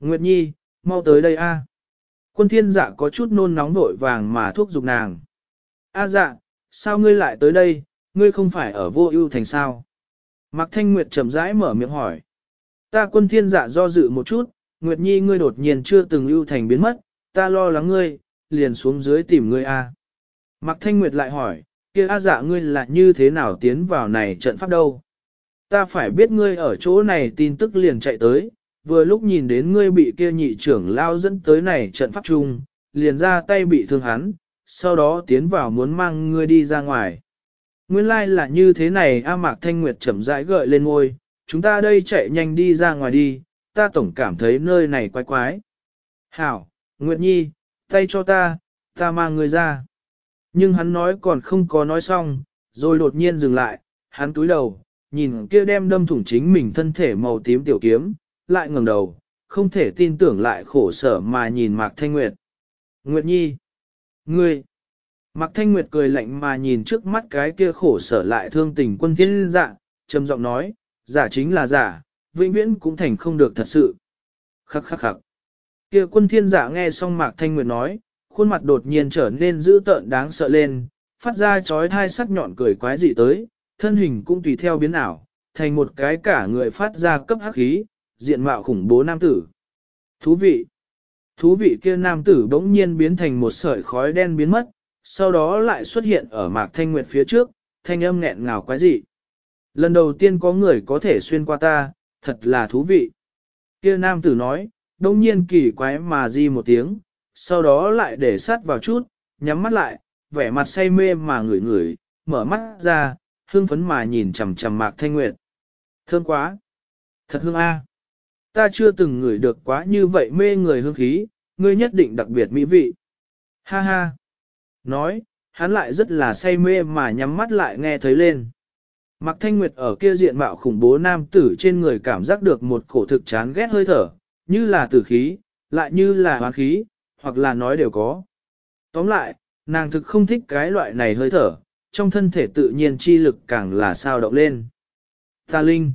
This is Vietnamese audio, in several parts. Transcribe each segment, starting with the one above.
Nguyệt Nhi, mau tới đây a. Quân thiên dạ có chút nôn nóng vội vàng mà thuốc giục nàng. A dạ, sao ngươi lại tới đây, ngươi không phải ở vô ưu thành sao? Mạc Thanh Nguyệt chậm rãi mở miệng hỏi. Ta quân thiên dạ do dự một chút, Nguyệt Nhi ngươi đột nhiên chưa từng ưu thành biến mất, ta lo lắng ngươi, liền xuống dưới tìm ngươi a. Mạc Thanh Nguyệt lại hỏi, kia A dạ ngươi là như thế nào tiến vào này trận pháp đâu? Ta phải biết ngươi ở chỗ này tin tức liền chạy tới, vừa lúc nhìn đến ngươi bị kia nhị trưởng lao dẫn tới này trận pháp chung, liền ra tay bị thương hắn, sau đó tiến vào muốn mang ngươi đi ra ngoài. Nguyên lai like là như thế này A Mạc Thanh Nguyệt chậm rãi gợi lên ngôi, chúng ta đây chạy nhanh đi ra ngoài đi, ta tổng cảm thấy nơi này quái quái. Hảo, Nguyệt Nhi, tay cho ta, ta mang ngươi ra. Nhưng hắn nói còn không có nói xong, rồi đột nhiên dừng lại, hắn túi đầu, nhìn kia đem đâm thủng chính mình thân thể màu tím tiểu kiếm, lại ngẩng đầu, không thể tin tưởng lại khổ sở mà nhìn Mạc Thanh Nguyệt. Nguyệt Nhi! Ngươi! Mạc Thanh Nguyệt cười lạnh mà nhìn trước mắt cái kia khổ sở lại thương tình quân thiên dạ, trầm giọng nói, giả chính là giả, vĩnh viễn cũng thành không được thật sự. Khắc khắc khắc. Kia quân thiên dạ nghe xong Mạc Thanh Nguyệt nói, khuôn mặt đột nhiên trở nên dữ tợn đáng sợ lên, phát ra chói thai sắc nhọn cười quái dị tới, thân hình cũng tùy theo biến ảo, thành một cái cả người phát ra cấp hắc khí, diện mạo khủng bố nam tử. Thú vị! Thú vị kia nam tử bỗng nhiên biến thành một sợi khói đen biến mất, sau đó lại xuất hiện ở mạc thanh nguyệt phía trước, thanh âm nghẹn ngào quái dị. Lần đầu tiên có người có thể xuyên qua ta, thật là thú vị. Kia nam tử nói, đông nhiên kỳ quái mà di một tiếng, sau đó lại để sát vào chút, nhắm mắt lại, vẻ mặt say mê mà ngửi ngửi, mở mắt ra, hương phấn mà nhìn chằm chằm mạc thanh nguyệt. Thơm quá! Thật hương a! Ta chưa từng ngửi được quá như vậy mê người hương khí, ngươi nhất định đặc biệt mỹ vị. Ha ha! Nói, hắn lại rất là say mê mà nhắm mắt lại nghe thấy lên. Mạc Thanh Nguyệt ở kia diện mạo khủng bố nam tử trên người cảm giác được một cổ thực chán ghét hơi thở, như là tử khí, lại như là hoán khí, hoặc là nói đều có. Tóm lại, nàng thực không thích cái loại này hơi thở, trong thân thể tự nhiên chi lực càng là sao động lên. Ta Linh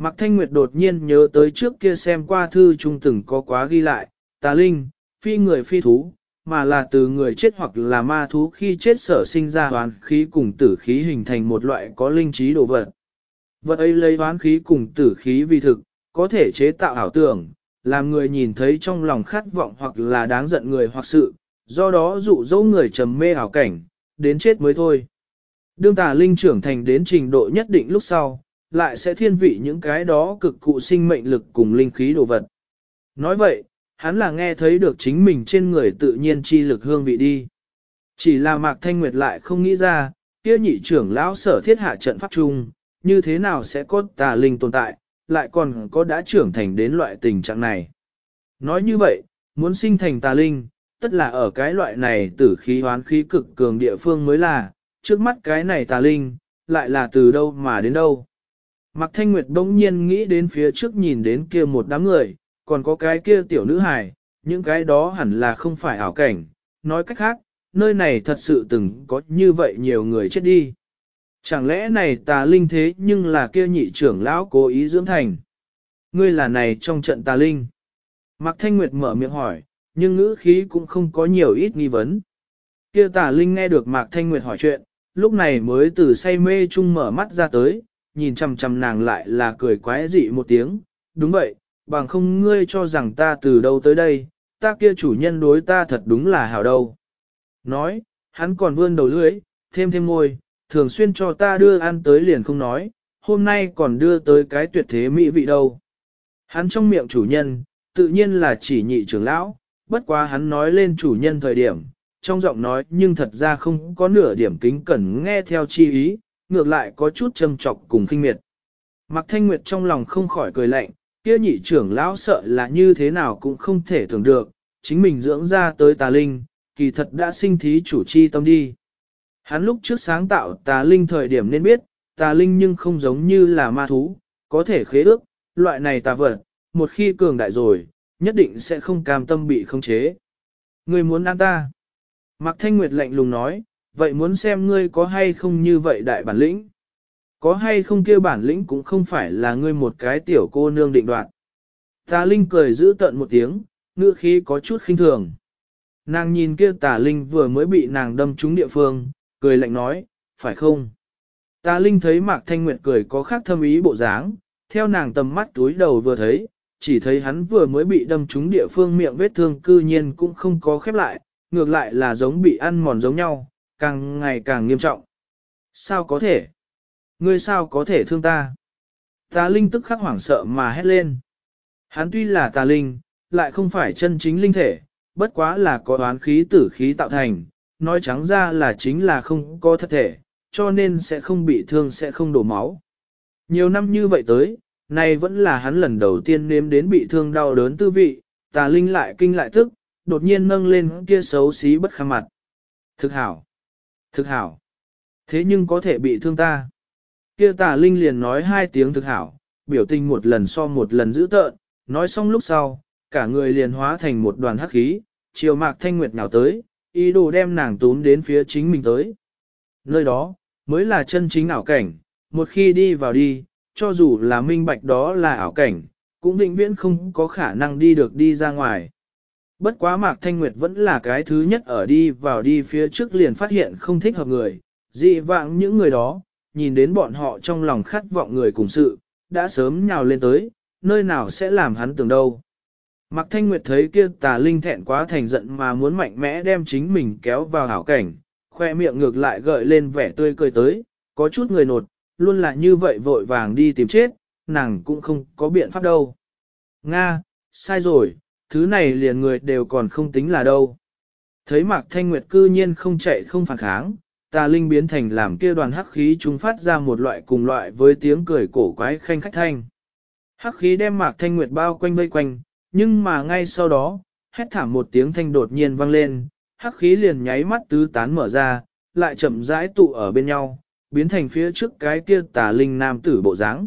Mạc Thanh Nguyệt đột nhiên nhớ tới trước kia xem qua thư trung từng có quá ghi lại, Tà Linh, phi người phi thú, mà là từ người chết hoặc là ma thú khi chết sở sinh ra hoán khí cùng tử khí hình thành một loại có linh trí đồ vật. Vật ấy lấy hoán khí cùng tử khí vì thực, có thể chế tạo ảo tưởng, làm người nhìn thấy trong lòng khát vọng hoặc là đáng giận người hoặc sự, do đó dụ dỗ người trầm mê ảo cảnh, đến chết mới thôi. Đương tà linh trưởng thành đến trình độ nhất định lúc sau, lại sẽ thiên vị những cái đó cực cụ sinh mệnh lực cùng linh khí đồ vật. Nói vậy, hắn là nghe thấy được chính mình trên người tự nhiên chi lực hương vị đi. Chỉ là Mạc Thanh Nguyệt lại không nghĩ ra, kia nhị trưởng lão sở thiết hạ trận pháp chung, như thế nào sẽ có tà linh tồn tại, lại còn có đã trưởng thành đến loại tình trạng này. Nói như vậy, muốn sinh thành tà linh, tất là ở cái loại này tử khí hoán khí cực cường địa phương mới là, trước mắt cái này tà linh, lại là từ đâu mà đến đâu. Mạc Thanh Nguyệt bỗng nhiên nghĩ đến phía trước nhìn đến kia một đám người, còn có cái kia tiểu nữ hài, những cái đó hẳn là không phải ảo cảnh, nói cách khác, nơi này thật sự từng có như vậy nhiều người chết đi. Chẳng lẽ này tà linh thế nhưng là kia nhị trưởng lão cố ý dưỡng thành. Ngươi là này trong trận tà linh. Mạc Thanh Nguyệt mở miệng hỏi, nhưng ngữ khí cũng không có nhiều ít nghi vấn. Kia tà linh nghe được Mạc Thanh Nguyệt hỏi chuyện, lúc này mới từ say mê chung mở mắt ra tới, nhìn chằm chằm nàng lại là cười quái dị một tiếng. Đúng vậy, bằng không ngươi cho rằng ta từ đâu tới đây, ta kia chủ nhân đối ta thật đúng là hảo đâu. Nói, hắn còn vươn đầu lưỡi, thêm thêm môi, thường xuyên cho ta đưa ăn tới liền không nói, hôm nay còn đưa tới cái tuyệt thế mỹ vị đâu. Hắn trong miệng chủ nhân, tự nhiên là chỉ nhị trưởng lão, bất quá hắn nói lên chủ nhân thời điểm, trong giọng nói nhưng thật ra không có nửa điểm kính cẩn nghe theo chi ý, ngược lại có chút châm trọc cùng kinh miệt. Mạc Thanh Nguyệt trong lòng không khỏi cười lạnh, kia nhị trưởng lão sợ là như thế nào cũng không thể tưởng được, chính mình dưỡng ra tới tà linh, kỳ thật đã sinh thí chủ chi tâm đi. Hắn lúc trước sáng tạo tà linh thời điểm nên biết, tà linh nhưng không giống như là ma thú, có thể khế ước, loại này tà vật, một khi cường đại rồi, nhất định sẽ không cam tâm bị khống chế. Người muốn ăn ta? Mạc Thanh Nguyệt lạnh lùng nói, vậy muốn xem ngươi có hay không như vậy đại bản lĩnh. Có hay không kia bản lĩnh cũng không phải là ngươi một cái tiểu cô nương định đoạt. Tà Linh cười giữ tận một tiếng, ngữ khí có chút khinh thường. Nàng nhìn kia tà Linh vừa mới bị nàng đâm trúng địa phương, cười lạnh nói, phải không? Tà Linh thấy Mạc Thanh Nguyệt cười có khác thâm ý bộ dáng, theo nàng tầm mắt túi đầu vừa thấy, chỉ thấy hắn vừa mới bị đâm trúng địa phương miệng vết thương cư nhiên cũng không có khép lại, ngược lại là giống bị ăn mòn giống nhau, càng ngày càng nghiêm trọng. Sao có thể? Ngươi sao có thể thương ta? Tà Linh tức khắc hoảng sợ mà hét lên. Hắn tuy là tà linh, lại không phải chân chính linh thể, bất quá là có đoán khí tử khí tạo thành, nói trắng ra là chính là không có thật thể, cho nên sẽ không bị thương sẽ không đổ máu. Nhiều năm như vậy tới, nay vẫn là hắn lần đầu tiên nếm đến bị thương đau đớn tư vị, tà linh lại kinh lại tức, đột nhiên nâng lên kia xấu xí bất khả mặt. Thực hảo! Thực hảo! Thế nhưng có thể bị thương ta. Kia tà linh liền nói hai tiếng thực hảo, biểu tình một lần so một lần dữ tợn, nói xong lúc sau, cả người liền hóa thành một đoàn hắc khí, chiều mạc thanh nguyệt nào tới, ý đồ đem nàng tún đến phía chính mình tới. Nơi đó, mới là chân chính ảo cảnh, một khi đi vào đi, cho dù là minh bạch đó là ảo cảnh, cũng định viễn không có khả năng đi được đi ra ngoài. Bất quá Mạc Thanh Nguyệt vẫn là cái thứ nhất ở đi vào đi phía trước liền phát hiện không thích hợp người, dị vãng những người đó, nhìn đến bọn họ trong lòng khát vọng người cùng sự, đã sớm nhào lên tới, nơi nào sẽ làm hắn tưởng đâu. Mạc Thanh Nguyệt thấy kia tà linh thẹn quá thành giận mà muốn mạnh mẽ đem chính mình kéo vào hảo cảnh, khoe miệng ngược lại gợi lên vẻ tươi cười tới, có chút người nột, luôn là như vậy vội vàng đi tìm chết, nàng cũng không có biện pháp đâu. Nga, sai rồi, thứ này liền người đều còn không tính là đâu. Thấy Mạc Thanh Nguyệt cư nhiên không chạy không phản kháng, tà linh biến thành làm kia đoàn hắc khí chúng phát ra một loại cùng loại với tiếng cười cổ quái khanh khách thanh. Hắc khí đem Mạc Thanh Nguyệt bao quanh vây quanh, nhưng mà ngay sau đó, hét thảm một tiếng thanh đột nhiên vang lên, hắc khí liền nháy mắt tứ tán mở ra, lại chậm rãi tụ ở bên nhau, biến thành phía trước cái kia tà linh nam tử bộ dáng.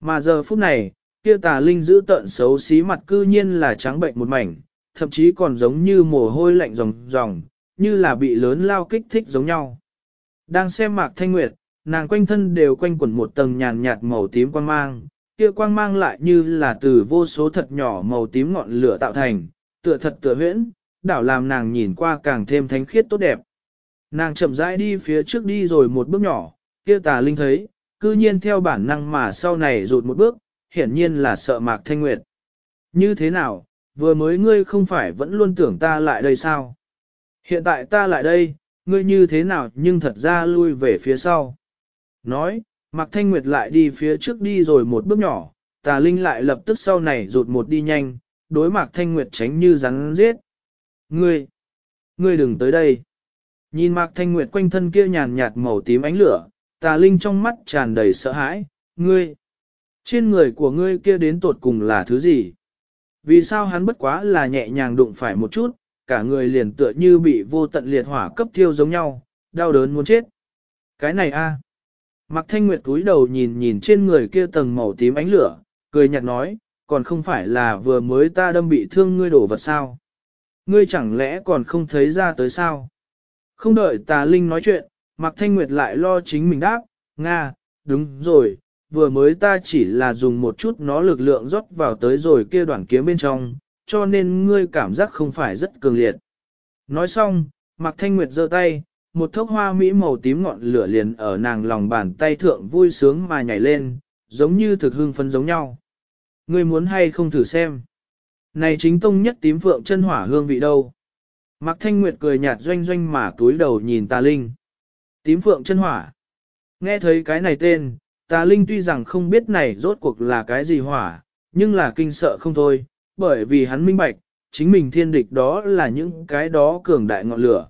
Mà giờ phút này, kia tà linh giữ tận xấu xí mặt cư nhiên là trắng bệnh một mảnh, thậm chí còn giống như mồ hôi lạnh ròng ròng, như là bị lớn lao kích thích giống nhau. Đang xem mạc thanh nguyệt, nàng quanh thân đều quanh quẩn một tầng nhàn nhạt màu tím quang mang, kia quang mang lại như là từ vô số thật nhỏ màu tím ngọn lửa tạo thành, tựa thật tựa huyễn, đảo làm nàng nhìn qua càng thêm thánh khiết tốt đẹp. Nàng chậm rãi đi phía trước đi rồi một bước nhỏ, kia tà linh thấy, cư nhiên theo bản năng mà sau này rụt một bước, hiển nhiên là sợ mạc thanh nguyệt. Như thế nào, vừa mới ngươi không phải vẫn luôn tưởng ta lại đây sao? Hiện tại ta lại đây, ngươi như thế nào nhưng thật ra lui về phía sau. Nói, Mạc Thanh Nguyệt lại đi phía trước đi rồi một bước nhỏ, tà linh lại lập tức sau này rụt một đi nhanh, đối Mạc Thanh Nguyệt tránh như rắn giết. Ngươi, ngươi đừng tới đây. Nhìn Mạc Thanh Nguyệt quanh thân kia nhàn nhạt màu tím ánh lửa, tà linh trong mắt tràn đầy sợ hãi, ngươi, trên người của ngươi kia đến tột cùng là thứ gì? Vì sao hắn bất quá là nhẹ nhàng đụng phải một chút, cả người liền tựa như bị vô tận liệt hỏa cấp thiêu giống nhau, đau đớn muốn chết. Cái này a. Mạc Thanh Nguyệt cúi đầu nhìn nhìn trên người kia tầng màu tím ánh lửa, cười nhạt nói, còn không phải là vừa mới ta đâm bị thương ngươi đổ vật sao? Ngươi chẳng lẽ còn không thấy ra tới sao? Không đợi tà linh nói chuyện, Mạc Thanh Nguyệt lại lo chính mình đáp, Nga, đúng rồi, vừa mới ta chỉ là dùng một chút nó lực lượng rót vào tới rồi kia đoạn kiếm bên trong, cho nên ngươi cảm giác không phải rất cường liệt. Nói xong, Mạc Thanh Nguyệt giơ tay, một thốc hoa mỹ màu tím ngọn lửa liền ở nàng lòng bàn tay thượng vui sướng mà nhảy lên, giống như thực hương phấn giống nhau. Ngươi muốn hay không thử xem? Này chính tông nhất tím phượng chân hỏa hương vị đâu? Mạc Thanh Nguyệt cười nhạt doanh doanh mà túi đầu nhìn tà linh. Tím phượng chân hỏa. Nghe thấy cái này tên, tà linh tuy rằng không biết này rốt cuộc là cái gì hỏa, nhưng là kinh sợ không thôi, bởi vì hắn minh bạch, chính mình thiên địch đó là những cái đó cường đại ngọn lửa.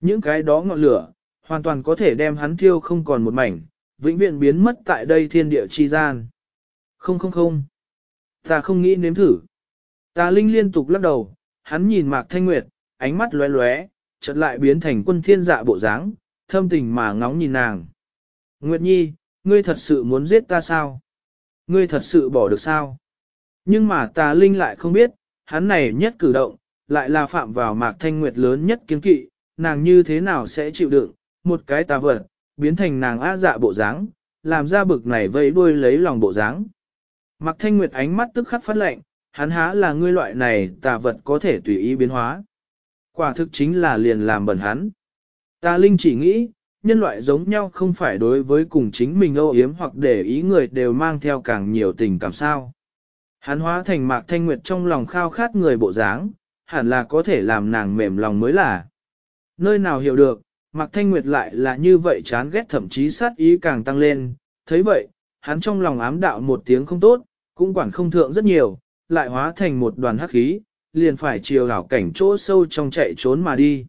Những cái đó ngọn lửa, hoàn toàn có thể đem hắn thiêu không còn một mảnh, vĩnh viễn biến mất tại đây thiên địa chi gian. Không không không. Ta không nghĩ nếm thử. Ta linh liên tục lắc đầu, hắn nhìn Mạc Thanh Nguyệt, ánh mắt lóe lóe, chợt lại biến thành quân thiên dạ bộ dáng, thâm tình mà ngóng nhìn nàng. Nguyệt Nhi, ngươi thật sự muốn giết ta sao? Ngươi thật sự bỏ được sao? Nhưng mà tà linh lại không biết, hắn này nhất cử động, lại là phạm vào Mạc Thanh Nguyệt lớn nhất kiến kỵ, nàng như thế nào sẽ chịu đựng, một cái tà vật, biến thành nàng á dạ bộ dáng, làm ra bực này vây đuôi lấy lòng bộ dáng. Mạc Thanh Nguyệt ánh mắt tức khắc phát lệnh, hắn há là ngươi loại này tà vật có thể tùy ý biến hóa. Quả thực chính là liền làm bẩn hắn. Tà linh chỉ nghĩ, nhân loại giống nhau không phải đối với cùng chính mình âu yếm hoặc để ý người đều mang theo càng nhiều tình cảm sao. Hắn hóa thành mạc thanh nguyệt trong lòng khao khát người bộ dáng, hẳn là có thể làm nàng mềm lòng mới là. Nơi nào hiểu được, mạc thanh nguyệt lại là như vậy chán ghét thậm chí sát ý càng tăng lên, thấy vậy, hắn trong lòng ám đạo một tiếng không tốt, cũng quản không thượng rất nhiều, lại hóa thành một đoàn hắc khí, liền phải chiều đảo cảnh chỗ sâu trong chạy trốn mà đi.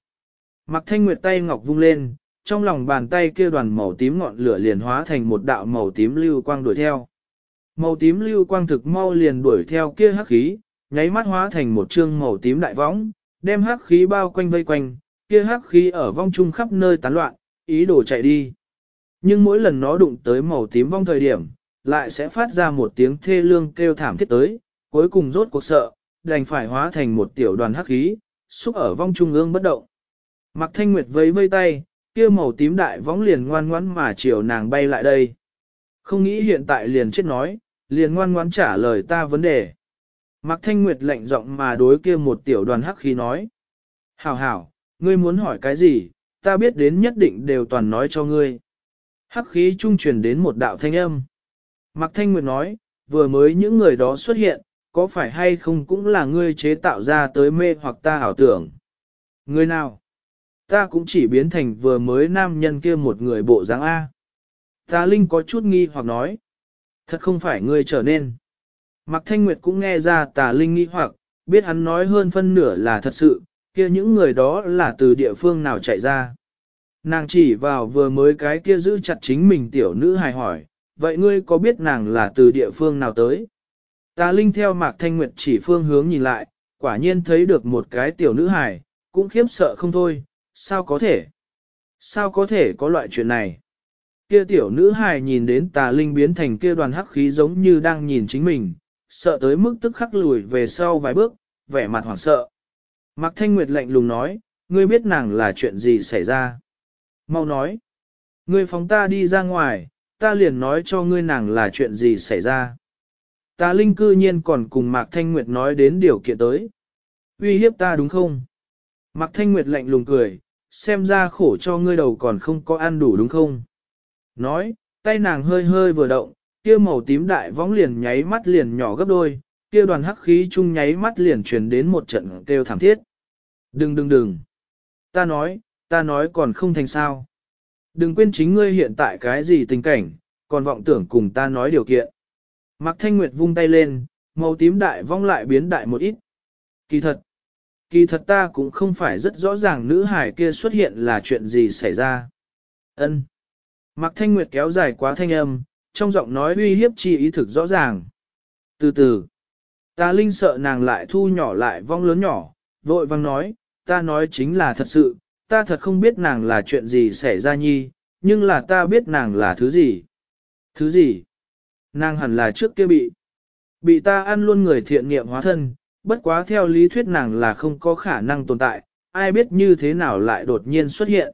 Mạc thanh nguyệt tay ngọc vung lên, trong lòng bàn tay kia đoàn màu tím ngọn lửa liền hóa thành một đạo màu tím lưu quang đuổi theo. Màu tím lưu quang thực mau liền đuổi theo kia hắc khí, nháy mắt hóa thành một trương màu tím đại võng, đem hắc khí bao quanh vây quanh, kia hắc khí ở vong trung khắp nơi tán loạn, ý đồ chạy đi. Nhưng mỗi lần nó đụng tới màu tím vong thời điểm, lại sẽ phát ra một tiếng thê lương kêu thảm thiết tới, cuối cùng rốt cuộc sợ, đành phải hóa thành một tiểu đoàn hắc khí, xúc ở vong trung ương bất động. Mặc thanh nguyệt vây vây tay, kia màu tím đại võng liền ngoan ngoãn mà chiều nàng bay lại đây. Không nghĩ hiện tại liền chết nói, liền ngoan ngoãn trả lời ta vấn đề. Mạc Thanh Nguyệt lạnh giọng mà đối kia một tiểu đoàn hắc khí nói. Hảo hảo, ngươi muốn hỏi cái gì, ta biết đến nhất định đều toàn nói cho ngươi. Hắc khí trung truyền đến một đạo thanh âm. Mạc Thanh Nguyệt nói, vừa mới những người đó xuất hiện, có phải hay không cũng là ngươi chế tạo ra tới mê hoặc ta ảo tưởng. Ngươi nào? Ta cũng chỉ biến thành vừa mới nam nhân kia một người bộ dáng A. Ta Linh có chút nghi hoặc nói. Thật không phải ngươi trở nên. Mạc Thanh Nguyệt cũng nghe ra tà linh nghi hoặc, biết hắn nói hơn phân nửa là thật sự, kia những người đó là từ địa phương nào chạy ra. Nàng chỉ vào vừa mới cái kia giữ chặt chính mình tiểu nữ hài hỏi, vậy ngươi có biết nàng là từ địa phương nào tới? Tà linh theo Mạc Thanh Nguyệt chỉ phương hướng nhìn lại, quả nhiên thấy được một cái tiểu nữ hài, cũng khiếp sợ không thôi, sao có thể? Sao có thể có loại chuyện này? Kia tiểu nữ hài nhìn đến tà linh biến thành kia đoàn hắc khí giống như đang nhìn chính mình, sợ tới mức tức khắc lùi về sau vài bước, vẻ mặt hoảng sợ. Mạc Thanh Nguyệt lạnh lùng nói, ngươi biết nàng là chuyện gì xảy ra. Mau nói, ngươi phóng ta đi ra ngoài, ta liền nói cho ngươi nàng là chuyện gì xảy ra. Ta linh cư nhiên còn cùng Mạc Thanh Nguyệt nói đến điều kiện tới. Uy hiếp ta đúng không? Mạc Thanh Nguyệt lạnh lùng cười, xem ra khổ cho ngươi đầu còn không có ăn đủ đúng không? Nói, tay nàng hơi hơi vừa động, kia màu tím đại võng liền nháy mắt liền nhỏ gấp đôi, kia đoàn hắc khí chung nháy mắt liền truyền đến một trận kêu thảm thiết. Đừng đừng đừng. Ta nói, ta nói còn không thành sao. Đừng quên chính ngươi hiện tại cái gì tình cảnh, còn vọng tưởng cùng ta nói điều kiện. Mạc Thanh Nguyệt vung tay lên, màu tím đại vong lại biến đại một ít. Kỳ thật, kỳ thật ta cũng không phải rất rõ ràng nữ hải kia xuất hiện là chuyện gì xảy ra. Ân. Mạc Thanh Nguyệt kéo dài quá thanh âm, trong giọng nói uy hiếp chi ý thực rõ ràng. Từ từ, ta linh sợ nàng lại thu nhỏ lại vong lớn nhỏ, vội vang nói, ta nói chính là thật sự, ta thật không biết nàng là chuyện gì xảy ra nhi, nhưng là ta biết nàng là thứ gì. Thứ gì? Nàng hẳn là trước kia bị. Bị ta ăn luôn người thiện niệm hóa thân, bất quá theo lý thuyết nàng là không có khả năng tồn tại, ai biết như thế nào lại đột nhiên xuất hiện.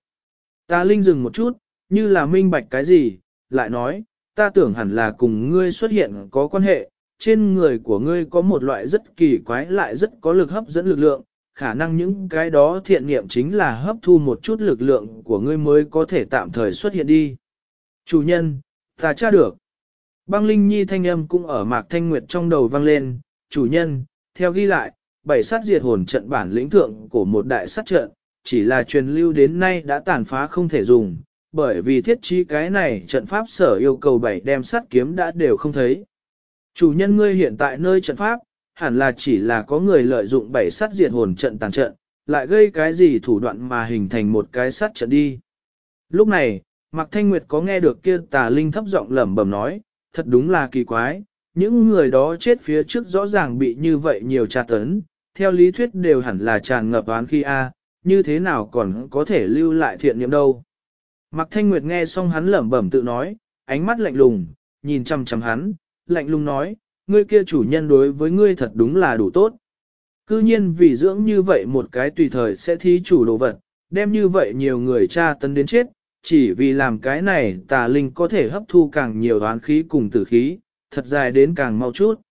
Ta linh dừng một chút, như là minh bạch cái gì, lại nói, ta tưởng hẳn là cùng ngươi xuất hiện có quan hệ, trên người của ngươi có một loại rất kỳ quái lại rất có lực hấp dẫn lực lượng, khả năng những cái đó thiện niệm chính là hấp thu một chút lực lượng của ngươi mới có thể tạm thời xuất hiện đi. Chủ nhân, ta tra được. Băng Linh Nhi thanh âm cũng ở Mạc Thanh Nguyệt trong đầu vang lên, chủ nhân, theo ghi lại, bảy sát diệt hồn trận bản lĩnh thượng của một đại sát trận, chỉ là truyền lưu đến nay đã tàn phá không thể dùng, bởi vì thiết trí cái này trận pháp sở yêu cầu bảy đem sát kiếm đã đều không thấy. Chủ nhân ngươi hiện tại nơi trận pháp, hẳn là chỉ là có người lợi dụng bảy sát diệt hồn trận tàn trận, lại gây cái gì thủ đoạn mà hình thành một cái sát trận đi. Lúc này, Mạc Thanh Nguyệt có nghe được kia tà linh thấp giọng lẩm bẩm nói, thật đúng là kỳ quái, những người đó chết phía trước rõ ràng bị như vậy nhiều tra tấn, theo lý thuyết đều hẳn là tràn ngập oán khi A, như thế nào còn có thể lưu lại thiện niệm đâu. Mạc Thanh Nguyệt nghe xong hắn lẩm bẩm tự nói, ánh mắt lạnh lùng, nhìn chăm chăm hắn, lạnh lùng nói, ngươi kia chủ nhân đối với ngươi thật đúng là đủ tốt. Cư nhiên vì dưỡng như vậy một cái tùy thời sẽ thí chủ đồ vật, đem như vậy nhiều người tra tấn đến chết, chỉ vì làm cái này tà linh có thể hấp thu càng nhiều đoán khí cùng tử khí, thật dài đến càng mau chút.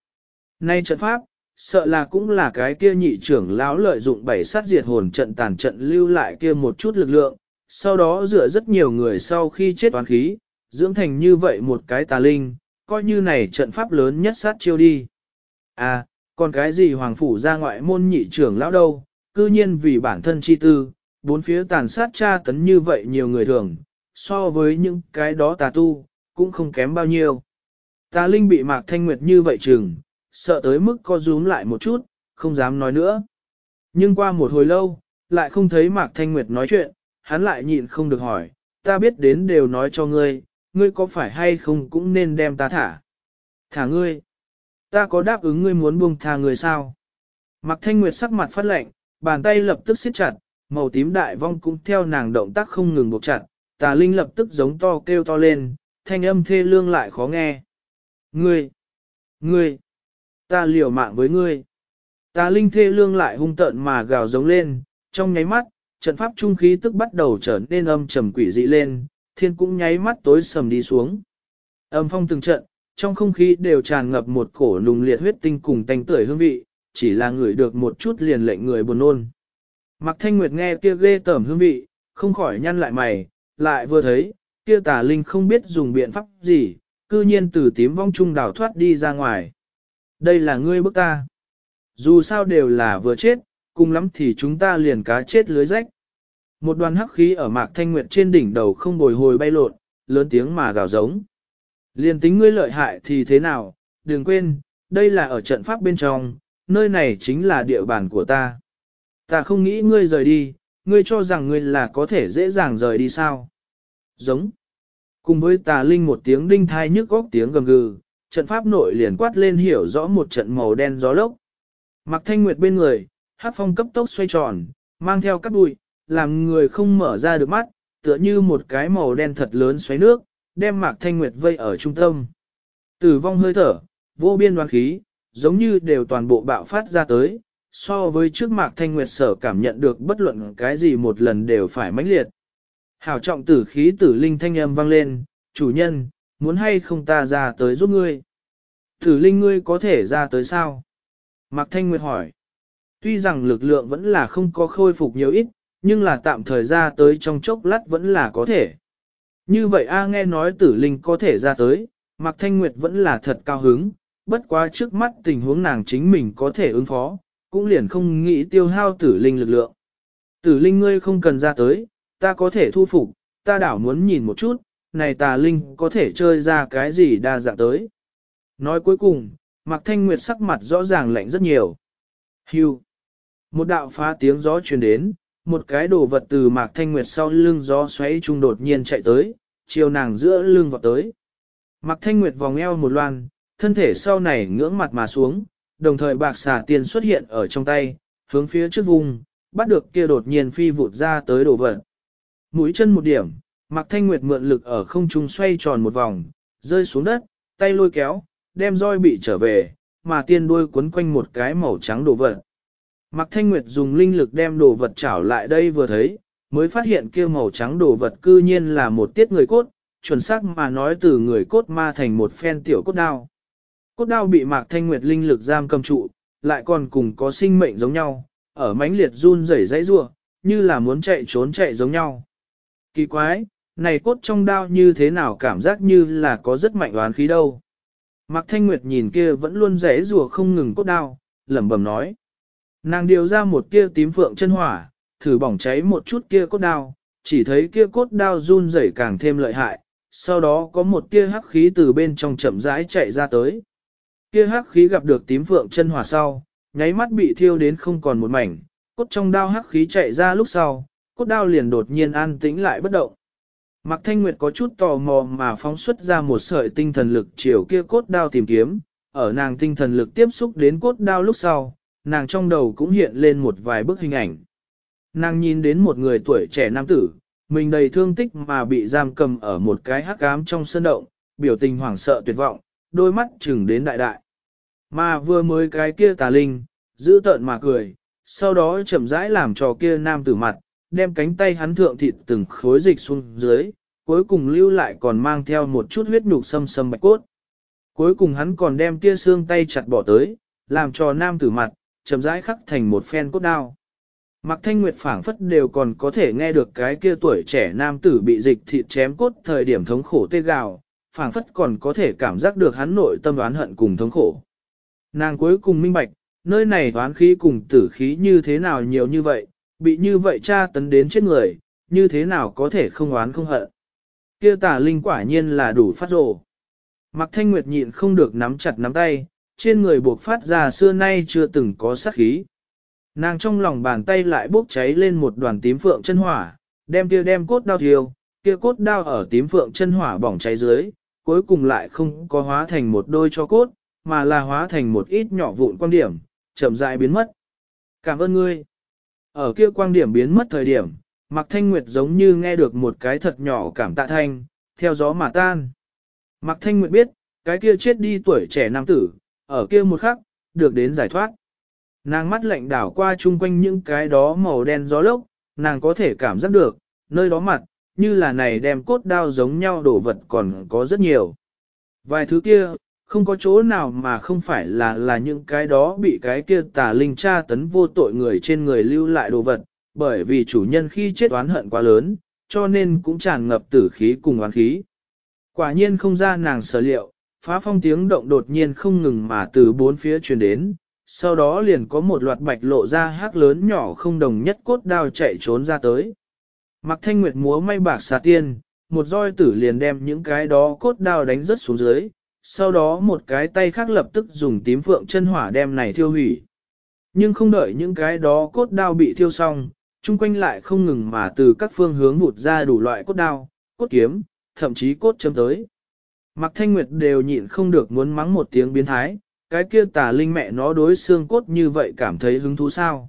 Nay trận pháp, sợ là cũng là cái kia nhị trưởng lão lợi dụng bảy sát diệt hồn trận tàn trận lưu lại kia một chút lực lượng, sau đó dựa rất nhiều người sau khi chết toán khí, dưỡng thành như vậy một cái tà linh, coi như này trận pháp lớn nhất sát chiêu đi. À, còn cái gì hoàng phủ ra ngoại môn nhị trưởng lão đâu, cư nhiên vì bản thân chi tư, bốn phía tàn sát tra tấn như vậy nhiều người thường, so với những cái đó tà tu, cũng không kém bao nhiêu. Tà linh bị mạc thanh nguyệt như vậy chừng, sợ tới mức co rúm lại một chút, không dám nói nữa. Nhưng qua một hồi lâu, lại không thấy mạc thanh nguyệt nói chuyện, hắn lại nhịn không được hỏi, ta biết đến đều nói cho ngươi, ngươi có phải hay không cũng nên đem ta thả. Thả ngươi. Ta có đáp ứng ngươi muốn buông tha người sao? Mạc Thanh Nguyệt sắc mặt phát lạnh, bàn tay lập tức siết chặt, màu tím đại vong cũng theo nàng động tác không ngừng buộc chặt, tà linh lập tức giống to kêu to lên, thanh âm thê lương lại khó nghe. Ngươi! Ngươi! Ta liều mạng với ngươi! Tà linh thê lương lại hung tợn mà gào giống lên, trong nháy mắt, trận pháp trung khí tức bắt đầu trở nên âm trầm quỷ dị lên, thiên cũng nháy mắt tối sầm đi xuống. Âm phong từng trận, trong không khí đều tràn ngập một cổ nùng liệt huyết tinh cùng tanh tưởi hương vị, chỉ là người được một chút liền lệnh người buồn nôn. Mạc Thanh Nguyệt nghe kia ghê tởm hương vị, không khỏi nhăn lại mày, lại vừa thấy, kia tà linh không biết dùng biện pháp gì, cư nhiên từ tím vong trung đảo thoát đi ra ngoài. Đây là ngươi bức ta. Dù sao đều là vừa chết, cùng lắm thì chúng ta liền cá chết lưới rách. Một đoàn hắc khí ở Mạc Thanh Nguyệt trên đỉnh đầu không bồi hồi bay lộn, lớn tiếng mà gào giống. Liền tính ngươi lợi hại thì thế nào, đừng quên, đây là ở trận pháp bên trong, nơi này chính là địa bàn của ta. Ta không nghĩ ngươi rời đi, ngươi cho rằng ngươi là có thể dễ dàng rời đi sao. Giống. Cùng với tà linh một tiếng đinh thai nhức góc tiếng gầm gừ, trận pháp nội liền quát lên hiểu rõ một trận màu đen gió lốc. Mặc thanh nguyệt bên người, hát phong cấp tốc xoay tròn, mang theo các bụi, làm người không mở ra được mắt, tựa như một cái màu đen thật lớn xoáy nước, đem Mạc Thanh Nguyệt vây ở trung tâm. Tử vong hơi thở, vô biên đoán khí, giống như đều toàn bộ bạo phát ra tới, so với trước Mạc Thanh Nguyệt sở cảm nhận được bất luận cái gì một lần đều phải mãnh liệt. Hảo trọng tử khí tử linh thanh âm vang lên, chủ nhân, muốn hay không ta ra tới giúp ngươi? Tử linh ngươi có thể ra tới sao? Mạc Thanh Nguyệt hỏi. Tuy rằng lực lượng vẫn là không có khôi phục nhiều ít, nhưng là tạm thời ra tới trong chốc lát vẫn là có thể. Như vậy A nghe nói tử linh có thể ra tới, Mạc Thanh Nguyệt vẫn là thật cao hứng, bất quá trước mắt tình huống nàng chính mình có thể ứng phó, cũng liền không nghĩ tiêu hao tử linh lực lượng. Tử linh ngươi không cần ra tới, ta có thể thu phục, ta đảo muốn nhìn một chút, này tà linh có thể chơi ra cái gì đa dạng tới. Nói cuối cùng, Mạc Thanh Nguyệt sắc mặt rõ ràng lạnh rất nhiều. Hưu. Một đạo phá tiếng gió truyền đến, một cái đồ vật từ Mạc Thanh Nguyệt sau lưng gió xoáy trung đột nhiên chạy tới, chiều nàng giữa lưng vọt tới. Mạc Thanh Nguyệt vòng eo một loan, thân thể sau này ngưỡng mặt mà xuống, đồng thời bạc xà tiền xuất hiện ở trong tay, hướng phía trước vùng, bắt được kia đột nhiên phi vụt ra tới đồ vật. Mũi chân một điểm, Mạc Thanh Nguyệt mượn lực ở không trung xoay tròn một vòng, rơi xuống đất, tay lôi kéo, đem roi bị trở về, mà tiên đuôi quấn quanh một cái màu trắng đồ vật. Mạc Thanh Nguyệt dùng linh lực đem đồ vật trảo lại đây vừa thấy, mới phát hiện kia màu trắng đồ vật cư nhiên là một tiết người cốt, chuẩn xác mà nói từ người cốt ma thành một phen tiểu cốt đao. Cốt đao bị Mạc Thanh Nguyệt linh lực giam cầm trụ, lại còn cùng có sinh mệnh giống nhau, ở mãnh liệt run rẩy dãy rủa, như là muốn chạy trốn chạy giống nhau. Kỳ quái, này cốt trong đao như thế nào cảm giác như là có rất mạnh oán khí đâu. Mạc Thanh Nguyệt nhìn kia vẫn luôn rẽ rùa không ngừng cốt đao, lẩm bẩm nói. Nàng điều ra một kia tím phượng chân hỏa, thử bỏng cháy một chút kia cốt đao, chỉ thấy kia cốt đao run rẩy càng thêm lợi hại, sau đó có một kia hắc khí từ bên trong chậm rãi chạy ra tới. Kia hắc khí gặp được tím phượng chân hỏa sau, nháy mắt bị thiêu đến không còn một mảnh, cốt trong đao hắc khí chạy ra lúc sau, cốt đao liền đột nhiên an tĩnh lại bất động. Mạc Thanh Nguyệt có chút tò mò mà phóng xuất ra một sợi tinh thần lực chiều kia cốt đao tìm kiếm, ở nàng tinh thần lực tiếp xúc đến cốt đao lúc sau, nàng trong đầu cũng hiện lên một vài bức hình ảnh. Nàng nhìn đến một người tuổi trẻ nam tử, mình đầy thương tích mà bị giam cầm ở một cái hắc ám trong sân động, biểu tình hoảng sợ tuyệt vọng, đôi mắt chừng đến đại đại. Mà vừa mới cái kia tà linh, giữ tợn mà cười, sau đó chậm rãi làm trò kia nam tử mặt, đem cánh tay hắn thượng thịt từng khối dịch xuống dưới, cuối cùng lưu lại còn mang theo một chút huyết nhục xâm xâm bạch cốt. Cuối cùng hắn còn đem kia xương tay chặt bỏ tới, làm cho nam tử mặt, chậm rãi khắc thành một phen cốt đao. Mạc Thanh Nguyệt phảng phất đều còn có thể nghe được cái kia tuổi trẻ nam tử bị dịch thịt chém cốt thời điểm thống khổ tê gào, phảng phất còn có thể cảm giác được hắn nội tâm oán hận cùng thống khổ. Nàng cuối cùng minh bạch, nơi này oán khí cùng tử khí như thế nào nhiều như vậy, bị như vậy cha tấn đến chết người, như thế nào có thể không oán không hận. Kia tà linh quả nhiên là đủ phát rồ. Mạc Thanh Nguyệt nhịn không được nắm chặt nắm tay, trên người buộc phát ra xưa nay chưa từng có sát khí. Nàng trong lòng bàn tay lại bốc cháy lên một đoàn tím phượng chân hỏa, đem kia đem cốt đao thiêu, kia cốt đao ở tím phượng chân hỏa bỏng cháy dưới, cuối cùng lại không có hóa thành một đôi cho cốt, mà là hóa thành một ít nhỏ vụn quan điểm, chậm rãi biến mất. Cảm ơn ngươi. Ở kia quang điểm biến mất thời điểm, Mạc Thanh Nguyệt giống như nghe được một cái thật nhỏ cảm tạ thanh, theo gió mà tan. Mạc Thanh Nguyệt biết, cái kia chết đi tuổi trẻ nam tử, ở kia một khắc, được đến giải thoát. Nàng mắt lạnh đảo qua chung quanh những cái đó màu đen gió lốc, nàng có thể cảm giác được, nơi đó mặt, như là này đem cốt đao giống nhau đổ vật còn có rất nhiều. Vài thứ kia, không có chỗ nào mà không phải là là những cái đó bị cái kia tà linh tra tấn vô tội người trên người lưu lại đồ vật, bởi vì chủ nhân khi chết oán hận quá lớn, cho nên cũng tràn ngập tử khí cùng oán khí. Quả nhiên không ra nàng sở liệu, phá phong tiếng động đột nhiên không ngừng mà từ bốn phía truyền đến, sau đó liền có một loạt bạch lộ ra hát lớn nhỏ không đồng nhất cốt đao chạy trốn ra tới. Mặc thanh nguyệt múa may bạc xà tiên, một roi tử liền đem những cái đó cốt đao đánh rất xuống dưới, sau đó một cái tay khác lập tức dùng tím phượng chân hỏa đem này thiêu hủy. Nhưng không đợi những cái đó cốt đao bị thiêu xong, chung quanh lại không ngừng mà từ các phương hướng vụt ra đủ loại cốt đao, cốt kiếm, thậm chí cốt châm tới. Mặc thanh nguyệt đều nhịn không được muốn mắng một tiếng biến thái, cái kia tà linh mẹ nó đối xương cốt như vậy cảm thấy hứng thú sao.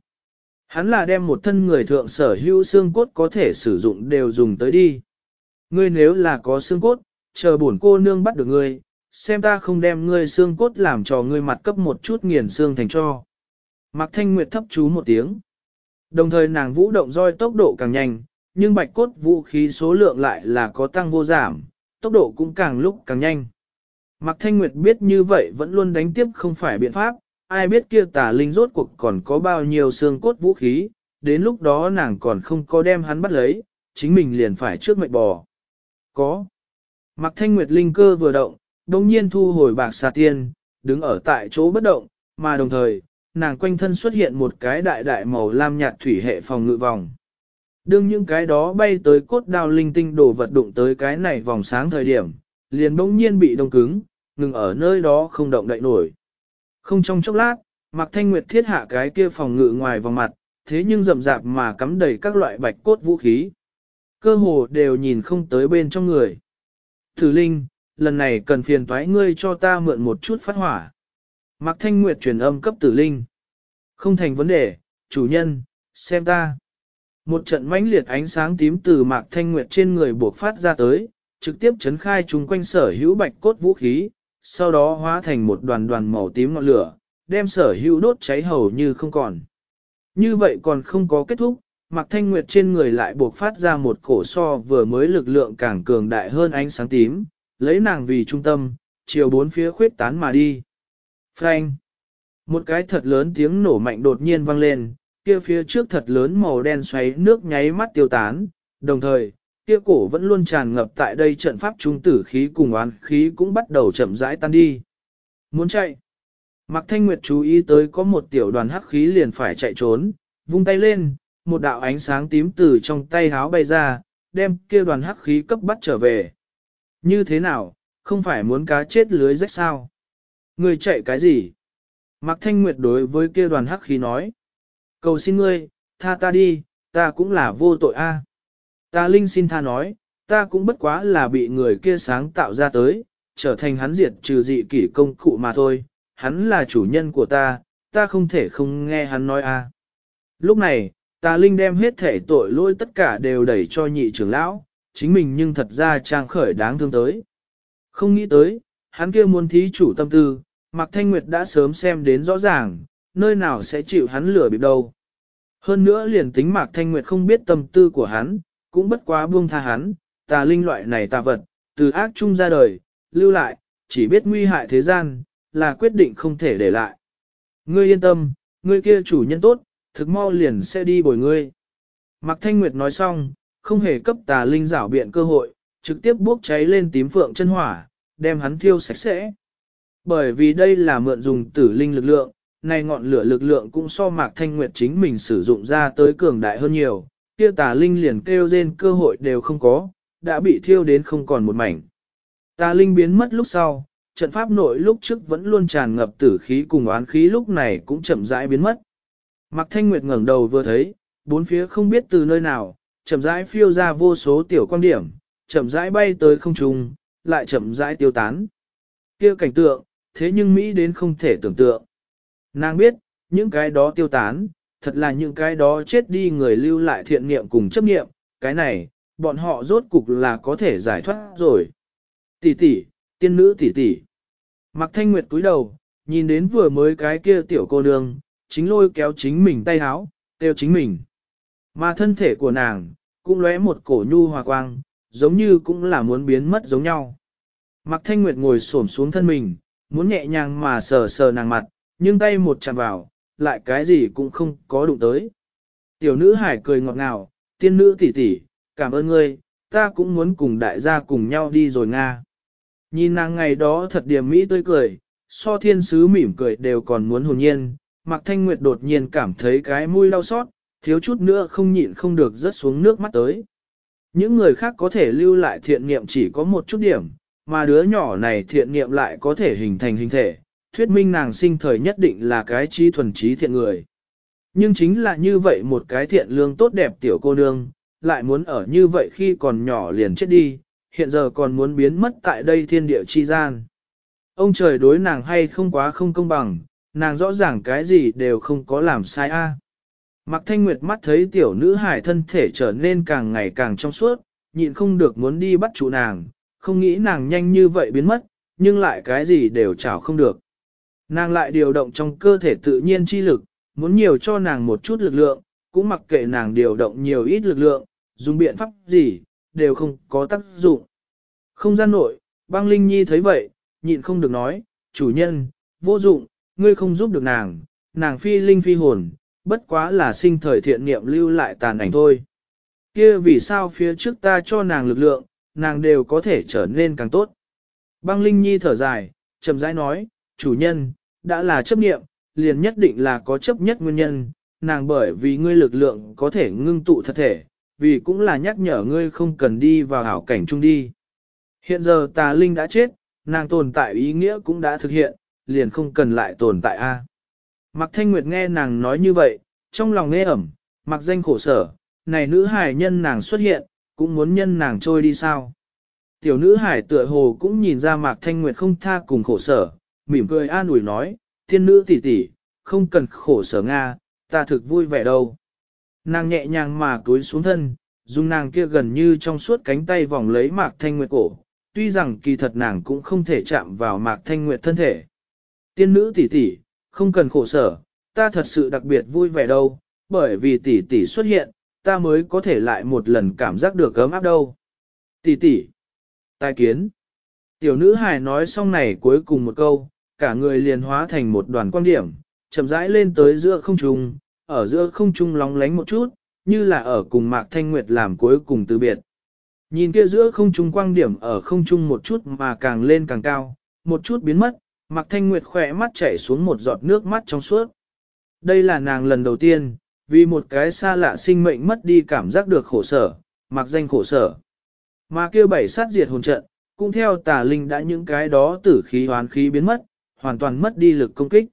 Hắn là đem một thân người thượng sở hữu xương cốt có thể sử dụng đều dùng tới đi. Ngươi nếu là có xương cốt, chờ bổn cô nương bắt được ngươi, xem ta không đem ngươi xương cốt làm cho ngươi mặt cấp một chút nghiền xương thành cho. Mạc Thanh Nguyệt thấp chú một tiếng. Đồng thời nàng vũ động roi tốc độ càng nhanh, nhưng bạch cốt vũ khí số lượng lại là có tăng vô giảm, tốc độ cũng càng lúc càng nhanh. Mạc Thanh Nguyệt biết như vậy vẫn luôn đánh tiếp không phải biện pháp, ai biết kia tà linh rốt cuộc còn có bao nhiêu xương cốt vũ khí, đến lúc đó nàng còn không có đem hắn bắt lấy, chính mình liền phải trước mệnh bò. Có. Mạc Thanh Nguyệt linh cơ vừa động, đồng nhiên thu hồi bạc xà tiên, đứng ở tại chỗ bất động, mà đồng thời, nàng quanh thân xuất hiện một cái đại đại màu lam nhạt thủy hệ phòng ngự vòng. Đương những cái đó bay tới cốt đao linh tinh đổ vật đụng tới cái này vòng sáng thời điểm, liền bỗng nhiên bị đông cứng, ngừng ở nơi đó không động đậy nổi. Không trong chốc lát, Mạc Thanh Nguyệt thiết hạ cái kia phòng ngự ngoài vòng mặt, thế nhưng rậm rạp mà cắm đầy các loại bạch cốt vũ khí. Cơ hồ đều nhìn không tới bên trong người. Thử Linh, lần này cần phiền toái ngươi cho ta mượn một chút phát hỏa. Mạc Thanh Nguyệt truyền âm cấp tử linh. Không thành vấn đề, chủ nhân, xem ta. Một trận mãnh liệt ánh sáng tím từ Mạc Thanh Nguyệt trên người buộc phát ra tới, trực tiếp chấn khai chúng quanh sở hữu bạch cốt vũ khí, sau đó hóa thành một đoàn đoàn màu tím ngọn lửa, đem sở hữu đốt cháy hầu như không còn. Như vậy còn không có kết thúc, Mạc Thanh Nguyệt trên người lại buộc phát ra một cổ so vừa mới lực lượng càng cường đại hơn ánh sáng tím, lấy nàng vì trung tâm, chiều bốn phía khuyết tán mà đi. Frank! Một cái thật lớn tiếng nổ mạnh đột nhiên vang lên, kia phía trước thật lớn màu đen xoáy nước nháy mắt tiêu tán, đồng thời, kia cổ vẫn luôn tràn ngập tại đây trận pháp trung tử khí cùng oán khí cũng bắt đầu chậm rãi tan đi. Muốn chạy. Mạc Thanh Nguyệt chú ý tới có một tiểu đoàn hắc khí liền phải chạy trốn, vung tay lên, một đạo ánh sáng tím từ trong tay háo bay ra, đem kia đoàn hắc khí cấp bắt trở về. Như thế nào, không phải muốn cá chết lưới rách sao? Người chạy cái gì? Mạc Thanh Nguyệt đối với kia đoàn hắc khí nói. Cầu xin ngươi, tha ta đi, ta cũng là vô tội a. Ta Linh xin tha nói, ta cũng bất quá là bị người kia sáng tạo ra tới, trở thành hắn diệt trừ dị kỷ công cụ mà thôi, hắn là chủ nhân của ta, ta không thể không nghe hắn nói a. Lúc này, ta Linh đem hết thể tội lỗi tất cả đều đẩy cho nhị trưởng lão, chính mình nhưng thật ra trang khởi đáng thương tới. Không nghĩ tới, hắn kia muốn thí chủ tâm tư, Mạc Thanh Nguyệt đã sớm xem đến rõ ràng, nơi nào sẽ chịu hắn lửa bịp đâu. Hơn nữa liền tính Mạc Thanh Nguyệt không biết tâm tư của hắn, cũng bất quá buông tha hắn, tà linh loại này tà vật, từ ác chung ra đời, lưu lại, chỉ biết nguy hại thế gian, là quyết định không thể để lại. Ngươi yên tâm, ngươi kia chủ nhân tốt, thực mau liền sẽ đi bồi ngươi. Mạc Thanh Nguyệt nói xong, không hề cấp tà linh rảo biện cơ hội, trực tiếp bốc cháy lên tím phượng chân hỏa, đem hắn thiêu sạch sẽ. Bởi vì đây là mượn dùng tử linh lực lượng, này ngọn lửa lực lượng cũng so Mạc Thanh Nguyệt chính mình sử dụng ra tới cường đại hơn nhiều, kia tà linh liền kêu rên cơ hội đều không có, đã bị thiêu đến không còn một mảnh. Tà linh biến mất lúc sau, trận pháp nội lúc trước vẫn luôn tràn ngập tử khí cùng oán khí lúc này cũng chậm rãi biến mất. Mạc Thanh Nguyệt ngẩng đầu vừa thấy, bốn phía không biết từ nơi nào, chậm rãi phiêu ra vô số tiểu quan điểm, chậm rãi bay tới không trung, lại chậm rãi tiêu tán. Kia cảnh tượng, thế nhưng Mỹ đến không thể tưởng tượng. Nàng biết, những cái đó tiêu tán, thật là những cái đó chết đi người lưu lại thiện niệm cùng chấp niệm, cái này, bọn họ rốt cục là có thể giải thoát rồi. Tỷ tỷ, tiên nữ tỷ tỷ. Mặc thanh nguyệt cúi đầu, nhìn đến vừa mới cái kia tiểu cô nương, chính lôi kéo chính mình tay háo, kêu chính mình. Mà thân thể của nàng, cũng lóe một cổ nhu hòa quang, giống như cũng là muốn biến mất giống nhau. Mặc thanh nguyệt ngồi xổm xuống thân mình, muốn nhẹ nhàng mà sờ sờ nàng mặt, nhưng tay một chạm vào, lại cái gì cũng không có đụng tới. Tiểu nữ hải cười ngọt ngào, tiên nữ tỷ tỷ, cảm ơn ngươi, ta cũng muốn cùng đại gia cùng nhau đi rồi Nga. Nhìn nàng ngày đó thật điểm mỹ tươi cười, so thiên sứ mỉm cười đều còn muốn hồn nhiên, Mạc Thanh Nguyệt đột nhiên cảm thấy cái mũi đau xót, thiếu chút nữa không nhịn không được rớt xuống nước mắt tới. Những người khác có thể lưu lại thiện niệm chỉ có một chút điểm, mà đứa nhỏ này thiện niệm lại có thể hình thành hình thể, thuyết minh nàng sinh thời nhất định là cái chi thuần trí thiện người. Nhưng chính là như vậy một cái thiện lương tốt đẹp tiểu cô nương, lại muốn ở như vậy khi còn nhỏ liền chết đi, hiện giờ còn muốn biến mất tại đây thiên địa chi gian. Ông trời đối nàng hay không quá không công bằng, nàng rõ ràng cái gì đều không có làm sai a. À. Mạc Thanh Nguyệt mắt thấy tiểu nữ hải thân thể trở nên càng ngày càng trong suốt, nhịn không được muốn đi bắt chủ nàng, không nghĩ nàng nhanh như vậy biến mất, nhưng lại cái gì đều chảo không được. Nàng lại điều động trong cơ thể tự nhiên chi lực, muốn nhiều cho nàng một chút lực lượng, cũng mặc kệ nàng điều động nhiều ít lực lượng, dùng biện pháp gì, đều không có tác dụng. Không gian nội, băng Linh Nhi thấy vậy, nhịn không được nói, chủ nhân, vô dụng, ngươi không giúp được nàng, nàng phi linh phi hồn, bất quá là sinh thời thiện niệm lưu lại tàn ảnh thôi. Kia vì sao phía trước ta cho nàng lực lượng, nàng đều có thể trở nên càng tốt. Băng Linh Nhi thở dài, chậm rãi nói, chủ nhân, đã là chấp niệm, liền nhất định là có chấp nhất nguyên nhân, nàng bởi vì ngươi lực lượng có thể ngưng tụ thật thể, vì cũng là nhắc nhở ngươi không cần đi vào hảo cảnh chung đi. Hiện giờ tà linh đã chết, nàng tồn tại ý nghĩa cũng đã thực hiện, liền không cần lại tồn tại a. Mạc Thanh Nguyệt nghe nàng nói như vậy, trong lòng nghe ẩm, mặc danh khổ sở, này nữ hải nhân nàng xuất hiện, cũng muốn nhân nàng trôi đi sao. Tiểu nữ hải tựa hồ cũng nhìn ra Mạc Thanh Nguyệt không tha cùng khổ sở, mỉm cười an ủi nói, thiên nữ tỷ tỷ, không cần khổ sở Nga, ta thực vui vẻ đâu. Nàng nhẹ nhàng mà cúi xuống thân, dùng nàng kia gần như trong suốt cánh tay vòng lấy Mạc Thanh Nguyệt cổ, tuy rằng kỳ thật nàng cũng không thể chạm vào Mạc Thanh Nguyệt thân thể. Tiên nữ tỷ tỷ, không cần khổ sở, ta thật sự đặc biệt vui vẻ đâu, bởi vì tỷ tỷ xuất hiện, ta mới có thể lại một lần cảm giác được ấm áp đâu. Tỷ tỷ, tai kiến. Tiểu nữ hài nói xong này cuối cùng một câu, cả người liền hóa thành một đoàn quan điểm, chậm rãi lên tới giữa không trung, ở giữa không trung lóng lánh một chút, như là ở cùng Mạc Thanh Nguyệt làm cuối cùng từ biệt. Nhìn kia giữa không trung quang điểm ở không trung một chút mà càng lên càng cao, một chút biến mất, Mạc Thanh Nguyệt khỏe mắt chảy xuống một giọt nước mắt trong suốt. Đây là nàng lần đầu tiên, vì một cái xa lạ sinh mệnh mất đi cảm giác được khổ sở, mặc danh khổ sở. Mà kêu bảy sát diệt hồn trận, cũng theo tà linh đã những cái đó tử khí hoán khí biến mất, hoàn toàn mất đi lực công kích.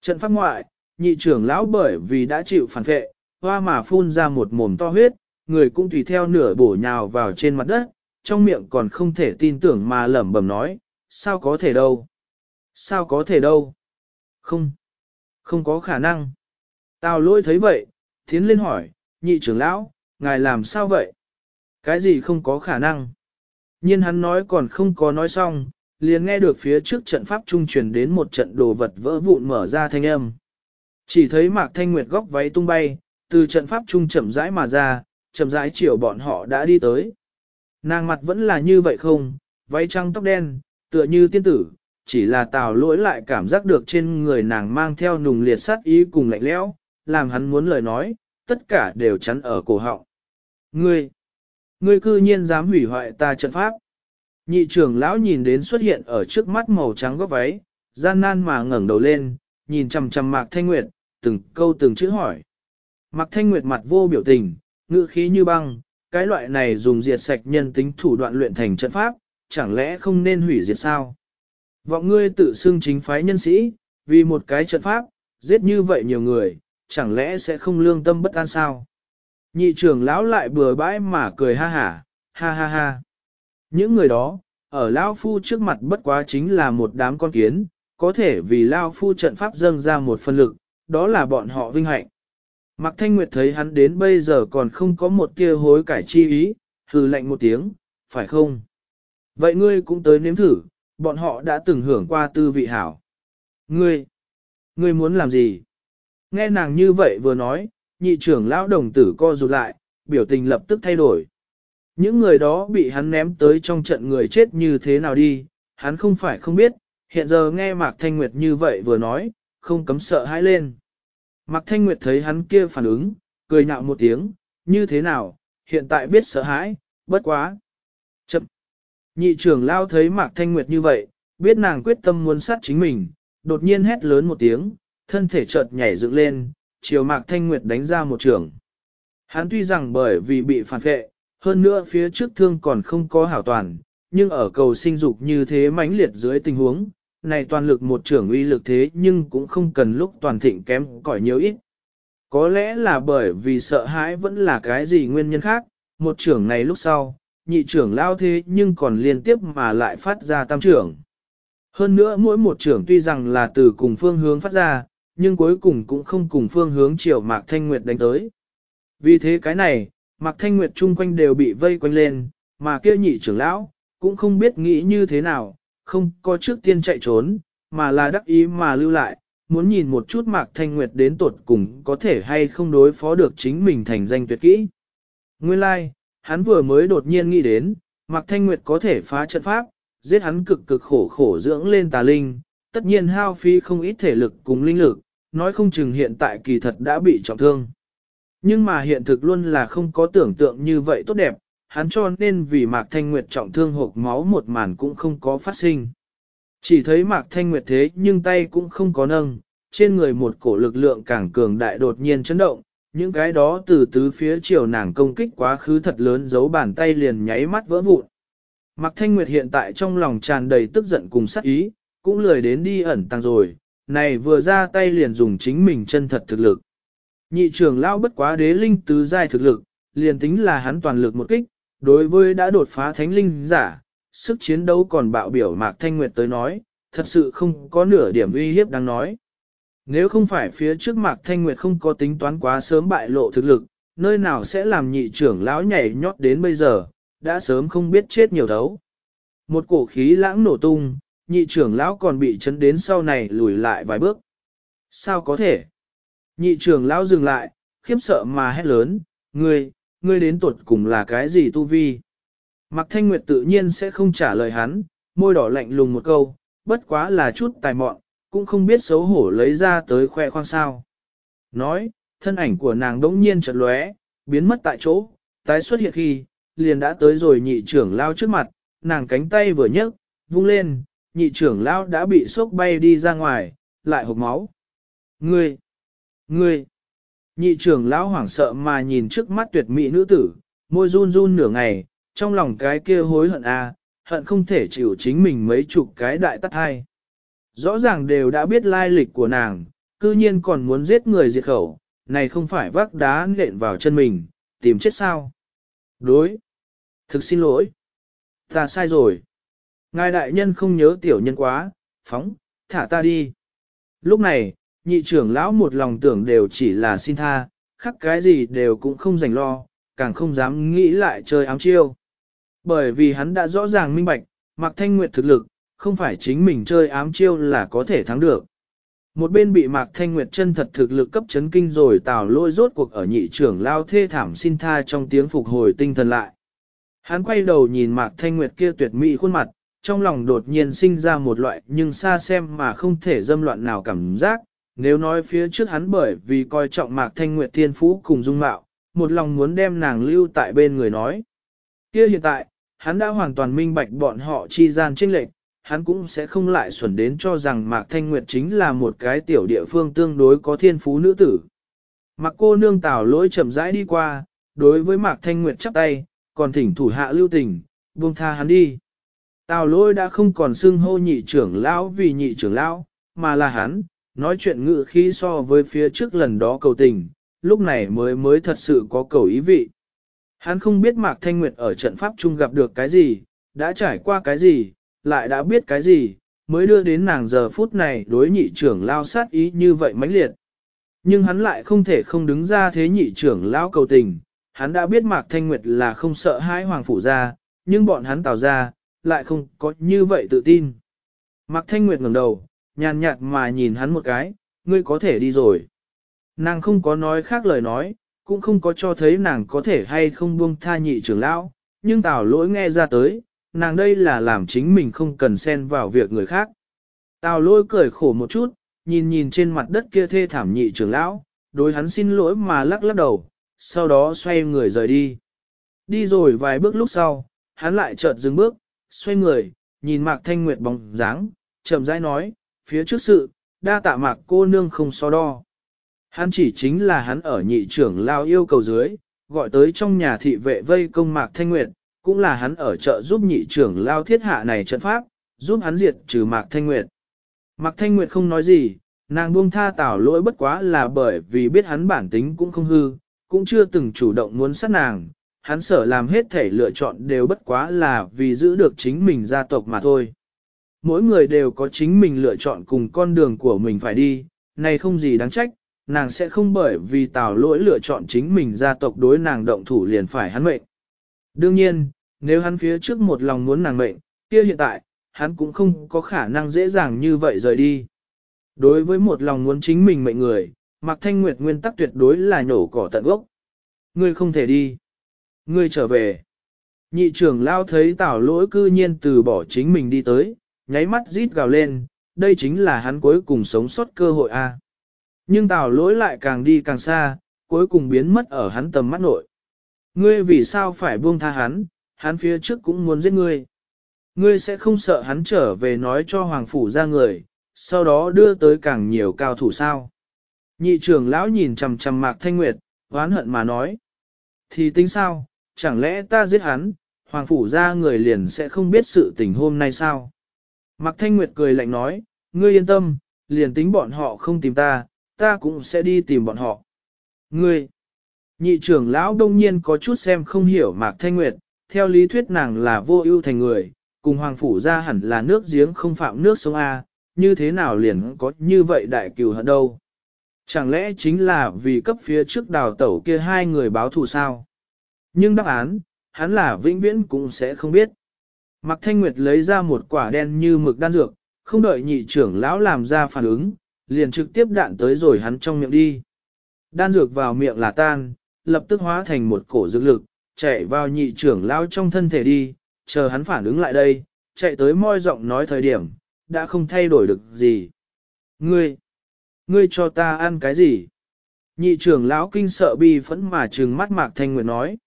Trận pháp ngoại, nhị trưởng lão bởi vì đã chịu phản vệ, hoa mà phun ra một mồm to huyết, người cũng tùy theo nửa bổ nhào vào trên mặt đất, trong miệng còn không thể tin tưởng mà lẩm bẩm nói, sao có thể đâu? Sao có thể đâu? Không, không có khả năng. Tào lôi thấy vậy, tiến lên hỏi, nhị trưởng lão, ngài làm sao vậy? Cái gì không có khả năng? Nhiên hắn nói còn không có nói xong, liền nghe được phía trước trận pháp trung truyền đến một trận đồ vật vỡ vụn mở ra thanh âm. Chỉ thấy Mạc Thanh Nguyệt góc váy tung bay, từ trận pháp trung chậm rãi mà ra, chậm rãi chiều bọn họ đã đi tới. Nàng mặt vẫn là như vậy không, váy trắng tóc đen, tựa như tiên tử, chỉ là tào lỗi lại cảm giác được trên người nàng mang theo nùng liệt sát ý cùng lạnh lẽo, làm hắn muốn lời nói, tất cả đều chắn ở cổ họng. Ngươi, ngươi cư nhiên dám hủy hoại ta trận pháp. Nhị trưởng lão nhìn đến xuất hiện ở trước mắt màu trắng góc váy, gian nan mà ngẩng đầu lên, nhìn chằm chằm Mạc Thanh Nguyệt, từng câu từng chữ hỏi. Mạc Thanh Nguyệt mặt vô biểu tình, ngữ khí như băng, cái loại này dùng diệt sạch nhân tính thủ đoạn luyện thành trận pháp, chẳng lẽ không nên hủy diệt sao? Vọng ngươi tự xưng chính phái nhân sĩ, vì một cái trận pháp, giết như vậy nhiều người, chẳng lẽ sẽ không lương tâm bất an sao? Nhị trưởng lão lại bừa bãi mà cười ha hả, ha ha ha. Những người đó, ở Lao Phu trước mặt bất quá chính là một đám con kiến, có thể vì Lao Phu trận pháp dâng ra một phân lực, đó là bọn họ vinh hạnh. Mạc Thanh Nguyệt thấy hắn đến bây giờ còn không có một tia hối cải chi ý, hừ lạnh một tiếng, phải không? Vậy ngươi cũng tới nếm thử, bọn họ đã từng hưởng qua tư vị hảo. Ngươi, ngươi muốn làm gì? Nghe nàng như vậy vừa nói, nhị trưởng lão đồng tử co rụt lại, biểu tình lập tức thay đổi. Những người đó bị hắn ném tới trong trận người chết như thế nào đi, hắn không phải không biết, hiện giờ nghe Mạc Thanh Nguyệt như vậy vừa nói, không cấm sợ hãi lên. Mạc Thanh Nguyệt thấy hắn kia phản ứng, cười nhạo một tiếng, như thế nào, hiện tại biết sợ hãi, bất quá. Nhị trưởng lao thấy Mạc Thanh Nguyệt như vậy, biết nàng quyết tâm muốn sát chính mình, đột nhiên hét lớn một tiếng, thân thể chợt nhảy dựng lên, chiều Mạc Thanh Nguyệt đánh ra một trường. Hắn tuy rằng bởi vì bị phản vệ, hơn nữa phía trước thương còn không có hảo toàn, nhưng ở cầu sinh dục như thế mãnh liệt dưới tình huống, này toàn lực một trưởng uy lực thế nhưng cũng không cần lúc toàn thịnh kém cỏi nhiều ít. Có lẽ là bởi vì sợ hãi vẫn là cái gì nguyên nhân khác, một trưởng này lúc sau, nhị trưởng lao thế nhưng còn liên tiếp mà lại phát ra tam trưởng. Hơn nữa mỗi một trưởng tuy rằng là từ cùng phương hướng phát ra, nhưng cuối cùng cũng không cùng phương hướng chiều Mạc Thanh Nguyệt đánh tới. Vì thế cái này, Mạc Thanh Nguyệt chung quanh đều bị vây quanh lên, mà kia nhị trưởng lão, cũng không biết nghĩ như thế nào, không có trước tiên chạy trốn, mà là đắc ý mà lưu lại, muốn nhìn một chút Mạc Thanh Nguyệt đến tuột cùng có thể hay không đối phó được chính mình thành danh tuyệt kỹ. Nguyên lai, like, hắn vừa mới đột nhiên nghĩ đến, Mạc Thanh Nguyệt có thể phá trận pháp, giết hắn cực cực khổ khổ dưỡng lên tà linh, tất nhiên hao phí không ít thể lực cùng linh lực, nói không chừng hiện tại kỳ thật đã bị trọng thương. Nhưng mà hiện thực luôn là không có tưởng tượng như vậy tốt đẹp, hắn cho nên vì Mạc Thanh Nguyệt trọng thương hộp máu một màn cũng không có phát sinh. Chỉ thấy Mạc Thanh Nguyệt thế nhưng tay cũng không có nâng, trên người một cổ lực lượng càng cường đại đột nhiên chấn động, những cái đó từ tứ phía chiều nàng công kích quá khứ thật lớn giấu bàn tay liền nháy mắt vỡ vụn. Mạc Thanh Nguyệt hiện tại trong lòng tràn đầy tức giận cùng sát ý, cũng lười đến đi ẩn tăng rồi, này vừa ra tay liền dùng chính mình chân thật thực lực. Nhị trưởng lao bất quá đế linh tứ giai thực lực, liền tính là hắn toàn lực một kích, đối với đã đột phá thánh linh giả, sức chiến đấu còn bạo biểu Mạc Thanh Nguyệt tới nói, thật sự không có nửa điểm uy hiếp đang nói. Nếu không phải phía trước Mạc Thanh Nguyệt không có tính toán quá sớm bại lộ thực lực, nơi nào sẽ làm nhị trưởng lão nhảy nhót đến bây giờ, đã sớm không biết chết nhiều thấu. Một cổ khí lãng nổ tung, nhị trưởng lão còn bị chấn đến sau này lùi lại vài bước. Sao có thể? Nhị trưởng lão dừng lại, khiếp sợ mà hét lớn, ngươi, ngươi đến tuột cùng là cái gì tu vi? Mạc Thanh Nguyệt tự nhiên sẽ không trả lời hắn, môi đỏ lạnh lùng một câu, bất quá là chút tài mọn, cũng không biết xấu hổ lấy ra tới khoe khoang sao. Nói, thân ảnh của nàng đống nhiên chợt lóe, biến mất tại chỗ, tái xuất hiện khi, liền đã tới rồi nhị trưởng lao trước mặt, nàng cánh tay vừa nhấc, vung lên, nhị trưởng lao đã bị sốc bay đi ra ngoài, lại hộp máu. Ngươi! Ngươi! Nhị trưởng lão hoảng sợ mà nhìn trước mắt tuyệt mỹ nữ tử, môi run run nửa ngày, trong lòng cái kia hối hận à, hận không thể chịu chính mình mấy chục cái đại tắt hai. Rõ ràng đều đã biết lai lịch của nàng, cư nhiên còn muốn giết người diệt khẩu, này không phải vác đá nện vào chân mình, tìm chết sao. Đối. Thực xin lỗi. Ta sai rồi. Ngài đại nhân không nhớ tiểu nhân quá, phóng, thả ta đi. Lúc này, nhị trưởng lão một lòng tưởng đều chỉ là xin tha, khắc cái gì đều cũng không dành lo, càng không dám nghĩ lại chơi ám chiêu. Bởi vì hắn đã rõ ràng minh bạch, Mạc Thanh Nguyệt thực lực, không phải chính mình chơi ám chiêu là có thể thắng được. Một bên bị Mạc Thanh Nguyệt chân thật thực lực cấp chấn kinh rồi tào lôi rốt cuộc ở nhị trưởng lao thê thảm xin tha trong tiếng phục hồi tinh thần lại. Hắn quay đầu nhìn Mạc Thanh Nguyệt kia tuyệt mỹ khuôn mặt, trong lòng đột nhiên sinh ra một loại nhưng xa xem mà không thể dâm loạn nào cảm giác, nếu nói phía trước hắn bởi vì coi trọng Mạc Thanh Nguyệt Thiên Phú cùng dung mạo, một lòng muốn đem nàng lưu tại bên người nói. kia hiện tại, hắn đã hoàn toàn minh bạch bọn họ chi gian trinh lệch, hắn cũng sẽ không lại xuẩn đến cho rằng Mạc Thanh Nguyệt chính là một cái tiểu địa phương tương đối có thiên phú nữ tử. Mạc cô nương tảo lỗi chậm rãi đi qua, đối với Mạc Thanh Nguyệt chắp tay, còn thỉnh thủ hạ lưu tình, buông tha hắn đi. Tào lỗi đã không còn xưng hô nhị trưởng lão vì nhị trưởng lão, mà là hắn, nói chuyện ngự khí so với phía trước lần đó cầu tình, lúc này mới mới thật sự có cầu ý vị. Hắn không biết Mạc Thanh Nguyệt ở trận pháp chung gặp được cái gì, đã trải qua cái gì, lại đã biết cái gì, mới đưa đến nàng giờ phút này đối nhị trưởng lao sát ý như vậy mãnh liệt. Nhưng hắn lại không thể không đứng ra thế nhị trưởng lao cầu tình, hắn đã biết Mạc Thanh Nguyệt là không sợ hãi hoàng phủ ra, nhưng bọn hắn tạo ra, lại không có như vậy tự tin. Mạc Thanh Nguyệt ngẩng đầu, nhàn nhạt mà nhìn hắn một cái, ngươi có thể đi rồi. Nàng không có nói khác lời nói, cũng không có cho thấy nàng có thể hay không buông tha nhị trưởng lão, nhưng tào lỗi nghe ra tới, nàng đây là làm chính mình không cần xen vào việc người khác. Tào Lôi cười khổ một chút, nhìn nhìn trên mặt đất kia thê thảm nhị trưởng lão, đối hắn xin lỗi mà lắc lắc đầu, sau đó xoay người rời đi. Đi rồi vài bước lúc sau, hắn lại chợt dừng bước, xoay người, nhìn Mạc Thanh Nguyệt bóng dáng, chậm rãi nói, phía trước sự, đa tạ Mạc cô nương không so đo. Hắn chỉ chính là hắn ở nhị trưởng lao yêu cầu dưới, gọi tới trong nhà thị vệ vây công Mạc Thanh Nguyệt, cũng là hắn ở chợ giúp nhị trưởng lao thiết hạ này trận pháp, giúp hắn diệt trừ Mạc Thanh Nguyệt. Mạc Thanh Nguyệt không nói gì, nàng buông tha tảo lỗi bất quá là bởi vì biết hắn bản tính cũng không hư, cũng chưa từng chủ động muốn sát nàng, hắn sở làm hết thể lựa chọn đều bất quá là vì giữ được chính mình gia tộc mà thôi. Mỗi người đều có chính mình lựa chọn cùng con đường của mình phải đi, này không gì đáng trách, nàng sẽ không bởi vì tào lỗi lựa chọn chính mình gia tộc đối nàng động thủ liền phải hắn mệnh. Đương nhiên, nếu hắn phía trước một lòng muốn nàng mệnh, kia hiện tại, hắn cũng không có khả năng dễ dàng như vậy rời đi. Đối với một lòng muốn chính mình mệnh người, Mạc Thanh Nguyệt nguyên tắc tuyệt đối là nhổ cỏ tận gốc. Ngươi không thể đi. Ngươi trở về. Nhị trưởng lao thấy tảo lỗi cư nhiên từ bỏ chính mình đi tới, nháy mắt rít gào lên, đây chính là hắn cuối cùng sống sót cơ hội a. Nhưng tảo lỗi lại càng đi càng xa, cuối cùng biến mất ở hắn tầm mắt nội. Ngươi vì sao phải buông tha hắn, hắn phía trước cũng muốn giết ngươi. Ngươi sẽ không sợ hắn trở về nói cho hoàng phủ ra người, sau đó đưa tới càng nhiều cao thủ sao. Nhị trưởng lão nhìn chằm chằm mạc thanh nguyệt, oán hận mà nói. Thì tính sao, chẳng lẽ ta giết hắn, hoàng phủ ra người liền sẽ không biết sự tình hôm nay sao? Mạc Thanh Nguyệt cười lạnh nói, ngươi yên tâm, liền tính bọn họ không tìm ta, ta cũng sẽ đi tìm bọn họ. Ngươi, nhị trưởng lão đông nhiên có chút xem không hiểu Mạc Thanh Nguyệt, theo lý thuyết nàng là vô ưu thành người, cùng hoàng phủ ra hẳn là nước giếng không phạm nước sông A, như thế nào liền có như vậy đại cừu hận đâu. Chẳng lẽ chính là vì cấp phía trước đào tẩu kia hai người báo thù sao? Nhưng đáp án, hắn là vĩnh viễn cũng sẽ không biết. Mạc Thanh Nguyệt lấy ra một quả đen như mực đan dược, không đợi nhị trưởng lão làm ra phản ứng, liền trực tiếp đạn tới rồi hắn trong miệng đi. Đan dược vào miệng là tan, lập tức hóa thành một cổ dược lực, chạy vào nhị trưởng lão trong thân thể đi, chờ hắn phản ứng lại đây, chạy tới môi giọng nói thời điểm, đã không thay đổi được gì. Ngươi, ngươi cho ta ăn cái gì? Nhị trưởng lão kinh sợ bi phẫn mà trừng mắt Mạc Thanh Nguyệt nói.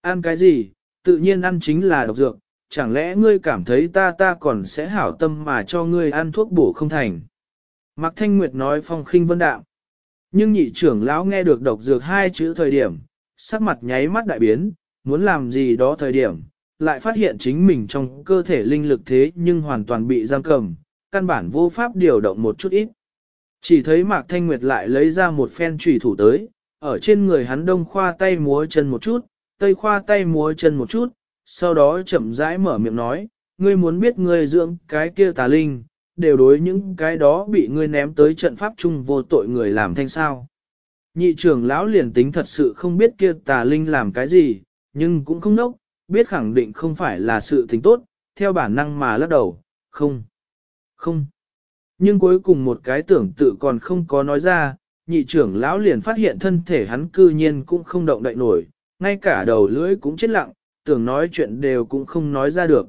Ăn cái gì, tự nhiên ăn chính là độc dược, chẳng lẽ ngươi cảm thấy ta ta còn sẽ hảo tâm mà cho ngươi ăn thuốc bổ không thành. Mạc Thanh Nguyệt nói phong khinh vân đạo. Nhưng nhị trưởng lão nghe được độc dược hai chữ thời điểm, sắc mặt nháy mắt đại biến, muốn làm gì đó thời điểm, lại phát hiện chính mình trong cơ thể linh lực thế nhưng hoàn toàn bị giam cầm, căn bản vô pháp điều động một chút ít. Chỉ thấy Mạc Thanh Nguyệt lại lấy ra một phen trùy thủ tới, ở trên người hắn đông khoa tay múa chân một chút, tây khoa tay múa chân một chút, sau đó chậm rãi mở miệng nói, ngươi muốn biết ngươi dưỡng cái kia tà linh, đều đối những cái đó bị ngươi ném tới trận pháp chung vô tội người làm thanh sao. Nhị trưởng lão liền tính thật sự không biết kia tà linh làm cái gì, nhưng cũng không nốc, biết khẳng định không phải là sự tình tốt, theo bản năng mà lắc đầu, không, không. Nhưng cuối cùng một cái tưởng tự còn không có nói ra, nhị trưởng lão liền phát hiện thân thể hắn cư nhiên cũng không động đậy nổi, ngay cả đầu lưỡi cũng chết lặng, tưởng nói chuyện đều cũng không nói ra được.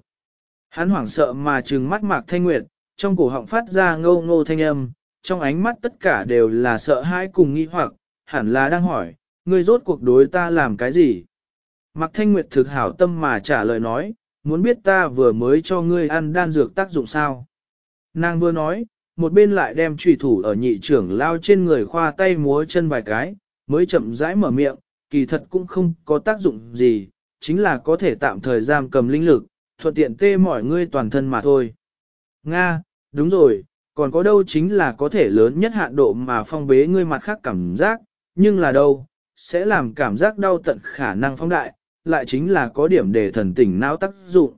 Hắn hoảng sợ mà trừng mắt Mạc Thanh Nguyệt, trong cổ họng phát ra ngâu ngô thanh âm, trong ánh mắt tất cả đều là sợ hãi cùng nghi hoặc, hẳn là đang hỏi, ngươi rốt cuộc đối ta làm cái gì? Mạc Thanh Nguyệt thực hảo tâm mà trả lời nói, muốn biết ta vừa mới cho ngươi ăn đan dược tác dụng sao? Nàng vừa nói, một bên lại đem trùy thủ ở nhị trưởng lao trên người khoa tay múa chân vài cái, mới chậm rãi mở miệng, kỳ thật cũng không có tác dụng gì, chính là có thể tạm thời giam cầm linh lực, thuận tiện tê mỏi ngươi toàn thân mà thôi. Nga, đúng rồi, còn có đâu chính là có thể lớn nhất hạn độ mà phong bế ngươi mặt khác cảm giác, nhưng là đâu, sẽ làm cảm giác đau tận khả năng phong đại, lại chính là có điểm để thần tỉnh não tác dụng.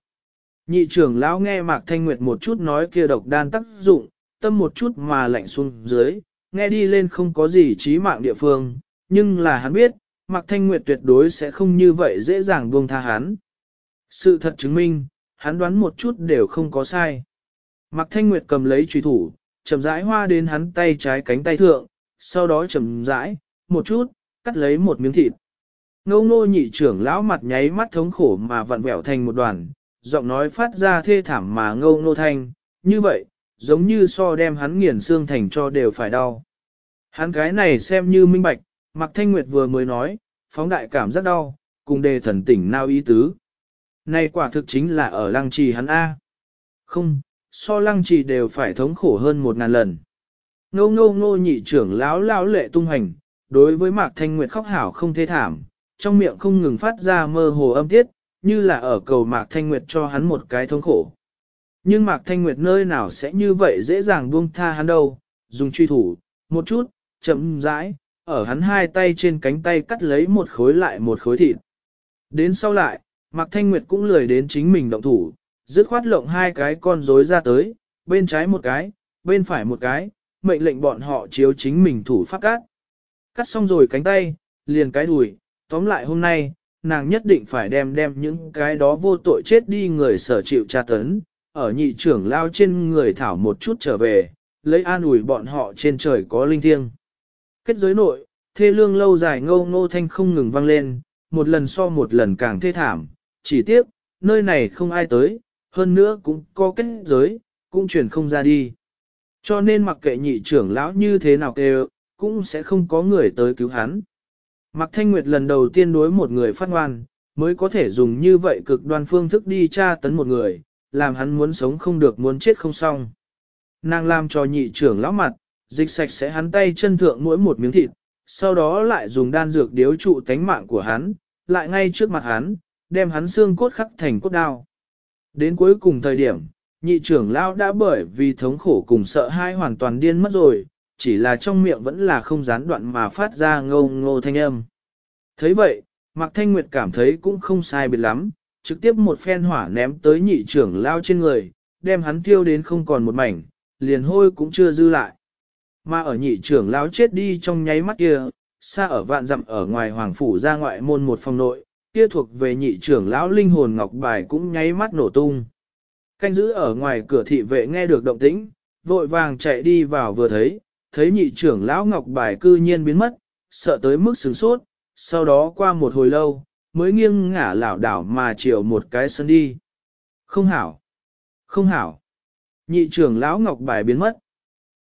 Nhị trưởng lão nghe Mạc Thanh Nguyệt một chút nói kia độc đan tác dụng, tâm một chút mà lạnh xuống dưới, nghe đi lên không có gì trí mạng địa phương, nhưng là hắn biết, Mạc Thanh Nguyệt tuyệt đối sẽ không như vậy dễ dàng buông tha hắn. Sự thật chứng minh, hắn đoán một chút đều không có sai. Mạc Thanh Nguyệt cầm lấy trùy thủ, chậm rãi hoa đến hắn tay trái cánh tay thượng, sau đó chậm rãi, một chút, cắt lấy một miếng thịt. Ngô ngô nhị trưởng lão mặt nháy mắt thống khổ mà vặn vẹo thành một đoàn, giọng nói phát ra thê thảm mà ngô ngô thanh, như vậy, giống như so đem hắn nghiền xương thành cho đều phải đau. Hắn cái này xem như minh bạch, Mạc Thanh Nguyệt vừa mới nói, phóng đại cảm giác đau, cùng đề thần tỉnh nao ý tứ. Này quả thực chính là ở lăng trì hắn A. Không, so lăng trì đều phải thống khổ hơn một ngàn lần. Ngô ngô ngô nhị trưởng lão lão lệ tung hành, đối với Mạc Thanh Nguyệt khóc hảo không thế thảm, trong miệng không ngừng phát ra mơ hồ âm tiết, như là ở cầu Mạc Thanh Nguyệt cho hắn một cái thống khổ. Nhưng Mạc Thanh Nguyệt nơi nào sẽ như vậy dễ dàng buông tha hắn đâu, dùng truy thủ, một chút, chậm rãi, ở hắn hai tay trên cánh tay cắt lấy một khối lại một khối thịt. Đến sau lại, Mạc Thanh Nguyệt cũng lười đến chính mình động thủ, dứt khoát lộng hai cái con rối ra tới, bên trái một cái, bên phải một cái, mệnh lệnh bọn họ chiếu chính mình thủ phát cắt. Cắt xong rồi cánh tay, liền cái đùi, tóm lại hôm nay, nàng nhất định phải đem đem những cái đó vô tội chết đi người sở chịu tra tấn, ở nhị trưởng lao trên người thảo một chút trở về, lấy an ủi bọn họ trên trời có linh thiêng. Kết giới nội, thê lương lâu dài ngâu ngô thanh không ngừng vang lên, một lần so một lần càng thê thảm, chỉ tiếc, nơi này không ai tới, hơn nữa cũng có kết giới, cũng chuyển không ra đi. Cho nên mặc kệ nhị trưởng lão như thế nào kêu, cũng sẽ không có người tới cứu hắn. Mạc Thanh Nguyệt lần đầu tiên đối một người phát ngoan, mới có thể dùng như vậy cực đoan phương thức đi tra tấn một người, làm hắn muốn sống không được muốn chết không xong. Nàng làm cho nhị trưởng lão mặt, dịch sạch sẽ hắn tay chân thượng mỗi một miếng thịt, sau đó lại dùng đan dược điếu trụ tánh mạng của hắn, lại ngay trước mặt hắn, đem hắn xương cốt khắc thành cốt đao. Đến cuối cùng thời điểm, nhị trưởng lão đã bởi vì thống khổ cùng sợ hai hoàn toàn điên mất rồi, chỉ là trong miệng vẫn là không gián đoạn mà phát ra ngô ngô thanh âm. thấy vậy, Mạc Thanh Nguyệt cảm thấy cũng không sai biệt lắm, trực tiếp một phen hỏa ném tới nhị trưởng lao trên người, đem hắn thiêu đến không còn một mảnh, liền hôi cũng chưa dư lại. Mà ở nhị trưởng lao chết đi trong nháy mắt kia, xa ở vạn dặm ở ngoài hoàng phủ ra ngoại môn một phòng nội, kia thuộc về nhị trưởng lão linh hồn ngọc bài cũng nháy mắt nổ tung. Canh giữ ở ngoài cửa thị vệ nghe được động tĩnh, vội vàng chạy đi vào vừa thấy, thấy nhị trưởng lão ngọc bài cư nhiên biến mất, sợ tới mức sửng sốt, sau đó qua một hồi lâu, mới nghiêng ngả lảo đảo mà chiều một cái sân đi. Không hảo, không hảo. Nhị trưởng lão ngọc bài biến mất.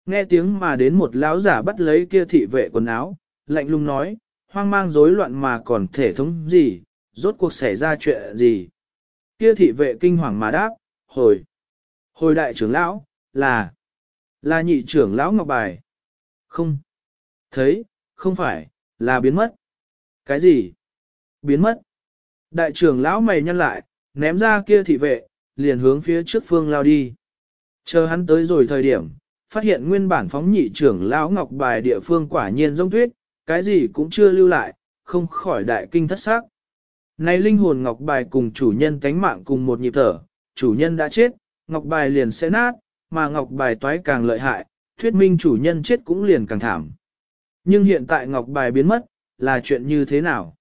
Nghe tiếng mà đến một lão giả bắt lấy kia thị vệ quần áo, lạnh lùng nói, hoang mang rối loạn mà còn thể thống gì, rốt cuộc xảy ra chuyện gì. Kia thị vệ kinh hoàng mà đáp, hồi, hồi đại trưởng lão, là, là nhị trưởng lão ngọc bài. Không, thấy, không phải, là biến mất. Cái gì? Biến mất. Đại trưởng lão mày nhăn lại, ném ra kia thị vệ, liền hướng phía trước phương lao đi. Chờ hắn tới rồi thời điểm, phát hiện nguyên bản phóng nhị trưởng lão ngọc bài địa phương quả nhiên rông tuyết, cái gì cũng chưa lưu lại, không khỏi đại kinh thất xác. Này linh hồn ngọc bài cùng chủ nhân tánh mạng cùng một nhịp thở, chủ nhân đã chết, ngọc bài liền sẽ nát, mà ngọc bài toái càng lợi hại, thuyết minh chủ nhân chết cũng liền càng thảm. Nhưng hiện tại ngọc bài biến mất, là chuyện như thế nào?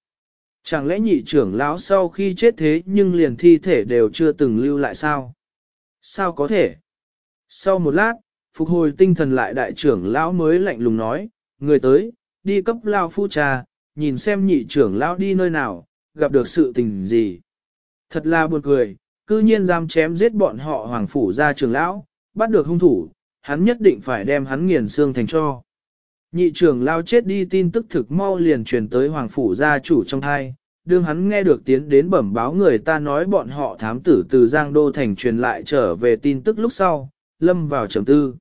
Chẳng lẽ nhị trưởng lão sau khi chết thế nhưng liền thi thể đều chưa từng lưu lại sao? Sao có thể? Sau một lát, phục hồi tinh thần lại đại trưởng lão mới lạnh lùng nói, người tới, đi cấp lao phu trà, nhìn xem nhị trưởng lão đi nơi nào, gặp được sự tình gì. Thật là buồn cười, cư nhiên dám chém giết bọn họ hoàng phủ gia trưởng lão, bắt được hung thủ, hắn nhất định phải đem hắn nghiền xương thành cho. Nhị trưởng lao chết đi tin tức thực mau liền truyền tới hoàng phủ gia chủ trong thai, đương hắn nghe được tiến đến bẩm báo người ta nói bọn họ thám tử từ Giang Đô Thành truyền lại trở về tin tức lúc sau, lâm vào trầm tư.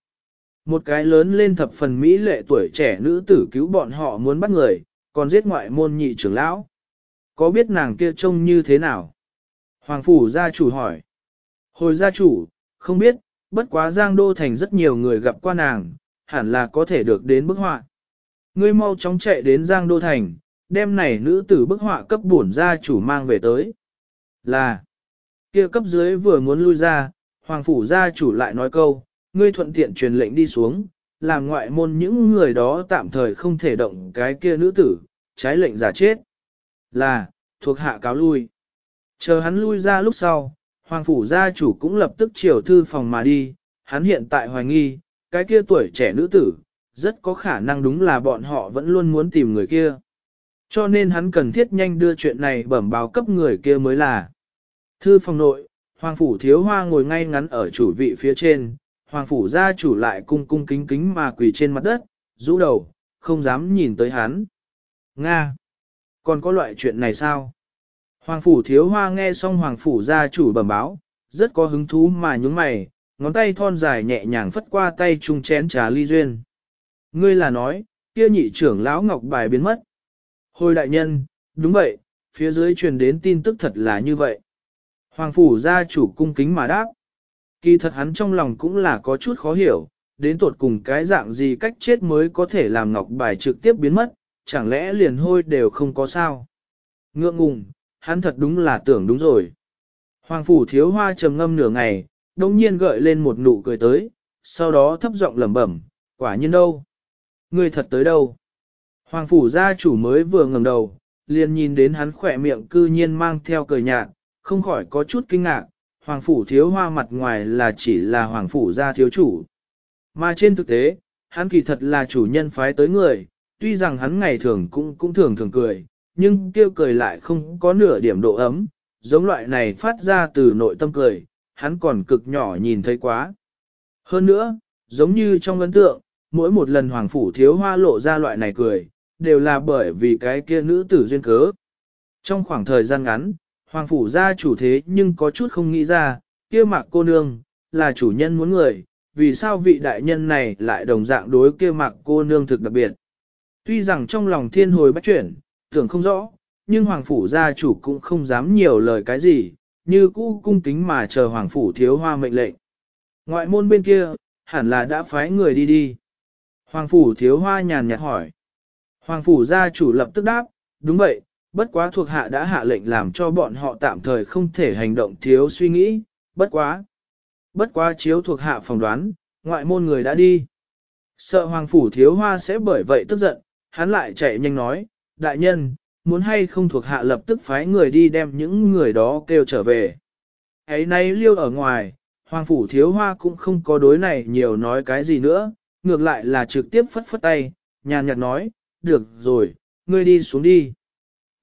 Một cái lớn lên thập phần Mỹ lệ tuổi trẻ nữ tử cứu bọn họ muốn bắt người, còn giết ngoại môn nhị trưởng lão. Có biết nàng kia trông như thế nào? Hoàng phủ gia chủ hỏi. Hồi gia chủ, không biết, bất quá Giang Đô Thành rất nhiều người gặp qua nàng, hẳn là có thể được đến bức họa. Ngươi mau chóng chạy đến Giang Đô Thành, đem này nữ tử bức họa cấp bổn gia chủ mang về tới. Là, kia cấp dưới vừa muốn lui ra, Hoàng phủ gia chủ lại nói câu, ngươi thuận tiện truyền lệnh đi xuống, làm ngoại môn những người đó tạm thời không thể động cái kia nữ tử, trái lệnh giả chết. Là, thuộc hạ cáo lui. Chờ hắn lui ra lúc sau, Hoàng phủ gia chủ cũng lập tức chiều thư phòng mà đi, hắn hiện tại hoài nghi, cái kia tuổi trẻ nữ tử, rất có khả năng đúng là bọn họ vẫn luôn muốn tìm người kia. Cho nên hắn cần thiết nhanh đưa chuyện này bẩm báo cấp người kia mới là. Thư phòng nội, Hoàng phủ thiếu hoa ngồi ngay ngắn ở chủ vị phía trên, Hoàng phủ gia chủ lại cung cung kính kính mà quỳ trên mặt đất, rũ đầu, không dám nhìn tới hắn. Nga! Còn có loại chuyện này sao? Hoàng phủ thiếu hoa nghe xong hoàng phủ gia chủ bẩm báo, rất có hứng thú mà nhúng mày, ngón tay thon dài nhẹ nhàng phất qua tay chung chén trà ly duyên. Ngươi là nói, kia nhị trưởng lão ngọc bài biến mất. Hồi đại nhân, đúng vậy, phía dưới truyền đến tin tức thật là như vậy. Hoàng phủ gia chủ cung kính mà đáp. Kỳ thật hắn trong lòng cũng là có chút khó hiểu, đến tột cùng cái dạng gì cách chết mới có thể làm ngọc bài trực tiếp biến mất, chẳng lẽ liền hôi đều không có sao. Ngượng ngùng, hắn thật đúng là tưởng đúng rồi. Hoàng phủ thiếu hoa trầm ngâm nửa ngày, đông nhiên gợi lên một nụ cười tới, sau đó thấp giọng lẩm bẩm, quả nhiên đâu? Ngươi thật tới đâu? Hoàng phủ gia chủ mới vừa ngẩng đầu, liền nhìn đến hắn khỏe miệng cư nhiên mang theo cười nhạt, không khỏi có chút kinh ngạc, hoàng phủ thiếu hoa mặt ngoài là chỉ là hoàng phủ gia thiếu chủ. Mà trên thực tế, hắn kỳ thật là chủ nhân phái tới người, tuy rằng hắn ngày thường cũng cũng thường thường cười, nhưng kêu cười lại không có nửa điểm độ ấm, giống loại này phát ra từ nội tâm cười, hắn còn cực nhỏ nhìn thấy quá. Hơn nữa, giống như trong ấn tượng, mỗi một lần hoàng phủ thiếu hoa lộ ra loại này cười, đều là bởi vì cái kia nữ tử duyên cớ. Trong khoảng thời gian ngắn, hoàng phủ gia chủ thế nhưng có chút không nghĩ ra, kia mạc cô nương, là chủ nhân muốn người, vì sao vị đại nhân này lại đồng dạng đối kia mạc cô nương thực đặc biệt. Tuy rằng trong lòng thiên hồi bắt chuyển, tưởng không rõ, nhưng hoàng phủ gia chủ cũng không dám nhiều lời cái gì, như cũ cung kính mà chờ hoàng phủ thiếu hoa mệnh lệnh. Ngoại môn bên kia, hẳn là đã phái người đi đi. Hoàng phủ thiếu hoa nhàn nhạt hỏi. Hoàng phủ gia chủ lập tức đáp, đúng vậy, bất quá thuộc hạ đã hạ lệnh làm cho bọn họ tạm thời không thể hành động thiếu suy nghĩ, bất quá. Bất quá chiếu thuộc hạ phỏng đoán, ngoại môn người đã đi. Sợ hoàng phủ thiếu hoa sẽ bởi vậy tức giận, hắn lại chạy nhanh nói, đại nhân, muốn hay không thuộc hạ lập tức phái người đi đem những người đó kêu trở về. Ấy nay liêu ở ngoài, hoàng phủ thiếu hoa cũng không có đối này nhiều nói cái gì nữa, ngược lại là trực tiếp phất phất tay, nhàn nhạt nói, được rồi, ngươi đi xuống đi.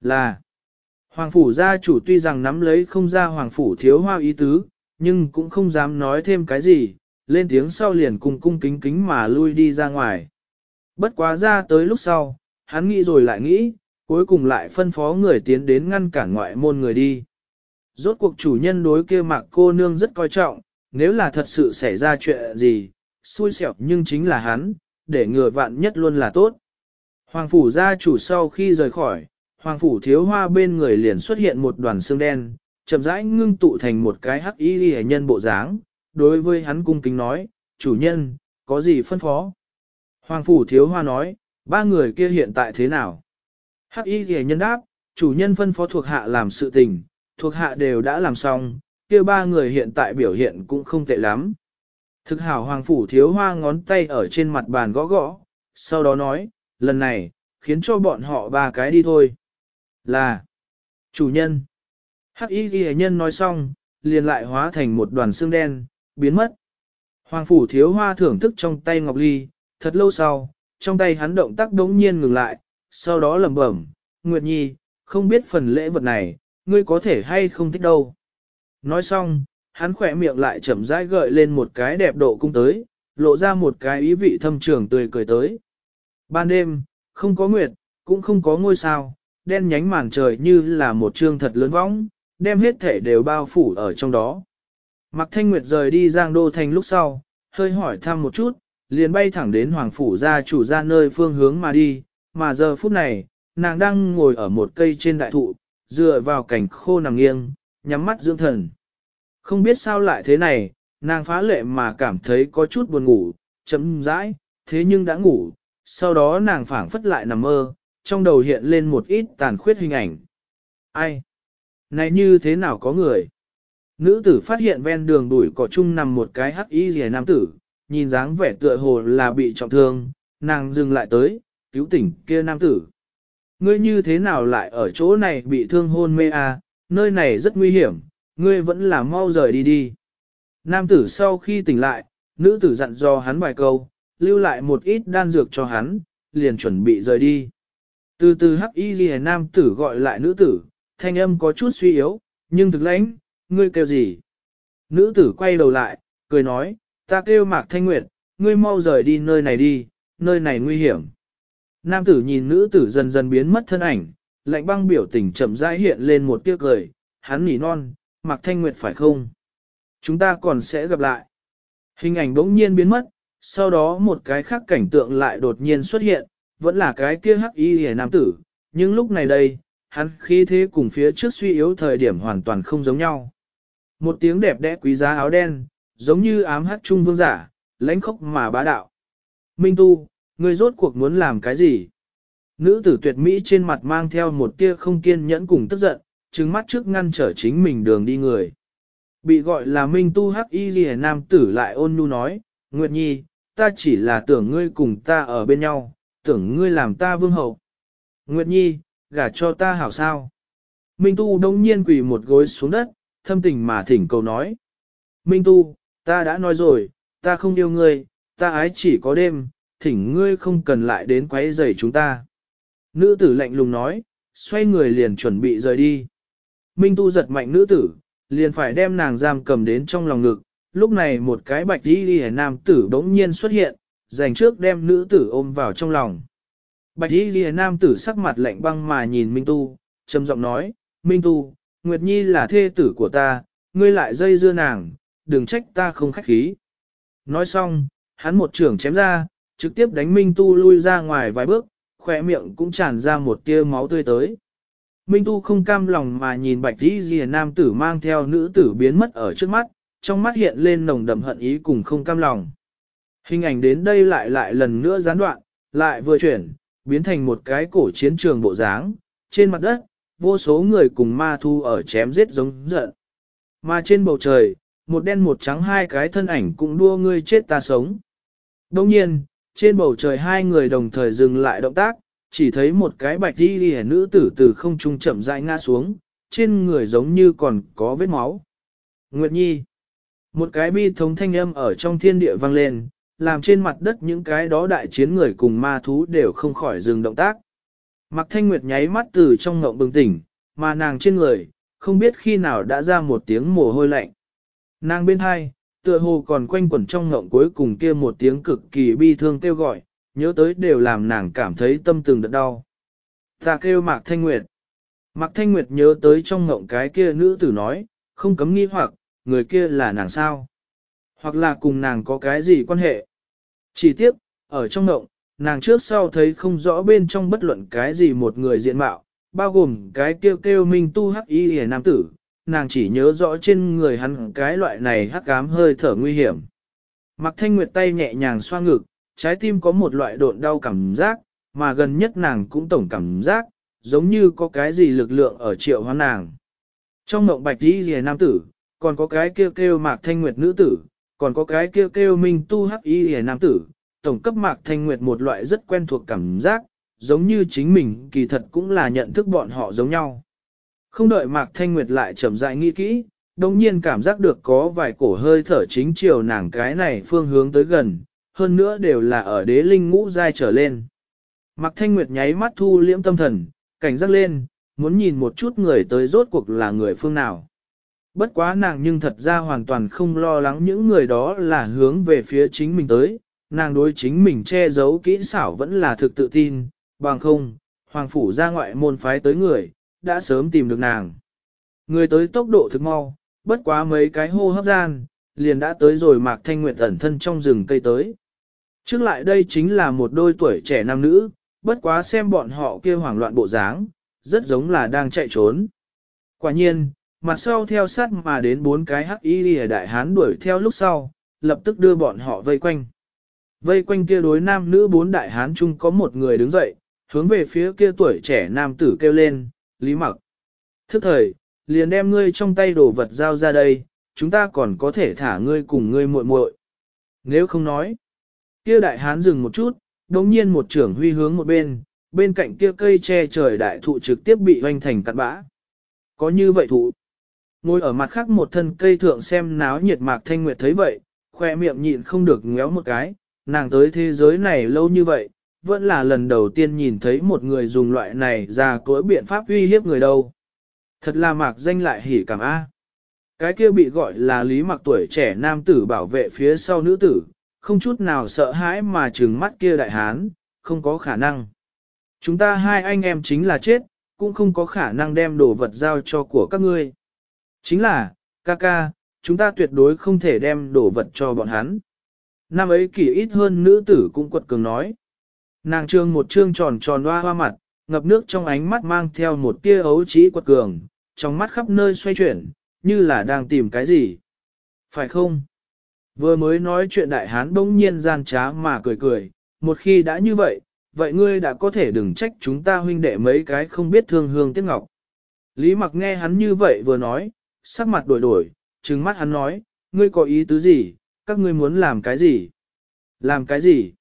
Là, hoàng phủ gia chủ tuy rằng nắm lấy không ra hoàng phủ thiếu hoa ý tứ, nhưng cũng không dám nói thêm cái gì, lên tiếng sau liền cùng cung kính kính mà lui đi ra ngoài. Bất quá ra tới lúc sau, hắn nghĩ rồi lại nghĩ, cuối cùng lại phân phó người tiến đến ngăn cản ngoại môn người đi. Rốt cuộc chủ nhân đối kia mạc cô nương rất coi trọng, nếu là thật sự xảy ra chuyện gì, xui xẻo nhưng chính là hắn, để ngừa vạn nhất luôn là tốt. Hoàng phủ gia chủ sau khi rời khỏi, hoàng phủ thiếu hoa bên người liền xuất hiện một đoàn xương đen, chậm rãi ngưng tụ thành một cái hắc y hệ nhân bộ dáng, đối với hắn cung kính nói, chủ nhân, có gì phân phó? Hoàng phủ thiếu hoa nói, ba người kia hiện tại thế nào? Hắc y hệ nhân đáp, chủ nhân phân phó thuộc hạ làm sự tình, thuộc hạ đều đã làm xong, kia ba người hiện tại biểu hiện cũng không tệ lắm. Thực hảo hoàng phủ thiếu hoa ngón tay ở trên mặt bàn gõ gõ, sau đó nói, lần này, khiến cho bọn họ ba cái đi thôi. Là, chủ nhân. Hắc y ghi nhân nói xong, liền lại hóa thành một đoàn xương đen, biến mất. Hoàng phủ thiếu hoa thưởng thức trong tay ngọc ly, thật lâu sau, trong tay hắn động tác đống nhiên ngừng lại, sau đó lẩm bẩm, Nguyệt Nhi, không biết phần lễ vật này, ngươi có thể hay không thích đâu. Nói xong, hắn khỏe miệng lại chậm rãi gợi lên một cái đẹp độ cung tới, lộ ra một cái ý vị thâm trường tươi cười tới. Ban đêm, không có nguyệt, cũng không có ngôi sao, đen nhánh màn trời như là một trương thật lớn võng, đem hết thể đều bao phủ ở trong đó. Mạc Thanh Nguyệt rời đi Giang Đô Thành lúc sau, hơi hỏi thăm một chút, liền bay thẳng đến Hoàng Phủ gia chủ ra nơi phương hướng mà đi, mà giờ phút này, nàng đang ngồi ở một cây trên đại thụ, dựa vào cảnh khô nằm nghiêng, nhắm mắt dưỡng thần. Không biết sao lại thế này, nàng phá lệ mà cảm thấy có chút buồn ngủ, chấm rãi, thế nhưng đã ngủ, sau đó nàng phảng phất lại nằm mơ, trong đầu hiện lên một ít tàn khuyết hình ảnh. Ai? Này như thế nào có người? Nữ tử phát hiện ven đường đuổi cỏ chung nằm một cái hắc y rìa nam tử, nhìn dáng vẻ tựa hồ là bị trọng thương, nàng dừng lại tới, cứu tỉnh kia nam tử. Ngươi như thế nào lại ở chỗ này bị thương hôn mê à, nơi này rất nguy hiểm, ngươi vẫn là mau rời đi đi. Nam tử sau khi tỉnh lại, nữ tử dặn dò hắn vài câu, lưu lại một ít đan dược cho hắn, liền chuẩn bị rời đi. Từ từ hắc y ghi nam tử gọi lại nữ tử, thanh âm có chút suy yếu, nhưng thực lãnh, ngươi kêu gì? Nữ tử quay đầu lại, cười nói, ta kêu mạc thanh nguyệt, ngươi mau rời đi nơi này đi, nơi này nguy hiểm. Nam tử nhìn nữ tử dần dần biến mất thân ảnh, lạnh băng biểu tình chậm rãi hiện lên một tiếc cười, hắn nỉ non, mạc thanh nguyệt phải không? Chúng ta còn sẽ gặp lại. Hình ảnh bỗng nhiên biến mất, sau đó một cái khác cảnh tượng lại đột nhiên xuất hiện, vẫn là cái kia hắc y hề nam tử, nhưng lúc này đây, hắn khí thế cùng phía trước suy yếu thời điểm hoàn toàn không giống nhau. Một tiếng đẹp đẽ quý giá áo đen, giống như ám hát trung vương giả, lãnh khốc mà bá đạo. Minh Tu, ngươi rốt cuộc muốn làm cái gì? Nữ tử tuyệt mỹ trên mặt mang theo một tia không kiên nhẫn cùng tức giận, trừng mắt trước ngăn trở chính mình đường đi người. Bị gọi là Minh Tu Hắc Y Ghi Nam tử lại ôn nhu nói, Nguyệt Nhi, ta chỉ là tưởng ngươi cùng ta ở bên nhau, tưởng ngươi làm ta vương hậu. Nguyệt Nhi, gả cho ta hảo sao. Minh Tu đông nhiên quỳ một gối xuống đất, thâm tình mà thỉnh cầu nói. Minh Tu, ta đã nói rồi, ta không yêu ngươi, ta ái chỉ có đêm, thỉnh ngươi không cần lại đến quấy rầy chúng ta. Nữ tử lạnh lùng nói, xoay người liền chuẩn bị rời đi. Minh Tu giật mạnh nữ tử, liền phải đem nàng giam cầm đến trong lòng ngực. Lúc này một cái bạch đi đi nam tử đống nhiên xuất hiện, dành trước đem nữ tử ôm vào trong lòng. Bạch đi đi nam tử sắc mặt lạnh băng mà nhìn Minh Tu, trầm giọng nói, Minh Tu, Nguyệt Nhi là thê tử của ta, ngươi lại dây dưa nàng, đừng trách ta không khách khí. Nói xong, hắn một trưởng chém ra, trực tiếp đánh Minh Tu lui ra ngoài vài bước, khỏe miệng cũng tràn ra một tia máu tươi tới. Minh Tu không cam lòng mà nhìn bạch y dìa nam tử mang theo nữ tử biến mất ở trước mắt, trong mắt hiện lên nồng đậm hận ý cùng không cam lòng. Hình ảnh đến đây lại lại lần nữa gián đoạn, lại vừa chuyển, biến thành một cái cổ chiến trường bộ dáng, trên mặt đất, vô số người cùng ma thu ở chém giết giống giận. Mà trên bầu trời, một đen một trắng hai cái thân ảnh cũng đua ngươi chết ta sống. Đồng nhiên, trên bầu trời hai người đồng thời dừng lại động tác, chỉ thấy một cái bạch đi đi nữ tử từ không trung chậm rãi ngã xuống, trên người giống như còn có vết máu. Nguyệt Nhi Một cái bi thống thanh âm ở trong thiên địa vang lên, làm trên mặt đất những cái đó đại chiến người cùng ma thú đều không khỏi dừng động tác. Mặc thanh nguyệt nháy mắt từ trong ngộng bừng tỉnh, mà nàng trên người, không biết khi nào đã ra một tiếng mồ hôi lạnh. Nàng bên hai, tựa hồ còn quanh quẩn trong ngộng cuối cùng kia một tiếng cực kỳ bi thương kêu gọi, nhớ tới đều làm nàng cảm thấy tâm từng đợt đau. Ta kêu Mạc Thanh Nguyệt. Mạc Thanh Nguyệt nhớ tới trong ngộng cái kia nữ tử nói, không cấm nghi hoặc, người kia là nàng sao? Hoặc là cùng nàng có cái gì quan hệ? Chỉ tiếp, ở trong ngộng, nàng trước sau thấy không rõ bên trong bất luận cái gì một người diện mạo, bao gồm cái kêu kêu minh tu hắc y hề nam tử, nàng chỉ nhớ rõ trên người hắn cái loại này hắc ám hơi thở nguy hiểm. Mặc thanh nguyệt tay nhẹ nhàng xoa ngực, trái tim có một loại độn đau cảm giác, mà gần nhất nàng cũng tổng cảm giác, giống như có cái gì lực lượng ở triệu hoán nàng. Trong mộng bạch y rìa nam tử, còn có cái kêu kêu mạc thanh nguyệt nữ tử, còn có cái kêu kêu minh tu hắc y rìa nam tử, tổng cấp mạc thanh nguyệt một loại rất quen thuộc cảm giác, giống như chính mình kỳ thật cũng là nhận thức bọn họ giống nhau. Không đợi mạc thanh nguyệt lại chậm rãi nghĩ kỹ, đồng nhiên cảm giác được có vài cổ hơi thở chính chiều nàng cái này phương hướng tới gần, hơn nữa đều là ở đế linh ngũ giai trở lên. Mạc thanh nguyệt nháy mắt thu liễm tâm thần, cảnh giác lên, muốn nhìn một chút người tới rốt cuộc là người phương nào. Bất quá nàng nhưng thật ra hoàn toàn không lo lắng những người đó là hướng về phía chính mình tới, nàng đối chính mình che giấu kỹ xảo vẫn là thực tự tin, bằng không, hoàng phủ ra ngoại môn phái tới người, đã sớm tìm được nàng. Người tới tốc độ thực mau, bất quá mấy cái hô hấp gian, liền đã tới rồi Mạc Thanh Nguyệt ẩn thân trong rừng cây tới. Trước lại đây chính là một đôi tuổi trẻ nam nữ, bất quá xem bọn họ kia hoảng loạn bộ dáng, rất giống là đang chạy trốn. Quả nhiên, mặt sau theo sát mà đến bốn cái hắc y lìa đại hán đuổi theo lúc sau, lập tức đưa bọn họ vây quanh. Vây quanh kia đối nam nữ bốn đại hán chung có một người đứng dậy, hướng về phía kia tuổi trẻ nam tử kêu lên, Lý Mặc. Thức thời, liền đem ngươi trong tay đồ vật giao ra đây, chúng ta còn có thể thả ngươi cùng ngươi muội muội. Nếu không nói, kia đại hán dừng một chút, đồng nhiên một trưởng huy hướng một bên, bên cạnh kia cây che trời đại thụ trực tiếp bị hoanh thành cắt bã. Có như vậy thụ. Ngồi ở mặt khác một thân cây thượng xem náo nhiệt mạc thanh nguyệt thấy vậy, khoe miệng nhịn không được ngéo một cái, nàng tới thế giới này lâu như vậy, vẫn là lần đầu tiên nhìn thấy một người dùng loại này ra cỗi biện pháp uy hiếp người đâu. Thật là mạc danh lại hỉ cảm A. Cái kia bị gọi là lý mặc tuổi trẻ nam tử bảo vệ phía sau nữ tử, không chút nào sợ hãi mà trừng mắt kia đại hán, không có khả năng. Chúng ta hai anh em chính là chết, cũng không có khả năng đem đồ vật giao cho của các ngươi. Chính là, ca ca, chúng ta tuyệt đối không thể đem đồ vật cho bọn hắn. Năm ấy kỳ ít hơn nữ tử cũng quật cường nói. Nàng trương một trương tròn tròn hoa hoa mặt, ngập nước trong ánh mắt mang theo một tia ấu trí quật cường, trong mắt khắp nơi xoay chuyển, như là đang tìm cái gì. Phải không? Vừa mới nói chuyện đại hán bỗng nhiên gian trá mà cười cười, một khi đã như vậy, vậy ngươi đã có thể đừng trách chúng ta huynh đệ mấy cái không biết thương hương tiếc ngọc. Lý mặc nghe hắn như vậy vừa nói, sắc mặt đổi đổi, trừng mắt hắn nói, ngươi có ý tứ gì, các ngươi muốn làm cái gì? Làm cái gì?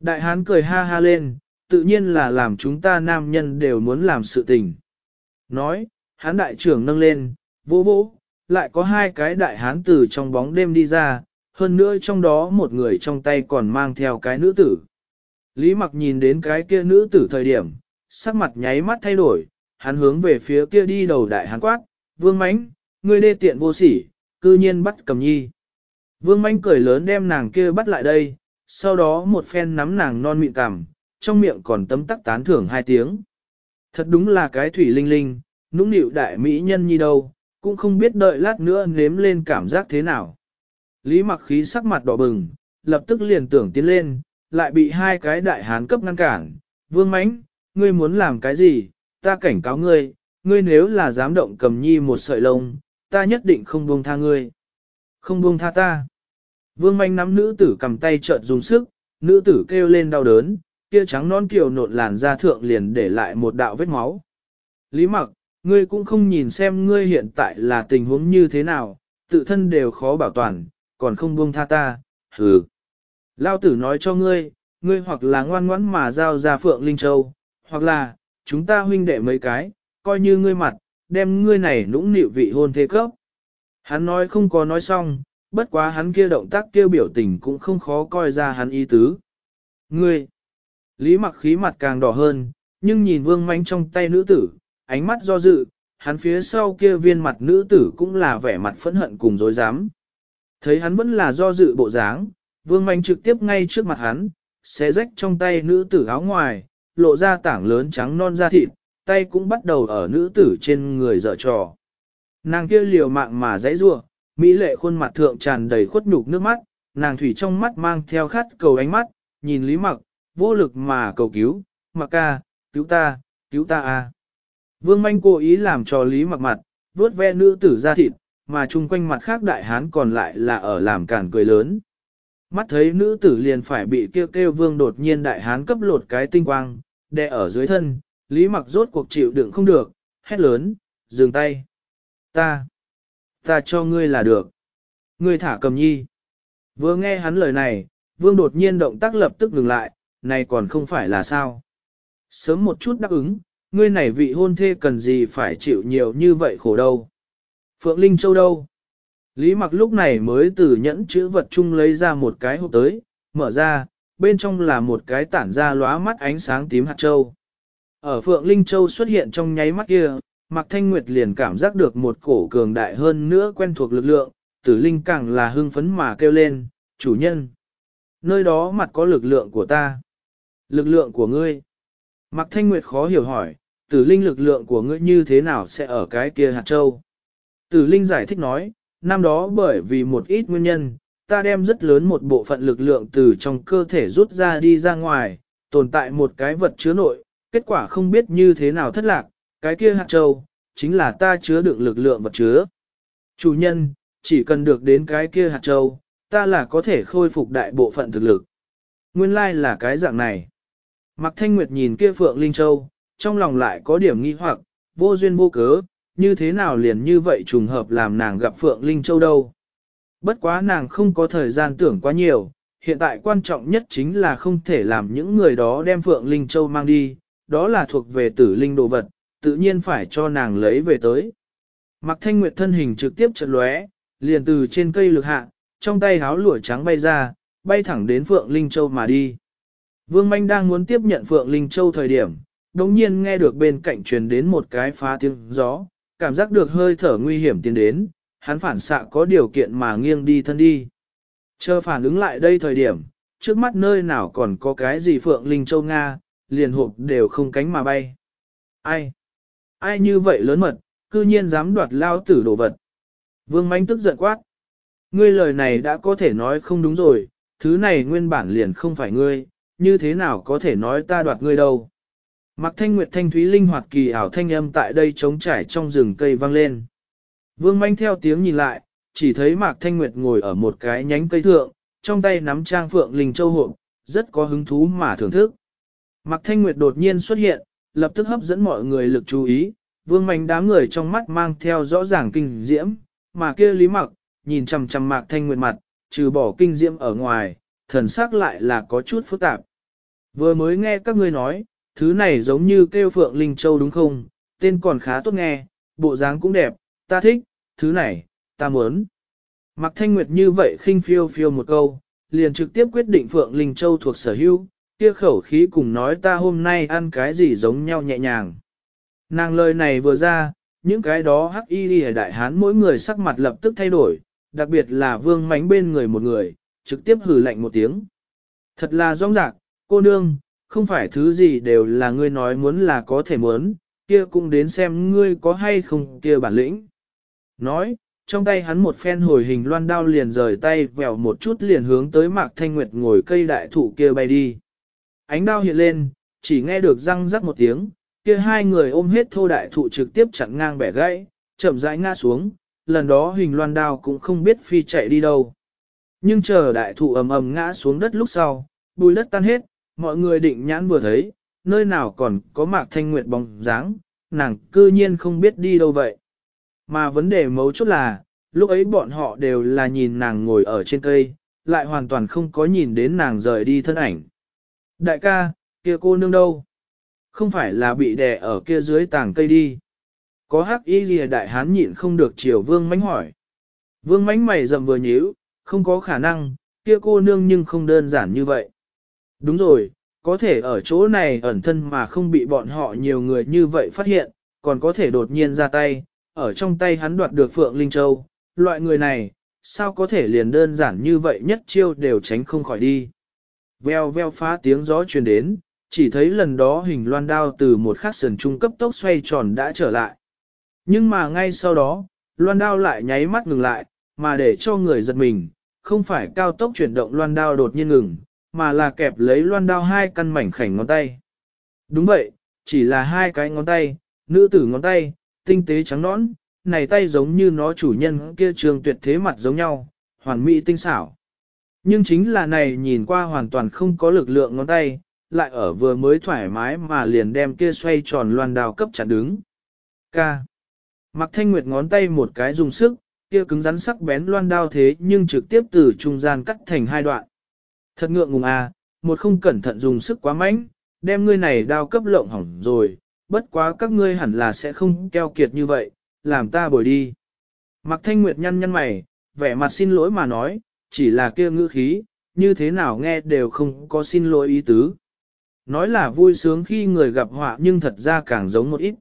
Đại hán cười ha ha lên, tự nhiên là làm chúng ta nam nhân đều muốn làm sự tình. Nói, hán đại trưởng nâng lên, vỗ vỗ, lại có hai cái đại hán tử trong bóng đêm đi ra, hơn nữa trong đó một người trong tay còn mang theo cái nữ tử. Lý mặc nhìn đến cái kia nữ tử thời điểm, sắc mặt nháy mắt thay đổi, hắn hướng về phía kia đi đầu đại hán quát, vương mánh, ngươi đê tiện vô sỉ, cư nhiên bắt cầm nhi. Vương mánh cười lớn đem nàng kia bắt lại đây, sau đó một phen nắm nàng non mịn cằm, trong miệng còn tấm tắc tán thưởng hai tiếng. Thật đúng là cái thủy linh linh, nũng nịu đại mỹ nhân nhi đâu, cũng không biết đợi lát nữa nếm lên cảm giác thế nào. Lý mặc khí sắc mặt đỏ bừng, lập tức liền tưởng tiến lên, lại bị hai cái đại hán cấp ngăn cản. Vương mãnh, ngươi muốn làm cái gì, ta cảnh cáo ngươi, ngươi nếu là dám động cầm nhi một sợi lông, ta nhất định không buông tha ngươi. Không buông tha ta. Vương manh nắm nữ tử cầm tay trợn dùng sức, nữ tử kêu lên đau đớn, kia trắng non kiều nộn làn da thượng liền để lại một đạo vết máu. Lý mặc, ngươi cũng không nhìn xem ngươi hiện tại là tình huống như thế nào, tự thân đều khó bảo toàn, còn không buông tha ta, hừ. Lao tử nói cho ngươi, ngươi hoặc là ngoan ngoãn mà giao ra Phượng Linh Châu, hoặc là, chúng ta huynh đệ mấy cái, coi như ngươi mặt, đem ngươi này nũng nịu vị hôn thế cấp. Hắn nói không có nói xong, bất quá hắn kia động tác kia biểu tình cũng không khó coi ra hắn ý tứ. Ngươi, lý mặc khí mặt càng đỏ hơn, nhưng nhìn vương manh trong tay nữ tử, ánh mắt do dự, hắn phía sau kia viên mặt nữ tử cũng là vẻ mặt phẫn hận cùng dối dám. Thấy hắn vẫn là do dự bộ dáng, vương manh trực tiếp ngay trước mặt hắn, xé rách trong tay nữ tử áo ngoài, lộ ra tảng lớn trắng non da thịt, tay cũng bắt đầu ở nữ tử trên người dở trò. Nàng kia liều mạng mà dãy rua, mỹ lệ khuôn mặt thượng tràn đầy khuất nhục nước mắt, nàng thủy trong mắt mang theo khát cầu ánh mắt, nhìn lý mặc, vô lực mà cầu cứu, mặc ca, cứu ta, cứu ta a. Vương manh cố ý làm cho lý mặc mặt, vớt ve nữ tử ra thịt, mà chung quanh mặt khác đại hán còn lại là ở làm cản cười lớn. Mắt thấy nữ tử liền phải bị kêu kêu vương đột nhiên đại hán cấp lột cái tinh quang, đè ở dưới thân, lý mặc rốt cuộc chịu đựng không được, hét lớn, dừng tay. Ta, ta cho ngươi là được. Ngươi thả cầm nhi. Vừa nghe hắn lời này, vương đột nhiên động tác lập tức ngừng lại, này còn không phải là sao. Sớm một chút đáp ứng, ngươi này vị hôn thê cần gì phải chịu nhiều như vậy khổ đâu. Phượng Linh Châu đâu? Lý mặc lúc này mới từ nhẫn chữ vật chung lấy ra một cái hộp tới, mở ra, bên trong là một cái tản ra lóa mắt ánh sáng tím hạt châu. Ở Phượng Linh Châu xuất hiện trong nháy mắt kia, Mạc Thanh Nguyệt liền cảm giác được một cổ cường đại hơn nữa quen thuộc lực lượng, tử linh càng là hưng phấn mà kêu lên, chủ nhân. Nơi đó mặt có lực lượng của ta. Lực lượng của ngươi. Mạc Thanh Nguyệt khó hiểu hỏi, tử linh lực lượng của ngươi như thế nào sẽ ở cái kia hạt châu? Tử linh giải thích nói, năm đó bởi vì một ít nguyên nhân, ta đem rất lớn một bộ phận lực lượng từ trong cơ thể rút ra đi ra ngoài, tồn tại một cái vật chứa nội, kết quả không biết như thế nào thất lạc, cái kia hạt châu, chính là ta chứa đựng lực lượng vật chứa. Chủ nhân, chỉ cần được đến cái kia hạt châu, ta là có thể khôi phục đại bộ phận thực lực. Nguyên lai like là cái dạng này. Mạc Thanh Nguyệt nhìn kia Phượng Linh Châu, trong lòng lại có điểm nghi hoặc, vô duyên vô cớ, như thế nào liền như vậy trùng hợp làm nàng gặp Phượng Linh Châu đâu. Bất quá nàng không có thời gian tưởng quá nhiều, hiện tại quan trọng nhất chính là không thể làm những người đó đem Phượng Linh Châu mang đi, đó là thuộc về tử linh đồ vật, tự nhiên phải cho nàng lấy về tới. Mạc Thanh Nguyệt thân hình trực tiếp chợt lóe, liền từ trên cây lực hạ, trong tay háo lụa trắng bay ra, bay thẳng đến Phượng Linh Châu mà đi. Vương Manh đang muốn tiếp nhận Phượng Linh Châu thời điểm, đồng nhiên nghe được bên cạnh truyền đến một cái phá tiếng gió, cảm giác được hơi thở nguy hiểm tiến đến, hắn phản xạ có điều kiện mà nghiêng đi thân đi. Chờ phản ứng lại đây thời điểm, trước mắt nơi nào còn có cái gì Phượng Linh Châu Nga, liền hộp đều không cánh mà bay. Ai? Ai như vậy lớn mật, cư nhiên dám đoạt lao tử đồ vật. Vương Mánh tức giận quát. Ngươi lời này đã có thể nói không đúng rồi, thứ này nguyên bản liền không phải ngươi, như thế nào có thể nói ta đoạt ngươi đâu. Mặc thanh nguyệt thanh thúy linh hoạt kỳ ảo thanh âm tại đây trống trải trong rừng cây vang lên. Vương manh theo tiếng nhìn lại, chỉ thấy Mạc Thanh Nguyệt ngồi ở một cái nhánh cây thượng, trong tay nắm trang phượng linh châu hộp, rất có hứng thú mà thưởng thức. Mạc Thanh Nguyệt đột nhiên xuất hiện, lập tức hấp dẫn mọi người lực chú ý, vương mạnh đám người trong mắt mang theo rõ ràng kinh diễm, mà kia lý mặc, nhìn chằm chằm Mạc Thanh Nguyệt mặt, trừ bỏ kinh diễm ở ngoài, thần sắc lại là có chút phức tạp. Vừa mới nghe các ngươi nói, thứ này giống như kêu Phượng Linh Châu đúng không, tên còn khá tốt nghe, bộ dáng cũng đẹp, ta thích, thứ này, ta muốn. Mạc Thanh Nguyệt như vậy khinh phiêu phiêu một câu, liền trực tiếp quyết định Phượng Linh Châu thuộc sở hữu, kia khẩu khí cùng nói ta hôm nay ăn cái gì giống nhau nhẹ nhàng. Nàng lời này vừa ra, những cái đó hắc y đi đại hán mỗi người sắc mặt lập tức thay đổi, đặc biệt là vương mánh bên người một người, trực tiếp hử lạnh một tiếng. Thật là rong rạc, cô nương, không phải thứ gì đều là ngươi nói muốn là có thể muốn, kia cũng đến xem ngươi có hay không kia bản lĩnh. Nói, trong tay hắn một phen hồi hình loan đao liền rời tay vèo một chút liền hướng tới Mạc Thanh Nguyệt ngồi cây đại thụ kia bay đi. Ánh đao hiện lên, chỉ nghe được răng rắc một tiếng, kia hai người ôm hết thô đại thụ trực tiếp chặn ngang bẻ gãy, chậm rãi ngã xuống, lần đó hình loan đao cũng không biết phi chạy đi đâu. Nhưng chờ đại thụ ầm ầm ngã xuống đất lúc sau, bùi đất tan hết, mọi người định nhãn vừa thấy, nơi nào còn có Mạc Thanh Nguyệt bóng dáng, nàng cư nhiên không biết đi đâu vậy. Mà vấn đề mấu chốt là, lúc ấy bọn họ đều là nhìn nàng ngồi ở trên cây, lại hoàn toàn không có nhìn đến nàng rời đi thân ảnh. Đại ca, kia cô nương đâu? Không phải là bị đè ở kia dưới tàng cây đi. Có hắc y lìa đại hán nhịn không được chiều vương mánh hỏi. Vương mánh mày rậm vừa nhíu, không có khả năng, kia cô nương nhưng không đơn giản như vậy. Đúng rồi, có thể ở chỗ này ẩn thân mà không bị bọn họ nhiều người như vậy phát hiện, còn có thể đột nhiên ra tay, ở trong tay hắn đoạt được Phượng Linh Châu, loại người này, sao có thể liền đơn giản như vậy nhất chiêu đều tránh không khỏi đi. Veo veo phá tiếng gió truyền đến, chỉ thấy lần đó hình loan đao từ một khắc sườn trung cấp tốc xoay tròn đã trở lại. Nhưng mà ngay sau đó, loan đao lại nháy mắt ngừng lại, mà để cho người giật mình, không phải cao tốc chuyển động loan đao đột nhiên ngừng, mà là kẹp lấy loan đao hai căn mảnh khảnh ngón tay. Đúng vậy, chỉ là hai cái ngón tay, nữ tử ngón tay, tinh tế trắng nõn, này tay giống như nó chủ nhân kia trường tuyệt thế mặt giống nhau, hoàn mỹ tinh xảo. Nhưng chính là này nhìn qua hoàn toàn không có lực lượng ngón tay, lại ở vừa mới thoải mái mà liền đem kia xoay tròn loan đào cấp chặt đứng. Ca. Mặc thanh nguyệt ngón tay một cái dùng sức, kia cứng rắn sắc bén loan đao thế nhưng trực tiếp từ trung gian cắt thành hai đoạn. Thật ngượng ngùng à, một không cẩn thận dùng sức quá mạnh, đem ngươi này đao cấp lộng hỏng rồi, bất quá các ngươi hẳn là sẽ không keo kiệt như vậy, làm ta bồi đi. Mặc thanh nguyệt nhăn nhăn mày, vẻ mặt xin lỗi mà nói, chỉ là kia ngữ khí, như thế nào nghe đều không có xin lỗi ý tứ. Nói là vui sướng khi người gặp họa nhưng thật ra càng giống một ít.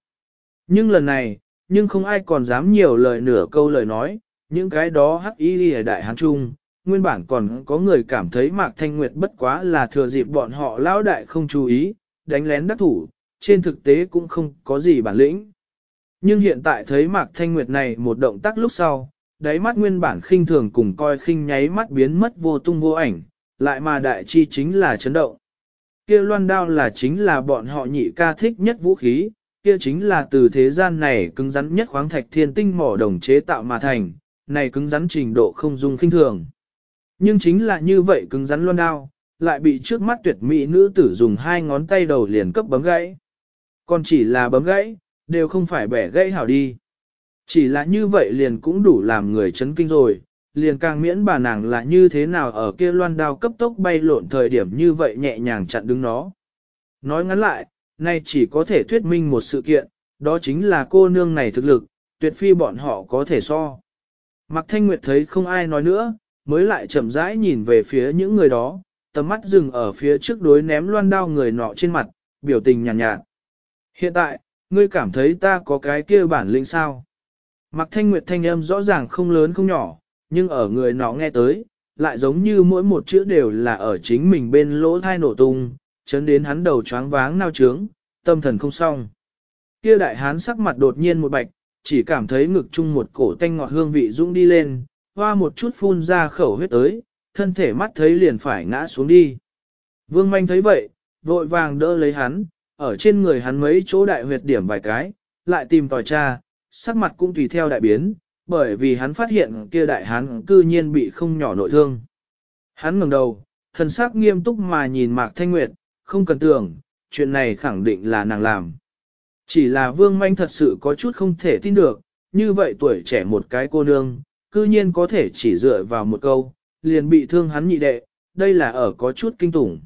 Nhưng lần này, nhưng không ai còn dám nhiều lời nửa câu lời nói, những cái đó hắc y ở đại hán trung, nguyên bản còn có người cảm thấy Mạc Thanh Nguyệt bất quá là thừa dịp bọn họ lão đại không chú ý, đánh lén đắc thủ, trên thực tế cũng không có gì bản lĩnh. Nhưng hiện tại thấy Mạc Thanh Nguyệt này một động tác lúc sau, đáy mắt nguyên bản khinh thường cùng coi khinh nháy mắt biến mất vô tung vô ảnh, lại mà đại chi chính là chấn động. Kia loan đao là chính là bọn họ nhị ca thích nhất vũ khí, kia chính là từ thế gian này cứng rắn nhất khoáng thạch thiên tinh mỏ đồng chế tạo mà thành, này cứng rắn trình độ không dung khinh thường. Nhưng chính là như vậy cứng rắn loan đao, lại bị trước mắt tuyệt mỹ nữ tử dùng hai ngón tay đầu liền cấp bấm gãy. Còn chỉ là bấm gãy, đều không phải bẻ gãy hảo đi. Chỉ là như vậy liền cũng đủ làm người chấn kinh rồi, liền càng miễn bà nàng là như thế nào ở kia loan đao cấp tốc bay lộn thời điểm như vậy nhẹ nhàng chặn đứng nó. Nói ngắn lại, nay chỉ có thể thuyết minh một sự kiện, đó chính là cô nương này thực lực, tuyệt phi bọn họ có thể so. Mạc Thanh Nguyệt thấy không ai nói nữa, mới lại chậm rãi nhìn về phía những người đó, tầm mắt dừng ở phía trước đối ném loan đao người nọ trên mặt, biểu tình nhàn nhạt, nhạt. Hiện tại, ngươi cảm thấy ta có cái kia bản lĩnh sao? Mạc Thanh Nguyệt thanh âm rõ ràng không lớn không nhỏ, nhưng ở người nó nghe tới, lại giống như mỗi một chữ đều là ở chính mình bên lỗ thai nổ tung, chấn đến hắn đầu choáng váng nao trướng, tâm thần không xong. Kia đại hán sắc mặt đột nhiên một bạch, chỉ cảm thấy ngực chung một cổ tanh ngọt hương vị dũng đi lên, hoa một chút phun ra khẩu huyết tới, thân thể mắt thấy liền phải ngã xuống đi. Vương manh thấy vậy, vội vàng đỡ lấy hắn, ở trên người hắn mấy chỗ đại huyệt điểm vài cái, lại tìm tòi tra, sắc mặt cũng tùy theo đại biến, bởi vì hắn phát hiện kia đại hán cư nhiên bị không nhỏ nội thương. Hắn ngẩng đầu, thần sắc nghiêm túc mà nhìn Mạc Thanh Nguyệt, không cần tưởng, chuyện này khẳng định là nàng làm. Chỉ là Vương Manh thật sự có chút không thể tin được, như vậy tuổi trẻ một cái cô nương, cư nhiên có thể chỉ dựa vào một câu, liền bị thương hắn nhị đệ, đây là ở có chút kinh tủng.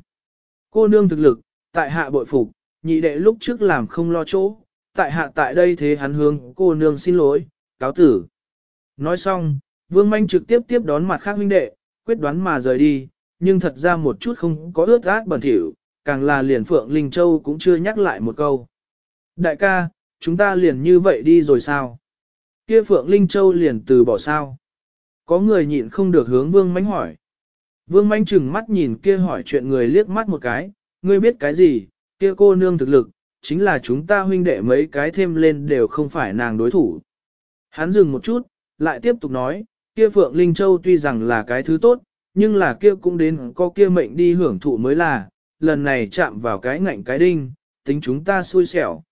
Cô nương thực lực, tại hạ bội phục, nhị đệ lúc trước làm không lo chỗ, tại hạ tại đây thế hắn hướng cô nương xin lỗi, cáo tử. Nói xong, Vương Manh trực tiếp tiếp đón mặt khác huynh đệ, quyết đoán mà rời đi, nhưng thật ra một chút không có ướt át bẩn thỉu, càng là liền Phượng Linh Châu cũng chưa nhắc lại một câu. Đại ca, chúng ta liền như vậy đi rồi sao? Kia Phượng Linh Châu liền từ bỏ sao? Có người nhịn không được hướng Vương Mánh hỏi. Vương Mánh chừng mắt nhìn kia hỏi chuyện người liếc mắt một cái, ngươi biết cái gì, kia cô nương thực lực, chính là chúng ta huynh đệ mấy cái thêm lên đều không phải nàng đối thủ. Hắn dừng một chút, lại tiếp tục nói, kia Phượng Linh Châu tuy rằng là cái thứ tốt, nhưng là kia cũng đến có kia mệnh đi hưởng thụ mới là, lần này chạm vào cái ngạnh cái đinh, tính chúng ta xui xẻo.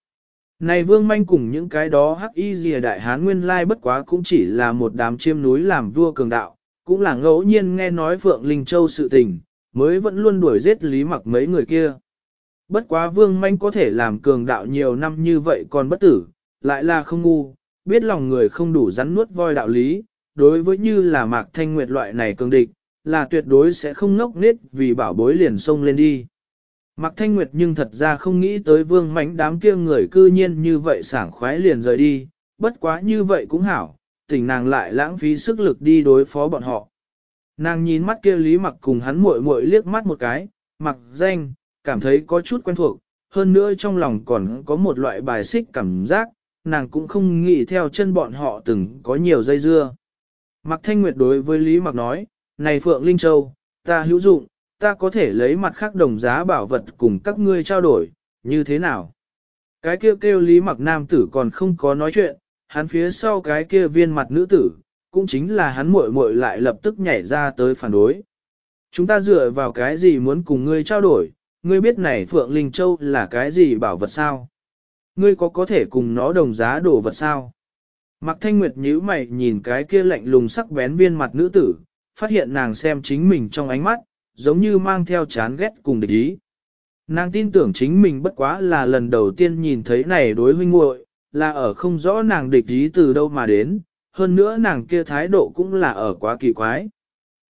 Này vương manh cùng những cái đó hắc y dìa đại hán nguyên lai bất quá cũng chỉ là một đám chiêm núi làm vua cường đạo, cũng là ngẫu nhiên nghe nói Phượng Linh Châu sự tình, mới vẫn luôn đuổi giết lý mặc mấy người kia. Bất quá vương manh có thể làm cường đạo nhiều năm như vậy còn bất tử, lại là không ngu, biết lòng người không đủ rắn nuốt voi đạo lý, đối với như là mạc thanh nguyệt loại này cường địch, là tuyệt đối sẽ không ngốc nết vì bảo bối liền sông lên đi. Mạc Thanh Nguyệt nhưng thật ra không nghĩ tới vương mánh đám kia người cư nhiên như vậy sảng khoái liền rời đi, bất quá như vậy cũng hảo, tỉnh nàng lại lãng phí sức lực đi đối phó bọn họ. Nàng nhìn mắt kia lý mặc cùng hắn muội muội liếc mắt một cái, mặc danh, cảm thấy có chút quen thuộc, hơn nữa trong lòng còn có một loại bài xích cảm giác, nàng cũng không nghĩ theo chân bọn họ từng có nhiều dây dưa. Mạc Thanh Nguyệt đối với Lý Mặc nói, này Phượng Linh Châu, ta hữu dụng, ta có thể lấy mặt khác đồng giá bảo vật cùng các ngươi trao đổi, như thế nào? Cái kia kêu, kêu Lý Mặc Nam tử còn không có nói chuyện, hắn phía sau cái kia viên mặt nữ tử, cũng chính là hắn muội muội lại lập tức nhảy ra tới phản đối. Chúng ta dựa vào cái gì muốn cùng ngươi trao đổi, ngươi biết này Phượng Linh Châu là cái gì bảo vật sao? Ngươi có có thể cùng nó đồng giá đồ vật sao? Mạc Thanh Nguyệt nhíu mày nhìn cái kia lạnh lùng sắc bén viên mặt nữ tử, phát hiện nàng xem chính mình trong ánh mắt, giống như mang theo chán ghét cùng địch ý. Nàng tin tưởng chính mình bất quá là lần đầu tiên nhìn thấy này đối huynh muội, là ở không rõ nàng địch ý từ đâu mà đến, hơn nữa nàng kia thái độ cũng là ở quá kỳ quái.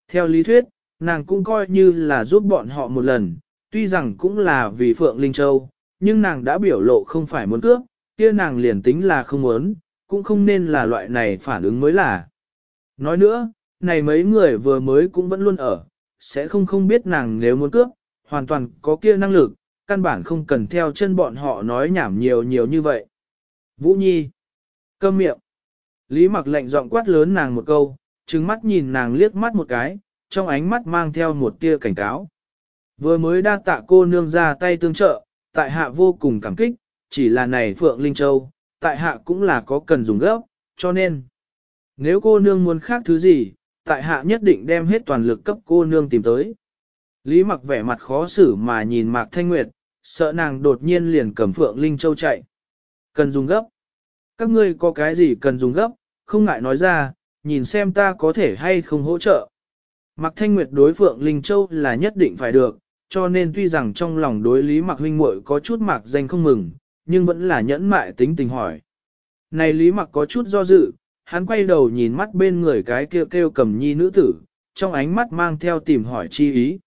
Theo lý thuyết, nàng cũng coi như là giúp bọn họ một lần, tuy rằng cũng là vì Phượng Linh Châu, nhưng nàng đã biểu lộ không phải muốn cướp, kia nàng liền tính là không muốn, cũng không nên là loại này phản ứng mới là. Nói nữa, này mấy người vừa mới cũng vẫn luôn ở, sẽ không không biết nàng nếu muốn cướp, hoàn toàn có kia năng lực, căn bản không cần theo chân bọn họ nói nhảm nhiều nhiều như vậy. Vũ Nhi. Câm miệng. Lý mặc lệnh giọng quát lớn nàng một câu, trừng mắt nhìn nàng liếc mắt một cái, trong ánh mắt mang theo một tia cảnh cáo. Vừa mới đa tạ cô nương ra tay tương trợ, tại hạ vô cùng cảm kích, chỉ là này Phượng Linh Châu, tại hạ cũng là có cần dùng gấp, cho nên, nếu cô nương muốn khác thứ gì, tại hạ nhất định đem hết toàn lực cấp cô nương tìm tới. Lý mặc vẻ mặt khó xử mà nhìn Mạc Thanh Nguyệt, sợ nàng đột nhiên liền cầm Phượng Linh Châu chạy. Cần dùng gấp. Các ngươi có cái gì cần dùng gấp, không ngại nói ra, nhìn xem ta có thể hay không hỗ trợ. Mạc Thanh Nguyệt đối Phượng Linh Châu là nhất định phải được, cho nên tuy rằng trong lòng đối Lý Mạc huynh muội có chút mạc danh không mừng, nhưng vẫn là nhẫn mại tính tình hỏi. Này Lý Mạc có chút do dự, hắn quay đầu nhìn mắt bên người cái kia kêu, kêu cầm nhi nữ tử, trong ánh mắt mang theo tìm hỏi chi ý.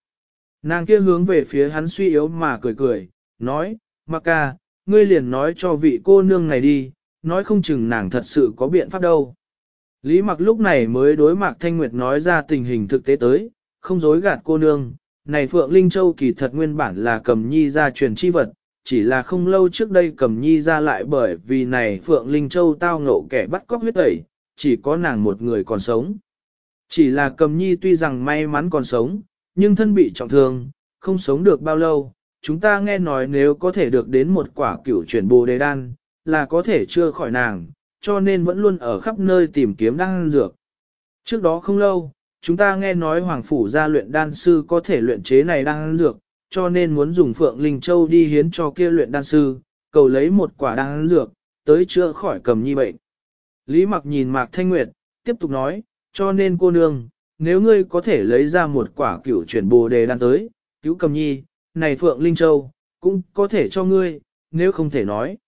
Nàng kia hướng về phía hắn suy yếu mà cười cười, nói, Mạc ca, ngươi liền nói cho vị cô nương này đi, nói không chừng nàng thật sự có biện pháp đâu. Lý Mặc lúc này mới đối Mạc Thanh Nguyệt nói ra tình hình thực tế tới, không dối gạt cô nương, này Phượng Linh Châu kỳ thật nguyên bản là cầm nhi ra truyền chi vật, chỉ là không lâu trước đây cầm nhi ra lại bởi vì này Phượng Linh Châu tao ngộ kẻ bắt cóc huyết tẩy, chỉ có nàng một người còn sống. Chỉ là cầm nhi tuy rằng may mắn còn sống, nhưng thân bị trọng thương, không sống được bao lâu, chúng ta nghe nói nếu có thể được đến một quả cửu chuyển bồ đề đan, là có thể chưa khỏi nàng, cho nên vẫn luôn ở khắp nơi tìm kiếm đan dược. Trước đó không lâu, chúng ta nghe nói Hoàng Phủ gia luyện đan sư có thể luyện chế này đan dược, cho nên muốn dùng Phượng Linh Châu đi hiến cho kia luyện đan sư, cầu lấy một quả đan dược, tới chữa khỏi cầm nhi bệnh. Lý Mặc nhìn Mạc Thanh Nguyệt, tiếp tục nói, cho nên cô nương, nếu ngươi có thể lấy ra một quả cửu chuyển bồ đề đan tới, cứu cầm nhi, này Phượng Linh Châu, cũng có thể cho ngươi, nếu không thể nói.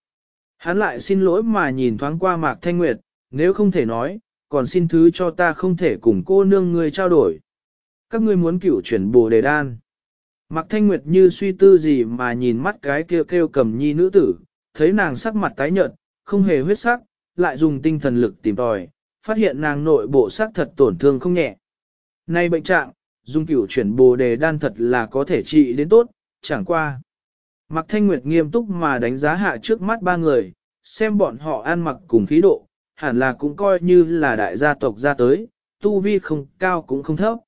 Hắn lại xin lỗi mà nhìn thoáng qua Mạc Thanh Nguyệt, nếu không thể nói, còn xin thứ cho ta không thể cùng cô nương ngươi trao đổi. Các ngươi muốn cửu chuyển bồ đề đan. Mạc Thanh Nguyệt như suy tư gì mà nhìn mắt cái kia kêu, cầm nhi nữ tử, thấy nàng sắc mặt tái nhợt, không hề huyết sắc, lại dùng tinh thần lực tìm tòi, phát hiện nàng nội bộ sắc thật tổn thương không nhẹ. Nay bệnh trạng, dùng cửu chuyển bồ đề đan thật là có thể trị đến tốt, chẳng qua. Mạc Thanh Nguyệt nghiêm túc mà đánh giá hạ trước mắt ba người, xem bọn họ ăn mặc cùng khí độ, hẳn là cũng coi như là đại gia tộc ra tới, tu vi không cao cũng không thấp.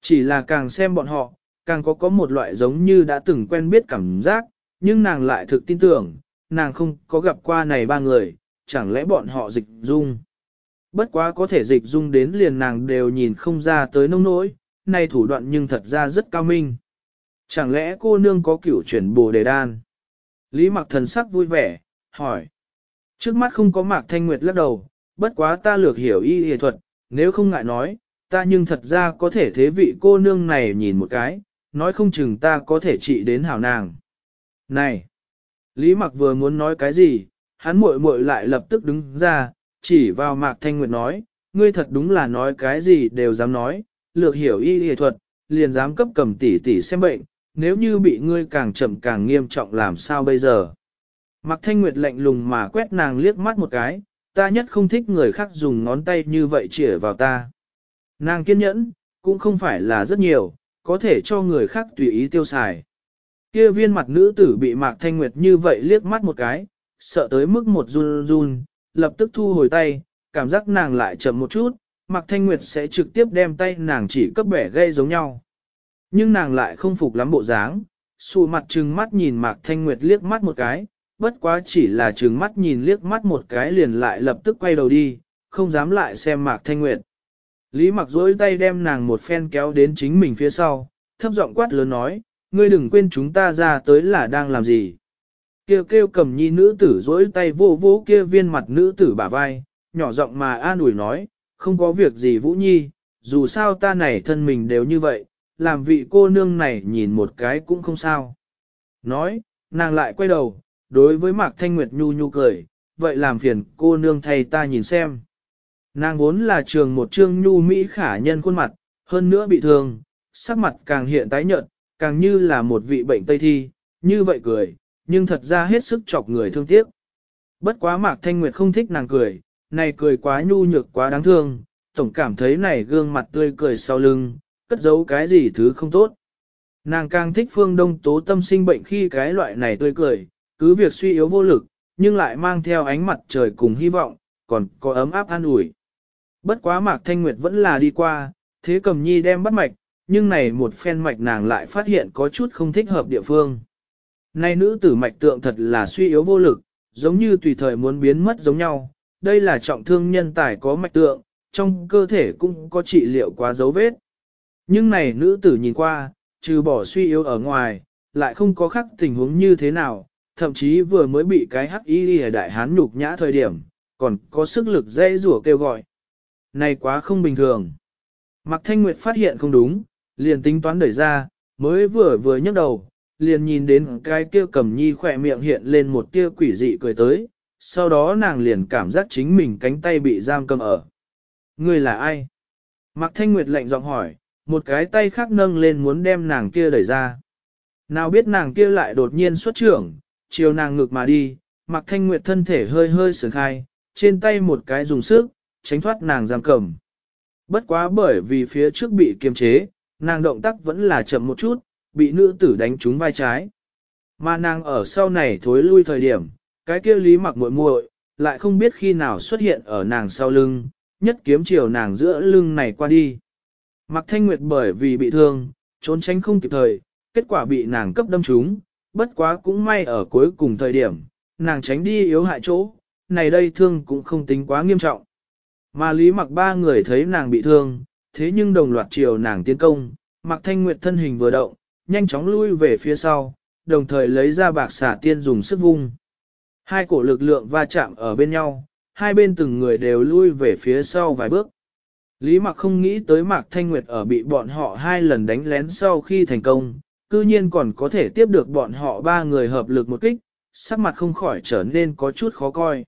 Chỉ là càng xem bọn họ, càng có có một loại giống như đã từng quen biết cảm giác, nhưng nàng lại thực tin tưởng, nàng không có gặp qua này ba người, chẳng lẽ bọn họ dịch dung. Bất quá có thể dịch dung đến liền nàng đều nhìn không ra tới nông nỗi, này thủ đoạn nhưng thật ra rất cao minh. Chẳng lẽ cô nương có cửu chuyển bồ đề đan? Lý mặc thần sắc vui vẻ, hỏi. Trước mắt không có mạc thanh nguyệt lắc đầu, bất quá ta lược hiểu y y thuật, nếu không ngại nói, ta nhưng thật ra có thể thế vị cô nương này nhìn một cái, nói không chừng ta có thể trị đến hảo nàng. Này! Lý mặc vừa muốn nói cái gì, hắn muội muội lại lập tức đứng ra, chỉ vào mạc thanh nguyệt nói, ngươi thật đúng là nói cái gì đều dám nói, lược hiểu y y thuật, liền dám cấp cầm tỷ tỷ xem bệnh, nếu như bị ngươi càng chậm càng nghiêm trọng làm sao bây giờ. Mạc Thanh Nguyệt lạnh lùng mà quét nàng liếc mắt một cái, ta nhất không thích người khác dùng ngón tay như vậy chĩa vào ta. Nàng kiên nhẫn, cũng không phải là rất nhiều, có thể cho người khác tùy ý tiêu xài. Kia viên mặt nữ tử bị Mạc Thanh Nguyệt như vậy liếc mắt một cái, sợ tới mức một run run, lập tức thu hồi tay, cảm giác nàng lại chậm một chút, Mạc Thanh Nguyệt sẽ trực tiếp đem tay nàng chỉ cấp bẻ gây giống nhau. Nhưng nàng lại không phục lắm bộ dáng, xù mặt trừng mắt nhìn Mạc Thanh Nguyệt liếc mắt một cái, bất quá chỉ là trừng mắt nhìn liếc mắt một cái liền lại lập tức quay đầu đi, không dám lại xem Mạc Thanh Nguyệt. Lý mặc dối tay đem nàng một phen kéo đến chính mình phía sau, thấp giọng quát lớn nói, ngươi đừng quên chúng ta ra tới là đang làm gì. Kêu kêu cầm nhi nữ tử dối tay vô vô kia viên mặt nữ tử bả vai, nhỏ giọng mà an ủi nói, không có việc gì Vũ Nhi, dù sao ta này thân mình đều như vậy, làm vị cô nương này nhìn một cái cũng không sao. Nói, nàng lại quay đầu, đối với Mạc Thanh Nguyệt nhu nhu cười, vậy làm phiền cô nương thay ta nhìn xem. Nàng vốn là trường một trương nhu mỹ khả nhân khuôn mặt, hơn nữa bị thương, sắc mặt càng hiện tái nhợt, càng như là một vị bệnh tây thi, như vậy cười, nhưng thật ra hết sức chọc người thương tiếc. Bất quá Mạc Thanh Nguyệt không thích nàng cười, này cười quá nhu nhược quá đáng thương, tổng cảm thấy này gương mặt tươi cười sau lưng, cất giấu cái gì thứ không tốt. Nàng càng thích phương đông tố tâm sinh bệnh khi cái loại này tươi cười, cứ việc suy yếu vô lực, nhưng lại mang theo ánh mặt trời cùng hy vọng, còn có ấm áp an ủi. Bất quá Mạc Thanh Nguyệt vẫn là đi qua, thế cầm nhi đem bắt mạch, nhưng này một phen mạch nàng lại phát hiện có chút không thích hợp địa phương. Nay nữ tử mạch tượng thật là suy yếu vô lực, giống như tùy thời muốn biến mất giống nhau. Đây là trọng thương nhân tài có mạch tượng, trong cơ thể cũng có trị liệu quá dấu vết. Nhưng này nữ tử nhìn qua, trừ bỏ suy yếu ở ngoài, lại không có khác tình huống như thế nào, thậm chí vừa mới bị cái hắc y ở đại hán nhục nhã thời điểm, còn có sức lực dây rủa kêu gọi. Này quá không bình thường. Mạc Thanh Nguyệt phát hiện không đúng, liền tính toán đẩy ra, mới vừa vừa nhấc đầu, liền nhìn đến cái kia cầm nhi khỏe miệng hiện lên một tia quỷ dị cười tới, sau đó nàng liền cảm giác chính mình cánh tay bị giam cầm ở. Người là ai? Mạc Thanh Nguyệt lạnh giọng hỏi, một cái tay khác nâng lên muốn đem nàng kia đẩy ra. Nào biết nàng kia lại đột nhiên xuất trưởng, chiều nàng ngược mà đi, Mạc Thanh Nguyệt thân thể hơi hơi sườn khai, trên tay một cái dùng sức, tránh thoát nàng giam cầm. Bất quá bởi vì phía trước bị kiềm chế, nàng động tác vẫn là chậm một chút, bị nữ tử đánh trúng vai trái. Mà nàng ở sau này thối lui thời điểm, cái kia lý mặc muội muội lại không biết khi nào xuất hiện ở nàng sau lưng, nhất kiếm chiều nàng giữa lưng này qua đi. Mặc thanh nguyệt bởi vì bị thương, trốn tránh không kịp thời, kết quả bị nàng cấp đâm trúng, bất quá cũng may ở cuối cùng thời điểm, nàng tránh đi yếu hại chỗ, này đây thương cũng không tính quá nghiêm trọng. Mà lý mặc ba người thấy nàng bị thương, thế nhưng đồng loạt chiều nàng tiến công, mặc thanh nguyệt thân hình vừa động, nhanh chóng lui về phía sau, đồng thời lấy ra bạc xả tiên dùng sức vung. Hai cổ lực lượng va chạm ở bên nhau, hai bên từng người đều lui về phía sau vài bước. Lý Mặc không nghĩ tới Mạc Thanh Nguyệt ở bị bọn họ hai lần đánh lén sau khi thành công, cư nhiên còn có thể tiếp được bọn họ ba người hợp lực một kích, sắc mặt không khỏi trở nên có chút khó coi.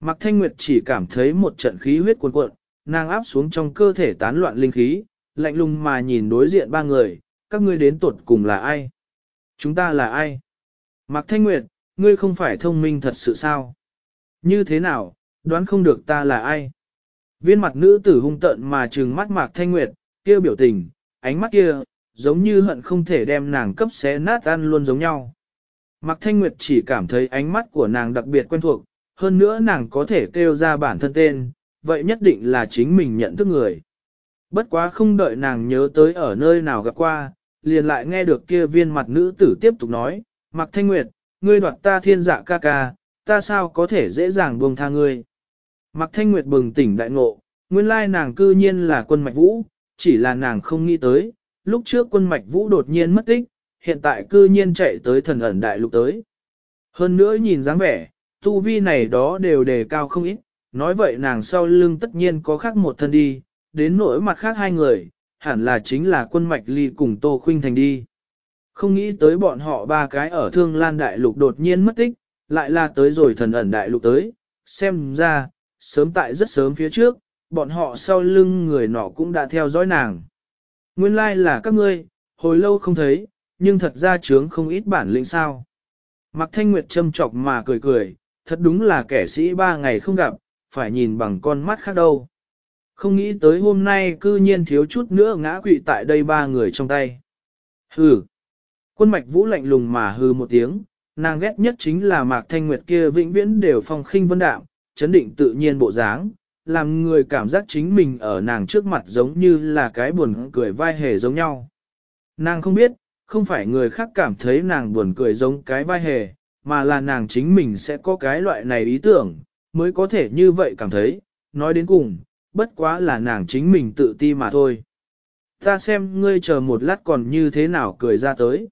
Mạc Thanh Nguyệt chỉ cảm thấy một trận khí huyết cuồn cuộn, nàng áp xuống trong cơ thể tán loạn linh khí, lạnh lùng mà nhìn đối diện ba người, các ngươi đến tuột cùng là ai? Chúng ta là ai? Mạc Thanh Nguyệt, ngươi không phải thông minh thật sự sao? Như thế nào, đoán không được ta là ai? Viên mặt nữ tử hung tận mà trừng mắt Mạc Thanh Nguyệt, kia biểu tình, ánh mắt kia, giống như hận không thể đem nàng cấp xé nát ăn luôn giống nhau. Mạc Thanh Nguyệt chỉ cảm thấy ánh mắt của nàng đặc biệt quen thuộc, hơn nữa nàng có thể kêu ra bản thân tên, vậy nhất định là chính mình nhận thức người. Bất quá không đợi nàng nhớ tới ở nơi nào gặp qua, liền lại nghe được kia viên mặt nữ tử tiếp tục nói, Mạc Thanh Nguyệt, ngươi đoạt ta thiên dạ ca ca, ta sao có thể dễ dàng buông tha ngươi. Mạc Thanh Nguyệt bừng tỉnh đại ngộ, nguyên lai nàng cư nhiên là quân mạch vũ, chỉ là nàng không nghĩ tới, lúc trước quân mạch vũ đột nhiên mất tích, hiện tại cư nhiên chạy tới thần ẩn đại lục tới. Hơn nữa nhìn dáng vẻ, tu vi này đó đều đề cao không ít, nói vậy nàng sau lưng tất nhiên có khác một thân đi, đến nỗi mặt khác hai người, hẳn là chính là quân mạch ly cùng Tô Khuynh Thành đi. Không nghĩ tới bọn họ ba cái ở thương lan đại lục đột nhiên mất tích, lại là tới rồi thần ẩn đại lục tới, xem ra, sớm tại rất sớm phía trước, bọn họ sau lưng người nọ cũng đã theo dõi nàng. Nguyên lai like là các ngươi, hồi lâu không thấy, nhưng thật ra trướng không ít bản lĩnh sao. Mạc Thanh Nguyệt châm chọc mà cười cười, thật đúng là kẻ sĩ ba ngày không gặp, phải nhìn bằng con mắt khác đâu. Không nghĩ tới hôm nay cư nhiên thiếu chút nữa ngã quỵ tại đây ba người trong tay. Hừ. Quân mạch vũ lạnh lùng mà hừ một tiếng, nàng ghét nhất chính là Mạc Thanh Nguyệt kia vĩnh viễn đều phong khinh vân đạm, chấn định tự nhiên bộ dáng, làm người cảm giác chính mình ở nàng trước mặt giống như là cái buồn cười vai hề giống nhau. Nàng không biết, không phải người khác cảm thấy nàng buồn cười giống cái vai hề, mà là nàng chính mình sẽ có cái loại này ý tưởng, mới có thể như vậy cảm thấy, nói đến cùng, bất quá là nàng chính mình tự ti mà thôi. Ta xem ngươi chờ một lát còn như thế nào cười ra tới.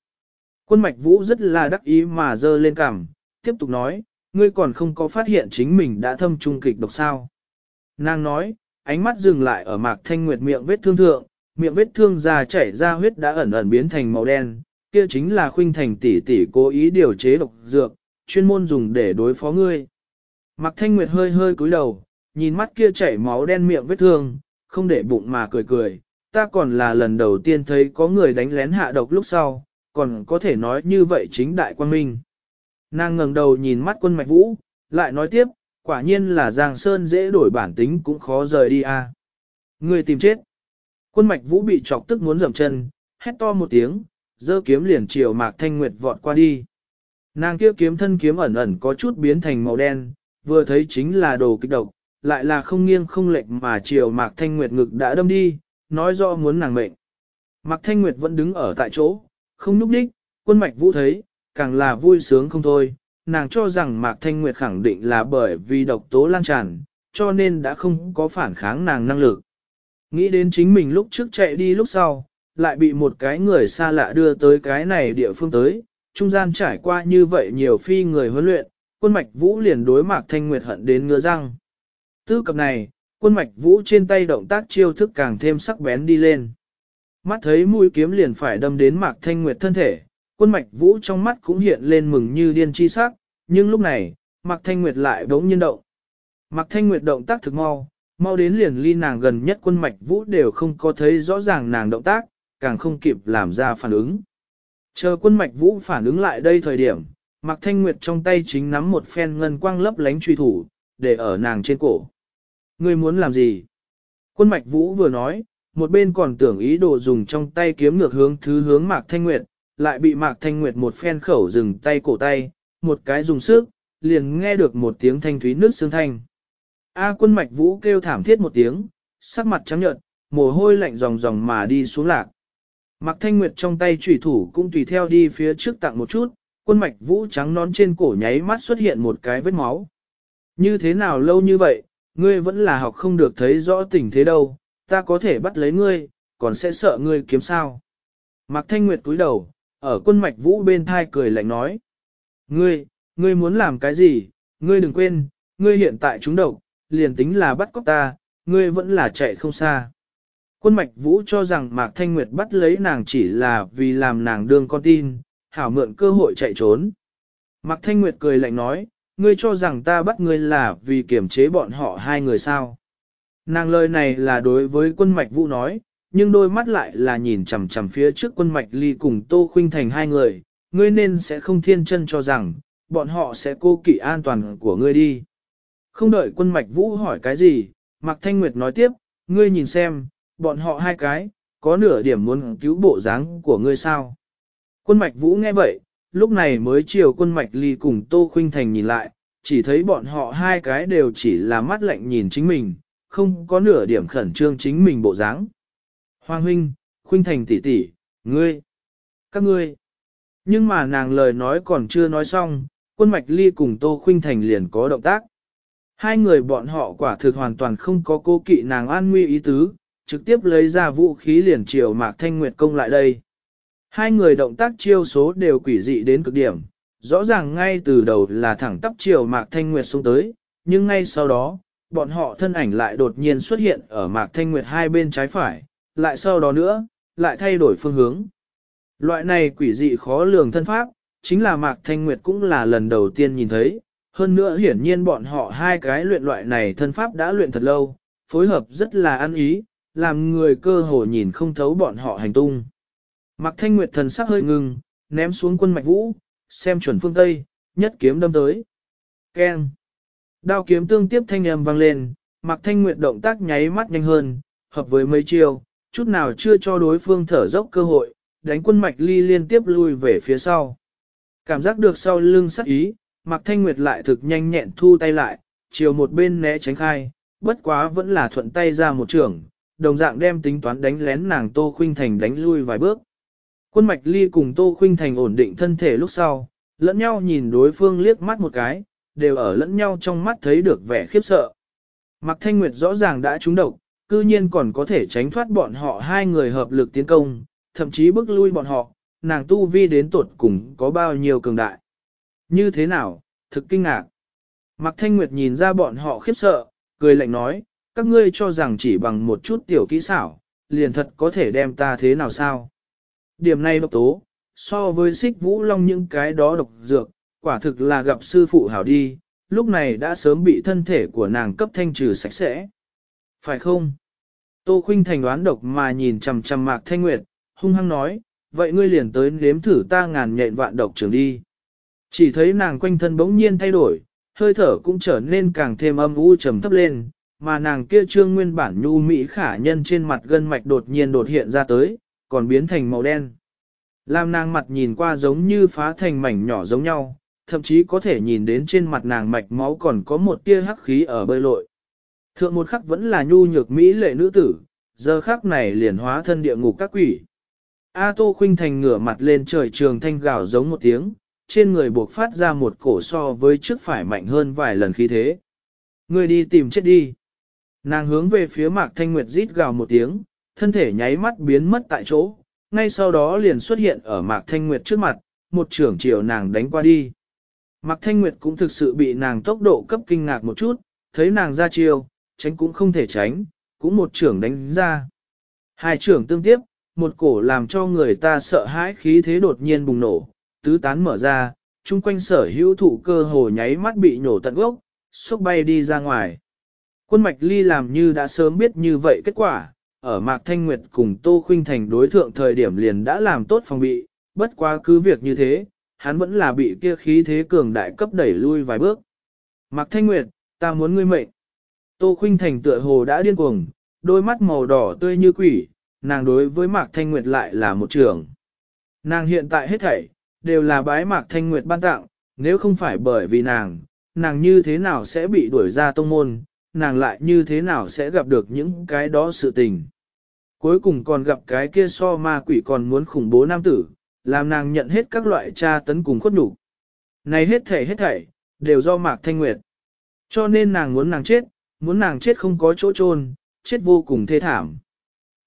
Quân mạch vũ rất là đắc ý mà dơ lên cằm, tiếp tục nói, ngươi còn không có phát hiện chính mình đã thâm trung kịch độc sao. Nàng nói, ánh mắt dừng lại ở mạc thanh nguyệt miệng vết thương thượng, miệng vết thương già chảy ra huyết đã ẩn ẩn biến thành màu đen, kia chính là khuynh thành tỷ tỷ cố ý điều chế độc dược, chuyên môn dùng để đối phó ngươi. Mạc thanh nguyệt hơi hơi cúi đầu, nhìn mắt kia chảy máu đen miệng vết thương, không để bụng mà cười cười, ta còn là lần đầu tiên thấy có người đánh lén hạ độc lúc sau, còn có thể nói như vậy chính đại quan minh. Nàng ngẩng đầu nhìn mắt quân mạch vũ, lại nói tiếp, quả nhiên là Giang Sơn dễ đổi bản tính cũng khó rời đi a. À. Người tìm chết. Quân mạch vũ bị chọc tức muốn dầm chân, hét to một tiếng, giơ kiếm liền chiều Mạc Thanh Nguyệt vọt qua đi. Nàng kia kiếm thân kiếm ẩn ẩn có chút biến thành màu đen, vừa thấy chính là đồ kích độc, lại là không nghiêng không lệch mà chiều Mạc Thanh Nguyệt ngực đã đâm đi, nói do muốn nàng mệnh. Mạc Thanh Nguyệt vẫn đứng ở tại chỗ, không núp đích, quân mạch vũ thấy, càng là vui sướng không thôi, nàng cho rằng Mạc Thanh Nguyệt khẳng định là bởi vì độc tố lan tràn, cho nên đã không có phản kháng nàng năng lực. Nghĩ đến chính mình lúc trước chạy đi lúc sau, lại bị một cái người xa lạ đưa tới cái này địa phương tới, trung gian trải qua như vậy nhiều phi người huấn luyện, quân mạch vũ liền đối Mạc Thanh Nguyệt hận đến ngứa răng. Tư cập này, quân mạch vũ trên tay động tác chiêu thức càng thêm sắc bén đi lên. Mắt thấy mũi kiếm liền phải đâm đến Mạc Thanh Nguyệt thân thể, quân mạch vũ trong mắt cũng hiện lên mừng như điên chi sắc, nhưng lúc này, Mạc Thanh Nguyệt lại bỗng nhiên động. Mạc Thanh Nguyệt động tác thực mau, mau đến liền ly nàng gần nhất quân mạch vũ đều không có thấy rõ ràng nàng động tác, càng không kịp làm ra phản ứng. Chờ quân mạch vũ phản ứng lại đây thời điểm, Mạc Thanh Nguyệt trong tay chính nắm một phen ngân quang lấp lánh truy thủ, để ở nàng trên cổ. Ngươi muốn làm gì? Quân mạch vũ vừa nói, một bên còn tưởng ý đồ dùng trong tay kiếm ngược hướng thứ hướng Mạc Thanh Nguyệt, lại bị Mạc Thanh Nguyệt một phen khẩu dừng tay cổ tay, một cái dùng sức, liền nghe được một tiếng thanh thúy nước xương thanh. A quân mạch vũ kêu thảm thiết một tiếng, sắc mặt trắng nhợt, mồ hôi lạnh ròng ròng mà đi xuống lạc. Mạc Thanh Nguyệt trong tay chủy thủ cũng tùy theo đi phía trước tặng một chút, quân mạch vũ trắng nón trên cổ nháy mắt xuất hiện một cái vết máu. Như thế nào lâu như vậy, ngươi vẫn là học không được thấy rõ tình thế đâu, ta có thể bắt lấy ngươi, còn sẽ sợ ngươi kiếm sao. Mạc Thanh Nguyệt cúi đầu, ở quân mạch vũ bên thai cười lạnh nói. Ngươi, ngươi muốn làm cái gì, ngươi đừng quên, ngươi hiện tại trúng độc, liền tính là bắt cóc ta, ngươi vẫn là chạy không xa. Quân mạch vũ cho rằng Mạc Thanh Nguyệt bắt lấy nàng chỉ là vì làm nàng đương con tin, hảo mượn cơ hội chạy trốn. Mạc Thanh Nguyệt cười lạnh nói, ngươi cho rằng ta bắt ngươi là vì kiểm chế bọn họ hai người sao. Nàng lời này là đối với quân mạch vũ nói, nhưng đôi mắt lại là nhìn chằm chằm phía trước quân mạch ly cùng Tô Khuynh Thành hai người, ngươi nên sẽ không thiên chân cho rằng, bọn họ sẽ cô kỵ an toàn của ngươi đi. Không đợi quân mạch vũ hỏi cái gì, Mạc Thanh Nguyệt nói tiếp, ngươi nhìn xem, bọn họ hai cái, có nửa điểm muốn cứu bộ dáng của ngươi sao. Quân mạch vũ nghe vậy, lúc này mới chiều quân mạch ly cùng Tô Khuynh Thành nhìn lại, chỉ thấy bọn họ hai cái đều chỉ là mắt lạnh nhìn chính mình, không có nửa điểm khẩn trương chính mình bộ dáng. Hoàng huynh, Khuynh Thành tỷ tỷ, ngươi, các ngươi. Nhưng mà nàng lời nói còn chưa nói xong, quân mạch ly cùng Tô Khuynh Thành liền có động tác. Hai người bọn họ quả thực hoàn toàn không có cô kỵ nàng an nguy ý tứ, trực tiếp lấy ra vũ khí liền chiều Mạc Thanh Nguyệt công lại đây. Hai người động tác chiêu số đều quỷ dị đến cực điểm, rõ ràng ngay từ đầu là thẳng tắp chiều Mạc Thanh Nguyệt xuống tới, nhưng ngay sau đó, bọn họ thân ảnh lại đột nhiên xuất hiện ở Mạc Thanh Nguyệt hai bên trái phải, lại sau đó nữa, lại thay đổi phương hướng. Loại này quỷ dị khó lường thân pháp, chính là Mạc Thanh Nguyệt cũng là lần đầu tiên nhìn thấy, hơn nữa hiển nhiên bọn họ hai cái luyện loại này thân pháp đã luyện thật lâu, phối hợp rất là ăn ý, làm người cơ hồ nhìn không thấu bọn họ hành tung. Mạc Thanh Nguyệt thần sắc hơi ngừng, ném xuống quân mạch vũ, xem chuẩn phương Tây, nhất kiếm đâm tới. Keng! Đao kiếm tương tiếp thanh âm vang lên, Mạc Thanh Nguyệt động tác nháy mắt nhanh hơn, hợp với mấy chiều chút nào chưa cho đối phương thở dốc cơ hội, đánh quân mạch ly liên tiếp lui về phía sau. Cảm giác được sau lưng sắc ý, Mạc Thanh Nguyệt lại thực nhanh nhẹn thu tay lại, chiều một bên né tránh khai, bất quá vẫn là thuận tay ra một trường, đồng dạng đem tính toán đánh lén nàng Tô Khuynh Thành đánh lui vài bước. Quân mạch ly cùng Tô Khuynh Thành ổn định thân thể lúc sau, lẫn nhau nhìn đối phương liếc mắt một cái, đều ở lẫn nhau trong mắt thấy được vẻ khiếp sợ. Mạc Thanh Nguyệt rõ ràng đã trúng độc, cư nhiên còn có thể tránh thoát bọn họ hai người hợp lực tiến công, thậm chí bức lui bọn họ, nàng tu vi đến tuột cùng có bao nhiêu cường đại. Như thế nào, thực kinh ngạc. Mạc Thanh Nguyệt nhìn ra bọn họ khiếp sợ, cười lạnh nói, các ngươi cho rằng chỉ bằng một chút tiểu kỹ xảo, liền thật có thể đem ta thế nào sao. Điểm này độc tố, so với xích vũ long những cái đó độc dược, quả thực là gặp sư phụ hảo đi, lúc này đã sớm bị thân thể của nàng cấp thanh trừ sạch sẽ. Phải không? Tô Khuynh Thành đoán độc mà nhìn chằm chằm Mạc Thanh Nguyệt, hung hăng nói, vậy ngươi liền tới nếm thử ta ngàn nhện vạn độc trường đi. Chỉ thấy nàng quanh thân bỗng nhiên thay đổi, hơi thở cũng trở nên càng thêm âm u trầm thấp lên, mà nàng kia trương nguyên bản nhu mỹ khả nhân trên mặt gân mạch đột nhiên đột hiện ra tới, còn biến thành màu đen. Làm nàng mặt nhìn qua giống như phá thành mảnh nhỏ giống nhau, thậm chí có thể nhìn đến trên mặt nàng mạch máu còn có một tia hắc khí ở bơi lội. Thượng một khắc vẫn là nhu nhược mỹ lệ nữ tử, giờ khắc này liền hóa thân địa ngục các quỷ. A Tô Khuynh Thành ngửa mặt lên trời trường thanh gào giống một tiếng, trên người buộc phát ra một cổ so với trước phải mạnh hơn vài lần khí thế. Người đi tìm chết đi. Nàng hướng về phía Mạc Thanh Nguyệt rít gào một tiếng, thân thể nháy mắt biến mất tại chỗ, ngay sau đó liền xuất hiện ở Mạc Thanh Nguyệt trước mặt, một trưởng chiều nàng đánh qua đi. Mạc Thanh Nguyệt cũng thực sự bị nàng tốc độ cấp kinh ngạc một chút, thấy nàng ra chiều tránh cũng không thể tránh, cũng một trưởng đánh ra. Hai trưởng tương tiếp, một cổ làm cho người ta sợ hãi khí thế đột nhiên bùng nổ, tứ tán mở ra, chung quanh sở hữu thụ cơ hồ nháy mắt bị nổ tận gốc, xúc bay đi ra ngoài. Quân mạch ly làm như đã sớm biết như vậy kết quả, ở Mạc Thanh Nguyệt cùng Tô Khuynh Thành đối thượng thời điểm liền đã làm tốt phòng bị, bất quá cứ việc như thế, hắn vẫn là bị kia khí thế cường đại cấp đẩy lui vài bước. Mạc Thanh Nguyệt, ta muốn ngươi mệnh. Tô Khuynh Thành tựa hồ đã điên cuồng, đôi mắt màu đỏ tươi như quỷ, nàng đối với Mạc Thanh Nguyệt lại là một trưởng. Nàng hiện tại hết thảy, đều là bái Mạc Thanh Nguyệt ban tặng, nếu không phải bởi vì nàng, nàng như thế nào sẽ bị đuổi ra tông môn, nàng lại như thế nào sẽ gặp được những cái đó sự tình. Cuối cùng còn gặp cái kia so ma quỷ còn muốn khủng bố nam tử, làm nàng nhận hết các loại tra tấn cùng khuất nhục. Này hết thảy hết thảy, đều do Mạc Thanh Nguyệt. Cho nên nàng muốn nàng chết, muốn nàng chết không có chỗ chôn, chết vô cùng thê thảm.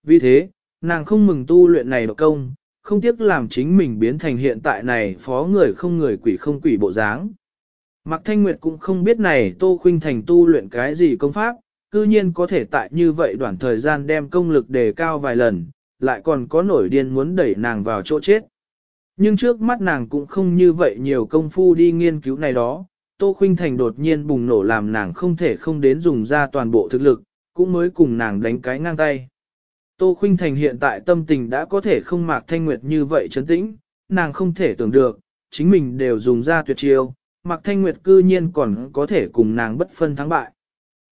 Vì thế, nàng không mừng tu luyện này độc công, không tiếc làm chính mình biến thành hiện tại này phó người không người quỷ không quỷ bộ dáng. Mạc Thanh Nguyệt cũng không biết này Tô Khuynh Thành tu luyện cái gì công pháp, cư nhiên có thể tại như vậy đoạn thời gian đem công lực đề cao vài lần, lại còn có nổi điên muốn đẩy nàng vào chỗ chết. Nhưng trước mắt nàng cũng không như vậy nhiều công phu đi nghiên cứu này đó, Tô Khuynh Thành đột nhiên bùng nổ làm nàng không thể không đến dùng ra toàn bộ thực lực, cũng mới cùng nàng đánh cái ngang tay. Tô Khuynh Thành hiện tại tâm tình đã có thể không mạc thanh nguyệt như vậy chấn tĩnh, nàng không thể tưởng được, chính mình đều dùng ra tuyệt chiêu, mạc thanh nguyệt cư nhiên còn có thể cùng nàng bất phân thắng bại.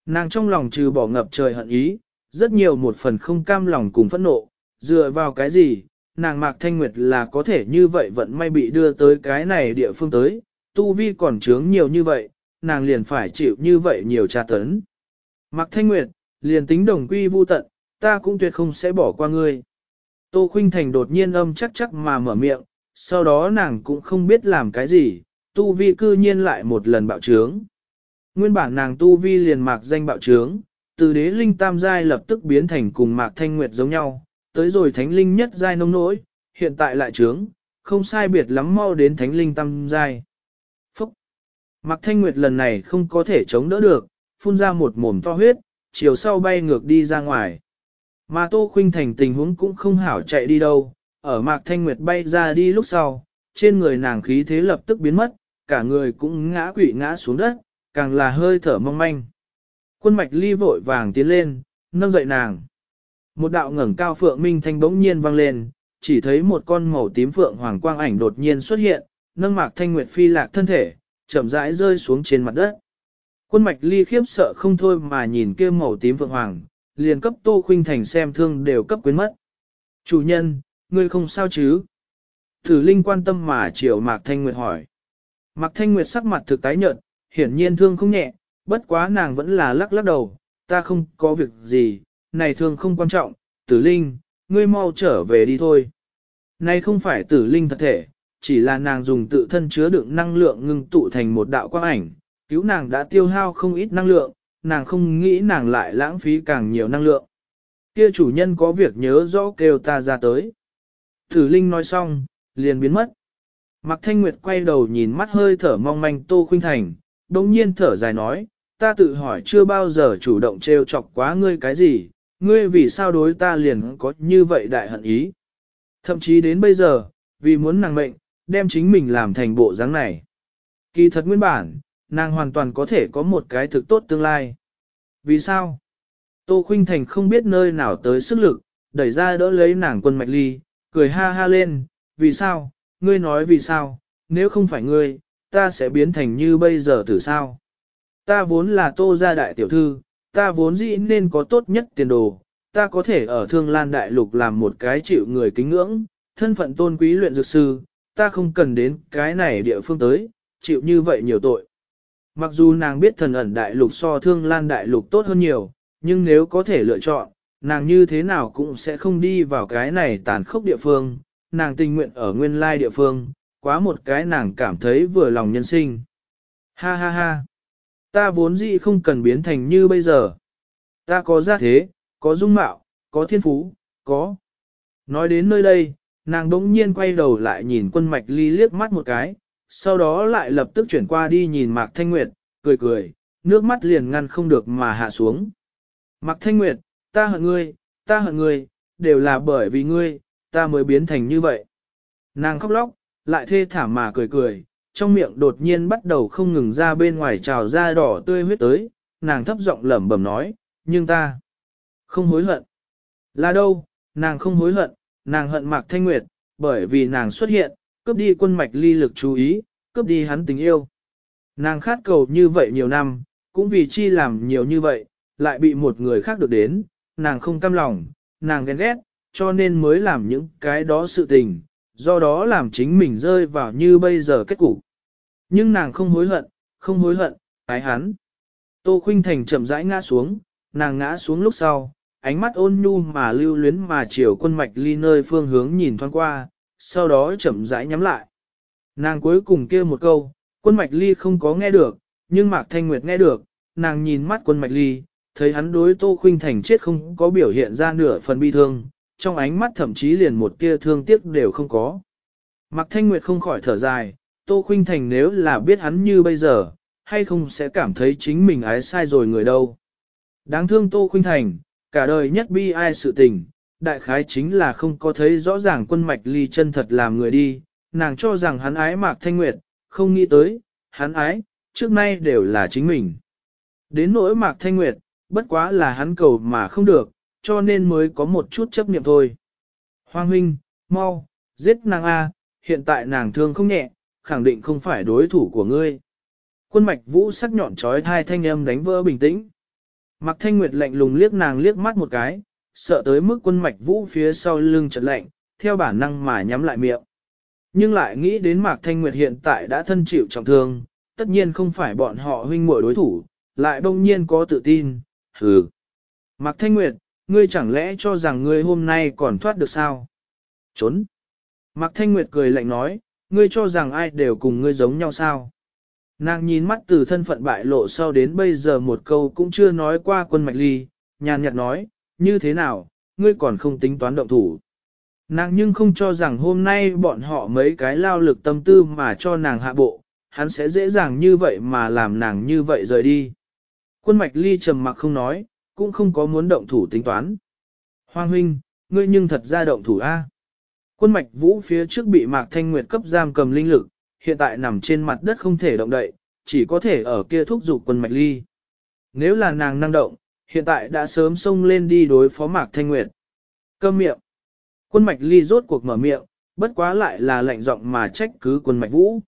Nàng trong lòng trừ bỏ ngập trời hận ý, rất nhiều một phần không cam lòng cùng phẫn nộ, dựa vào cái gì, nàng mạc thanh nguyệt là có thể như vậy vẫn may bị đưa tới cái này địa phương tới, tu vi còn trướng nhiều như vậy, nàng liền phải chịu như vậy nhiều tra tấn. Mạc thanh nguyệt, liền tính đồng quy vu tận, ta cũng tuyệt không sẽ bỏ qua ngươi. Tô Khuynh Thành đột nhiên âm chắc chắc mà mở miệng, sau đó nàng cũng không biết làm cái gì, tu vi cư nhiên lại một lần bạo trướng. Nguyên bản nàng tu vi liền mạc danh bạo trướng, từ đế linh tam giai lập tức biến thành cùng mạc thanh nguyệt giống nhau, tới rồi thánh linh nhất giai nông nỗi, hiện tại lại trướng, không sai biệt lắm mau đến thánh linh tam giai. Mạc thanh nguyệt lần này không có thể chống đỡ được, phun ra một mồm to huyết, chiều sau bay ngược đi ra ngoài. Mà Tô Khuynh Thành tình huống cũng không hảo chạy đi đâu, ở Mạc Thanh Nguyệt bay ra đi lúc sau, trên người nàng khí thế lập tức biến mất, cả người cũng ngã quỵ ngã xuống đất, càng là hơi thở mong manh. Quân mạch ly vội vàng tiến lên, nâng dậy nàng. Một đạo ngẩng cao phượng minh thanh bỗng nhiên vang lên, chỉ thấy một con màu tím phượng hoàng quang ảnh đột nhiên xuất hiện, nâng Mạc Thanh Nguyệt phi lạc thân thể, chậm rãi rơi xuống trên mặt đất. Quân mạch ly khiếp sợ không thôi mà nhìn kia màu tím vượng hoàng, liền cấp Tô Khuynh Thành xem thương đều cấp quyến mất. Chủ nhân, ngươi không sao chứ? Thử Linh quan tâm mà triệu Mạc Thanh Nguyệt hỏi. Mạc Thanh Nguyệt sắc mặt thực tái nhợt, hiển nhiên thương không nhẹ, bất quá nàng vẫn là lắc lắc đầu, ta không có việc gì, này thương không quan trọng, tử linh, ngươi mau trở về đi thôi. Này không phải tử linh thật thể, chỉ là nàng dùng tự thân chứa đựng năng lượng ngưng tụ thành một đạo quang ảnh, cứu nàng đã tiêu hao không ít năng lượng, nàng không nghĩ nàng lại lãng phí càng nhiều năng lượng. Kia chủ nhân có việc nhớ rõ kêu ta ra tới. Thử Linh nói xong, liền biến mất. Mạc Thanh Nguyệt quay đầu nhìn mắt hơi thở mong manh Tô Khuynh Thành, đồng nhiên thở dài nói, ta tự hỏi chưa bao giờ chủ động trêu chọc quá ngươi cái gì, ngươi vì sao đối ta liền có như vậy đại hận ý. Thậm chí đến bây giờ, vì muốn nàng mệnh, đem chính mình làm thành bộ dáng này. Kỳ thật nguyên bản, nàng hoàn toàn có thể có một cái thực tốt tương lai. Vì sao? Tô Khuynh Thành không biết nơi nào tới sức lực, đẩy ra đỡ lấy nàng quân mạch ly, cười ha ha lên, vì sao, ngươi nói vì sao, nếu không phải ngươi, ta sẽ biến thành như bây giờ từ sao. Ta vốn là tô gia đại tiểu thư, ta vốn dĩ nên có tốt nhất tiền đồ, ta có thể ở thương lan đại lục làm một cái chịu người kính ngưỡng, thân phận tôn quý luyện dược sư, ta không cần đến cái này địa phương tới, chịu như vậy nhiều tội. Mặc dù nàng biết thần ẩn đại lục so thương lan đại lục tốt hơn nhiều, nhưng nếu có thể lựa chọn, nàng như thế nào cũng sẽ không đi vào cái này tàn khốc địa phương, nàng tình nguyện ở nguyên lai địa phương, quá một cái nàng cảm thấy vừa lòng nhân sinh. Ha ha ha, ta vốn dĩ không cần biến thành như bây giờ. Ta có gia thế, có dung mạo, có thiên phú, có. Nói đến nơi đây, nàng đống nhiên quay đầu lại nhìn quân mạch ly liếc mắt một cái, sau đó lại lập tức chuyển qua đi nhìn Mạc Thanh Nguyệt, cười cười, nước mắt liền ngăn không được mà hạ xuống. Mạc Thanh Nguyệt, ta hận ngươi, ta hận ngươi, đều là bởi vì ngươi, ta mới biến thành như vậy. Nàng khóc lóc, lại thê thảm mà cười cười, trong miệng đột nhiên bắt đầu không ngừng ra bên ngoài trào ra đỏ tươi huyết tới, nàng thấp giọng lẩm bẩm nói, nhưng ta không hối hận. Là đâu, nàng không hối hận, nàng hận Mạc Thanh Nguyệt, bởi vì nàng xuất hiện, cướp đi quân mạch ly lực chú ý, cướp đi hắn tình yêu. Nàng khát cầu như vậy nhiều năm, cũng vì chi làm nhiều như vậy, lại bị một người khác được đến, nàng không cam lòng, nàng ghen ghét, cho nên mới làm những cái đó sự tình, do đó làm chính mình rơi vào như bây giờ kết cục. Nhưng nàng không hối hận, không hối hận, ái hắn. Tô Khuynh Thành chậm rãi ngã xuống, nàng ngã xuống lúc sau, ánh mắt ôn nhu mà lưu luyến mà chiều quân mạch ly nơi phương hướng nhìn thoáng qua, sau đó chậm rãi nhắm lại. Nàng cuối cùng kêu một câu, quân mạch ly không có nghe được, nhưng Mạc Thanh Nguyệt nghe được, nàng nhìn mắt quân mạch ly, thấy hắn đối Tô Khuynh Thành chết không có biểu hiện ra nửa phần bi thương, trong ánh mắt thậm chí liền một tia thương tiếc đều không có. Mạc Thanh Nguyệt không khỏi thở dài, Tô Khuynh Thành nếu là biết hắn như bây giờ, hay không sẽ cảm thấy chính mình ái sai rồi người đâu. Đáng thương Tô Khuynh Thành, cả đời nhất bi ai sự tình, đại khái chính là không có thấy rõ ràng quân mạch ly chân thật làm người đi, nàng cho rằng hắn ái Mạc Thanh Nguyệt, không nghĩ tới, hắn ái, trước nay đều là chính mình. Đến nỗi Mạc Thanh Nguyệt, bất quá là hắn cầu mà không được, cho nên mới có một chút chấp niệm thôi. Hoàng huynh, mau, giết nàng A, hiện tại nàng thương không nhẹ, khẳng định không phải đối thủ của ngươi. Quân mạch vũ sắc nhọn trói thai thanh âm đánh vỡ bình tĩnh. Mạc Thanh Nguyệt lạnh lùng liếc nàng liếc mắt một cái, sợ tới mức quân mạch vũ phía sau lưng chợt lạnh, theo bản năng mà nhắm lại miệng. Nhưng lại nghĩ đến Mạc Thanh Nguyệt hiện tại đã thân chịu trọng thương, tất nhiên không phải bọn họ huynh muội đối thủ, lại bỗng nhiên có tự tin, hừ. Mạc Thanh Nguyệt, ngươi chẳng lẽ cho rằng ngươi hôm nay còn thoát được sao? Trốn. Mạc Thanh Nguyệt cười lạnh nói, ngươi cho rằng ai đều cùng ngươi giống nhau sao? Nàng nhìn mắt từ thân phận bại lộ sau đến bây giờ một câu cũng chưa nói qua quân mạch ly, nhàn nhạt nói, như thế nào, ngươi còn không tính toán động thủ. Nàng nhưng không cho rằng hôm nay bọn họ mấy cái lao lực tâm tư mà cho nàng hạ bộ, hắn sẽ dễ dàng như vậy mà làm nàng như vậy rời đi. Quân mạch ly trầm mặc không nói, cũng không có muốn động thủ tính toán. Hoàng huynh, ngươi nhưng thật ra động thủ A. Quân mạch vũ phía trước bị mạc thanh nguyệt cấp giam cầm linh lực, hiện tại nằm trên mặt đất không thể động đậy, chỉ có thể ở kia thúc giục quân mạch ly. Nếu là nàng năng động, hiện tại đã sớm xông lên đi đối phó mạc thanh nguyệt. Cơm miệng. Quân mạch ly rốt cuộc mở miệng, bất quá lại là lạnh giọng mà trách cứ quân mạch vũ.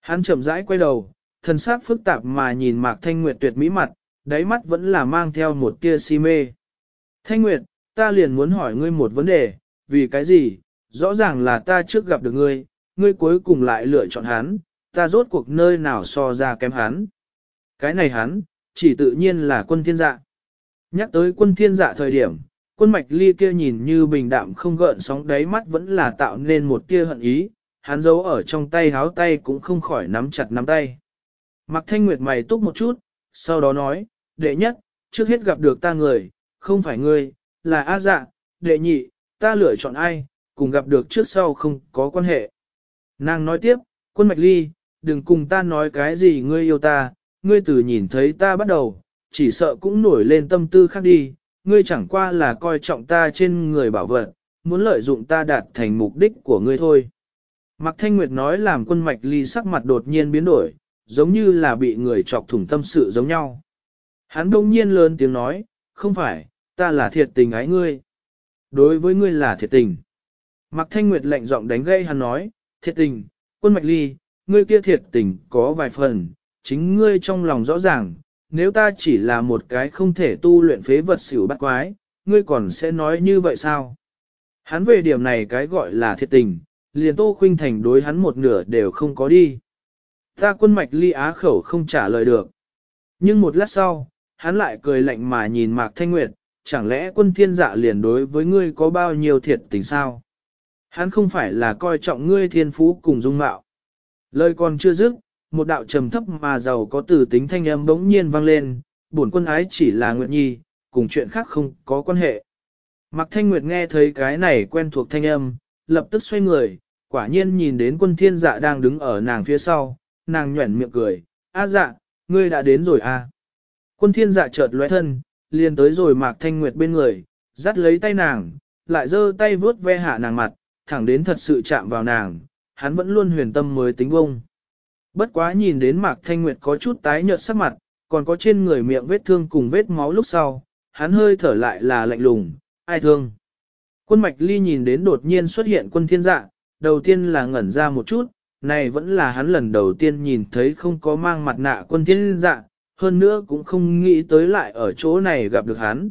Hắn chậm rãi quay đầu, thân sắc phức tạp mà nhìn mạc thanh nguyệt tuyệt mỹ mặt, đáy mắt vẫn là mang theo một tia si mê. Thanh nguyệt, ta liền muốn hỏi ngươi một vấn đề, vì cái gì, rõ ràng là ta trước gặp được ngươi, ngươi cuối cùng lại lựa chọn hắn, ta rốt cuộc nơi nào so ra kém hắn. Cái này hắn, chỉ tự nhiên là quân thiên dạ. Nhắc tới quân thiên dạ thời điểm, quân mạch ly kia nhìn như bình đạm không gợn sóng đáy mắt vẫn là tạo nên một tia hận ý, hắn giấu ở trong tay háo tay cũng không khỏi nắm chặt nắm tay. Mặc thanh nguyệt mày túc một chút, sau đó nói, đệ nhất, trước hết gặp được ta người, không phải ngươi, là A dạ, đệ nhị, ta lựa chọn ai, cùng gặp được trước sau không có quan hệ. Nàng nói tiếp, quân mạch ly, đừng cùng ta nói cái gì ngươi yêu ta, ngươi từ nhìn thấy ta bắt đầu, chỉ sợ cũng nổi lên tâm tư khác đi, ngươi chẳng qua là coi trọng ta trên người bảo vật, muốn lợi dụng ta đạt thành mục đích của ngươi thôi. Mạc Thanh Nguyệt nói làm quân mạch ly sắc mặt đột nhiên biến đổi, giống như là bị người chọc thủng tâm sự giống nhau. Hắn đông nhiên lớn tiếng nói, không phải, ta là thiệt tình ái ngươi. Đối với ngươi là thiệt tình. Mạc Thanh Nguyệt lạnh giọng đánh gây hắn nói, thiệt tình, quân mạch ly, ngươi kia thiệt tình có vài phần, chính ngươi trong lòng rõ ràng, nếu ta chỉ là một cái không thể tu luyện phế vật xỉu bắt quái, ngươi còn sẽ nói như vậy sao? Hắn về điểm này cái gọi là thiệt tình, liền Tô Khuynh Thành đối hắn một nửa đều không có đi. Ta quân mạch ly á khẩu không trả lời được. Nhưng một lát sau, hắn lại cười lạnh mà nhìn Mạc Thanh Nguyệt, chẳng lẽ quân thiên dạ liền đối với ngươi có bao nhiêu thiệt tình sao? Hắn không phải là coi trọng ngươi thiên phú cùng dung mạo. Lời còn chưa dứt, một đạo trầm thấp mà giàu có từ tính thanh âm bỗng nhiên vang lên, bổn quân ái chỉ là Nguyệt Nhi, cùng chuyện khác không có quan hệ. Mạc Thanh Nguyệt nghe thấy cái này quen thuộc thanh âm, lập tức xoay người, quả nhiên nhìn đến quân thiên dạ đang đứng ở nàng phía sau, nàng nhuẩn miệng cười, a dạ, ngươi đã đến rồi à. Quân thiên dạ chợt lóe thân, liền tới rồi Mạc Thanh Nguyệt bên người, dắt lấy tay nàng, lại giơ tay vuốt ve hạ nàng mặt, thẳng đến thật sự chạm vào nàng, hắn vẫn luôn huyền tâm mới tính bông. Bất quá nhìn đến Mạc Thanh Nguyệt có chút tái nhợt sắc mặt, còn có trên người miệng vết thương cùng vết máu lúc sau, hắn hơi thở lại là lạnh lùng, ai thương. Quân mạch ly nhìn đến đột nhiên xuất hiện quân thiên dạ, đầu tiên là ngẩn ra một chút, này vẫn là hắn lần đầu tiên nhìn thấy không có mang mặt nạ quân thiên dạ, hơn nữa cũng không nghĩ tới lại ở chỗ này gặp được hắn.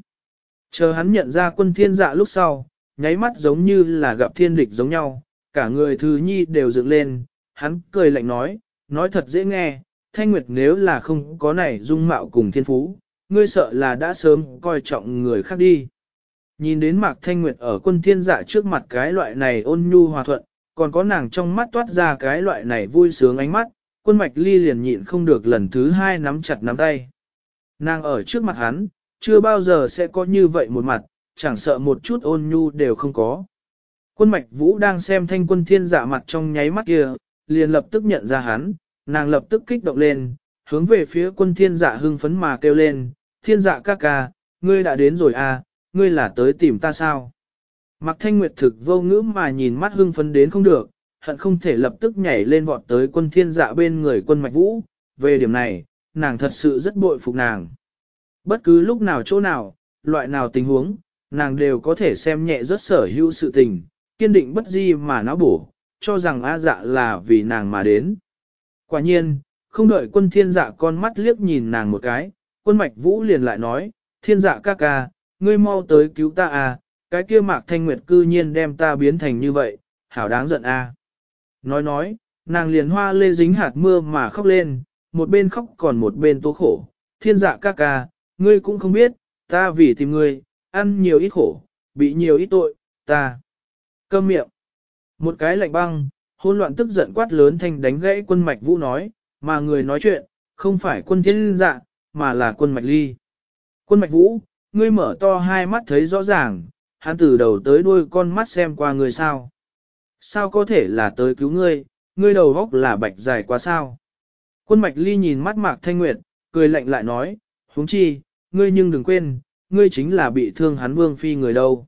Chờ hắn nhận ra quân thiên dạ lúc sau, nháy mắt giống như là gặp thiên địch giống nhau, cả người thư nhi đều dựng lên, hắn cười lạnh nói, nói thật dễ nghe, thanh nguyệt nếu là không có này dung mạo cùng thiên phú, ngươi sợ là đã sớm coi trọng người khác đi. Nhìn đến Mạc Thanh Nguyệt ở quân thiên dạ trước mặt cái loại này ôn nhu hòa thuận, còn có nàng trong mắt toát ra cái loại này vui sướng ánh mắt, quân mạch ly liền nhịn không được lần thứ hai nắm chặt nắm tay. Nàng ở trước mặt hắn, chưa bao giờ sẽ có như vậy một mặt, chẳng sợ một chút ôn nhu đều không có. Quân mạch vũ đang xem thanh quân thiên dạ mặt trong nháy mắt kia, liền lập tức nhận ra hắn, nàng lập tức kích động lên, hướng về phía quân thiên dạ hưng phấn mà kêu lên, thiên dạ ca ca, ngươi đã đến rồi à, ngươi là tới tìm ta sao? Mặc Thanh Nguyệt thực vô ngữ mà nhìn mắt hưng phấn đến không được, hận không thể lập tức nhảy lên vọt tới quân thiên dạ bên người quân mạch vũ, về điểm này, nàng thật sự rất bội phục nàng. Bất cứ lúc nào chỗ nào, loại nào tình huống, nàng đều có thể xem nhẹ rất sở hữu sự tình, kiên định bất di mà não bổ, cho rằng A dạ là vì nàng mà đến. Quả nhiên, không đợi quân thiên dạ con mắt liếc nhìn nàng một cái, quân mạch vũ liền lại nói, thiên dạ ca ca, ngươi mau tới cứu ta à, cái kia mạc thanh nguyệt cư nhiên đem ta biến thành như vậy, hảo đáng giận à. Nói nói, nàng liền hoa lê dính hạt mưa mà khóc lên, một bên khóc còn một bên tố khổ, thiên dạ ca ca, ngươi cũng không biết, ta vì tìm ngươi, ăn nhiều ít khổ, bị nhiều ít tội, ta. Câm miệng. Một cái lạnh băng, hôn loạn tức giận quát lớn thành đánh gãy quân mạch vũ nói, mà người nói chuyện, không phải quân thiên dạ, mà là quân mạch ly. Quân mạch vũ, ngươi mở to hai mắt thấy rõ ràng, hắn từ đầu tới đuôi con mắt xem qua người sao. Sao có thể là tới cứu ngươi, ngươi đầu góc là bạch dài quá sao. Quân mạch ly nhìn mắt mạc thanh nguyệt, cười lạnh lại nói, huống chi, ngươi nhưng đừng quên, ngươi chính là bị thương hắn vương phi người đâu.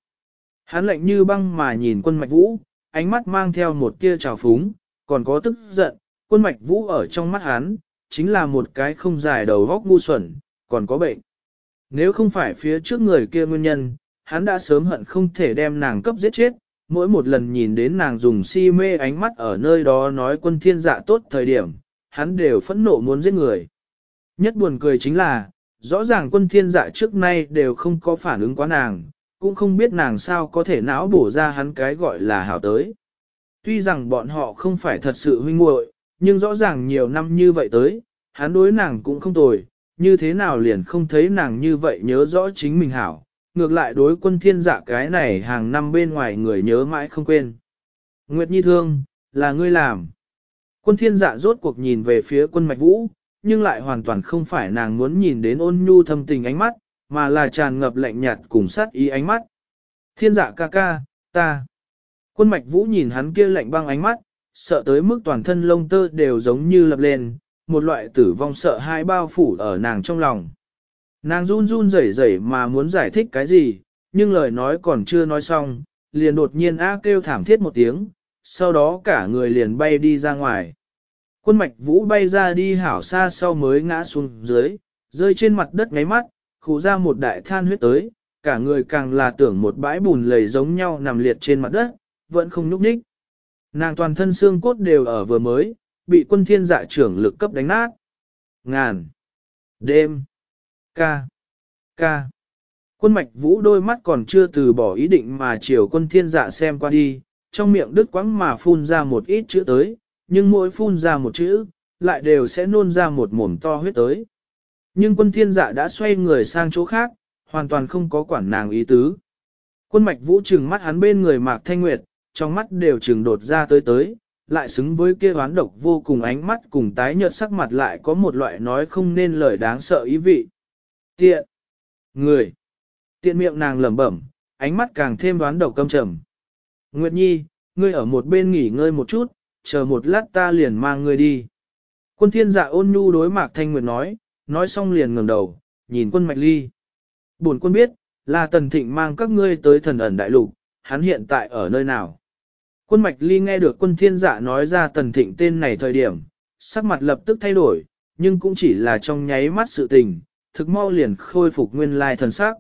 Hắn lạnh như băng mà nhìn quân mạch vũ, ánh mắt mang theo một tia trào phúng, còn có tức giận, quân mạch vũ ở trong mắt hắn, chính là một cái không dài đầu góc ngu xuẩn, còn có bệnh. Nếu không phải phía trước người kia nguyên nhân, hắn đã sớm hận không thể đem nàng cấp giết chết, mỗi một lần nhìn đến nàng dùng si mê ánh mắt ở nơi đó nói quân thiên dạ tốt thời điểm, hắn đều phẫn nộ muốn giết người. Nhất buồn cười chính là, rõ ràng quân thiên dạ trước nay đều không có phản ứng quá nàng, cũng không biết nàng sao có thể não bổ ra hắn cái gọi là hảo tới. Tuy rằng bọn họ không phải thật sự huynh muội, nhưng rõ ràng nhiều năm như vậy tới, hắn đối nàng cũng không tồi, như thế nào liền không thấy nàng như vậy nhớ rõ chính mình hảo, ngược lại đối quân thiên dạ cái này hàng năm bên ngoài người nhớ mãi không quên. Nguyệt Nhi thương, là ngươi làm. Quân thiên dạ rốt cuộc nhìn về phía quân mạch vũ, nhưng lại hoàn toàn không phải nàng muốn nhìn đến ôn nhu thâm tình ánh mắt, mà là tràn ngập lạnh nhạt cùng sát ý ánh mắt. Thiên dạ ca ca, ta. Quân mạch vũ nhìn hắn kia lạnh băng ánh mắt, sợ tới mức toàn thân lông tơ đều giống như lập lên, một loại tử vong sợ hai bao phủ ở nàng trong lòng. Nàng run run rẩy rẩy mà muốn giải thích cái gì, nhưng lời nói còn chưa nói xong, liền đột nhiên á kêu thảm thiết một tiếng, sau đó cả người liền bay đi ra ngoài. Quân mạch vũ bay ra đi hảo xa sau mới ngã xuống dưới, rơi trên mặt đất ngáy mắt, khủ ra một đại than huyết tới, cả người càng là tưởng một bãi bùn lầy giống nhau nằm liệt trên mặt đất, vẫn không nhúc nhích. Nàng toàn thân xương cốt đều ở vừa mới, bị quân thiên dạ trưởng lực cấp đánh nát. Ngàn. Đêm. Ca. Ca. Quân mạch vũ đôi mắt còn chưa từ bỏ ý định mà chiều quân thiên dạ xem qua đi, trong miệng đứt quãng mà phun ra một ít chữ tới, nhưng mỗi phun ra một chữ, lại đều sẽ nôn ra một mồm to huyết tới. Nhưng quân thiên dạ đã xoay người sang chỗ khác, hoàn toàn không có quản nàng ý tứ. Quân mạch vũ trừng mắt hắn bên người Mạc Thanh Nguyệt, trong mắt đều trừng đột ra tới tới, lại xứng với kia hoán độc vô cùng ánh mắt cùng tái nhợt sắc mặt lại có một loại nói không nên lời đáng sợ ý vị. Tiện! Người! Tiện miệng nàng lẩm bẩm, ánh mắt càng thêm đoán độc căm trầm. Nguyệt Nhi, ngươi ở một bên nghỉ ngơi một chút, chờ một lát ta liền mang ngươi đi. Quân thiên dạ ôn nhu đối Mạc Thanh Nguyệt nói, nói xong liền ngẩng đầu, nhìn quân mạch ly. Buồn quân biết, là tần thịnh mang các ngươi tới thần ẩn đại lục, hắn hiện tại ở nơi nào. Quân mạch ly nghe được quân thiên dạ nói ra tần thịnh tên này thời điểm, sắc mặt lập tức thay đổi, nhưng cũng chỉ là trong nháy mắt sự tình, thực mau liền khôi phục nguyên lai thần sắc.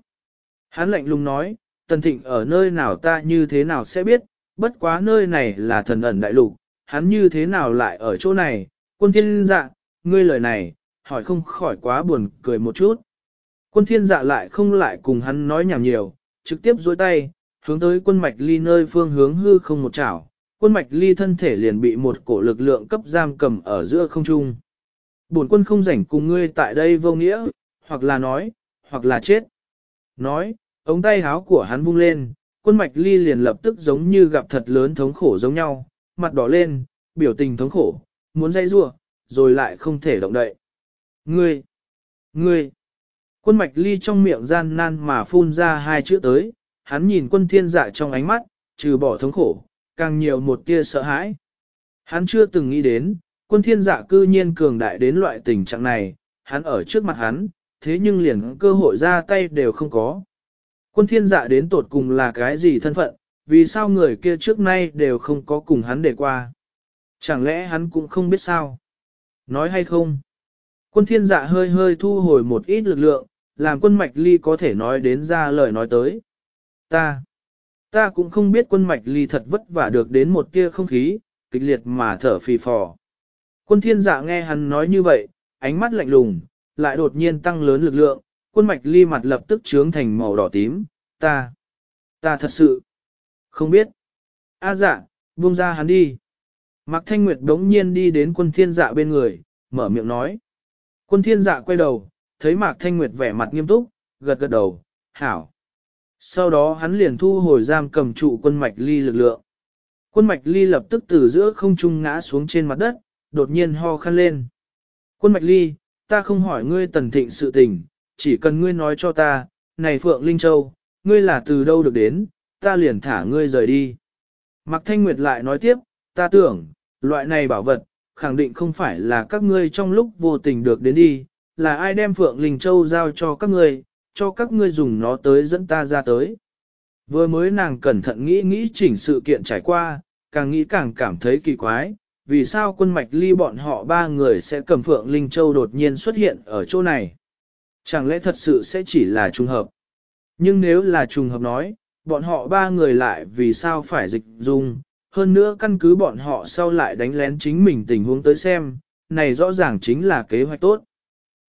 Hắn lạnh lùng nói, tần thịnh ở nơi nào ta như thế nào sẽ biết, bất quá nơi này là thần ẩn đại lục, hắn như thế nào lại ở chỗ này, quân thiên dạ, ngươi lời này, hỏi không khỏi quá buồn cười một chút. Quân thiên dạ lại không lại cùng hắn nói nhảm nhiều, trực tiếp dối tay, hướng tới quân mạch ly nơi phương hướng hư không một chảo, quân mạch ly thân thể liền bị một cổ lực lượng cấp giam cầm ở giữa không trung. Bổn quân không rảnh cùng ngươi tại đây vô nghĩa, hoặc là nói, hoặc là chết. Nói, ống tay háo của hắn vung lên, quân mạch ly liền lập tức giống như gặp thật lớn thống khổ giống nhau, mặt đỏ lên, biểu tình thống khổ, muốn dây rua, rồi lại không thể động đậy. Ngươi! Ngươi! Quân mạch ly trong miệng gian nan mà phun ra hai chữ tới, hắn nhìn quân thiên dạ trong ánh mắt, trừ bỏ thống khổ, càng nhiều một tia sợ hãi. Hắn chưa từng nghĩ đến, quân thiên dạ cư nhiên cường đại đến loại tình trạng này, hắn ở trước mặt hắn, thế nhưng liền cơ hội ra tay đều không có. Quân thiên dạ đến tột cùng là cái gì thân phận, vì sao người kia trước nay đều không có cùng hắn để qua. Chẳng lẽ hắn cũng không biết sao? Nói hay không? Quân thiên dạ hơi hơi thu hồi một ít lực lượng, làm quân mạch ly có thể nói đến ra lời nói tới. Ta, ta cũng không biết quân mạch ly thật vất vả được đến một tia không khí, kịch liệt mà thở phì phò. Quân thiên dạ nghe hắn nói như vậy, ánh mắt lạnh lùng, lại đột nhiên tăng lớn lực lượng, quân mạch ly mặt lập tức trướng thành màu đỏ tím, ta, ta thật sự, không biết. A dạ, buông ra hắn đi. Mạc Thanh Nguyệt đống nhiên đi đến quân thiên dạ bên người, mở miệng nói. Quân thiên dạ quay đầu, thấy Mạc Thanh Nguyệt vẻ mặt nghiêm túc, gật gật đầu, hảo. Sau đó hắn liền thu hồi giam cầm trụ quân mạch ly lực lượng. Quân mạch ly lập tức từ giữa không trung ngã xuống trên mặt đất, đột nhiên ho khăn lên. Quân mạch ly, ta không hỏi ngươi tần thịnh sự tình, chỉ cần ngươi nói cho ta, này Phượng Linh Châu, ngươi là từ đâu được đến, ta liền thả ngươi rời đi. Mạc Thanh Nguyệt lại nói tiếp, ta tưởng, loại này bảo vật, khẳng định không phải là các ngươi trong lúc vô tình được đến đi, là ai đem Phượng Linh Châu giao cho các ngươi, cho các ngươi dùng nó tới dẫn ta ra tới. Vừa mới nàng cẩn thận nghĩ nghĩ chỉnh sự kiện trải qua, càng nghĩ càng cảm thấy kỳ quái, vì sao quân mạch ly bọn họ ba người sẽ cầm Phượng Linh Châu đột nhiên xuất hiện ở chỗ này. Chẳng lẽ thật sự sẽ chỉ là trùng hợp? Nhưng nếu là trùng hợp nói, bọn họ ba người lại vì sao phải dịch dung, hơn nữa căn cứ bọn họ sau lại đánh lén chính mình tình huống tới xem, này rõ ràng chính là kế hoạch tốt.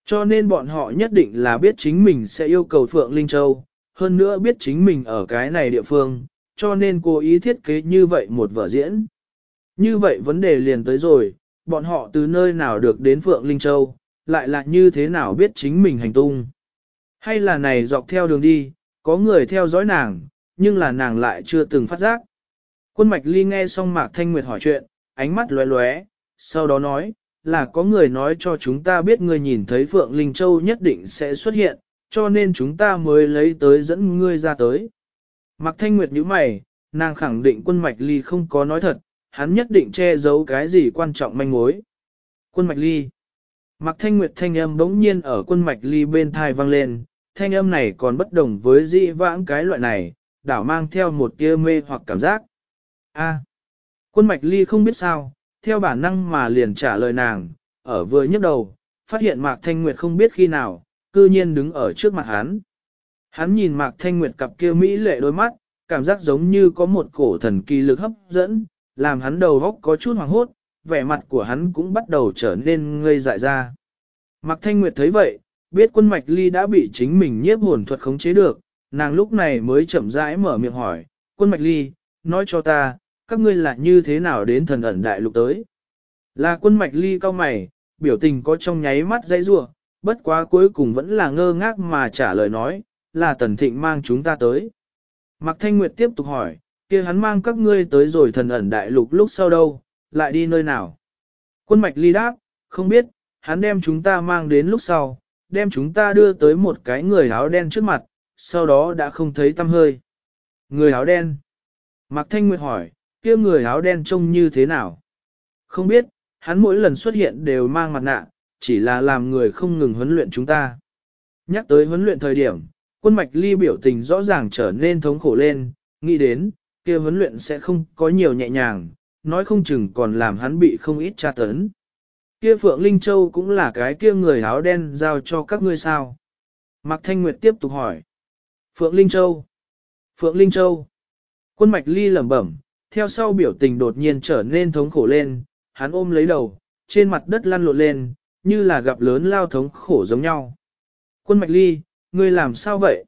Cho nên bọn họ nhất định là biết chính mình sẽ yêu cầu Phượng Linh Châu, hơn nữa biết chính mình ở cái này địa phương, cho nên cố ý thiết kế như vậy một vở diễn. Như vậy vấn đề liền tới rồi, bọn họ từ nơi nào được đến Phượng Linh Châu, lại là như thế nào biết chính mình hành tung. Hay là này dọc theo đường đi, có người theo dõi nàng, nhưng là nàng lại chưa từng phát giác. Quân mạch ly nghe xong Mạc Thanh Nguyệt hỏi chuyện, ánh mắt lóe lóe, sau đó nói, là có người nói cho chúng ta biết ngươi nhìn thấy Phượng Linh Châu nhất định sẽ xuất hiện, cho nên chúng ta mới lấy tới dẫn ngươi ra tới. Mạc Thanh Nguyệt nhíu mày, nàng khẳng định quân mạch ly không có nói thật, hắn nhất định che giấu cái gì quan trọng manh mối. Quân mạch ly. Mạc Thanh Nguyệt thanh âm bỗng nhiên ở quân mạch ly bên thai vang lên, thanh âm này còn bất đồng với dị vãng cái loại này, đảo mang theo một tia mê hoặc cảm giác. A. Quân mạch ly không biết sao, theo bản năng mà liền trả lời nàng, ở vừa nhấc đầu, phát hiện Mạc Thanh Nguyệt không biết khi nào, cư nhiên đứng ở trước mặt hắn. Hắn nhìn Mạc Thanh Nguyệt cặp kia mỹ lệ đôi mắt, cảm giác giống như có một cổ thần kỳ lực hấp dẫn, làm hắn đầu óc có chút hoàng hốt, vẻ mặt của hắn cũng bắt đầu trở nên ngây dại ra. Mạc Thanh Nguyệt thấy vậy, biết quân mạch ly đã bị chính mình nhiếp hồn thuật khống chế được, nàng lúc này mới chậm rãi mở miệng hỏi, quân mạch ly, nói cho ta, các ngươi là như thế nào đến thần ẩn đại lục tới. Là quân mạch ly cao mày, biểu tình có trong nháy mắt dãy rủa, bất quá cuối cùng vẫn là ngơ ngác mà trả lời nói, là Tần Thịnh mang chúng ta tới. Mạc Thanh Nguyệt tiếp tục hỏi, kia hắn mang các ngươi tới rồi thần ẩn đại lục lúc sau đâu, lại đi nơi nào? Quân mạch ly đáp, không biết, hắn đem chúng ta mang đến lúc sau, đem chúng ta đưa tới một cái người áo đen trước mặt, sau đó đã không thấy tâm hơi. Người áo đen? Mạc Thanh Nguyệt hỏi, kia người áo đen trông như thế nào? Không biết, hắn mỗi lần xuất hiện đều mang mặt nạ, chỉ là làm người không ngừng huấn luyện chúng ta. Nhắc tới huấn luyện thời điểm, quân mạch ly biểu tình rõ ràng trở nên thống khổ lên, nghĩ đến, kia huấn luyện sẽ không có nhiều nhẹ nhàng, nói không chừng còn làm hắn bị không ít tra tấn. Kia Phượng Linh Châu cũng là cái kia người áo đen giao cho các ngươi sao? Mạc Thanh Nguyệt tiếp tục hỏi. Phượng Linh Châu. Phượng Linh Châu. Quân mạch ly lẩm bẩm, theo sau biểu tình đột nhiên trở nên thống khổ lên, hắn ôm lấy đầu, trên mặt đất lăn lộn lên, như là gặp lớn lao thống khổ giống nhau. Quân mạch ly, ngươi làm sao vậy?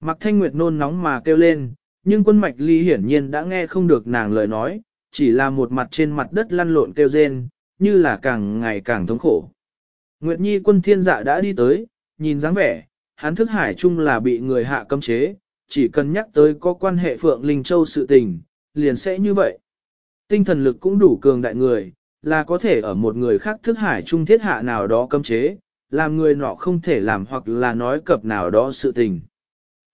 Mạc Thanh Nguyệt nôn nóng mà kêu lên, nhưng quân mạch ly hiển nhiên đã nghe không được nàng lời nói, chỉ là một mặt trên mặt đất lăn lộn kêu rên, như là càng ngày càng thống khổ. Nguyệt Nhi quân thiên dạ đã đi tới, nhìn dáng vẻ, hắn thức hải chung là bị người hạ cấm chế, chỉ cần nhắc tới có quan hệ Phượng Linh Châu sự tình, liền sẽ như vậy. Tinh thần lực cũng đủ cường đại người, là có thể ở một người khác thức hải chung thiết hạ nào đó cấm chế, làm người nọ không thể làm hoặc là nói cập nào đó sự tình.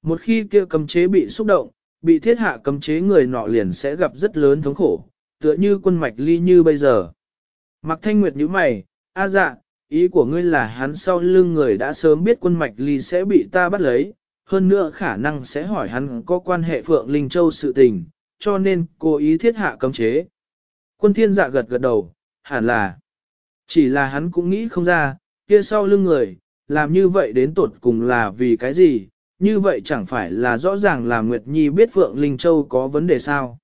Một khi kia cấm chế bị xúc động, bị thiết hạ cấm chế người nọ liền sẽ gặp rất lớn thống khổ, tựa như quân mạch ly như bây giờ. Mặc thanh nguyệt như mày, a dạ, ý của ngươi là hắn sau lưng người đã sớm biết quân mạch ly sẽ bị ta bắt lấy, hơn nữa khả năng sẽ hỏi hắn có quan hệ Phượng Linh Châu sự tình, cho nên cố ý thiết hạ cấm chế. Quân thiên dạ gật gật đầu, hẳn là, chỉ là hắn cũng nghĩ không ra, kia sau lưng người, làm như vậy đến tột cùng là vì cái gì, như vậy chẳng phải là rõ ràng là Nguyệt Nhi biết Phượng Linh Châu có vấn đề sao.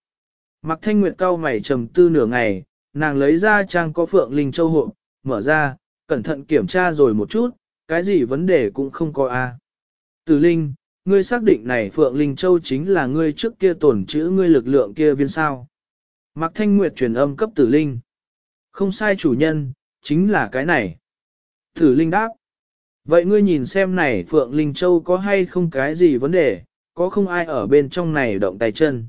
Mặc thanh Nguyệt cao mày trầm tư nửa ngày, nàng lấy ra trang có Phượng Linh Châu hộ, mở ra, cẩn thận kiểm tra rồi một chút, cái gì vấn đề cũng không có a. Tử Linh, ngươi xác định này Phượng Linh Châu chính là ngươi trước kia tổn chữ ngươi lực lượng kia viên sao. Mạc Thanh Nguyệt truyền âm cấp Tử Linh. Không sai chủ nhân, chính là cái này. Tử Linh đáp. Vậy ngươi nhìn xem này Phượng Linh Châu có hay không cái gì vấn đề, có không ai ở bên trong này động tay chân.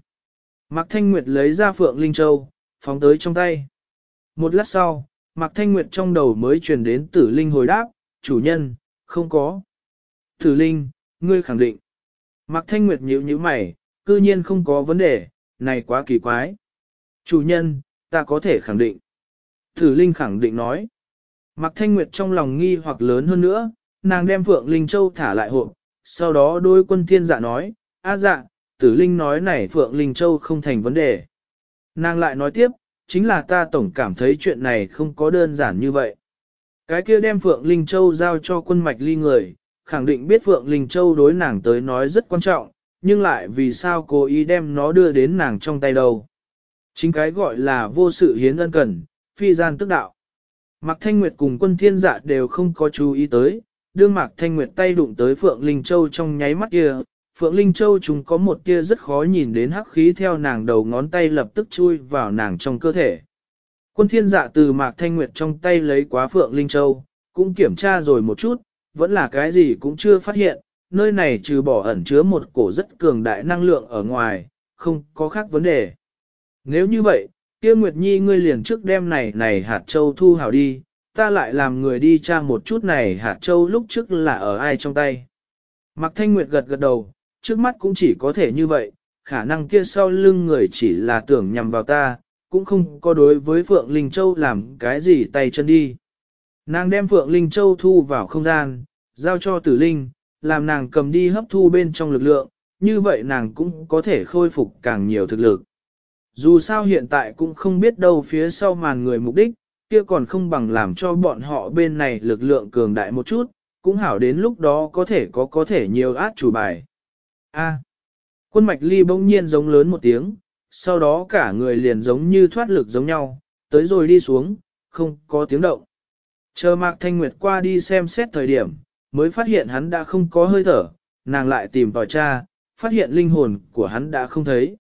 Mạc Thanh Nguyệt lấy ra Phượng Linh Châu, phóng tới trong tay. Một lát sau, Mạc Thanh Nguyệt trong đầu mới truyền đến Tử Linh hồi đáp, chủ nhân, không có. Tử Linh, ngươi khẳng định. Mạc Thanh Nguyệt nhíu nhíu mày, cư nhiên không có vấn đề, này quá kỳ quái. Chủ nhân, ta có thể khẳng định. Tử Linh khẳng định nói. Mạc Thanh Nguyệt trong lòng nghi hoặc lớn hơn nữa, nàng đem Phượng Linh Châu thả lại hộp, sau đó đôi quân thiên dạ nói, a dạ, Tử Linh nói này Phượng Linh Châu không thành vấn đề. Nàng lại nói tiếp, chính là ta tổng cảm thấy chuyện này không có đơn giản như vậy. Cái kia đem Phượng Linh Châu giao cho quân mạch ly người, khẳng định biết Phượng Linh Châu đối nàng tới nói rất quan trọng, nhưng lại vì sao cố ý đem nó đưa đến nàng trong tay đâu. Chính cái gọi là vô sự hiến ân cần, phi gian tức đạo. Mạc Thanh Nguyệt cùng quân thiên dạ đều không có chú ý tới, đương Mạc Thanh Nguyệt tay đụng tới Phượng Linh Châu trong nháy mắt kia, Phượng Linh Châu chúng có một tia rất khó nhìn đến hắc khí theo nàng đầu ngón tay lập tức chui vào nàng trong cơ thể. Quân thiên dạ từ Mạc Thanh Nguyệt trong tay lấy quá Phượng Linh Châu, cũng kiểm tra rồi một chút, vẫn là cái gì cũng chưa phát hiện, nơi này trừ bỏ ẩn chứa một cổ rất cường đại năng lượng ở ngoài, không có khác vấn đề. Nếu như vậy, kia Nguyệt Nhi ngươi liền trước đêm này này hạt châu thu hào đi, ta lại làm người đi tra một chút này hạt châu lúc trước là ở ai trong tay. Mạc Thanh Nguyệt gật gật đầu, trước mắt cũng chỉ có thể như vậy, khả năng kia sau lưng người chỉ là tưởng nhằm vào ta, cũng không có đối với Phượng Linh Châu làm cái gì tay chân đi. Nàng đem Phượng Linh Châu thu vào không gian, giao cho tử linh, làm nàng cầm đi hấp thu bên trong lực lượng, như vậy nàng cũng có thể khôi phục càng nhiều thực lực. Dù sao hiện tại cũng không biết đâu phía sau màn người mục đích, kia còn không bằng làm cho bọn họ bên này lực lượng cường đại một chút, cũng hảo đến lúc đó có thể có có thể nhiều át chủ bài. A. quân mạch ly bỗng nhiên giống lớn một tiếng, sau đó cả người liền giống như thoát lực giống nhau, tới rồi đi xuống, không có tiếng động. Chờ Mạc Thanh Nguyệt qua đi xem xét thời điểm, mới phát hiện hắn đã không có hơi thở, nàng lại tìm tòi cha, phát hiện linh hồn của hắn đã không thấy.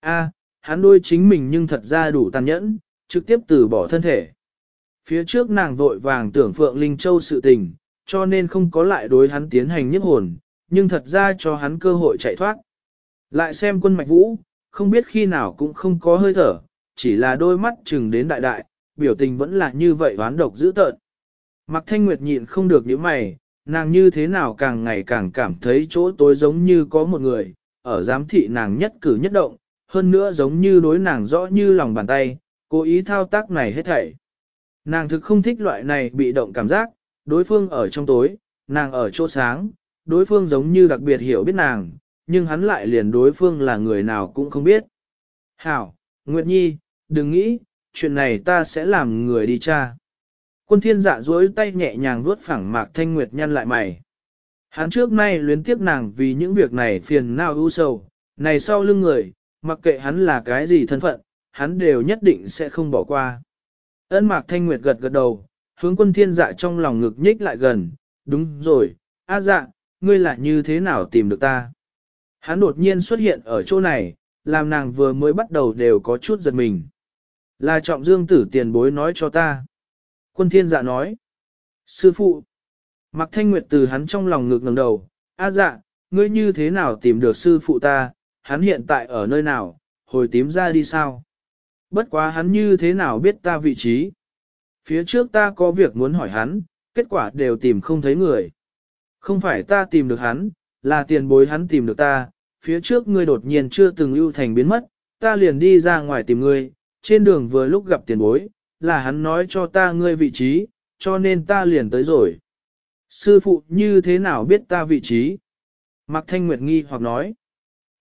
A, hắn đôi chính mình nhưng thật ra đủ tàn nhẫn, trực tiếp từ bỏ thân thể. Phía trước nàng vội vàng tưởng Phượng Linh Châu sự tình, cho nên không có lại đối hắn tiến hành nhiếp hồn, nhưng thật ra cho hắn cơ hội chạy thoát. Lại xem quân mạch vũ, không biết khi nào cũng không có hơi thở, chỉ là đôi mắt chừng đến đại đại, biểu tình vẫn là như vậy oán độc dữ tợn. Mặc thanh nguyệt nhịn không được những mày, nàng như thế nào càng ngày càng cảm thấy chỗ tối giống như có một người, ở giám thị nàng nhất cử nhất động, hơn nữa giống như đối nàng rõ như lòng bàn tay, cố ý thao tác này hết thảy. Nàng thực không thích loại này bị động cảm giác, đối phương ở trong tối, nàng ở chỗ sáng, đối phương giống như đặc biệt hiểu biết nàng, nhưng hắn lại liền đối phương là người nào cũng không biết. Hảo, Nguyệt Nhi, đừng nghĩ, chuyện này ta sẽ làm người đi cha. Quân thiên dạ duỗi tay nhẹ nhàng vuốt phẳng mạc thanh Nguyệt nhăn lại mày. Hắn trước nay luyến tiếc nàng vì những việc này phiền nào ưu sầu, này sau lưng người, mặc kệ hắn là cái gì thân phận, hắn đều nhất định sẽ không bỏ qua. Ân mạc thanh nguyệt gật gật đầu, hướng quân thiên dạ trong lòng ngực nhích lại gần, đúng rồi, a dạ, ngươi là như thế nào tìm được ta? Hắn đột nhiên xuất hiện ở chỗ này, làm nàng vừa mới bắt đầu đều có chút giật mình. Là trọng dương tử tiền bối nói cho ta. Quân thiên dạ nói. Sư phụ. Mặc Thanh Nguyệt từ hắn trong lòng ngực ngẩng đầu. A dạ, ngươi như thế nào tìm được sư phụ ta, hắn hiện tại ở nơi nào, hồi tím ra đi sao? Bất quá hắn như thế nào biết ta vị trí? Phía trước ta có việc muốn hỏi hắn, kết quả đều tìm không thấy người. Không phải ta tìm được hắn, là tiền bối hắn tìm được ta, phía trước ngươi đột nhiên chưa từng ưu thành biến mất, ta liền đi ra ngoài tìm ngươi, trên đường vừa lúc gặp tiền bối, là hắn nói cho ta ngươi vị trí, cho nên ta liền tới rồi. Sư phụ như thế nào biết ta vị trí? Mạc Thanh Nguyệt nghi hoặc nói.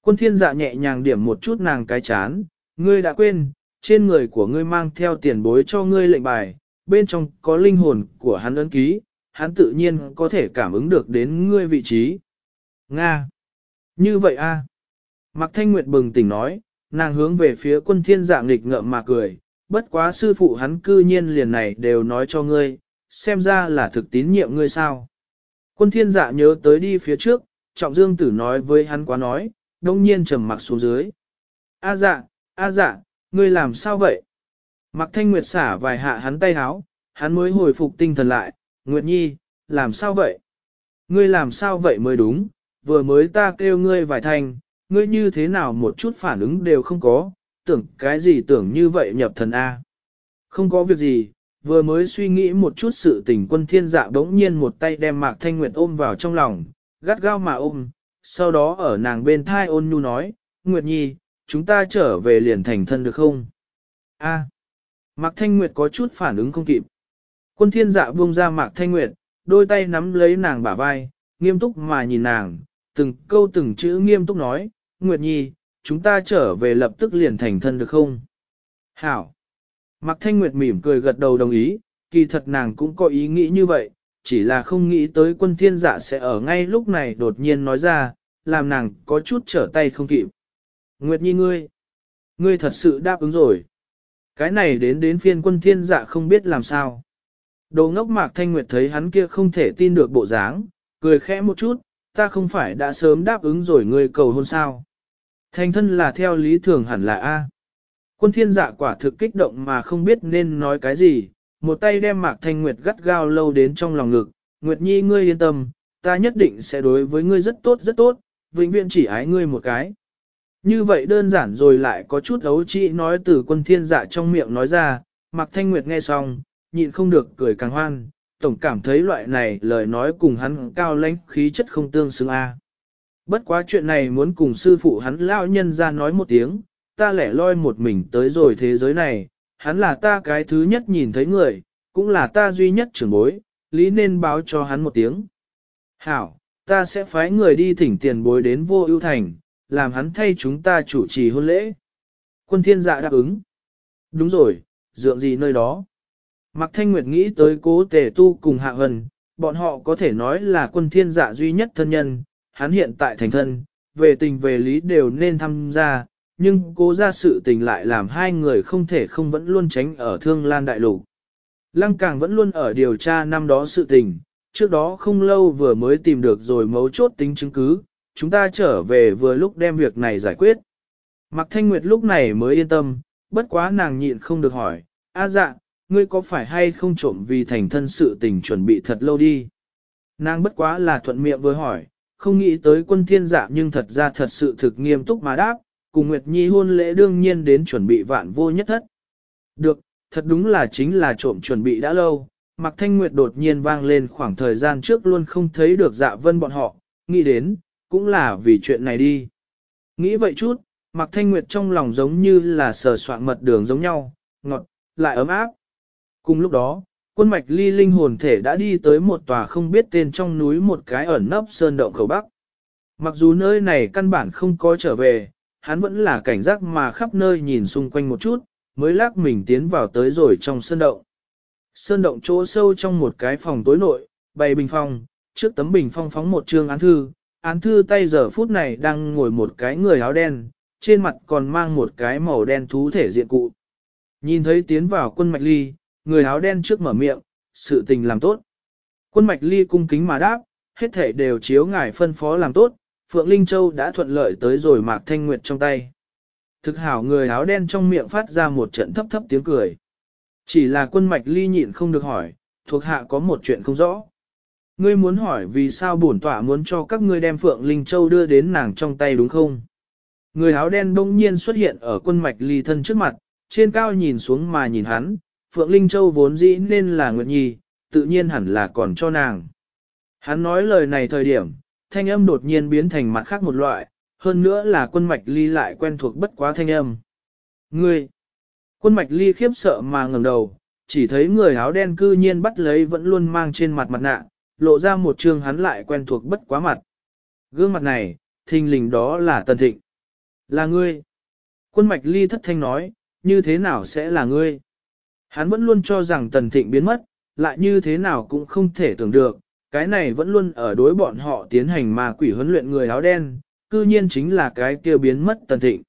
Quân thiên dạ nhẹ nhàng điểm một chút nàng cái chán, ngươi đã quên, trên người của ngươi mang theo tiền bối cho ngươi lệnh bài, bên trong có linh hồn của hắn ấn ký, hắn tự nhiên có thể cảm ứng được đến ngươi vị trí. Nga! Như vậy a? À? Mạc Thanh Nguyệt bừng tỉnh nói, nàng hướng về phía quân thiên dạng nghịch ngợm mà cười, bất quá sư phụ hắn cư nhiên liền này đều nói cho ngươi, xem ra là thực tín nhiệm ngươi sao. Quân thiên dạ nhớ tới đi phía trước, trọng dương tử nói với hắn quá nói, đông nhiên trầm mặc xuống dưới. A dạ, a dạ, ngươi làm sao vậy? Mặc thanh nguyệt xả vài hạ hắn tay háo, hắn mới hồi phục tinh thần lại, Nguyệt Nhi, làm sao vậy? Ngươi làm sao vậy mới đúng, vừa mới ta kêu ngươi vài thanh, ngươi như thế nào một chút phản ứng đều không có, tưởng cái gì tưởng như vậy nhập thần A. Không có việc gì, vừa mới suy nghĩ một chút sự tình quân thiên dạ bỗng nhiên một tay đem Mạc Thanh Nguyệt ôm vào trong lòng, gắt gao mà ôm, sau đó ở nàng bên thai ôn nhu nói, Nguyệt Nhi, chúng ta trở về liền thành thân được không? A. Mạc Thanh Nguyệt có chút phản ứng không kịp. Quân thiên dạ buông ra Mạc Thanh Nguyệt, đôi tay nắm lấy nàng bả vai, nghiêm túc mà nhìn nàng, từng câu từng chữ nghiêm túc nói, Nguyệt Nhi, chúng ta trở về lập tức liền thành thân được không? Hảo. Mạc Thanh Nguyệt mỉm cười gật đầu đồng ý, kỳ thật nàng cũng có ý nghĩ như vậy, chỉ là không nghĩ tới quân thiên dạ sẽ ở ngay lúc này đột nhiên nói ra, làm nàng có chút trở tay không kịp. Nguyệt Nhi ngươi, ngươi thật sự đáp ứng rồi. Cái này đến đến phiên quân thiên dạ không biết làm sao. Đồ ngốc Mạc Thanh Nguyệt thấy hắn kia không thể tin được bộ dáng, cười khẽ một chút, ta không phải đã sớm đáp ứng rồi ngươi cầu hôn sao. Thành thân là theo lý thường hẳn là A. Quân thiên dạ quả thực kích động mà không biết nên nói cái gì, một tay đem Mạc Thanh Nguyệt gắt gao lâu đến trong lòng ngực, Nguyệt Nhi ngươi yên tâm, ta nhất định sẽ đối với ngươi rất tốt rất tốt, vĩnh viễn chỉ ái ngươi một cái. Như vậy đơn giản rồi lại có chút ấu trĩ nói từ quân thiên dạ trong miệng nói ra, Mạc Thanh Nguyệt nghe xong, nhịn không được cười càng hoan, tổng cảm thấy loại này lời nói cùng hắn cao lãnh khí chất không tương xứng a. Bất quá chuyện này muốn cùng sư phụ hắn lão nhân ra nói một tiếng, ta lẻ loi một mình tới rồi thế giới này, hắn là ta cái thứ nhất nhìn thấy người, cũng là ta duy nhất trưởng bối, lý nên báo cho hắn một tiếng. Hảo, ta sẽ phái người đi thỉnh tiền bối đến vô ưu thành, làm hắn thay chúng ta chủ trì hôn lễ. Quân thiên dạ đáp ứng. Đúng rồi, dượng gì nơi đó. Mạc Thanh Nguyệt nghĩ tới cố tề tu cùng hạ Hân, bọn họ có thể nói là quân thiên giả duy nhất thân nhân, hắn hiện tại thành thân, về tình về lý đều nên tham gia, nhưng cố ra sự tình lại làm hai người không thể không vẫn luôn tránh ở thương lan đại lục. Lăng Càng vẫn luôn ở điều tra năm đó sự tình, trước đó không lâu vừa mới tìm được rồi mấu chốt tính chứng cứ, chúng ta trở về vừa lúc đem việc này giải quyết. Mạc Thanh Nguyệt lúc này mới yên tâm, bất quá nàng nhịn không được hỏi, a dạ, ngươi có phải hay không trộm vì thành thân sự tình chuẩn bị thật lâu đi. Nàng bất quá là thuận miệng với hỏi, không nghĩ tới quân thiên dạ nhưng thật ra thật sự thực nghiêm túc mà đáp, cùng Nguyệt Nhi hôn lễ đương nhiên đến chuẩn bị vạn vô nhất thất. Được, thật đúng là chính là trộm chuẩn bị đã lâu, Mạc Thanh Nguyệt đột nhiên vang lên khoảng thời gian trước luôn không thấy được dạ vân bọn họ, nghĩ đến, cũng là vì chuyện này đi. Nghĩ vậy chút, Mạc Thanh Nguyệt trong lòng giống như là sờ soạn mật đường giống nhau, ngọt, lại ấm áp. Cùng lúc đó, quân mạch ly linh hồn thể đã đi tới một tòa không biết tên trong núi một cái ẩn nấp sơn động khẩu bắc. Mặc dù nơi này căn bản không có trở về, hắn vẫn là cảnh giác mà khắp nơi nhìn xung quanh một chút, mới lắc mình tiến vào tới rồi trong sơn động. Sơn động chỗ sâu trong một cái phòng tối nội, bày bình phong, trước tấm bình phong phóng một chương án thư, án thư tay giờ phút này đang ngồi một cái người áo đen, trên mặt còn mang một cái màu đen thú thể diện cụ. Nhìn thấy tiến vào quân mạch ly, người áo đen trước mở miệng, sự tình làm tốt. Quân mạch ly cung kính mà đáp, hết thể đều chiếu ngài phân phó làm tốt, Phượng Linh Châu đã thuận lợi tới rồi Mạc Thanh Nguyệt trong tay. Thực hảo người áo đen trong miệng phát ra một trận thấp thấp tiếng cười. Chỉ là quân mạch ly nhịn không được hỏi, thuộc hạ có một chuyện không rõ. Ngươi muốn hỏi vì sao bổn tỏa muốn cho các ngươi đem Phượng Linh Châu đưa đến nàng trong tay đúng không? Người áo đen đông nhiên xuất hiện ở quân mạch ly thân trước mặt, trên cao nhìn xuống mà nhìn hắn, Phượng Linh Châu vốn dĩ nên là Nguyệt Nhi, tự nhiên hẳn là còn cho nàng. Hắn nói lời này thời điểm, thanh âm đột nhiên biến thành mặt khác một loại, hơn nữa là quân mạch ly lại quen thuộc bất quá thanh âm. Ngươi! Quân mạch ly khiếp sợ mà ngẩng đầu, chỉ thấy người áo đen cư nhiên bắt lấy vẫn luôn mang trên mặt mặt nạ, lộ ra một trường hắn lại quen thuộc bất quá mặt. Gương mặt này, thình lình đó là Tần Thịnh. Là ngươi. Quân mạch ly thất thanh nói, như thế nào sẽ là ngươi? Hắn vẫn luôn cho rằng Tần Thịnh biến mất, lại như thế nào cũng không thể tưởng được, cái này vẫn luôn ở đối bọn họ tiến hành ma quỷ huấn luyện người áo đen, cư nhiên chính là cái kia biến mất Tần Thịnh.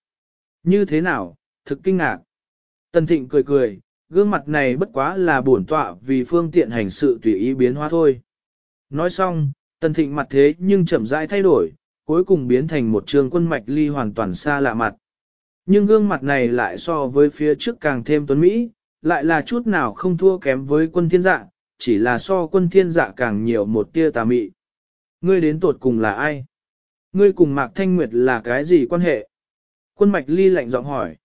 Như thế nào, thực kinh ngạc. Tần Thịnh cười cười, gương mặt này bất quá là bổn tọa vì phương tiện hành sự tùy ý biến hóa thôi. Nói xong, Tần Thịnh mặt thế nhưng chậm rãi thay đổi, cuối cùng biến thành một trường quân mạch ly hoàn toàn xa lạ mặt. Nhưng gương mặt này lại so với phía trước càng thêm tuấn Mỹ, lại là chút nào không thua kém với quân thiên dạ, chỉ là so quân thiên dạ càng nhiều một tia tà mị. Ngươi đến tột cùng là ai? Ngươi cùng Mạc Thanh Nguyệt là cái gì quan hệ? Quân Mạch Ly lạnh giọng hỏi.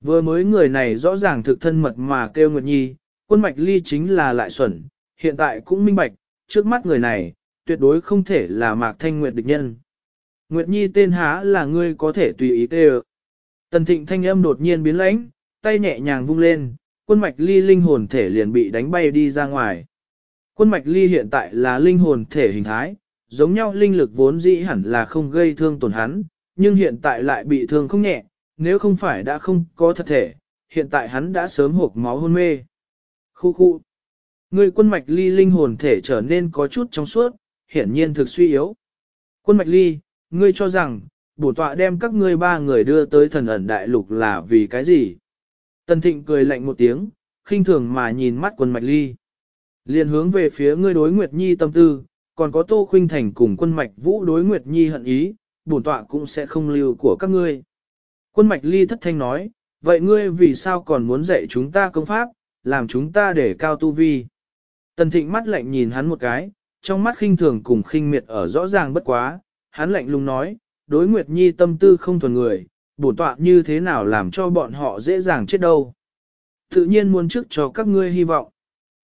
Vừa mới người này rõ ràng thực thân mật mà kêu Nguyệt Nhi, quân Mạch Ly chính là lại xuẩn, hiện tại cũng minh bạch, trước mắt người này, tuyệt đối không thể là Mạc Thanh Nguyệt địch nhân. Nguyệt Nhi tên há là ngươi có thể tùy ý kêu. Tần thịnh thanh âm đột nhiên biến lãnh, tay nhẹ nhàng vung lên, quân mạch ly linh hồn thể liền bị đánh bay đi ra ngoài. Quân mạch ly hiện tại là linh hồn thể hình thái, giống nhau linh lực vốn dĩ hẳn là không gây thương tổn hắn, nhưng hiện tại lại bị thương không nhẹ, nếu không phải đã không có thật thể, hiện tại hắn đã sớm hộp máu hôn mê. Khu khu. Người quân mạch ly linh hồn thể trở nên có chút trong suốt, hiển nhiên thực suy yếu. Quân mạch ly, ngươi cho rằng, bổ tọa đem các ngươi ba người đưa tới thần ẩn đại lục là vì cái gì? Tần Thịnh cười lạnh một tiếng, khinh thường mà nhìn mắt quân mạch ly. Liền hướng về phía ngươi đối Nguyệt Nhi tâm tư, còn có Tô Khuynh Thành cùng quân mạch vũ đối Nguyệt Nhi hận ý, bổn tọa cũng sẽ không lưu của các ngươi. Quân mạch ly thất thanh nói, vậy ngươi vì sao còn muốn dạy chúng ta công pháp, làm chúng ta để cao tu vi. Tần Thịnh mắt lạnh nhìn hắn một cái, trong mắt khinh thường cùng khinh miệt ở rõ ràng bất quá, hắn lạnh lùng nói, đối Nguyệt Nhi tâm tư không thuần người, bổn tọa như thế nào làm cho bọn họ dễ dàng chết đâu. Tự nhiên muốn trước cho các ngươi hy vọng.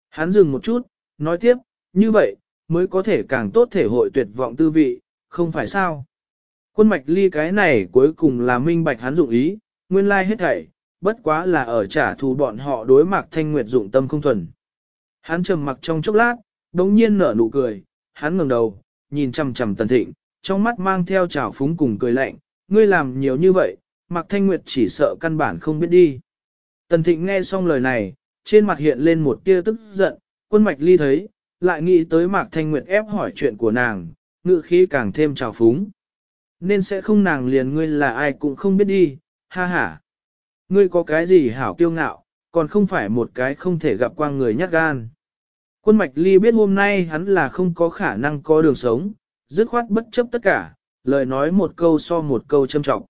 Hắn dừng một chút, nói tiếp, như vậy, mới có thể càng tốt thể hội tuyệt vọng tư vị, không phải sao. Quân mạch ly cái này cuối cùng là minh bạch hắn dụng ý, nguyên lai hết thảy, bất quá là ở trả thù bọn họ đối mặt thanh nguyệt dụng tâm không thuần. Hắn trầm mặc trong chốc lát, đống nhiên nở nụ cười, hắn ngẩng đầu, nhìn chằm chằm tần thịnh, trong mắt mang theo trào phúng cùng cười lạnh, ngươi làm nhiều như vậy, Mạc Thanh Nguyệt chỉ sợ căn bản không biết đi. Tần Thịnh nghe xong lời này, trên mặt hiện lên một tia tức giận, quân mạch ly thấy, lại nghĩ tới Mạc Thanh Nguyệt ép hỏi chuyện của nàng, ngự khí càng thêm trào phúng. Nên sẽ không nàng liền ngươi là ai cũng không biết đi, ha ha. Ngươi có cái gì hảo kiêu ngạo, còn không phải một cái không thể gặp qua người nhát gan. Quân mạch ly biết hôm nay hắn là không có khả năng có đường sống, dứt khoát bất chấp tất cả, lời nói một câu so một câu châm trọng.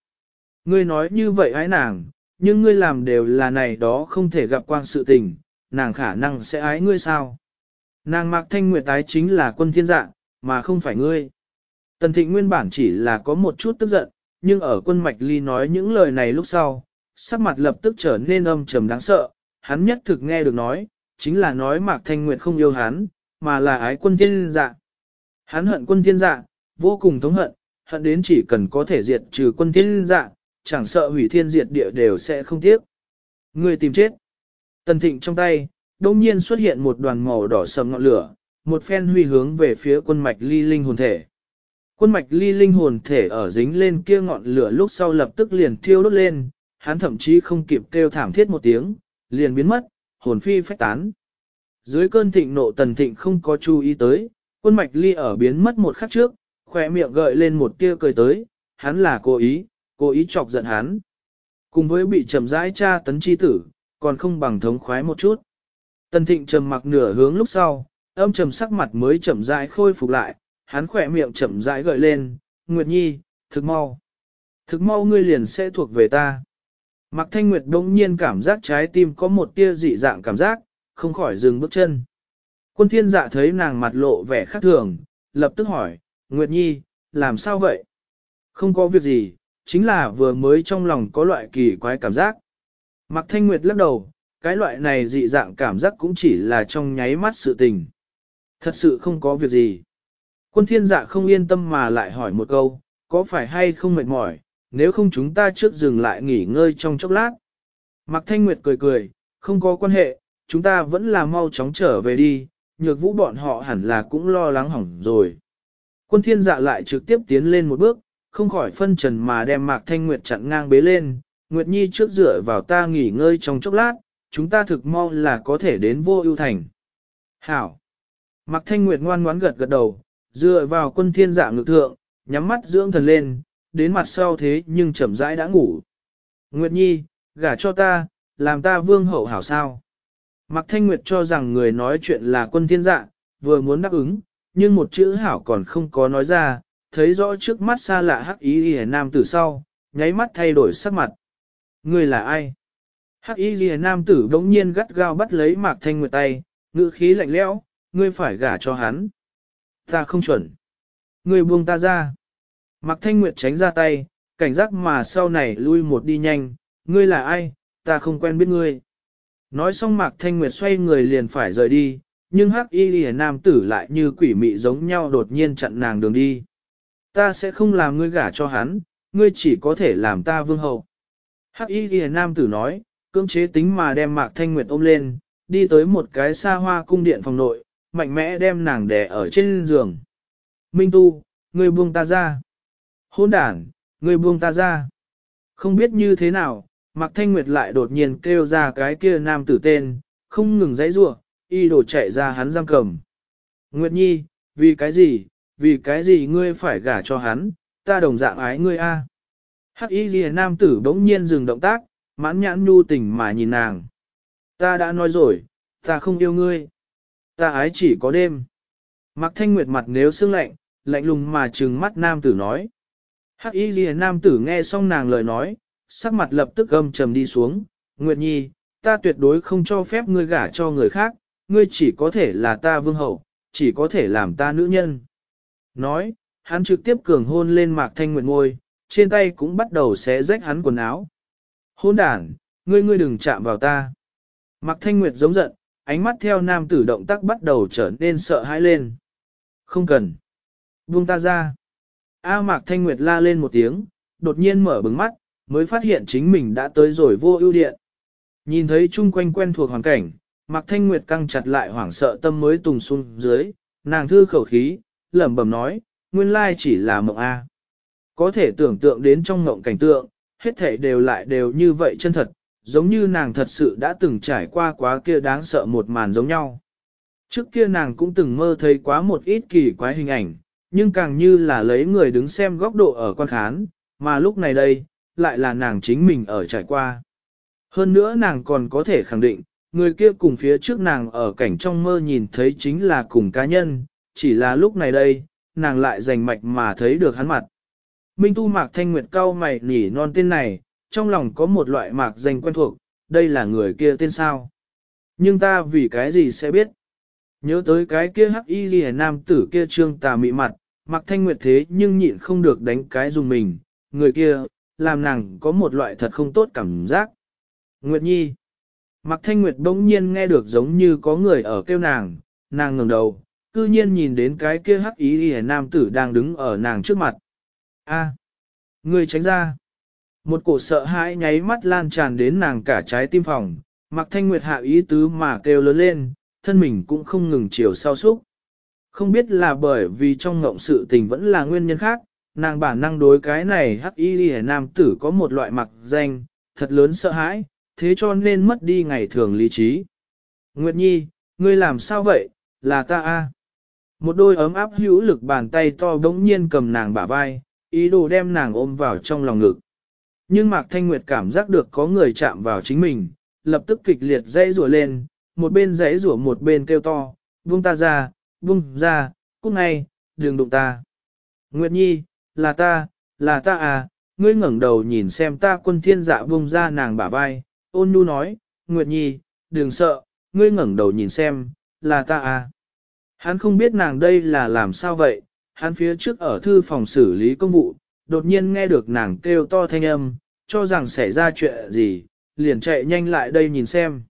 Ngươi nói như vậy ái nàng, nhưng ngươi làm đều là này đó không thể gặp quang sự tình, nàng khả năng sẽ ái ngươi sao? Nàng Mạc Thanh Nguyệt tái chính là quân thiên dạ, mà không phải ngươi. Tần Thịnh nguyên bản chỉ là có một chút tức giận, nhưng ở quân mạch ly nói những lời này lúc sau, sắc mặt lập tức trở nên âm trầm đáng sợ, hắn nhất thực nghe được nói, chính là nói Mạc Thanh Nguyệt không yêu hắn, mà là ái quân thiên dạ. Hắn hận quân thiên dạ, vô cùng thống hận, hận đến chỉ cần có thể diệt trừ quân thiên dạ, chẳng sợ hủy thiên diệt địa đều sẽ không tiếc. Người tìm chết. Tần thịnh trong tay, đông nhiên xuất hiện một đoàn màu đỏ sầm ngọn lửa, một phen huy hướng về phía quân mạch ly linh hồn thể. Quân mạch ly linh hồn thể ở dính lên kia ngọn lửa lúc sau lập tức liền thiêu đốt lên, hắn thậm chí không kịp kêu thảm thiết một tiếng, liền biến mất, hồn phi phách tán. Dưới cơn thịnh nộ tần thịnh không có chú ý tới, quân mạch ly ở biến mất một khắc trước, Khoe miệng gợi lên một tia cười tới, hắn là cố ý, cố ý chọc giận hắn. Cùng với bị trầm rãi tra tấn chi tử, còn không bằng thống khoái một chút. Tần thịnh trầm mặc nửa hướng lúc sau, âm trầm sắc mặt mới chậm rãi khôi phục lại, hắn khỏe miệng chậm rãi gợi lên, Nguyệt Nhi, thực mau. Thực mau ngươi liền sẽ thuộc về ta. Mạc Thanh Nguyệt đông nhiên cảm giác trái tim có một tia dị dạng cảm giác, không khỏi dừng bước chân. Quân thiên dạ thấy nàng mặt lộ vẻ khác thường, lập tức hỏi, Nguyệt Nhi, làm sao vậy? Không có việc gì, chính là vừa mới trong lòng có loại kỳ quái cảm giác. Mạc Thanh Nguyệt lắc đầu, cái loại này dị dạng cảm giác cũng chỉ là trong nháy mắt sự tình. Thật sự không có việc gì. Quân thiên dạ không yên tâm mà lại hỏi một câu, có phải hay không mệt mỏi, nếu không chúng ta trước dừng lại nghỉ ngơi trong chốc lát. Mạc Thanh Nguyệt cười cười, không có quan hệ, chúng ta vẫn là mau chóng trở về đi, nhược vũ bọn họ hẳn là cũng lo lắng hỏng rồi. Quân thiên dạ lại trực tiếp tiến lên một bước, không khỏi phân trần mà đem Mạc Thanh Nguyệt chặn ngang bế lên, Nguyệt Nhi trước dựa vào ta nghỉ ngơi trong chốc lát, chúng ta thực mau là có thể đến vô ưu thành. Hảo! Mạc Thanh Nguyệt ngoan ngoãn gật gật đầu, dựa vào quân thiên dạ ngực thượng, nhắm mắt dưỡng thần lên, đến mặt sau thế nhưng chậm rãi đã ngủ. Nguyệt Nhi, gả cho ta, làm ta vương hậu hảo sao. Mạc Thanh Nguyệt cho rằng người nói chuyện là quân thiên dạ, vừa muốn đáp ứng, nhưng một chữ hảo còn không có nói ra, thấy rõ trước mắt xa lạ hắc ý hề nam tử sau, nháy mắt thay đổi sắc mặt. Người là ai? Hắc y ghi nam tử đống nhiên gắt gao bắt lấy Mạc Thanh Nguyệt tay, ngữ khí lạnh lẽo, ngươi phải gả cho hắn. Ta không chuẩn. Ngươi buông ta ra. Mạc Thanh Nguyệt tránh ra tay, cảnh giác mà sau này lui một đi nhanh, ngươi là ai, ta không quen biết ngươi. Nói xong Mạc Thanh Nguyệt xoay người liền phải rời đi, nhưng hắc y lìa nam tử lại như quỷ mị giống nhau đột nhiên chặn nàng đường đi. Ta sẽ không làm ngươi gả cho hắn, ngươi chỉ có thể làm ta vương hậu. Hắc y lìa nam tử nói, cưỡng chế tính mà đem Mạc Thanh Nguyệt ôm lên, đi tới một cái xa hoa cung điện phòng nội, mạnh mẽ đem nàng đè ở trên giường. Minh Tu, ngươi buông ta ra. Hôn đản, ngươi buông ta ra. Không biết như thế nào, Mạc Thanh Nguyệt lại đột nhiên kêu ra cái kia nam tử tên, không ngừng dãy rủa, y đổ chạy ra hắn giam cầm. Nguyệt Nhi, vì cái gì, vì cái gì ngươi phải gả cho hắn, ta đồng dạng ái ngươi a. Hắc y ghi nam tử bỗng nhiên dừng động tác, mãn nhãn nhu tình mà nhìn nàng. Ta đã nói rồi, ta không yêu ngươi. Ta ái chỉ có đêm. Mặc thanh nguyệt mặt nếu sương lạnh, lạnh lùng mà trừng mắt nam tử nói. Hắc y ghi nam tử nghe xong nàng lời nói, sắc mặt lập tức âm trầm đi xuống. Nguyệt nhi, ta tuyệt đối không cho phép ngươi gả cho người khác, ngươi chỉ có thể là ta vương hậu, chỉ có thể làm ta nữ nhân. Nói, hắn trực tiếp cường hôn lên mạc thanh nguyệt ngôi, trên tay cũng bắt đầu xé rách hắn quần áo. Hôn đàn, ngươi ngươi đừng chạm vào ta. Mạc thanh nguyệt giống giận, ánh mắt theo nam tử động tác bắt đầu trở nên sợ hãi lên. Không cần. Buông ta ra. A Mạc Thanh Nguyệt la lên một tiếng, đột nhiên mở bừng mắt, mới phát hiện chính mình đã tới rồi vô ưu điện. Nhìn thấy chung quanh quen thuộc hoàn cảnh, Mạc Thanh Nguyệt căng chặt lại hoảng sợ tâm mới tùng xuống dưới, nàng thư khẩu khí, lẩm bẩm nói, nguyên lai chỉ là mộng A. Có thể tưởng tượng đến trong mộng cảnh tượng, hết thể đều lại đều như vậy chân thật, giống như nàng thật sự đã từng trải qua quá kia đáng sợ một màn giống nhau. Trước kia nàng cũng từng mơ thấy quá một ít kỳ quái hình ảnh, nhưng càng như là lấy người đứng xem góc độ ở quan khán, mà lúc này đây, lại là nàng chính mình ở trải qua. Hơn nữa nàng còn có thể khẳng định, người kia cùng phía trước nàng ở cảnh trong mơ nhìn thấy chính là cùng cá nhân, chỉ là lúc này đây, nàng lại rành mạch mà thấy được hắn mặt. Minh tu mạc thanh nguyệt cao mày nỉ non tên này, trong lòng có một loại mạc danh quen thuộc, đây là người kia tên sao. Nhưng ta vì cái gì sẽ biết? Nhớ tới cái kia hắc y ghi nam tử kia trương tà mị mặt, mặc thanh nguyệt thế nhưng nhịn không được đánh cái dùng mình, người kia, làm nàng có một loại thật không tốt cảm giác. Nguyệt Nhi Mạc thanh nguyệt bỗng nhiên nghe được giống như có người ở kêu nàng, nàng ngẩng đầu, cư nhiên nhìn đến cái kia hắc ý ghi nam tử đang đứng ở nàng trước mặt. A, người tránh ra. Một cổ sợ hãi nháy mắt lan tràn đến nàng cả trái tim phòng, Mạc thanh nguyệt hạ ý tứ mà kêu lớn lên, thân mình cũng không ngừng chiều sau súc. Không biết là bởi vì trong ngộng sự tình vẫn là nguyên nhân khác, nàng bản năng đối cái này hắc y lìa nam tử có một loại mặc danh, thật lớn sợ hãi, thế cho nên mất đi ngày thường lý trí. Nguyệt Nhi, ngươi làm sao vậy, là ta a. Một đôi ấm áp hữu lực bàn tay to bỗng nhiên cầm nàng bả vai, ý đồ đem nàng ôm vào trong lòng ngực. Nhưng Mạc Thanh Nguyệt cảm giác được có người chạm vào chính mình, lập tức kịch liệt dãy rủa lên, một bên dãy rủa một bên kêu to, buông ta ra, buông ra, cút ngay, đừng đụng ta. Nguyệt Nhi, là ta, là ta à, ngươi ngẩng đầu nhìn xem ta quân thiên dạ buông ra nàng bả vai, ôn nhu nói, Nguyệt Nhi, đừng sợ, ngươi ngẩng đầu nhìn xem, là ta à. Hắn không biết nàng đây là làm sao vậy, hắn phía trước ở thư phòng xử lý công vụ, đột nhiên nghe được nàng kêu to thanh âm, cho rằng xảy ra chuyện gì, liền chạy nhanh lại đây nhìn xem.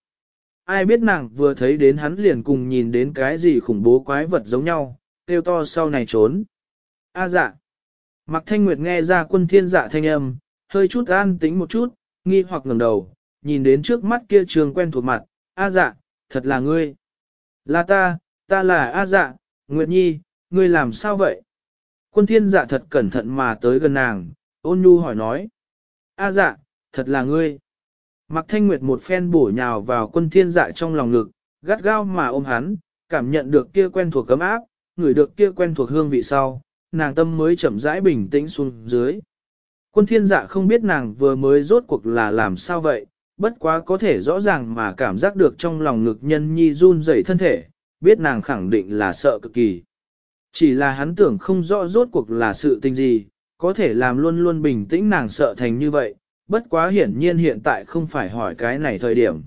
Ai biết nàng vừa thấy đến hắn liền cùng nhìn đến cái gì khủng bố quái vật giống nhau, kêu to sau này trốn. A dạ. Mặc thanh nguyệt nghe ra quân thiên dạ thanh âm, hơi chút an tĩnh một chút, nghi hoặc ngẩng đầu, nhìn đến trước mắt kia trường quen thuộc mặt, A dạ, thật là ngươi. Là ta, ta là A dạ, Nguyệt Nhi, ngươi làm sao vậy? Quân thiên dạ thật cẩn thận mà tới gần nàng, ôn nhu hỏi nói. A dạ, thật là ngươi. Mặc thanh nguyệt một phen bổ nhào vào quân thiên dạ trong lòng ngực, gắt gao mà ôm hắn, cảm nhận được kia quen thuộc cấm áp, ngửi được kia quen thuộc hương vị sau, nàng tâm mới chậm rãi bình tĩnh xuống dưới. Quân thiên dạ không biết nàng vừa mới rốt cuộc là làm sao vậy, bất quá có thể rõ ràng mà cảm giác được trong lòng ngực nhân nhi run rẩy thân thể, biết nàng khẳng định là sợ cực kỳ. Chỉ là hắn tưởng không rõ rốt cuộc là sự tình gì, có thể làm luôn luôn bình tĩnh nàng sợ thành như vậy, bất quá hiển nhiên hiện tại không phải hỏi cái này thời điểm.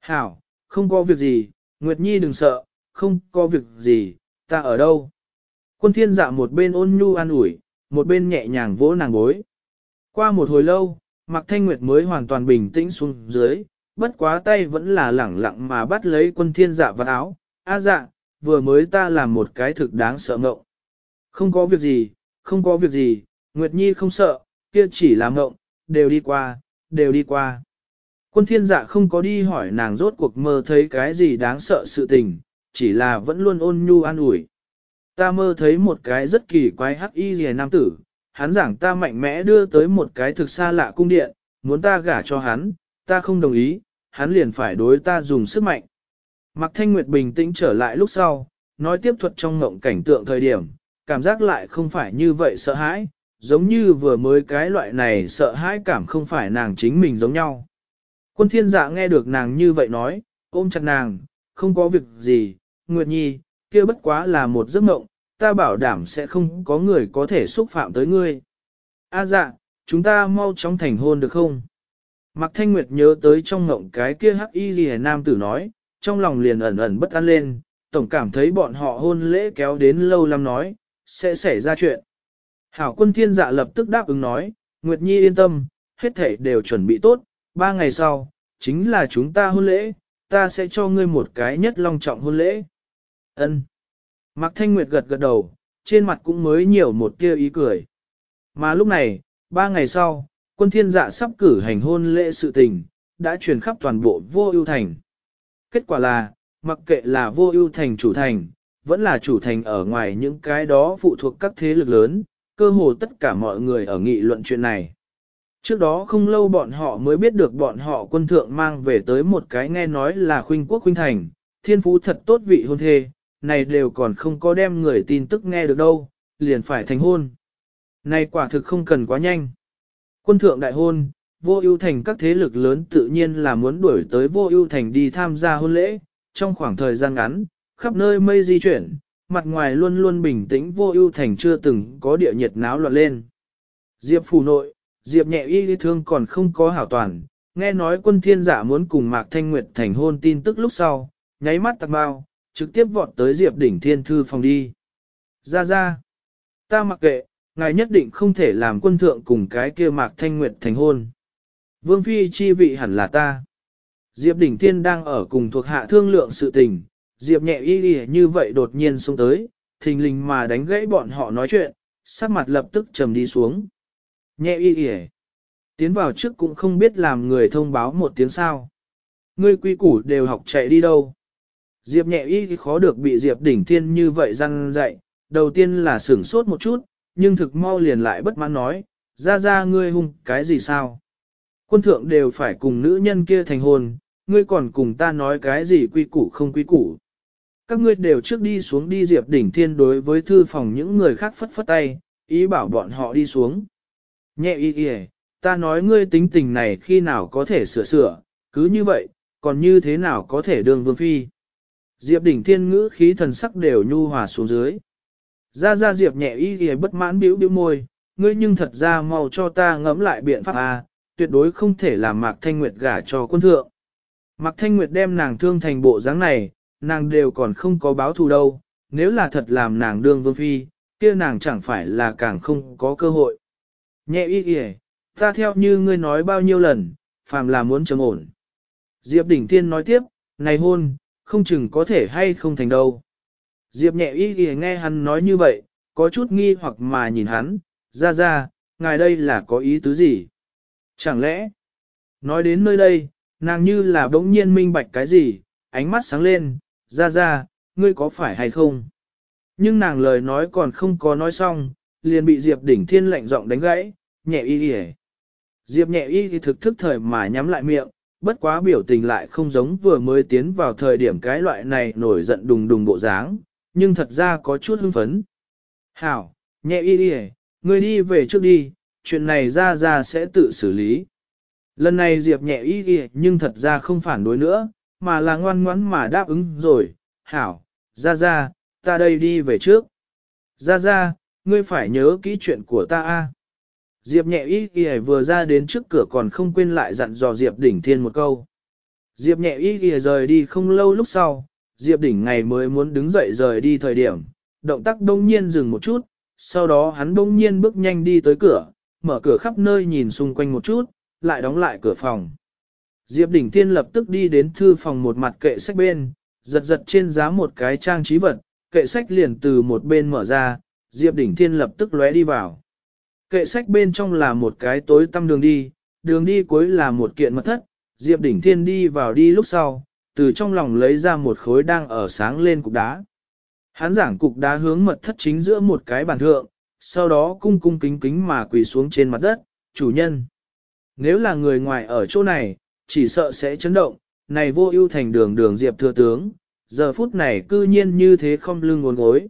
Hảo, không có việc gì, Nguyệt Nhi đừng sợ, không có việc gì, ta ở đâu. Quân thiên dạ một bên ôn nhu an ủi, một bên nhẹ nhàng vỗ nàng bối. Qua một hồi lâu, Mạc Thanh Nguyệt mới hoàn toàn bình tĩnh xuống dưới, bất quá tay vẫn là lẳng lặng mà bắt lấy quân thiên dạ vào áo. A dạ, vừa mới ta làm một cái thực đáng sợ ngộng. Không có việc gì, không có việc gì, Nguyệt Nhi không sợ, kia chỉ là ngộng, đều đi qua, đều đi qua. Quân thiên dạ không có đi hỏi nàng rốt cuộc mơ thấy cái gì đáng sợ sự tình, chỉ là vẫn luôn ôn nhu an ủi. Ta mơ thấy một cái rất kỳ quái hắc y rìa nam tử, hắn giảng ta mạnh mẽ đưa tới một cái thực xa lạ cung điện, muốn ta gả cho hắn, ta không đồng ý, hắn liền phải đối ta dùng sức mạnh. Mạc Thanh Nguyệt bình tĩnh trở lại lúc sau, nói tiếp thuật trong ngộng cảnh tượng thời điểm, cảm giác lại không phải như vậy sợ hãi, giống như vừa mới cái loại này sợ hãi cảm không phải nàng chính mình giống nhau. Quân thiên dạ nghe được nàng như vậy nói, ôm chặt nàng, không có việc gì, Nguyệt Nhi, kia bất quá là một giấc mộng, ta bảo đảm sẽ không có người có thể xúc phạm tới ngươi. A dạ, chúng ta mau chóng thành hôn được không? Mạc Thanh Nguyệt nhớ tới trong ngộng cái kia hắc y gì nam tử nói, trong lòng liền ẩn ẩn bất an lên, tổng cảm thấy bọn họ hôn lễ kéo đến lâu lắm nói, sẽ xảy ra chuyện. Hảo quân thiên dạ lập tức đáp ứng nói, Nguyệt Nhi yên tâm, hết thảy đều chuẩn bị tốt, ba ngày sau, chính là chúng ta hôn lễ, ta sẽ cho ngươi một cái nhất long trọng hôn lễ. Ân. Mạc Thanh Nguyệt gật gật đầu, trên mặt cũng mới nhiều một tia ý cười. Mà lúc này, ba ngày sau, quân thiên dạ sắp cử hành hôn lễ sự tình, đã truyền khắp toàn bộ vô ưu thành. Kết quả là, mặc kệ là vô ưu thành chủ thành, vẫn là chủ thành ở ngoài những cái đó phụ thuộc các thế lực lớn, cơ hồ tất cả mọi người ở nghị luận chuyện này. Trước đó không lâu bọn họ mới biết được bọn họ quân thượng mang về tới một cái nghe nói là khuynh quốc khuynh thành, thiên phú thật tốt vị hôn thê, này đều còn không có đem người tin tức nghe được đâu, liền phải thành hôn. Này quả thực không cần quá nhanh. Quân thượng đại hôn, vô ưu thành các thế lực lớn tự nhiên là muốn đuổi tới vô ưu thành đi tham gia hôn lễ, trong khoảng thời gian ngắn, khắp nơi mây di chuyển, mặt ngoài luôn luôn bình tĩnh vô ưu thành chưa từng có địa nhiệt náo loạn lên. Diệp phủ nội, Diệp nhẹ y thương còn không có hảo toàn, Nghe nói quân thiên giả muốn cùng Mạc Thanh Nguyệt thành hôn tin tức lúc sau, nháy mắt tạc bao, trực tiếp vọt tới Diệp đỉnh thiên thư phòng đi. Ra ra, ta mặc kệ, ngài nhất định không thể làm quân thượng cùng cái kia Mạc Thanh Nguyệt thành hôn. Vương Phi chi vị hẳn là ta. Diệp đỉnh thiên đang ở cùng thuộc hạ thương lượng sự tình, Diệp nhẹ y y như vậy đột nhiên xuống tới, thình lình mà đánh gãy bọn họ nói chuyện, sắc mặt lập tức trầm đi xuống. Nhẹ y y tiến vào trước cũng không biết làm người thông báo một tiếng sao. Ngươi quy củ đều học chạy đi đâu. Diệp nhẹ y khó được bị Diệp đỉnh thiên như vậy răng dạy, đầu tiên là sửng sốt một chút, nhưng thực mau liền lại bất mãn nói, ra ra ngươi hung cái gì sao? Quân thượng đều phải cùng nữ nhân kia thành hôn, ngươi còn cùng ta nói cái gì quy củ không quy củ. Các ngươi đều trước đi xuống đi Diệp đỉnh thiên đối với thư phòng những người khác phất phất tay, ý bảo bọn họ đi xuống. Nhẹ y y, ta nói ngươi tính tình này khi nào có thể sửa sửa, cứ như vậy, còn như thế nào có thể đương vương phi. Diệp đỉnh thiên ngữ khí thần sắc đều nhu hòa xuống dưới. Ra ra Diệp nhẹ y y bất mãn biểu biểu môi, ngươi nhưng thật ra mau cho ta ngẫm lại biện pháp A, tuyệt đối không thể làm Mạc Thanh Nguyệt gả cho quân thượng. Mạc Thanh Nguyệt đem nàng thương thành bộ dáng này, nàng đều còn không có báo thù đâu, nếu là thật làm nàng đương vương phi, kia nàng chẳng phải là càng không có cơ hội. Nhẹ y y, ta theo như ngươi nói bao nhiêu lần, phàm là muốn chấm ổn. Diệp Đỉnh Thiên nói tiếp, này hôn, không chừng có thể hay không thành đâu. Diệp nhẹ y y nghe hắn nói như vậy, có chút nghi hoặc mà nhìn hắn, ra ra, ngài đây là có ý tứ gì? Chẳng lẽ, nói đến nơi đây, nàng như là bỗng nhiên minh bạch cái gì, ánh mắt sáng lên, ra ra, ngươi có phải hay không? Nhưng nàng lời nói còn không có nói xong, liền bị Diệp đỉnh thiên lạnh giọng đánh gãy, nhẹ y y Diệp nhẹ y thì thực thức thời mà nhắm lại miệng, bất quá biểu tình lại không giống vừa mới tiến vào thời điểm cái loại này nổi giận đùng đùng bộ dáng, nhưng thật ra có chút hưng phấn. Hảo, nhẹ y đi ngươi đi về trước đi, chuyện này ra ra sẽ tự xử lý. Lần này Diệp nhẹ y đi nhưng thật ra không phản đối nữa, mà là ngoan ngoãn mà đáp ứng rồi, hảo, ra ra, ta đây đi về trước. Ra ra, ngươi phải nhớ kỹ chuyện của ta a. Diệp nhẹ y y vừa ra đến trước cửa còn không quên lại dặn dò Diệp đỉnh thiên một câu. Diệp nhẹ y y rời đi không lâu lúc sau, Diệp đỉnh ngày mới muốn đứng dậy rời đi thời điểm, động tác đông nhiên dừng một chút, sau đó hắn đông nhiên bước nhanh đi tới cửa, mở cửa khắp nơi nhìn xung quanh một chút, lại đóng lại cửa phòng. Diệp Đỉnh Thiên lập tức đi đến thư phòng một mặt kệ sách bên, giật giật trên giá một cái trang trí vật, kệ sách liền từ một bên mở ra, Diệp Đỉnh Thiên lập tức lóe đi vào. Kệ sách bên trong là một cái tối tăm đường đi, đường đi cuối là một kiện mật thất, Diệp Đỉnh Thiên đi vào đi lúc sau, từ trong lòng lấy ra một khối đang ở sáng lên cục đá. Hắn giảng cục đá hướng mật thất chính giữa một cái bàn thượng, sau đó cung cung kính kính mà quỳ xuống trên mặt đất, chủ nhân. Nếu là người ngoài ở chỗ này, chỉ sợ sẽ chấn động, này vô ưu thành đường đường diệp thừa tướng, giờ phút này cư nhiên như thế không lưng ngốn gối.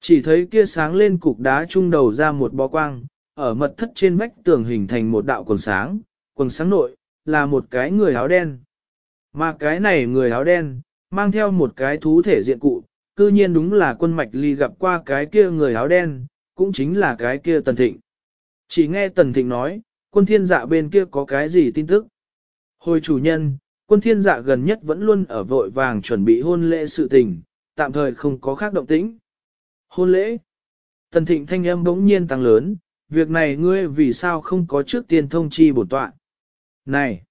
Chỉ thấy kia sáng lên cục đá trung đầu ra một bó quang, ở mật thất trên vách tường hình thành một đạo quần sáng, quần sáng nội, là một cái người áo đen. Mà cái này người áo đen, mang theo một cái thú thể diện cụ, cư nhiên đúng là quân mạch ly gặp qua cái kia người áo đen, cũng chính là cái kia tần thịnh. Chỉ nghe tần thịnh nói, quân thiên dạ bên kia có cái gì tin tức. Hồi chủ nhân, quân thiên dạ gần nhất vẫn luôn ở vội vàng chuẩn bị hôn lễ sự tình, tạm thời không có khác động tĩnh. Hôn lễ. Tần thịnh thanh âm bỗng nhiên tăng lớn, việc này ngươi vì sao không có trước tiên thông chi bổn tọa. Này!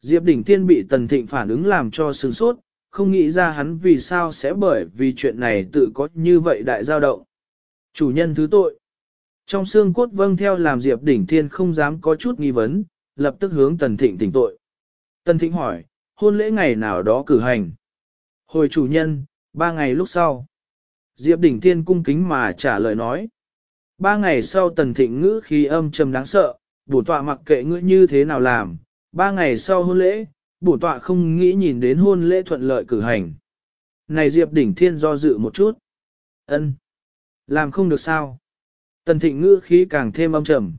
Diệp đỉnh tiên bị tần thịnh phản ứng làm cho sừng sốt, không nghĩ ra hắn vì sao sẽ bởi vì chuyện này tự có như vậy đại giao động. Chủ nhân thứ tội. Trong xương cốt vâng theo làm Diệp đỉnh thiên không dám có chút nghi vấn, lập tức hướng tần thịnh tỉnh tội. Tần thịnh hỏi, hôn lễ ngày nào đó cử hành. Hồi chủ nhân, ba ngày lúc sau. Diệp đỉnh thiên cung kính mà trả lời nói. Ba ngày sau tần thịnh ngữ khí âm trầm đáng sợ, bổn tọa mặc kệ ngươi như thế nào làm, ba ngày sau hôn lễ, bổn tọa không nghĩ nhìn đến hôn lễ thuận lợi cử hành. Này Diệp đỉnh thiên do dự một chút. ân Làm không được sao. Tần thịnh ngữ khí càng thêm âm trầm.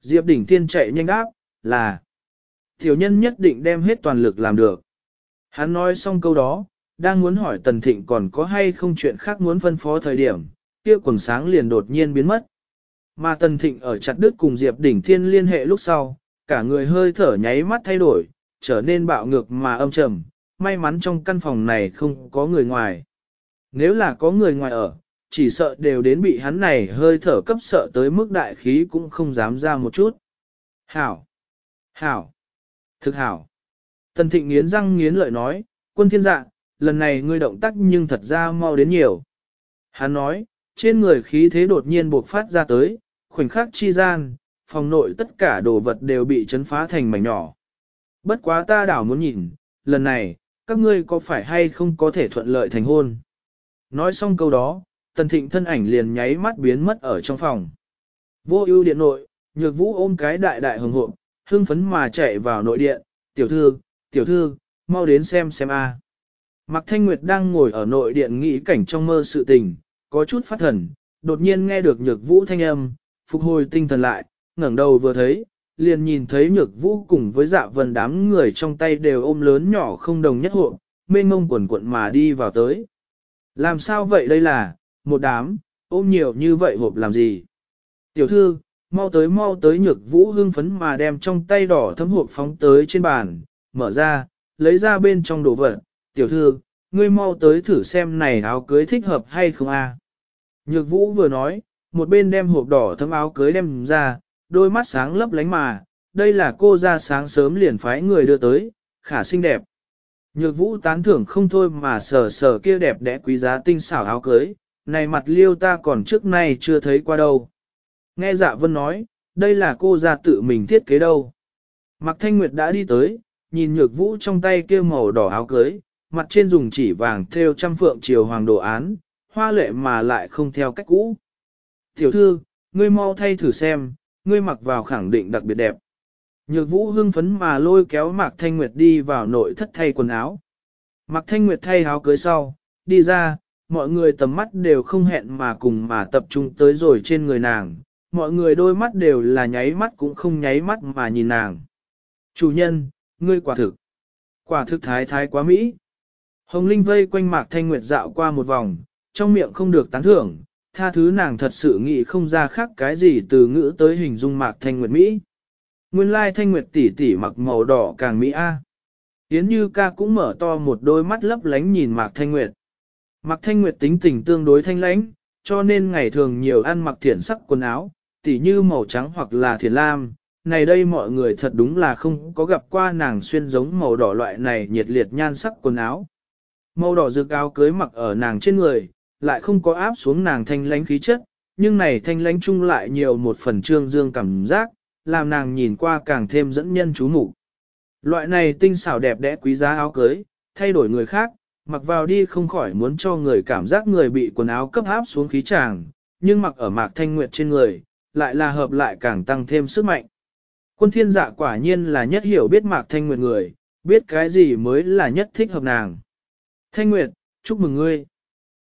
Diệp đỉnh thiên chạy nhanh đáp, là Tiểu nhân nhất định đem hết toàn lực làm được. Hắn nói xong câu đó, đang muốn hỏi tần thịnh còn có hay không chuyện khác muốn phân phó thời điểm, kia quần sáng liền đột nhiên biến mất. Mà tần thịnh ở chặt đứt cùng Diệp đỉnh thiên liên hệ lúc sau, cả người hơi thở nháy mắt thay đổi, trở nên bạo ngược mà âm trầm, may mắn trong căn phòng này không có người ngoài. Nếu là có người ngoài ở, chỉ sợ đều đến bị hắn này hơi thở cấp sợ tới mức đại khí cũng không dám ra một chút. Hảo! Hảo! Thực hảo! Tần thịnh nghiến răng nghiến lợi nói, quân thiên dạ, lần này ngươi động tác nhưng thật ra mau đến nhiều. Hắn nói, trên người khí thế đột nhiên bộc phát ra tới, khoảnh khắc chi gian, phòng nội tất cả đồ vật đều bị chấn phá thành mảnh nhỏ. Bất quá ta đảo muốn nhìn, lần này, các ngươi có phải hay không có thể thuận lợi thành hôn. Nói xong câu đó, tần thịnh thân ảnh liền nháy mắt biến mất ở trong phòng. Vô ưu điện nội, nhược vũ ôm cái đại đại hồng hộp, hưng phấn mà chạy vào nội điện, tiểu thư, tiểu thư, mau đến xem xem a. Mạc Thanh Nguyệt đang ngồi ở nội điện nghĩ cảnh trong mơ sự tình, có chút phát thần, đột nhiên nghe được nhược vũ thanh âm, phục hồi tinh thần lại, ngẩng đầu vừa thấy, liền nhìn thấy nhược vũ cùng với dạ vần đám người trong tay đều ôm lớn nhỏ không đồng nhất hộ, mênh mông quần quận mà đi vào tới. Làm sao vậy đây là, một đám, ôm nhiều như vậy hộp làm gì? Tiểu thư, mau tới mau tới nhược vũ hưng phấn mà đem trong tay đỏ thấm hộp phóng tới trên bàn, mở ra, lấy ra bên trong đồ vật, tiểu thư, ngươi mau tới thử xem này áo cưới thích hợp hay không a? Nhược vũ vừa nói, một bên đem hộp đỏ thấm áo cưới đem ra, đôi mắt sáng lấp lánh mà, đây là cô ra sáng sớm liền phái người đưa tới, khả xinh đẹp. Nhược vũ tán thưởng không thôi mà sờ sờ kia đẹp đẽ quý giá tinh xảo áo cưới, này mặt liêu ta còn trước nay chưa thấy qua đâu. Nghe dạ vân nói, đây là cô ra tự mình thiết kế đâu. Mặc thanh nguyệt đã đi tới, nhìn nhược vũ trong tay kia màu đỏ áo cưới, mặt trên dùng chỉ vàng theo trăm phượng chiều hoàng đồ án, hoa lệ mà lại không theo cách cũ. Tiểu thư, ngươi mau thay thử xem, ngươi mặc vào khẳng định đặc biệt đẹp. Nhược vũ hưng phấn mà lôi kéo Mạc Thanh Nguyệt đi vào nội thất thay quần áo. Mạc Thanh Nguyệt thay áo cưới sau, đi ra, mọi người tầm mắt đều không hẹn mà cùng mà tập trung tới rồi trên người nàng. Mọi người đôi mắt đều là nháy mắt cũng không nháy mắt mà nhìn nàng. Chủ nhân, ngươi quả thực. Quả thực thái thái quá Mỹ. Hồng Linh vây quanh Mạc Thanh Nguyệt dạo qua một vòng, trong miệng không được tán thưởng, tha thứ nàng thật sự nghĩ không ra khác cái gì từ ngữ tới hình dung Mạc Thanh Nguyệt Mỹ. Nguyên lai Thanh Nguyệt tỷ tỷ mặc màu đỏ càng Mỹ A. Yến Như ca cũng mở to một đôi mắt lấp lánh nhìn Mạc Thanh Nguyệt. Mạc Thanh Nguyệt tính tình tương đối thanh lãnh, cho nên ngày thường nhiều ăn mặc thiển sắc quần áo, tỉ như màu trắng hoặc là thiển lam. Này đây mọi người thật đúng là không có gặp qua nàng xuyên giống màu đỏ loại này nhiệt liệt nhan sắc quần áo. Màu đỏ rực áo cưới mặc ở nàng trên người, lại không có áp xuống nàng thanh lãnh khí chất, nhưng này thanh lãnh chung lại nhiều một phần trương dương cảm giác, làm nàng nhìn qua càng thêm dẫn nhân chú mục. Loại này tinh xảo đẹp đẽ quý giá áo cưới, thay đổi người khác, mặc vào đi không khỏi muốn cho người cảm giác người bị quần áo cấp áp xuống khí tràng, nhưng mặc ở mạc thanh nguyệt trên người, lại là hợp lại càng tăng thêm sức mạnh. Quân thiên dạ quả nhiên là nhất hiểu biết mạc thanh nguyệt người, biết cái gì mới là nhất thích hợp nàng. Thanh Nguyệt, chúc mừng ngươi.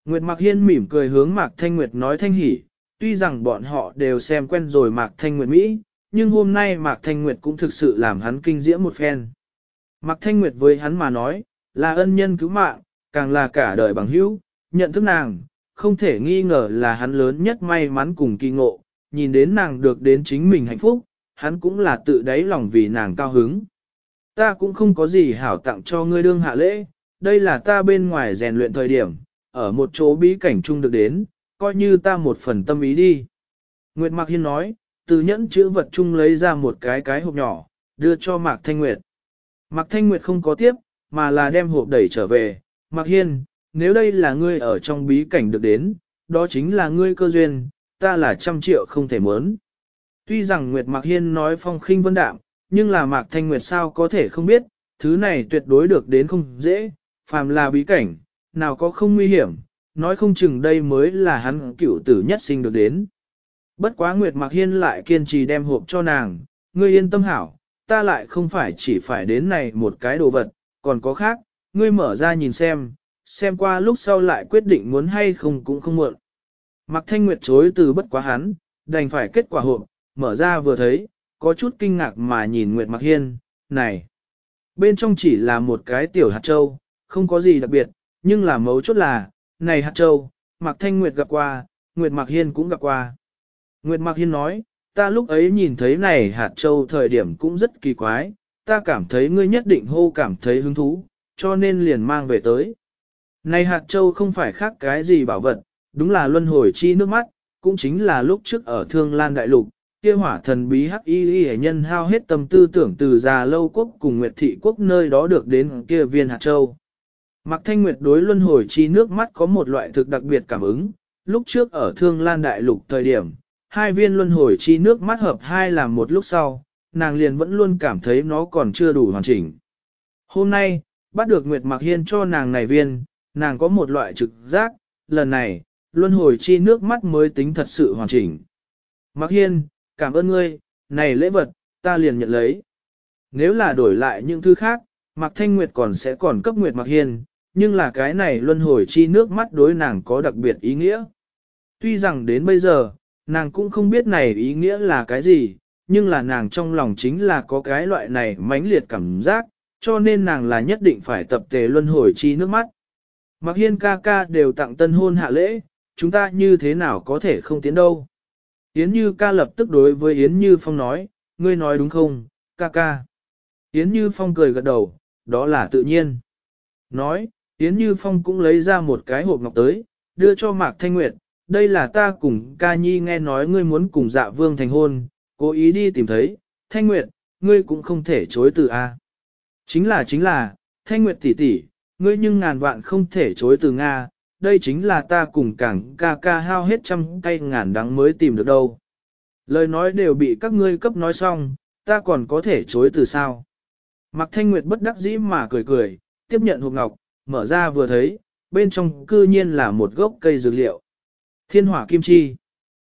Nguyệt Mạc Hiên mỉm cười hướng Mạc Thanh Nguyệt nói thanh hỉ, tuy rằng bọn họ đều xem quen rồi Mạc Thanh Nguyệt Mỹ, nhưng hôm nay Mạc Thanh Nguyệt cũng thực sự làm hắn kinh diễm một phen. Mạc Thanh Nguyệt với hắn mà nói, là ân nhân cứu mạng, càng là cả đời bằng hữu, nhận thức nàng, không thể nghi ngờ là hắn lớn nhất may mắn cùng kỳ ngộ, nhìn đến nàng được đến chính mình hạnh phúc, hắn cũng là tự đáy lòng vì nàng cao hứng. Ta cũng không có gì hảo tặng cho ngươi đương hạ lễ, đây là ta bên ngoài rèn luyện thời điểm, ở một chỗ bí cảnh chung được đến, coi như ta một phần tâm ý đi. Nguyệt Mạc Hiên nói, từ nhẫn chữ vật chung lấy ra một cái cái hộp nhỏ, đưa cho Mạc Thanh Nguyệt. Mạc Thanh Nguyệt không có tiếp, mà là đem hộp đẩy trở về. Mạc Hiên, nếu đây là ngươi ở trong bí cảnh được đến, đó chính là ngươi cơ duyên, ta là trăm triệu không thể mớn. Tuy rằng Nguyệt Mạc Hiên nói phong khinh vân đạm, nhưng là Mạc Thanh Nguyệt sao có thể không biết, thứ này tuyệt đối được đến không dễ, phàm là bí cảnh, nào có không nguy hiểm, nói không chừng đây mới là hắn cựu tử nhất sinh được đến. Bất quá Nguyệt Mạc Hiên lại kiên trì đem hộp cho nàng, ngươi yên tâm hảo, ta lại không phải chỉ phải đến này một cái đồ vật, còn có khác, ngươi mở ra nhìn xem, xem qua lúc sau lại quyết định muốn hay không cũng không muộn. Mạc Thanh Nguyệt chối từ bất quá hắn, đành phải kết quả hộp, mở ra vừa thấy, có chút kinh ngạc mà nhìn Nguyệt Mạc Hiên, này, bên trong chỉ là một cái tiểu hạt châu, không có gì đặc biệt, nhưng là mấu chốt là, này hạt châu, Mạc Thanh Nguyệt gặp qua, Nguyệt Mạc Hiên cũng gặp qua. Nguyệt Mạc Hiên nói, ta lúc ấy nhìn thấy này hạt châu thời điểm cũng rất kỳ quái, ta cảm thấy ngươi nhất định hô cảm thấy hứng thú, cho nên liền mang về tới. Này hạt châu không phải khác cái gì bảo vật, đúng là luân hồi chi nước mắt, cũng chính là lúc trước ở Thương Lan Đại Lục, kia hỏa thần bí hắc y y nhân hao hết tâm tư tưởng từ già lâu quốc cùng Nguyệt Thị quốc nơi đó được đến kia viên hạt châu. Mạc Thanh Nguyệt đối luân hồi chi nước mắt có một loại thực đặc biệt cảm ứng, lúc trước ở Thương Lan Đại Lục thời điểm, hai viên luân hồi chi nước mắt hợp hai làm một lúc sau, nàng liền vẫn luôn cảm thấy nó còn chưa đủ hoàn chỉnh. Hôm nay, bắt được Nguyệt Mạc Hiên cho nàng này viên, nàng có một loại trực giác, lần này, luân hồi chi nước mắt mới tính thật sự hoàn chỉnh. Mạc Hiên, cảm ơn ngươi, này lễ vật, ta liền nhận lấy. Nếu là đổi lại những thứ khác, Mạc Thanh Nguyệt còn sẽ còn cấp Nguyệt Mạc Hiên, nhưng là cái này luân hồi chi nước mắt đối nàng có đặc biệt ý nghĩa. Tuy rằng đến bây giờ, nàng cũng không biết này ý nghĩa là cái gì, nhưng là nàng trong lòng chính là có cái loại này mãnh liệt cảm giác, cho nên nàng là nhất định phải tập tề luân hồi chi nước mắt. Mặc hiên ca ca đều tặng tân hôn hạ lễ, chúng ta như thế nào có thể không tiến đâu. Yến Như ca lập tức đối với Yến Như Phong nói, ngươi nói đúng không, ca ca. Yến Như Phong cười gật đầu, đó là tự nhiên. Nói, Yến Như Phong cũng lấy ra một cái hộp ngọc tới, đưa cho Mạc Thanh Nguyệt, đây là ta cùng ca nhi nghe nói ngươi muốn cùng dạ vương thành hôn, cố ý đi tìm thấy, Thanh Nguyệt, ngươi cũng không thể chối từ A. Chính là chính là, Thanh Nguyệt tỷ tỷ, ngươi nhưng ngàn vạn không thể chối từ Nga, đây chính là ta cùng cảng ca ca hao hết trăm cây ngàn đắng mới tìm được đâu. Lời nói đều bị các ngươi cấp nói xong, ta còn có thể chối từ sao. Mạc Thanh Nguyệt bất đắc dĩ mà cười cười, tiếp nhận hộp ngọc, mở ra vừa thấy, bên trong cư nhiên là một gốc cây dược liệu. Thiên hỏa kim chi.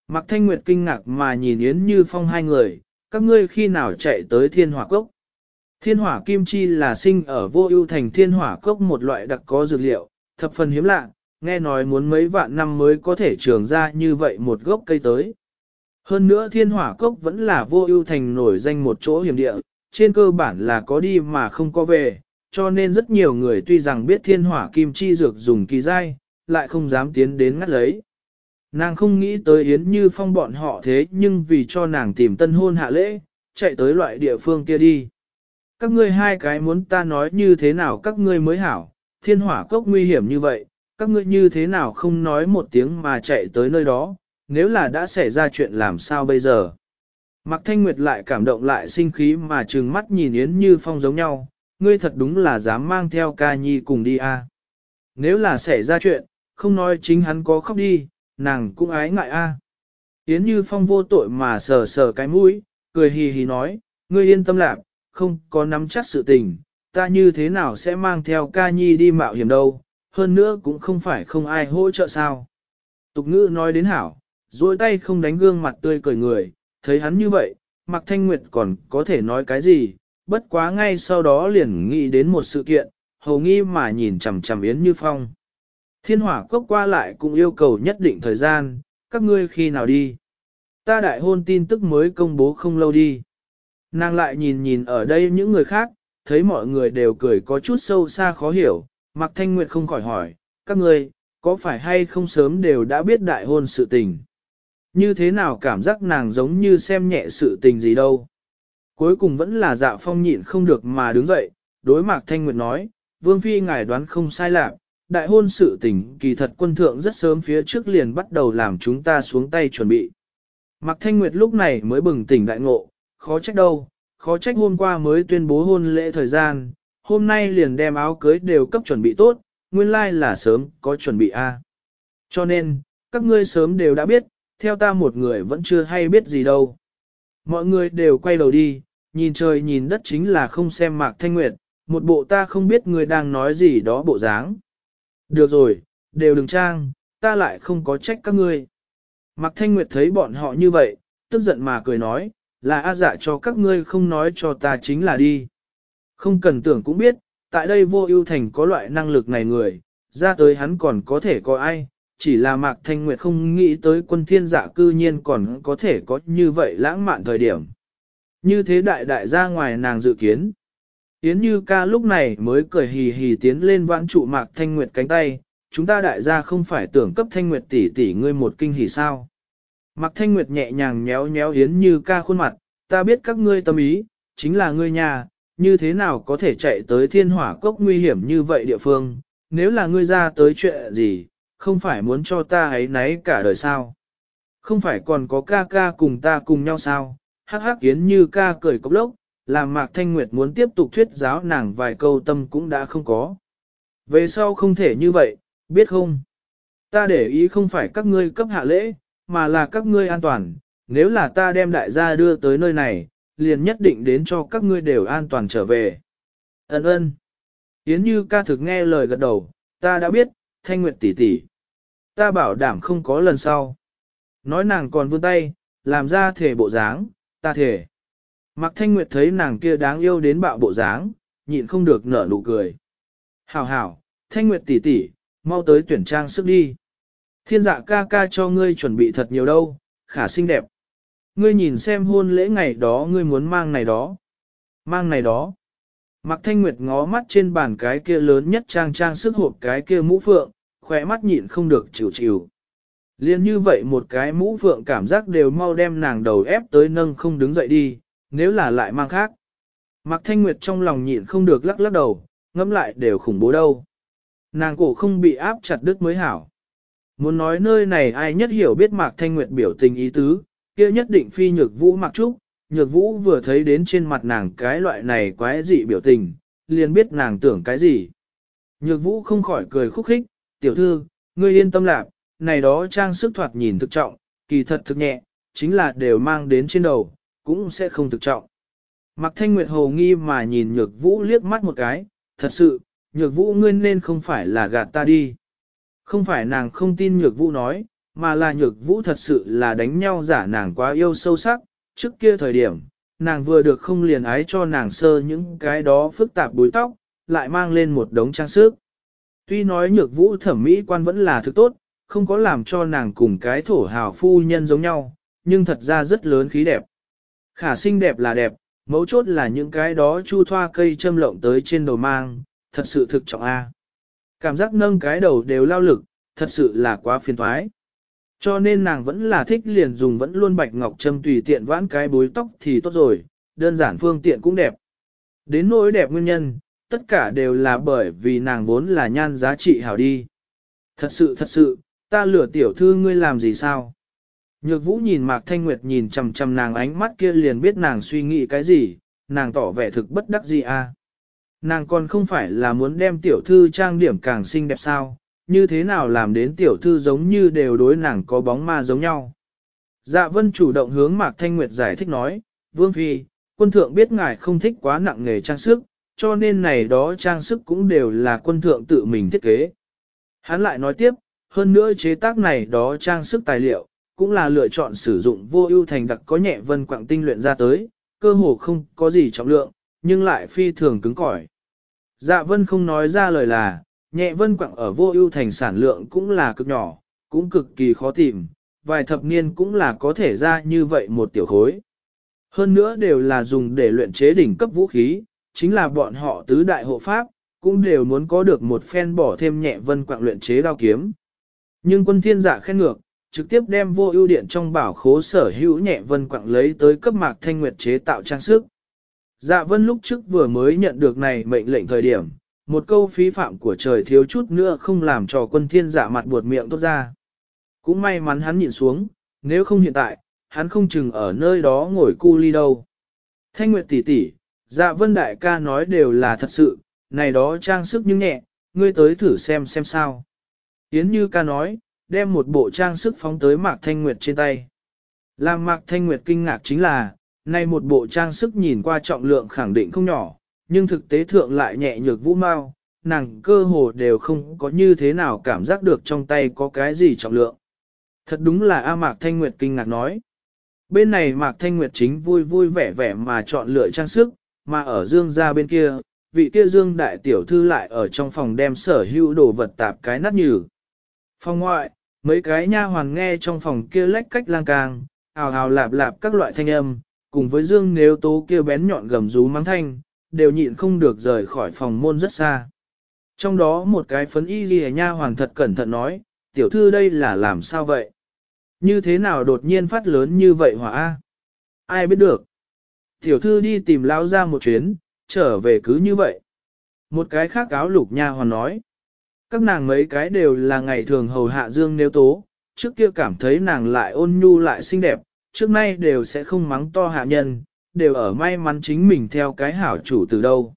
Mạc Thanh Nguyệt kinh ngạc mà nhìn Yến Như Phong hai người, các ngươi khi nào chạy tới thiên hỏa cốc. Thiên hỏa kim chi là sinh ở vô ưu thành thiên hỏa cốc một loại đặc có dược liệu, thập phần hiếm lạ, nghe nói muốn mấy vạn năm mới có thể trường ra như vậy một gốc cây tới. Hơn nữa thiên hỏa cốc vẫn là vô ưu thành nổi danh một chỗ hiểm địa, trên cơ bản là có đi mà không có về, cho nên rất nhiều người tuy rằng biết thiên hỏa kim chi dược dùng kỳ dai, lại không dám tiến đến ngắt lấy. Nàng không nghĩ tới Yến Như Phong bọn họ thế nhưng vì cho nàng tìm tân hôn hạ lễ, chạy tới loại địa phương kia đi. Các ngươi hai cái muốn ta nói như thế nào các ngươi mới hảo, thiên hỏa cốc nguy hiểm như vậy, các ngươi như thế nào không nói một tiếng mà chạy tới nơi đó, nếu là đã xảy ra chuyện làm sao bây giờ. Mạc Thanh Nguyệt lại cảm động lại sinh khí mà trừng mắt nhìn Yến Như Phong giống nhau, ngươi thật đúng là dám mang theo ca nhi cùng đi à. Nếu là xảy ra chuyện, không nói chính hắn có khóc đi, nàng cũng ái ngại a. Yến Như Phong vô tội mà sờ sờ cái mũi, cười hì hì nói, ngươi yên tâm lạc, không có nắm chắc sự tình, ta như thế nào sẽ mang theo ca nhi đi mạo hiểm đâu, hơn nữa cũng không phải không ai hỗ trợ sao. Tục ngữ nói đến hảo, duỗi tay không đánh gương mặt tươi cười người, thấy hắn như vậy, Mạc Thanh Nguyệt còn có thể nói cái gì, bất quá ngay sau đó liền nghĩ đến một sự kiện, hầu nghi mà nhìn chằm chằm Yến Như Phong. Thiên hỏa cốc qua lại cũng yêu cầu nhất định thời gian, các ngươi khi nào đi. Ta đại hôn tin tức mới công bố không lâu đi. Nàng lại nhìn nhìn ở đây những người khác, thấy mọi người đều cười có chút sâu xa khó hiểu, Mạc Thanh Nguyệt không khỏi hỏi, các ngươi, có phải hay không sớm đều đã biết đại hôn sự tình? Như thế nào cảm giác nàng giống như xem nhẹ sự tình gì đâu? Cuối cùng vẫn là dạ phong nhịn không được mà đứng dậy, đối Mạc Thanh Nguyệt nói, Vương Phi ngài đoán không sai lạc, đại hôn sự tình kỳ thật quân thượng rất sớm phía trước liền bắt đầu làm chúng ta xuống tay chuẩn bị. Mạc Thanh Nguyệt lúc này mới bừng tỉnh đại ngộ, khó trách đâu, khó trách hôm qua mới tuyên bố hôn lễ thời gian, hôm nay liền đem áo cưới đều cấp chuẩn bị tốt, nguyên lai like là sớm có chuẩn bị a. Cho nên, các ngươi sớm đều đã biết, theo ta một người vẫn chưa hay biết gì đâu. Mọi người đều quay đầu đi, nhìn trời nhìn đất chính là không xem Mạc Thanh Nguyệt, một bộ ta không biết người đang nói gì đó bộ dáng. Được rồi, đều đừng trang, ta lại không có trách các ngươi. Mạc Thanh Nguyệt thấy bọn họ như vậy, tức giận mà cười nói, là A dạ cho các ngươi không nói cho ta chính là đi. Không cần tưởng cũng biết, tại đây vô ưu thành có loại năng lực này người, ra tới hắn còn có thể có ai, chỉ là Mạc Thanh Nguyệt không nghĩ tới quân thiên dạ cư nhiên còn có thể có như vậy lãng mạn thời điểm. Như thế đại đại ra ngoài nàng dự kiến. Yến Như ca lúc này mới cười hì hì tiến lên vãn trụ Mạc Thanh Nguyệt cánh tay, chúng ta đại gia không phải tưởng cấp Thanh Nguyệt tỷ tỷ ngươi một kinh hỉ sao. Mạc Thanh Nguyệt nhẹ nhàng nhéo nhéo Yến Như ca khuôn mặt, ta biết các ngươi tâm ý, chính là ngươi nhà, như thế nào có thể chạy tới thiên hỏa cốc nguy hiểm như vậy địa phương, nếu là ngươi ra tới chuyện gì, không phải muốn cho ta ấy nấy cả đời sao. Không phải còn có ca ca cùng ta cùng nhau sao, hắc hắc Yến Như ca cười cốc lốc, làm Mạc Thanh Nguyệt muốn tiếp tục thuyết giáo nàng vài câu tâm cũng đã không có. Về sau không thể như vậy, biết không? Ta để ý không phải các ngươi cấp hạ lễ, mà là các ngươi an toàn, nếu là ta đem đại gia đưa tới nơi này, liền nhất định đến cho các ngươi đều an toàn trở về. Ấn ơn. Yến Như ca thực nghe lời gật đầu, ta đã biết, Thanh Nguyệt tỷ tỷ. Ta bảo đảm không có lần sau. Nói nàng còn vươn tay, làm ra thể bộ dáng, ta thể. Mạc Thanh Nguyệt thấy nàng kia đáng yêu đến bạo bộ dáng, nhịn không được nở nụ cười. Hảo hảo, Thanh Nguyệt tỷ tỷ, mau tới tuyển trang sức đi. Thiên dạ ca ca cho ngươi chuẩn bị thật nhiều đâu, khả xinh đẹp. Ngươi nhìn xem hôn lễ ngày đó ngươi muốn mang này đó. Mang này đó. Mạc Thanh Nguyệt ngó mắt trên bàn cái kia lớn nhất trang trang sức hộp cái kia mũ phượng, khỏe mắt nhịn không được chịu chịu. Liên như vậy một cái mũ phượng cảm giác đều mau đem nàng đầu ép tới nâng không đứng dậy đi, nếu là lại mang khác. Mạc Thanh Nguyệt trong lòng nhịn không được lắc lắc đầu, ngẫm lại đều khủng bố đâu. Nàng cổ không bị áp chặt đứt mới hảo. Muốn nói nơi này ai nhất hiểu biết Mạc Thanh Nguyệt biểu tình ý tứ, kia nhất định phi nhược vũ mặc trúc, nhược vũ vừa thấy đến trên mặt nàng cái loại này quái dị biểu tình, liền biết nàng tưởng cái gì. Nhược vũ không khỏi cười khúc khích, tiểu thư, ngươi yên tâm lạc, này đó trang sức thoạt nhìn thực trọng, kỳ thật thực nhẹ, chính là đều mang đến trên đầu, cũng sẽ không thực trọng. Mạc Thanh Nguyệt hồ nghi mà nhìn nhược vũ liếc mắt một cái, thật sự, nhược vũ ngươi nên không phải là gạt ta đi. Không phải nàng không tin nhược vũ nói, mà là nhược vũ thật sự là đánh nhau giả nàng quá yêu sâu sắc, trước kia thời điểm, nàng vừa được không liền ái cho nàng sơ những cái đó phức tạp búi tóc, lại mang lên một đống trang sức. Tuy nói nhược vũ thẩm mỹ quan vẫn là thứ tốt, không có làm cho nàng cùng cái thổ hào phu nhân giống nhau, nhưng thật ra rất lớn khí đẹp. Khả xinh đẹp là đẹp, mấu chốt là những cái đó chu thoa cây châm lộng tới trên đầu mang, thật sự thực trọng A. Cảm giác nâng cái đầu đều lao lực, thật sự là quá phiền thoái. Cho nên nàng vẫn là thích liền dùng vẫn luôn bạch ngọc châm tùy tiện vãn cái bối tóc thì tốt rồi, đơn giản phương tiện cũng đẹp. Đến nỗi đẹp nguyên nhân, tất cả đều là bởi vì nàng vốn là nhan giá trị hảo đi. Thật sự thật sự, ta lửa tiểu thư ngươi làm gì sao? Nhược vũ nhìn Mạc Thanh Nguyệt nhìn chằm chằm nàng ánh mắt kia liền biết nàng suy nghĩ cái gì, nàng tỏ vẻ thực bất đắc gì à. Nàng còn không phải là muốn đem tiểu thư trang điểm càng xinh đẹp sao, như thế nào làm đến tiểu thư giống như đều đối nàng có bóng ma giống nhau. Dạ vân chủ động hướng Mạc Thanh Nguyệt giải thích nói, Vương Phi, quân thượng biết ngài không thích quá nặng nghề trang sức, cho nên này đó trang sức cũng đều là quân thượng tự mình thiết kế. Hắn lại nói tiếp, hơn nữa chế tác này đó trang sức tài liệu, cũng là lựa chọn sử dụng vô ưu thành đặc có nhẹ vân quạng tinh luyện ra tới, cơ hồ không có gì trọng lượng, nhưng lại phi thường cứng cỏi. Dạ vân không nói ra lời là, nhẹ vân quạng ở vô ưu thành sản lượng cũng là cực nhỏ, cũng cực kỳ khó tìm, vài thập niên cũng là có thể ra như vậy một tiểu khối. Hơn nữa đều là dùng để luyện chế đỉnh cấp vũ khí, chính là bọn họ tứ đại hộ pháp, cũng đều muốn có được một phen bỏ thêm nhẹ vân quạng luyện chế đao kiếm. Nhưng quân thiên dạ khen ngược, trực tiếp đem vô ưu điện trong bảo khố sở hữu nhẹ vân quạng lấy tới cấp mạc thanh nguyệt chế tạo trang sức. Dạ vân lúc trước vừa mới nhận được này mệnh lệnh thời điểm, một câu phí phạm của trời thiếu chút nữa không làm cho quân thiên dạ mặt buột miệng tốt ra. Cũng may mắn hắn nhìn xuống, nếu không hiện tại, hắn không chừng ở nơi đó ngồi cu ly đâu. Thanh Nguyệt tỷ tỷ, dạ vân đại ca nói đều là thật sự, này đó trang sức nhưng nhẹ, ngươi tới thử xem xem sao. Yến Như ca nói, đem một bộ trang sức phóng tới Mạc Thanh Nguyệt trên tay. Làm Mạc Thanh Nguyệt kinh ngạc chính là, nay một bộ trang sức nhìn qua trọng lượng khẳng định không nhỏ, nhưng thực tế thượng lại nhẹ nhược vũ mau, nàng cơ hồ đều không có như thế nào cảm giác được trong tay có cái gì trọng lượng. Thật đúng là A Mạc Thanh Nguyệt kinh ngạc nói. Bên này Mạc Thanh Nguyệt chính vui vui vẻ vẻ mà chọn lựa trang sức, mà ở dương ra bên kia, vị kia dương đại tiểu thư lại ở trong phòng đem sở hữu đồ vật tạp cái nát nhừ. Phòng ngoại, mấy cái nha hoàn nghe trong phòng kia lách cách lang càng, ào ào lạp lạp các loại thanh âm, cùng với dương nếu tố kia bén nhọn gầm rú mắng thanh, đều nhịn không được rời khỏi phòng môn rất xa. Trong đó một cái phấn y ghi nha hoàn thật cẩn thận nói, tiểu thư đây là làm sao vậy? Như thế nào đột nhiên phát lớn như vậy hỏa a? Ai biết được. Tiểu thư đi tìm lão ra một chuyến, trở về cứ như vậy. Một cái khác áo lục nha hoàn nói. Các nàng mấy cái đều là ngày thường hầu hạ dương nếu tố, trước kia cảm thấy nàng lại ôn nhu lại xinh đẹp, trước nay đều sẽ không mắng to hạ nhân, đều ở may mắn chính mình theo cái hảo chủ từ đâu.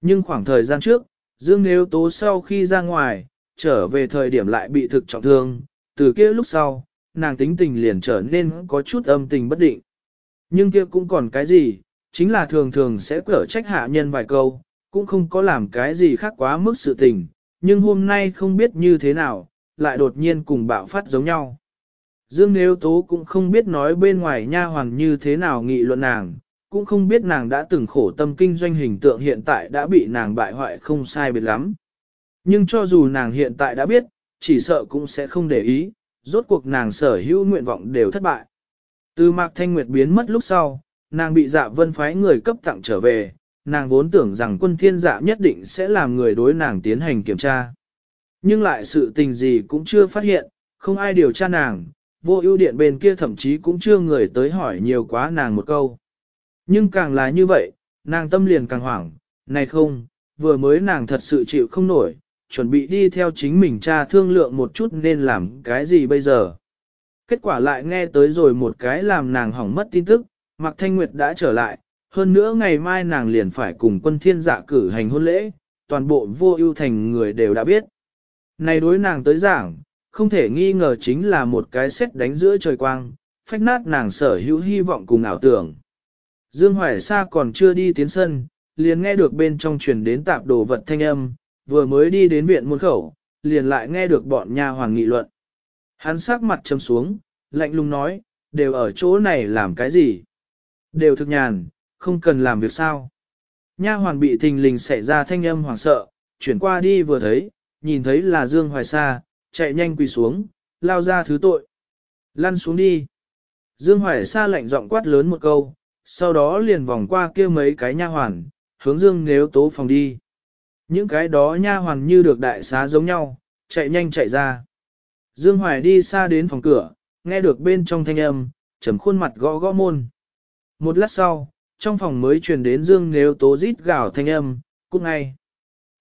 Nhưng khoảng thời gian trước, Dương Nếu Tố sau khi ra ngoài, trở về thời điểm lại bị thực trọng thương, từ kia lúc sau, nàng tính tình liền trở nên có chút âm tình bất định. Nhưng kia cũng còn cái gì, chính là thường thường sẽ cở trách hạ nhân vài câu, cũng không có làm cái gì khác quá mức sự tình, nhưng hôm nay không biết như thế nào, lại đột nhiên cùng bạo phát giống nhau. Dương Nếu Tố cũng không biết nói bên ngoài nha hoàn như thế nào nghị luận nàng, cũng không biết nàng đã từng khổ tâm kinh doanh hình tượng hiện tại đã bị nàng bại hoại không sai biệt lắm. Nhưng cho dù nàng hiện tại đã biết, chỉ sợ cũng sẽ không để ý, rốt cuộc nàng sở hữu nguyện vọng đều thất bại. Từ Mạc Thanh Nguyệt biến mất lúc sau, nàng bị dạ vân phái người cấp tặng trở về, nàng vốn tưởng rằng quân thiên dạ nhất định sẽ làm người đối nàng tiến hành kiểm tra. Nhưng lại sự tình gì cũng chưa phát hiện, không ai điều tra nàng, vô ưu điện bên kia thậm chí cũng chưa người tới hỏi nhiều quá nàng một câu. Nhưng càng là như vậy, nàng tâm liền càng hoảng, này không, vừa mới nàng thật sự chịu không nổi, chuẩn bị đi theo chính mình cha thương lượng một chút nên làm cái gì bây giờ. Kết quả lại nghe tới rồi một cái làm nàng hỏng mất tin tức, Mạc Thanh Nguyệt đã trở lại, hơn nữa ngày mai nàng liền phải cùng quân thiên dạ cử hành hôn lễ, toàn bộ vô ưu thành người đều đã biết. Này đối nàng tới giảng, không thể nghi ngờ chính là một cái xét đánh giữa trời quang, phách nát nàng sở hữu hy vọng cùng ảo tưởng. Dương Hoài Sa còn chưa đi tiến sân, liền nghe được bên trong truyền đến tạp đồ vật thanh âm, vừa mới đi đến viện môn khẩu, liền lại nghe được bọn nha hoàng nghị luận. Hắn sắc mặt trầm xuống, lạnh lùng nói, đều ở chỗ này làm cái gì? Đều thực nhàn, không cần làm việc sao? Nha hoàn bị thình lình xảy ra thanh âm hoảng sợ, chuyển qua đi vừa thấy, nhìn thấy là Dương Hoài Sa, chạy nhanh quỳ xuống, lao ra thứ tội. Lăn xuống đi. Dương Hoài Sa lạnh giọng quát lớn một câu, sau đó liền vòng qua kia mấy cái nha hoàn, hướng Dương Nếu Tố phòng đi. Những cái đó nha hoàn như được đại xá giống nhau, chạy nhanh chạy ra. Dương Hoài đi xa đến phòng cửa, nghe được bên trong thanh âm, chấm khuôn mặt gõ gõ môn. Một lát sau, trong phòng mới truyền đến Dương Nếu Tố rít gào thanh âm, cũng ngay.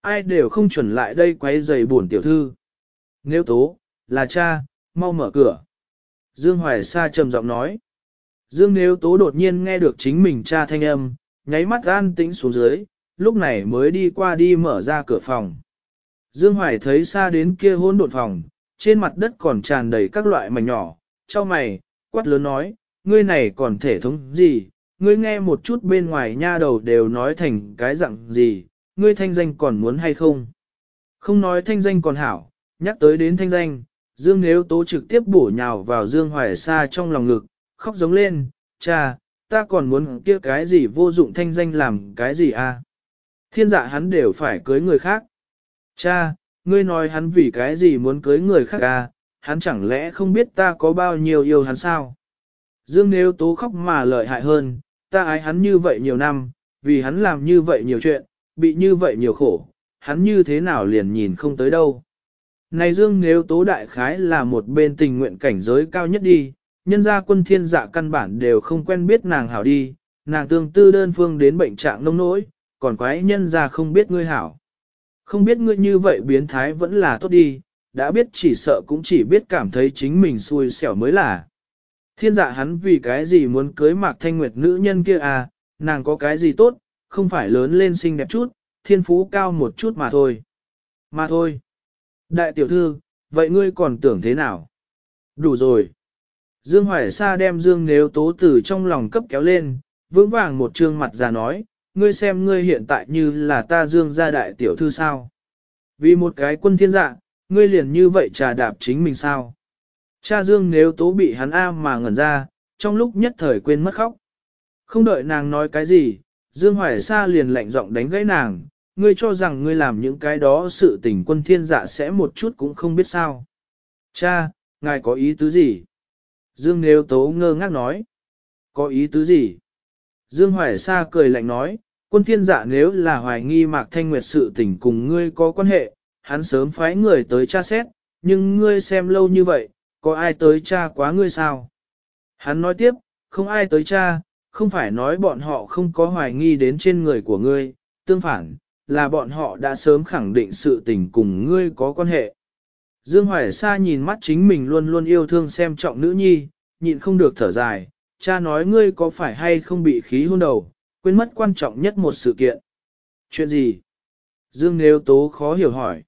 Ai đều không chuẩn lại đây quấy giày buồn tiểu thư. Nếu Tố, là cha, mau mở cửa. Dương Hoài Sa trầm giọng nói. Dương Nếu Tố đột nhiên nghe được chính mình cha thanh âm, nháy mắt an tĩnh xuống dưới, lúc này mới đi qua đi mở ra cửa phòng. Dương Hoài thấy xa đến kia hôn đột phòng, trên mặt đất còn tràn đầy các loại mảnh nhỏ, cho mày, quát lớn nói, ngươi này còn thể thống gì, ngươi nghe một chút bên ngoài nha đầu đều nói thành cái dạng gì, ngươi thanh danh còn muốn hay không. Không nói thanh danh còn hảo, nhắc tới đến thanh danh, Dương Nếu Tố trực tiếp bổ nhào vào Dương Hoài Sa trong lòng ngực, khóc giống lên, cha, ta còn muốn kia cái gì vô dụng thanh danh làm cái gì à? Thiên dạ hắn đều phải cưới người khác. Cha, ngươi nói hắn vì cái gì muốn cưới người khác à, hắn chẳng lẽ không biết ta có bao nhiêu yêu hắn sao? Dương nếu tố khóc mà lợi hại hơn, ta ái hắn như vậy nhiều năm, vì hắn làm như vậy nhiều chuyện, bị như vậy nhiều khổ, hắn như thế nào liền nhìn không tới đâu. Này Dương nếu tố đại khái là một bên tình nguyện cảnh giới cao nhất đi, nhân gia quân thiên dạ căn bản đều không quen biết nàng hảo đi, nàng tương tư đơn phương đến bệnh trạng nông nỗi, còn quái nhân gia không biết ngươi hảo. Không biết ngươi như vậy biến thái vẫn là tốt đi, đã biết chỉ sợ cũng chỉ biết cảm thấy chính mình xui xẻo mới là. Thiên dạ hắn vì cái gì muốn cưới mạc thanh nguyệt nữ nhân kia à, nàng có cái gì tốt, không phải lớn lên xinh đẹp chút, thiên phú cao một chút mà thôi. Mà thôi. Đại tiểu thư, vậy ngươi còn tưởng thế nào? Đủ rồi. Dương Hoài Sa đem Dương Nếu Tố từ trong lòng cấp kéo lên, vững vàng một trương mặt già nói, ngươi xem ngươi hiện tại như là ta Dương gia đại tiểu thư sao. Vì một cái quân thiên dạ, ngươi liền như vậy trà đạp chính mình sao. Cha Dương Nếu Tố bị hắn a mà ngẩn ra, trong lúc nhất thời quên mất khóc. Không đợi nàng nói cái gì, Dương Hoài Sa liền lạnh giọng đánh gãy nàng, ngươi cho rằng ngươi làm những cái đó sự tình quân thiên dạ sẽ một chút cũng không biết sao. Cha, ngài có ý tứ gì? Dương Nếu Tố ngơ ngác nói. Có ý tứ gì? Dương Hoài Sa cười lạnh nói, quân thiên dạ nếu là hoài nghi Mạc Thanh Nguyệt sự tình cùng ngươi có quan hệ, hắn sớm phái người tới tra xét, nhưng ngươi xem lâu như vậy, có ai tới cha quá ngươi sao? Hắn nói tiếp, không ai tới cha, không phải nói bọn họ không có hoài nghi đến trên người của ngươi, tương phản, là bọn họ đã sớm khẳng định sự tình cùng ngươi có quan hệ. Dương Hoài Sa nhìn mắt chính mình luôn luôn yêu thương xem trọng nữ nhi, nhịn không được thở dài, cha nói ngươi có phải hay không bị khí hôn đầu, quên mất quan trọng nhất một sự kiện. Chuyện gì? Dương Nếu Tố khó hiểu hỏi.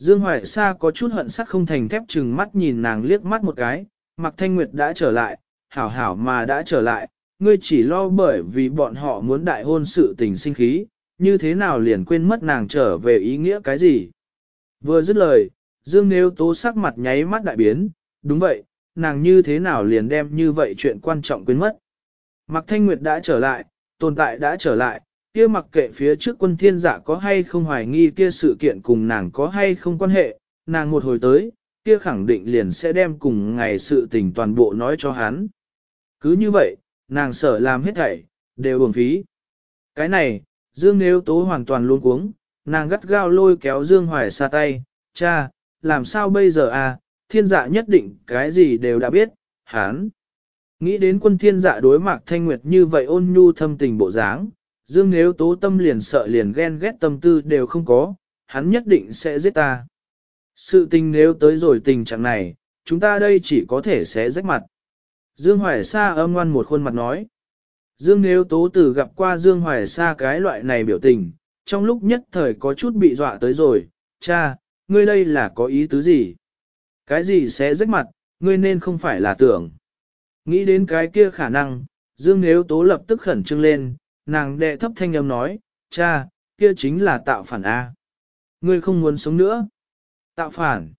Dương Hoài Sa có chút hận sắt không thành thép chừng mắt nhìn nàng liếc mắt một cái, Mạc Thanh Nguyệt đã trở lại, hảo hảo mà đã trở lại, ngươi chỉ lo bởi vì bọn họ muốn đại hôn sự tình sinh khí, như thế nào liền quên mất nàng trở về ý nghĩa cái gì. Vừa dứt lời, Dương Nêu Tố sắc mặt nháy mắt đại biến, đúng vậy, nàng như thế nào liền đem như vậy chuyện quan trọng quên mất. Mạc Thanh Nguyệt đã trở lại, tồn tại đã trở lại, kia mặc kệ phía trước quân thiên giả dạ có hay không hoài nghi kia sự kiện cùng nàng có hay không quan hệ, nàng một hồi tới, kia khẳng định liền sẽ đem cùng ngày sự tình toàn bộ nói cho hắn. Cứ như vậy, nàng sợ làm hết thảy, đều uổng phí. Cái này, Dương Nếu Tố hoàn toàn luôn cuống, nàng gắt gao lôi kéo Dương Hoài xa tay, cha, làm sao bây giờ à, thiên dạ nhất định cái gì đều đã biết, hắn. Nghĩ đến quân thiên dạ đối mặt thanh nguyệt như vậy ôn nhu thâm tình bộ dáng, Dương Nếu Tố tâm liền sợ liền ghen ghét tâm tư đều không có, hắn nhất định sẽ giết ta. Sự tình nếu tới rồi tình trạng này, chúng ta đây chỉ có thể sẽ rách mặt. Dương Hoài Sa âm ngoan một khuôn mặt nói. Dương Nếu Tố Tử gặp qua Dương Hoài Sa cái loại này biểu tình, trong lúc nhất thời có chút bị dọa tới rồi, cha, ngươi đây là có ý tứ gì? Cái gì sẽ rách mặt, ngươi nên không phải là tưởng. Nghĩ đến cái kia khả năng, Dương Nếu Tố lập tức khẩn trương lên, nàng đệ thấp thanh âm nói, cha, kia chính là tạo phản A. Ngươi không muốn sống nữa. Tạo phản.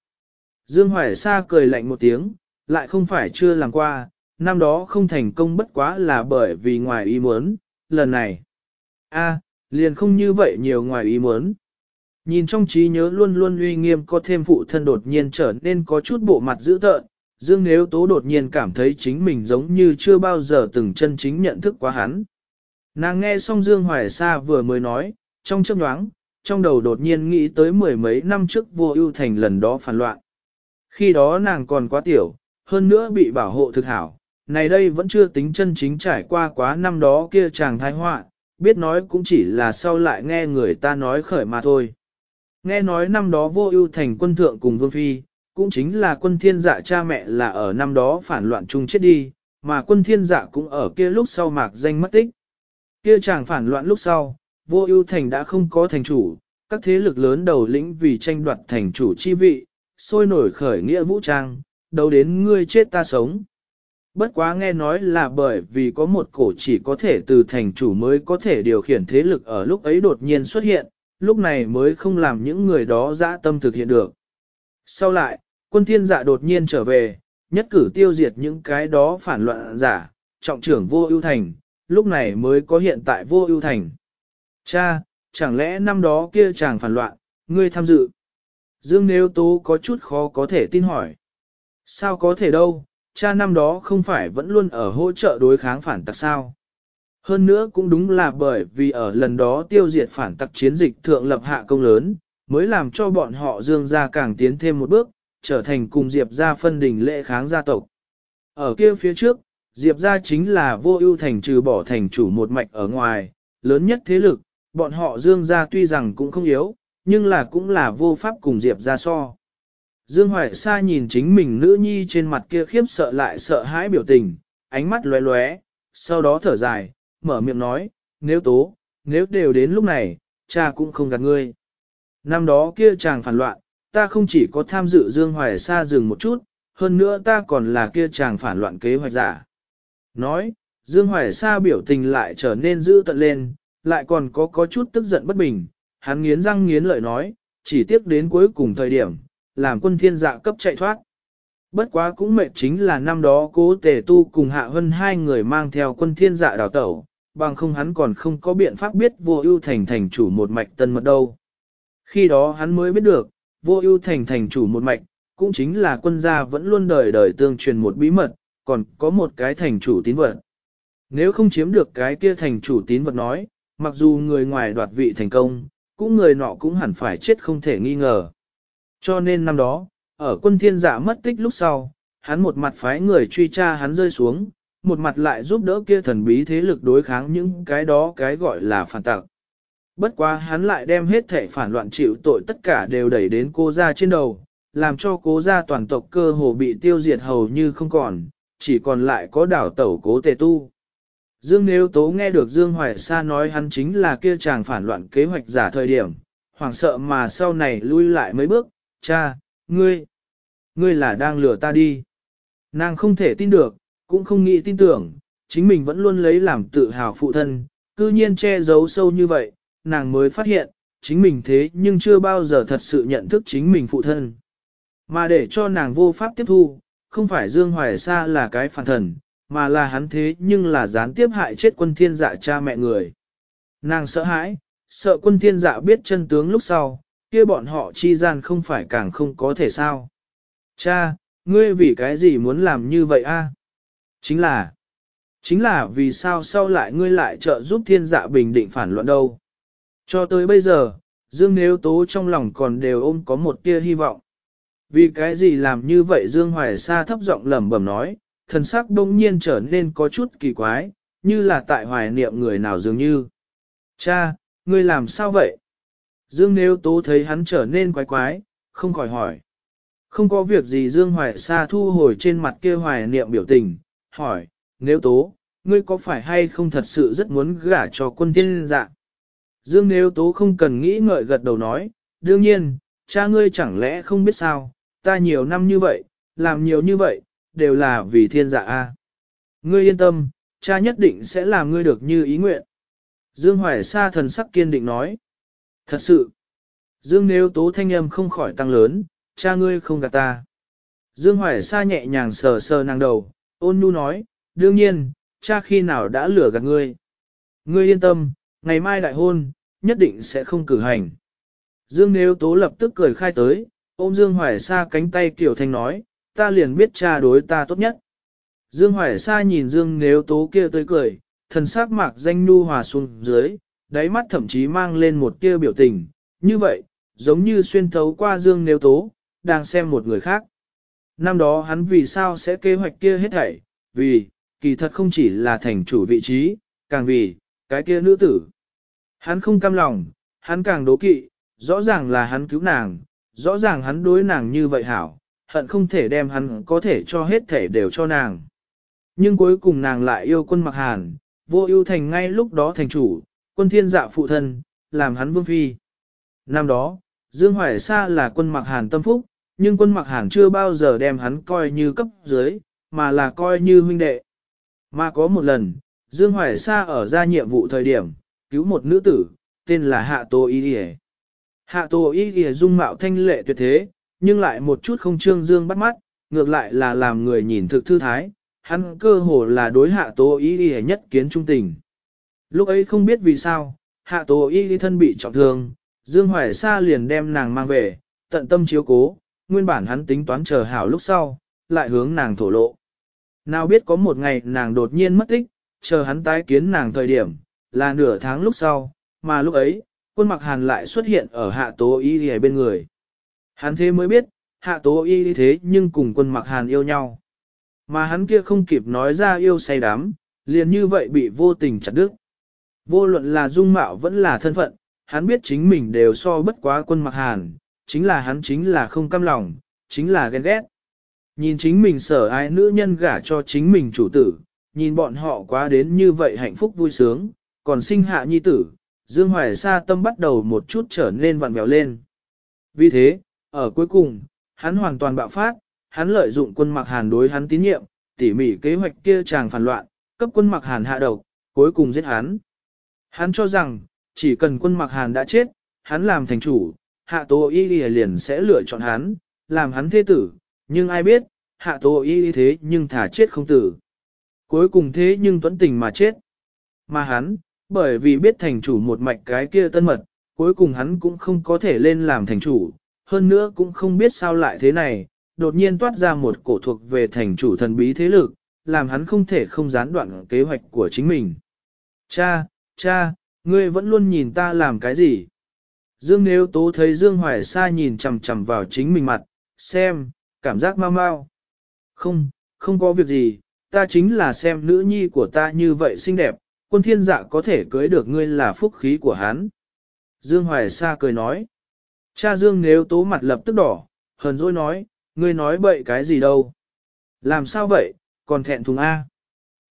Dương Hoài Sa cười lạnh một tiếng, lại không phải chưa làm qua, năm đó không thành công bất quá là bởi vì ngoài ý muốn, lần này. a liền không như vậy nhiều ngoài ý muốn. Nhìn trong trí nhớ luôn luôn uy nghiêm có thêm phụ thân đột nhiên trở nên có chút bộ mặt dữ tợn, Dương Nếu Tố đột nhiên cảm thấy chính mình giống như chưa bao giờ từng chân chính nhận thức quá hắn. Nàng nghe xong Dương Hoài Sa vừa mới nói, trong chớp nhoáng, trong đầu đột nhiên nghĩ tới mười mấy năm trước vô ưu thành lần đó phản loạn. Khi đó nàng còn quá tiểu, hơn nữa bị bảo hộ thực hảo, này đây vẫn chưa tính chân chính trải qua quá năm đó kia chàng thái họa, biết nói cũng chỉ là sau lại nghe người ta nói khởi mà thôi. Nghe nói năm đó vô ưu thành quân thượng cùng vương phi, cũng chính là quân thiên dạ cha mẹ là ở năm đó phản loạn chung chết đi, mà quân thiên dạ cũng ở kia lúc sau mạc danh mất tích. Kia chàng phản loạn lúc sau, vô ưu thành đã không có thành chủ, các thế lực lớn đầu lĩnh vì tranh đoạt thành chủ chi vị, sôi nổi khởi nghĩa vũ trang, đấu đến ngươi chết ta sống. Bất quá nghe nói là bởi vì có một cổ chỉ có thể từ thành chủ mới có thể điều khiển thế lực ở lúc ấy đột nhiên xuất hiện, lúc này mới không làm những người đó dã tâm thực hiện được. Sau lại, quân thiên dạ đột nhiên trở về, nhất cử tiêu diệt những cái đó phản loạn giả, trọng trưởng vô ưu thành, lúc này mới có hiện tại vô ưu thành. Cha, chẳng lẽ năm đó kia chàng phản loạn, ngươi tham dự? Dương Nếu Tố có chút khó có thể tin hỏi. Sao có thể đâu, cha năm đó không phải vẫn luôn ở hỗ trợ đối kháng phản tặc sao? Hơn nữa cũng đúng là bởi vì ở lần đó tiêu diệt phản tặc chiến dịch thượng lập hạ công lớn, mới làm cho bọn họ dương gia càng tiến thêm một bước, trở thành cùng Diệp gia phân đình lệ kháng gia tộc. Ở kia phía trước, Diệp gia chính là vô ưu thành trừ bỏ thành chủ một mạch ở ngoài, lớn nhất thế lực, bọn họ dương gia tuy rằng cũng không yếu, nhưng là cũng là vô pháp cùng Diệp gia so. Dương Hoài Sa nhìn chính mình nữ nhi trên mặt kia khiếp sợ lại sợ hãi biểu tình, ánh mắt lóe lóe, sau đó thở dài, mở miệng nói, nếu tố, nếu đều đến lúc này, cha cũng không gạt ngươi. Năm đó kia chàng phản loạn, ta không chỉ có tham dự Dương Hoài Sa dừng một chút, hơn nữa ta còn là kia chàng phản loạn kế hoạch giả. Nói, Dương Hoài Sa biểu tình lại trở nên dữ tận lên, lại còn có có chút tức giận bất bình, hắn nghiến răng nghiến lợi nói, chỉ tiếc đến cuối cùng thời điểm, làm quân thiên dạ cấp chạy thoát. Bất quá cũng mệt chính là năm đó cố tề tu cùng hạ hơn hai người mang theo quân thiên dạ đào tẩu, bằng không hắn còn không có biện pháp biết vô ưu thành thành chủ một mạch tân mật đâu. Khi đó hắn mới biết được, vô ưu thành thành chủ một mạch, cũng chính là quân gia vẫn luôn đời đời tương truyền một bí mật, còn có một cái thành chủ tín vật. Nếu không chiếm được cái kia thành chủ tín vật nói, mặc dù người ngoài đoạt vị thành công, cũng người nọ cũng hẳn phải chết không thể nghi ngờ. Cho nên năm đó, ở quân thiên giả mất tích lúc sau, hắn một mặt phái người truy tra hắn rơi xuống, một mặt lại giúp đỡ kia thần bí thế lực đối kháng những cái đó cái gọi là phản tặc. Bất quá hắn lại đem hết thể phản loạn chịu tội tất cả đều đẩy đến cô gia trên đầu, làm cho cố gia toàn tộc cơ hồ bị tiêu diệt hầu như không còn, chỉ còn lại có đảo tẩu cố tề tu. Dương Nếu Tố nghe được Dương Hoài Sa nói hắn chính là kia chàng phản loạn kế hoạch giả thời điểm, hoảng sợ mà sau này lui lại mấy bước, cha, ngươi, ngươi là đang lừa ta đi. Nàng không thể tin được, cũng không nghĩ tin tưởng, chính mình vẫn luôn lấy làm tự hào phụ thân, cư nhiên che giấu sâu như vậy, nàng mới phát hiện, chính mình thế nhưng chưa bao giờ thật sự nhận thức chính mình phụ thân. Mà để cho nàng vô pháp tiếp thu, không phải Dương Hoài Sa là cái phản thần, mà là hắn thế nhưng là gián tiếp hại chết quân thiên dạ cha mẹ người. Nàng sợ hãi, sợ quân thiên dạ biết chân tướng lúc sau, kia bọn họ chi gian không phải càng không có thể sao. Cha, ngươi vì cái gì muốn làm như vậy a? Chính là, chính là vì sao sau lại ngươi lại trợ giúp thiên dạ bình định phản loạn đâu. Cho tới bây giờ, Dương Nếu Tố trong lòng còn đều ôm có một tia hy vọng. Vì cái gì làm như vậy Dương Hoài Sa thấp giọng lẩm bẩm nói, thần sắc đông nhiên trở nên có chút kỳ quái, như là tại hoài niệm người nào dường như. Cha, ngươi làm sao vậy? Dương Nếu Tố thấy hắn trở nên quái quái, không khỏi hỏi. Không có việc gì Dương Hoài Sa thu hồi trên mặt kia hoài niệm biểu tình, hỏi, Nếu Tố, ngươi có phải hay không thật sự rất muốn gả cho quân thiên dạ? Dương Nếu Tố không cần nghĩ ngợi gật đầu nói, đương nhiên, cha ngươi chẳng lẽ không biết sao, ta nhiều năm như vậy, làm nhiều như vậy, đều là vì thiên dạ a. Ngươi yên tâm, cha nhất định sẽ làm ngươi được như ý nguyện. Dương Hoài Sa thần sắc kiên định nói. Thật sự, Dương Nếu Tố thanh âm không khỏi tăng lớn, cha ngươi không gạt ta. Dương Hoài Sa nhẹ nhàng sờ sờ nàng đầu, ôn nhu nói, đương nhiên, cha khi nào đã lừa gạt ngươi. Ngươi yên tâm, ngày mai đại hôn, nhất định sẽ không cử hành. Dương Nếu Tố lập tức cười khai tới, ôm Dương Hoài Sa cánh tay kiều thanh nói, ta liền biết cha đối ta tốt nhất. Dương Hoài Sa nhìn Dương Nếu Tố kia tươi cười, thần sắc mạc danh nu hòa xuống dưới, đáy mắt thậm chí mang lên một tia biểu tình, như vậy, giống như xuyên thấu qua Dương Nếu Tố, đang xem một người khác. Năm đó hắn vì sao sẽ kế hoạch kia hết thảy, vì, kỳ thật không chỉ là thành chủ vị trí, càng vì, cái kia nữ tử. Hắn không cam lòng, hắn càng đố kỵ, rõ ràng là hắn cứu nàng, rõ ràng hắn đối nàng như vậy hảo, hận không thể đem hắn có thể cho hết thể đều cho nàng. Nhưng cuối cùng nàng lại yêu quân mặc hàn, vô ưu thành ngay lúc đó thành chủ, quân thiên dạ phụ thân, làm hắn vương phi. Năm đó, Dương Hoài Sa là quân mặc hàn tâm phúc, nhưng quân mặc hàn chưa bao giờ đem hắn coi như cấp dưới, mà là coi như huynh đệ. Mà có một lần, Dương Hoài Sa ở ra nhiệm vụ thời điểm, cứu một nữ tử, tên là Hạ Tô Y Điề. Hạ Tô Y Y dung mạo thanh lệ tuyệt thế, nhưng lại một chút không trương dương bắt mắt, ngược lại là làm người nhìn thực thư thái, hắn cơ hồ là đối Hạ Tô Y Y nhất kiến trung tình. Lúc ấy không biết vì sao, Hạ Tô Y Y thân bị trọng thương, Dương Hoài Sa liền đem nàng mang về, tận tâm chiếu cố, nguyên bản hắn tính toán chờ hảo lúc sau, lại hướng nàng thổ lộ. Nào biết có một ngày nàng đột nhiên mất tích, chờ hắn tái kiến nàng thời điểm, là nửa tháng lúc sau, mà lúc ấy, quân mặc hàn lại xuất hiện ở hạ tố y ở bên người. Hắn thế mới biết, hạ tố y thế nhưng cùng quân mặc hàn yêu nhau. Mà hắn kia không kịp nói ra yêu say đắm, liền như vậy bị vô tình chặt đứt. Vô luận là dung mạo vẫn là thân phận, hắn biết chính mình đều so bất quá quân mặc hàn, chính là hắn chính là không cam lòng, chính là ghen ghét. Nhìn chính mình sở ai nữ nhân gả cho chính mình chủ tử, nhìn bọn họ quá đến như vậy hạnh phúc vui sướng, còn sinh hạ nhi tử, Dương Hoài Sa tâm bắt đầu một chút trở nên vặn vẹo lên. Vì thế, ở cuối cùng, hắn hoàn toàn bạo phát, hắn lợi dụng quân mặc hàn đối hắn tín nhiệm, tỉ mỉ kế hoạch kia chàng phản loạn, cấp quân mặc hàn hạ độc, cuối cùng giết hắn. Hắn cho rằng, chỉ cần quân mặc hàn đã chết, hắn làm thành chủ, hạ tố y liền sẽ lựa chọn hắn, làm hắn thế tử, nhưng ai biết, hạ tố y thế nhưng thả chết không tử. Cuối cùng thế nhưng tuấn tình mà chết. Mà hắn, bởi vì biết thành chủ một mạch cái kia tân mật, cuối cùng hắn cũng không có thể lên làm thành chủ, hơn nữa cũng không biết sao lại thế này, đột nhiên toát ra một cổ thuộc về thành chủ thần bí thế lực, làm hắn không thể không gián đoạn kế hoạch của chính mình. Cha, cha, ngươi vẫn luôn nhìn ta làm cái gì? Dương Nếu Tố thấy Dương Hoài Sa nhìn chằm chằm vào chính mình mặt, xem, cảm giác mau mau. Không, không có việc gì, ta chính là xem nữ nhi của ta như vậy xinh đẹp, quân thiên dạ có thể cưới được ngươi là phúc khí của hắn. Dương Hoài Sa cười nói. Cha Dương nếu tố mặt lập tức đỏ, hờn dỗi nói, ngươi nói bậy cái gì đâu. Làm sao vậy, còn thẹn thùng A.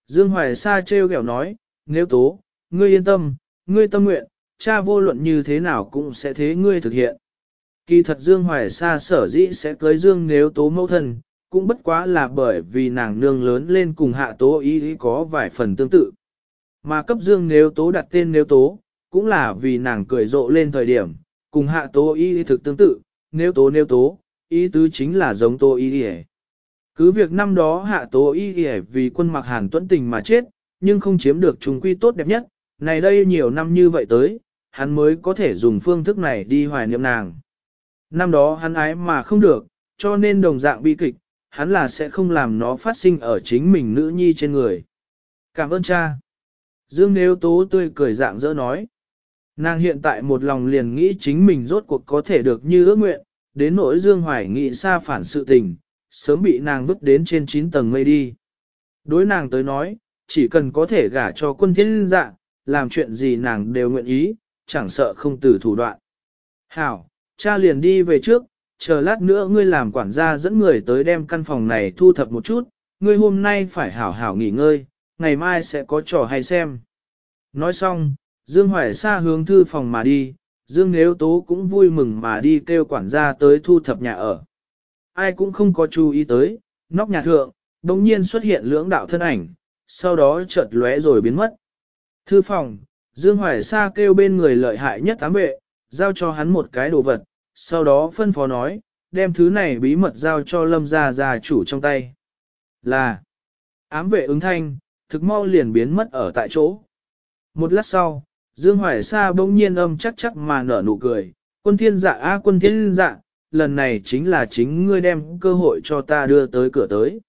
Dương Hoài Sa trêu ghẹo nói, nếu tố, ngươi yên tâm, ngươi tâm nguyện, cha vô luận như thế nào cũng sẽ thế ngươi thực hiện. Kỳ thật Dương Hoài Sa sở dĩ sẽ cưới Dương nếu tố mẫu thân, cũng bất quá là bởi vì nàng nương lớn lên cùng hạ tố ý, ý có vài phần tương tự. Mà cấp Dương nếu tố đặt tên nếu tố, cũng là vì nàng cười rộ lên thời điểm, cùng hạ tố ý thực tương tự, nếu tố nếu tố, ý tứ chính là giống tố ý ý. Cứ việc năm đó hạ tố ý ý vì quân mặc hàn tuẫn tình mà chết, nhưng không chiếm được trùng quy tốt đẹp nhất, này đây nhiều năm như vậy tới, hắn mới có thể dùng phương thức này đi hoài niệm nàng. Năm đó hắn ái mà không được, cho nên đồng dạng bi kịch, hắn là sẽ không làm nó phát sinh ở chính mình nữ nhi trên người. Cảm ơn cha. Dương Nếu Tố tươi cười dạng dỡ nói. Nàng hiện tại một lòng liền nghĩ chính mình rốt cuộc có thể được như ước nguyện, đến nỗi Dương Hoài nghĩ xa phản sự tình, sớm bị nàng vứt đến trên 9 tầng mây đi. Đối nàng tới nói, chỉ cần có thể gả cho quân thiên dạ, làm chuyện gì nàng đều nguyện ý, chẳng sợ không từ thủ đoạn. Hảo, cha liền đi về trước, chờ lát nữa ngươi làm quản gia dẫn người tới đem căn phòng này thu thập một chút, ngươi hôm nay phải hảo hảo nghỉ ngơi, ngày mai sẽ có trò hay xem. Nói xong, Dương Hoài Sa hướng thư phòng mà đi, Dương Nếu Tố cũng vui mừng mà đi kêu quản gia tới thu thập nhà ở. Ai cũng không có chú ý tới, nóc nhà thượng, đồng nhiên xuất hiện lưỡng đạo thân ảnh, sau đó chợt lóe rồi biến mất. Thư phòng, Dương Hoài Sa kêu bên người lợi hại nhất ám vệ, giao cho hắn một cái đồ vật, sau đó phân phó nói, đem thứ này bí mật giao cho lâm gia gia chủ trong tay. Là, ám vệ ứng thanh, thực mau liền biến mất ở tại chỗ. Một lát sau, Dương Hoài Sa bỗng nhiên âm chắc chắc mà nở nụ cười, quân thiên dạ a quân thiên dạ, lần này chính là chính ngươi đem cơ hội cho ta đưa tới cửa tới.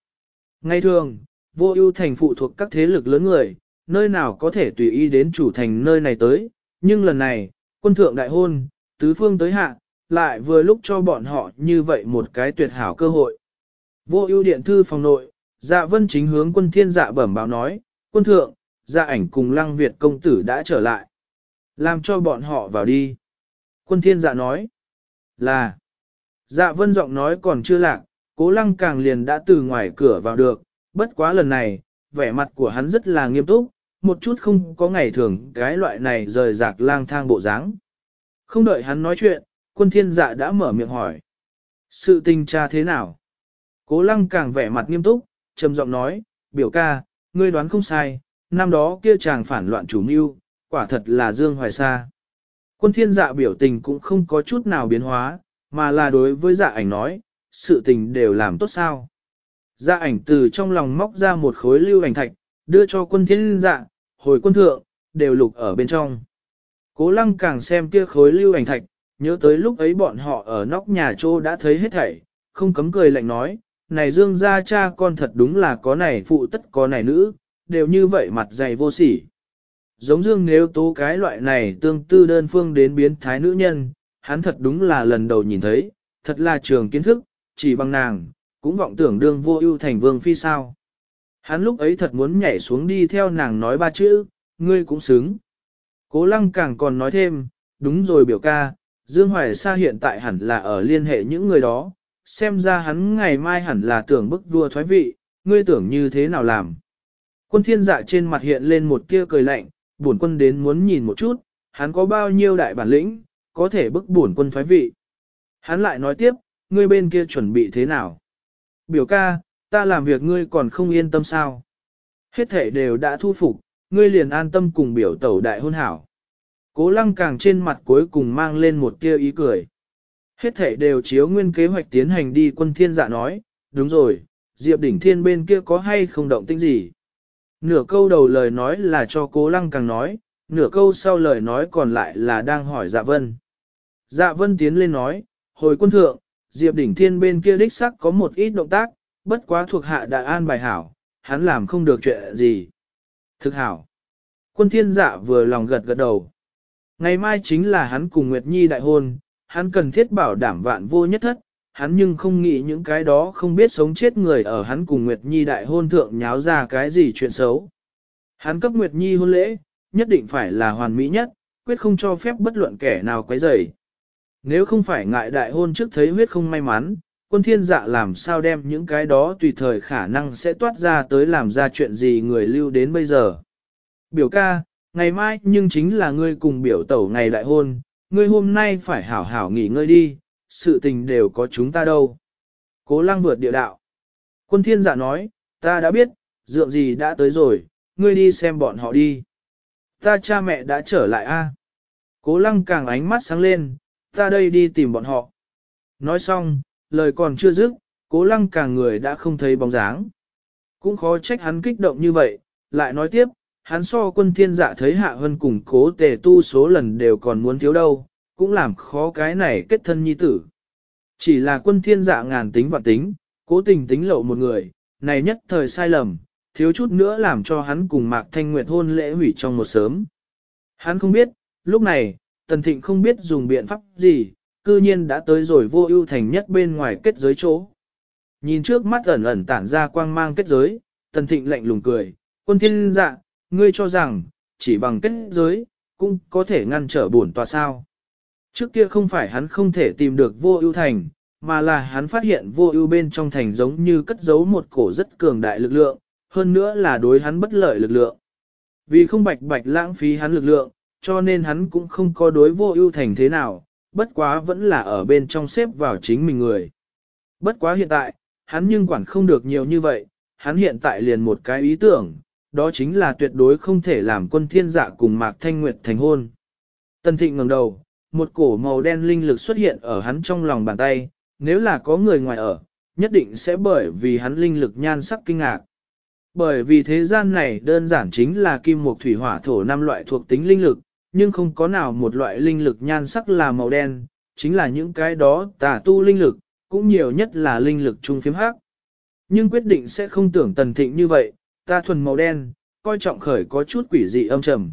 Ngay thường, vô ưu thành phụ thuộc các thế lực lớn người, nơi nào có thể tùy ý đến chủ thành nơi này tới, nhưng lần này, quân thượng đại hôn, tứ phương tới hạ, lại vừa lúc cho bọn họ như vậy một cái tuyệt hảo cơ hội. Vô ưu điện thư phòng nội, dạ vân chính hướng quân thiên dạ bẩm báo nói, quân thượng, dạ ảnh cùng lăng Việt công tử đã trở lại. Làm cho bọn họ vào đi. Quân thiên dạ nói, là, dạ vân giọng nói còn chưa lạc, cố lăng càng liền đã từ ngoài cửa vào được, bất quá lần này, vẻ mặt của hắn rất là nghiêm túc, một chút không có ngày thường cái loại này rời rạc lang thang bộ dáng. Không đợi hắn nói chuyện, quân thiên dạ đã mở miệng hỏi. Sự tình tra thế nào? Cố lăng càng vẻ mặt nghiêm túc, trầm giọng nói, biểu ca, ngươi đoán không sai, năm đó kia chàng phản loạn chủ mưu, quả thật là Dương Hoài Sa. Quân thiên dạ biểu tình cũng không có chút nào biến hóa, mà là đối với dạ ảnh nói, sự tình đều làm tốt sao. Dạ ảnh từ trong lòng móc ra một khối lưu ảnh thạch, đưa cho quân thiên dạ, hồi quân thượng, đều lục ở bên trong. Cố lăng càng xem kia khối lưu ảnh thạch, nhớ tới lúc ấy bọn họ ở nóc nhà trô đã thấy hết thảy, không cấm cười lạnh nói, này dương gia cha con thật đúng là có này phụ tất có này nữ, đều như vậy mặt dày vô sỉ. Giống dương nếu tố cái loại này tương tư đơn phương đến biến thái nữ nhân, hắn thật đúng là lần đầu nhìn thấy, thật là trường kiến thức, chỉ bằng nàng, cũng vọng tưởng đương vô ưu thành vương phi sao. Hắn lúc ấy thật muốn nhảy xuống đi theo nàng nói ba chữ, ngươi cũng xứng. Cố lăng càng còn nói thêm, đúng rồi biểu ca, Dương Hoài Sa hiện tại hẳn là ở liên hệ những người đó, xem ra hắn ngày mai hẳn là tưởng bức vua thoái vị, ngươi tưởng như thế nào làm. Quân thiên dạ trên mặt hiện lên một tia cười lạnh, bổn quân đến muốn nhìn một chút, hắn có bao nhiêu đại bản lĩnh, có thể bức bổn quân thoái vị. Hắn lại nói tiếp, ngươi bên kia chuẩn bị thế nào? Biểu ca, ta làm việc ngươi còn không yên tâm sao? Hết thể đều đã thu phục, ngươi liền an tâm cùng biểu tẩu đại hôn hảo. Cố lăng càng trên mặt cuối cùng mang lên một tia ý cười. Hết thể đều chiếu nguyên kế hoạch tiến hành đi quân thiên dạ nói, đúng rồi, Diệp đỉnh thiên bên kia có hay không động tĩnh gì. Nửa câu đầu lời nói là cho cố lăng càng nói, nửa câu sau lời nói còn lại là đang hỏi dạ vân. Dạ vân tiến lên nói, hồi quân thượng, Diệp đỉnh thiên bên kia đích sắc có một ít động tác, bất quá thuộc hạ đại an bài hảo, hắn làm không được chuyện gì. Thực hảo. Quân thiên dạ vừa lòng gật gật đầu. Ngày mai chính là hắn cùng Nguyệt Nhi đại hôn, hắn cần thiết bảo đảm vạn vô nhất thất, hắn nhưng không nghĩ những cái đó không biết sống chết người ở hắn cùng Nguyệt Nhi đại hôn thượng nháo ra cái gì chuyện xấu. Hắn cấp Nguyệt Nhi hôn lễ, nhất định phải là hoàn mỹ nhất, quyết không cho phép bất luận kẻ nào quấy rầy. Nếu không phải ngại đại hôn trước thấy huyết không may mắn, quân thiên dạ làm sao đem những cái đó tùy thời khả năng sẽ toát ra tới làm ra chuyện gì người lưu đến bây giờ. Biểu ca, ngày mai nhưng chính là ngươi cùng biểu tẩu ngày đại hôn, ngươi hôm nay phải hảo hảo nghỉ ngơi đi, sự tình đều có chúng ta đâu. Cố lăng vượt địa đạo. Quân thiên giả nói, ta đã biết, dượng gì đã tới rồi, ngươi đi xem bọn họ đi. Ta cha mẹ đã trở lại a. Cố lăng càng ánh mắt sáng lên, ta đây đi tìm bọn họ. Nói xong, lời còn chưa dứt, cố lăng càng người đã không thấy bóng dáng. Cũng khó trách hắn kích động như vậy, lại nói tiếp, hắn so quân thiên dạ thấy hạ hơn cùng cố tề tu số lần đều còn muốn thiếu đâu, cũng làm khó cái này kết thân nhi tử. Chỉ là quân thiên dạ ngàn tính và tính, cố tình tính lộ một người, này nhất thời sai lầm, thiếu chút nữa làm cho hắn cùng Mạc Thanh Nguyệt hôn lễ hủy trong một sớm. Hắn không biết, lúc này, Tần Thịnh không biết dùng biện pháp gì, cư nhiên đã tới rồi vô ưu thành nhất bên ngoài kết giới chỗ. Nhìn trước mắt ẩn ẩn tản ra quang mang kết giới, Tần Thịnh lạnh lùng cười, quân thiên dạ, ngươi cho rằng, chỉ bằng kết giới, cũng có thể ngăn trở bổn tòa sao. Trước kia không phải hắn không thể tìm được vô ưu thành, mà là hắn phát hiện vô ưu bên trong thành giống như cất giấu một cổ rất cường đại lực lượng, hơn nữa là đối hắn bất lợi lực lượng. Vì không bạch bạch lãng phí hắn lực lượng, cho nên hắn cũng không có đối vô ưu thành thế nào, bất quá vẫn là ở bên trong xếp vào chính mình người. Bất quá hiện tại, hắn nhưng quản không được nhiều như vậy, hắn hiện tại liền một cái ý tưởng, đó chính là tuyệt đối không thể làm quân thiên dạ cùng Mạc Thanh Nguyệt thành hôn. Tần Thịnh ngẩng đầu, một cổ màu đen linh lực xuất hiện ở hắn trong lòng bàn tay, nếu là có người ngoài ở, nhất định sẽ bởi vì hắn linh lực nhan sắc kinh ngạc. Bởi vì thế gian này đơn giản chính là kim mộc thủy hỏa thổ năm loại thuộc tính linh lực, nhưng không có nào một loại linh lực nhan sắc là màu đen, chính là những cái đó tà tu linh lực, cũng nhiều nhất là linh lực trung phiếm hắc. Nhưng quyết định sẽ không tưởng tần thịnh như vậy, ta thuần màu đen, coi trọng khởi có chút quỷ dị âm trầm.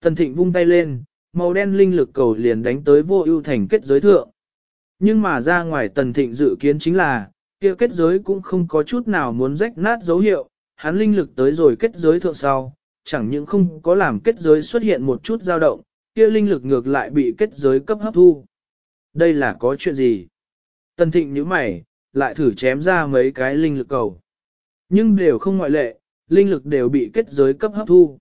Tần thịnh vung tay lên, màu đen linh lực cầu liền đánh tới vô ưu thành kết giới thượng. Nhưng mà ra ngoài tần thịnh dự kiến chính là, kia kết giới cũng không có chút nào muốn rách nát dấu hiệu, hắn linh lực tới rồi kết giới thượng sau, chẳng những không có làm kết giới xuất hiện một chút dao động, kia linh lực ngược lại bị kết giới cấp hấp thu. Đây là có chuyện gì? Tần thịnh nhíu mày, lại thử chém ra mấy cái linh lực cầu. Nhưng đều không ngoại lệ, linh lực đều bị kết giới cấp hấp thu.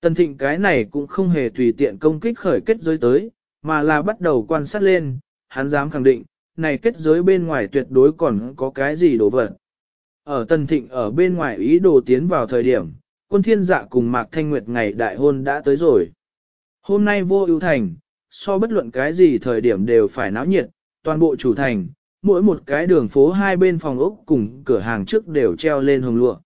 Tần thịnh cái này cũng không hề tùy tiện công kích khởi kết giới tới, mà là bắt đầu quan sát lên, hắn dám khẳng định, này kết giới bên ngoài tuyệt đối còn có cái gì đồ vật. Ở Tần Thịnh ở bên ngoài ý đồ tiến vào thời điểm, quân thiên dạ cùng Mạc Thanh Nguyệt ngày đại hôn đã tới rồi. Hôm nay vô ưu thành, so bất luận cái gì thời điểm đều phải náo nhiệt, toàn bộ chủ thành, mỗi một cái đường phố hai bên phòng ốc cùng cửa hàng trước đều treo lên hồng lụa.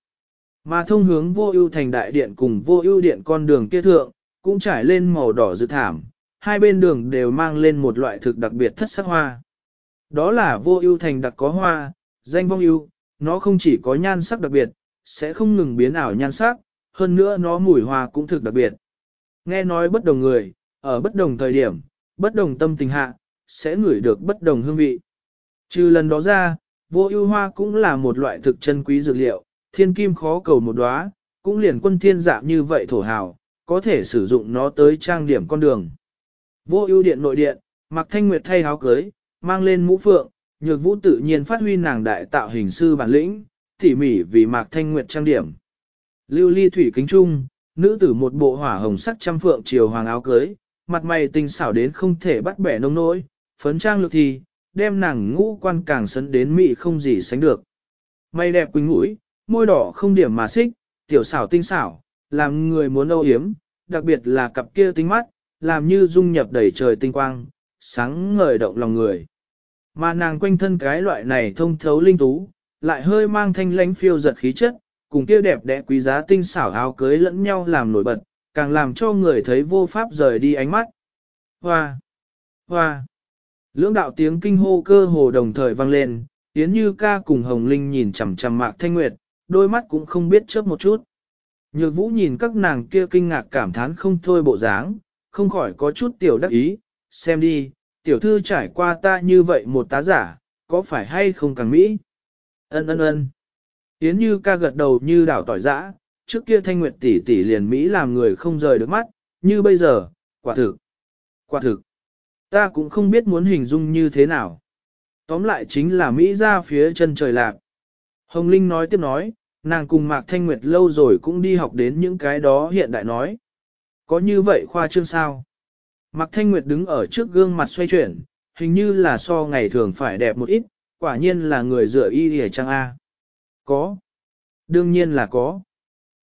Mà thông hướng vô ưu thành đại điện cùng vô ưu điện con đường kia thượng, cũng trải lên màu đỏ dự thảm, hai bên đường đều mang lên một loại thực đặc biệt thất sắc hoa. Đó là vô ưu thành đặc có hoa, danh vong ưu, nó không chỉ có nhan sắc đặc biệt, sẽ không ngừng biến ảo nhan sắc, hơn nữa nó mùi hoa cũng thực đặc biệt. Nghe nói bất đồng người, ở bất đồng thời điểm, bất đồng tâm tình hạ, sẽ ngửi được bất đồng hương vị. Trừ lần đó ra, vô ưu hoa cũng là một loại thực chân quý dược liệu, thiên kim khó cầu một đóa, cũng liền quân thiên dạng như vậy thổ hào, có thể sử dụng nó tới trang điểm con đường. Vô ưu điện nội điện, mặc thanh nguyệt thay áo cưới, mang lên mũ phượng, nhược vũ tự nhiên phát huy nàng đại tạo hình sư bản lĩnh, tỉ mỉ vì mạc thanh nguyệt trang điểm. Lưu ly thủy kính trung, nữ tử một bộ hỏa hồng sắc trăm phượng chiều hoàng áo cưới, mặt mày tinh xảo đến không thể bắt bẻ nông nỗi, phấn trang lực thì, đem nàng ngũ quan càng sấn đến mị không gì sánh được. Mày đẹp quỳnh mũi, môi đỏ không điểm mà xích, tiểu xảo tinh xảo, làm người muốn âu hiếm, đặc biệt là cặp kia tinh mắt, làm như dung nhập đầy trời tinh quang, sáng ngời động lòng người. Mà nàng quanh thân cái loại này thông thấu linh tú, lại hơi mang thanh lãnh phiêu giật khí chất, cùng kia đẹp đẽ quý giá tinh xảo áo cưới lẫn nhau làm nổi bật, càng làm cho người thấy vô pháp rời đi ánh mắt. Hoa! Hoa! Lưỡng đạo tiếng kinh hô cơ hồ đồng thời vang lên, Yến Như ca cùng Hồng Linh nhìn chằm chằm Mạc Thanh Nguyệt, đôi mắt cũng không biết chớp một chút. Nhược Vũ nhìn các nàng kia kinh ngạc cảm thán không thôi bộ dáng, không khỏi có chút tiểu đắc ý, xem đi, tiểu thư trải qua ta như vậy một tá giả, có phải hay không càng mỹ? Ân ân ân. Yến Như ca gật đầu như đảo tỏi giã, trước kia thanh nguyệt tỷ tỷ liền Mỹ làm người không rời được mắt, như bây giờ, quả thực. Quả thực. Ta cũng không biết muốn hình dung như thế nào. Tóm lại chính là Mỹ ra phía chân trời lạc. Hồng Linh nói tiếp nói, nàng cùng Mạc Thanh Nguyệt lâu rồi cũng đi học đến những cái đó hiện đại nói. Có như vậy khoa trương sao? Mạc Thanh Nguyệt đứng ở trước gương mặt xoay chuyển, hình như là so ngày thường phải đẹp một ít, quả nhiên là người dựa y hề trang A. Có. Đương nhiên là có.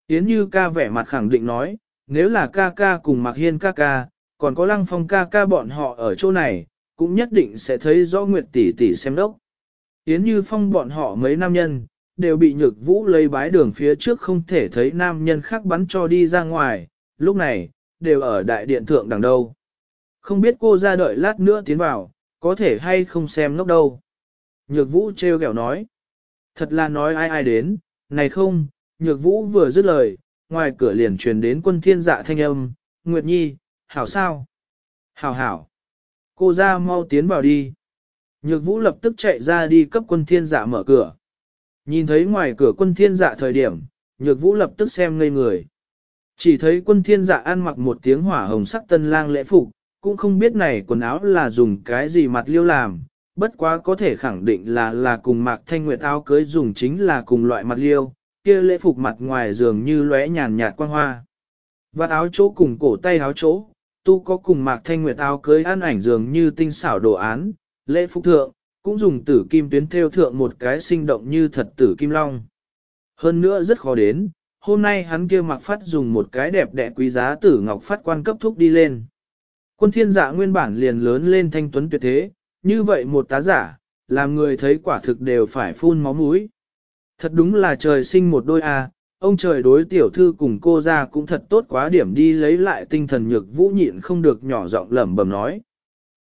Yến Như ca vẻ mặt khẳng định nói, nếu là ca ca cùng Mạc Hiên ca ca, còn có lăng phong ca ca bọn họ ở chỗ này, cũng nhất định sẽ thấy rõ Nguyệt tỷ tỷ xem đốc. Yến Như Phong bọn họ mấy nam nhân, đều bị nhược vũ lấy bái đường phía trước không thể thấy nam nhân khác bắn cho đi ra ngoài, lúc này, đều ở đại điện thượng đằng đâu. Không biết cô ra đợi lát nữa tiến vào, có thể hay không xem ngốc đâu. Nhược vũ treo kẹo nói. Thật là nói ai ai đến, này không, nhược vũ vừa dứt lời, ngoài cửa liền truyền đến quân thiên dạ thanh âm, Nguyệt Nhi, hảo sao? Hảo hảo. Cô ra mau tiến vào đi. Nhược vũ lập tức chạy ra đi cấp quân thiên dạ mở cửa. Nhìn thấy ngoài cửa quân thiên dạ thời điểm, nhược vũ lập tức xem ngây người. Chỉ thấy quân thiên dạ ăn mặc một tiếng hỏa hồng sắc tân lang lễ phục, cũng không biết này quần áo là dùng cái gì mặt liêu làm, bất quá có thể khẳng định là là cùng mạc thanh nguyệt áo cưới dùng chính là cùng loại mặt liêu, kia lễ phục mặt ngoài dường như lóe nhàn nhạt quang hoa. Vạt áo chỗ cùng cổ tay áo chỗ, tu có cùng mạc thanh nguyệt áo cưới ăn ảnh dường như tinh xảo đồ án, lễ phục thượng, cũng dùng tử kim tuyến theo thượng một cái sinh động như thật tử kim long. Hơn nữa rất khó đến, hôm nay hắn kia mặc phát dùng một cái đẹp đẽ quý giá tử ngọc phát quan cấp thúc đi lên. Quân thiên giả nguyên bản liền lớn lên thanh tuấn tuyệt thế, như vậy một tá giả, làm người thấy quả thực đều phải phun máu mũi. Thật đúng là trời sinh một đôi a, ông trời đối tiểu thư cùng cô ra cũng thật tốt quá điểm đi lấy lại tinh thần nhược vũ nhịn không được nhỏ giọng lẩm bẩm nói.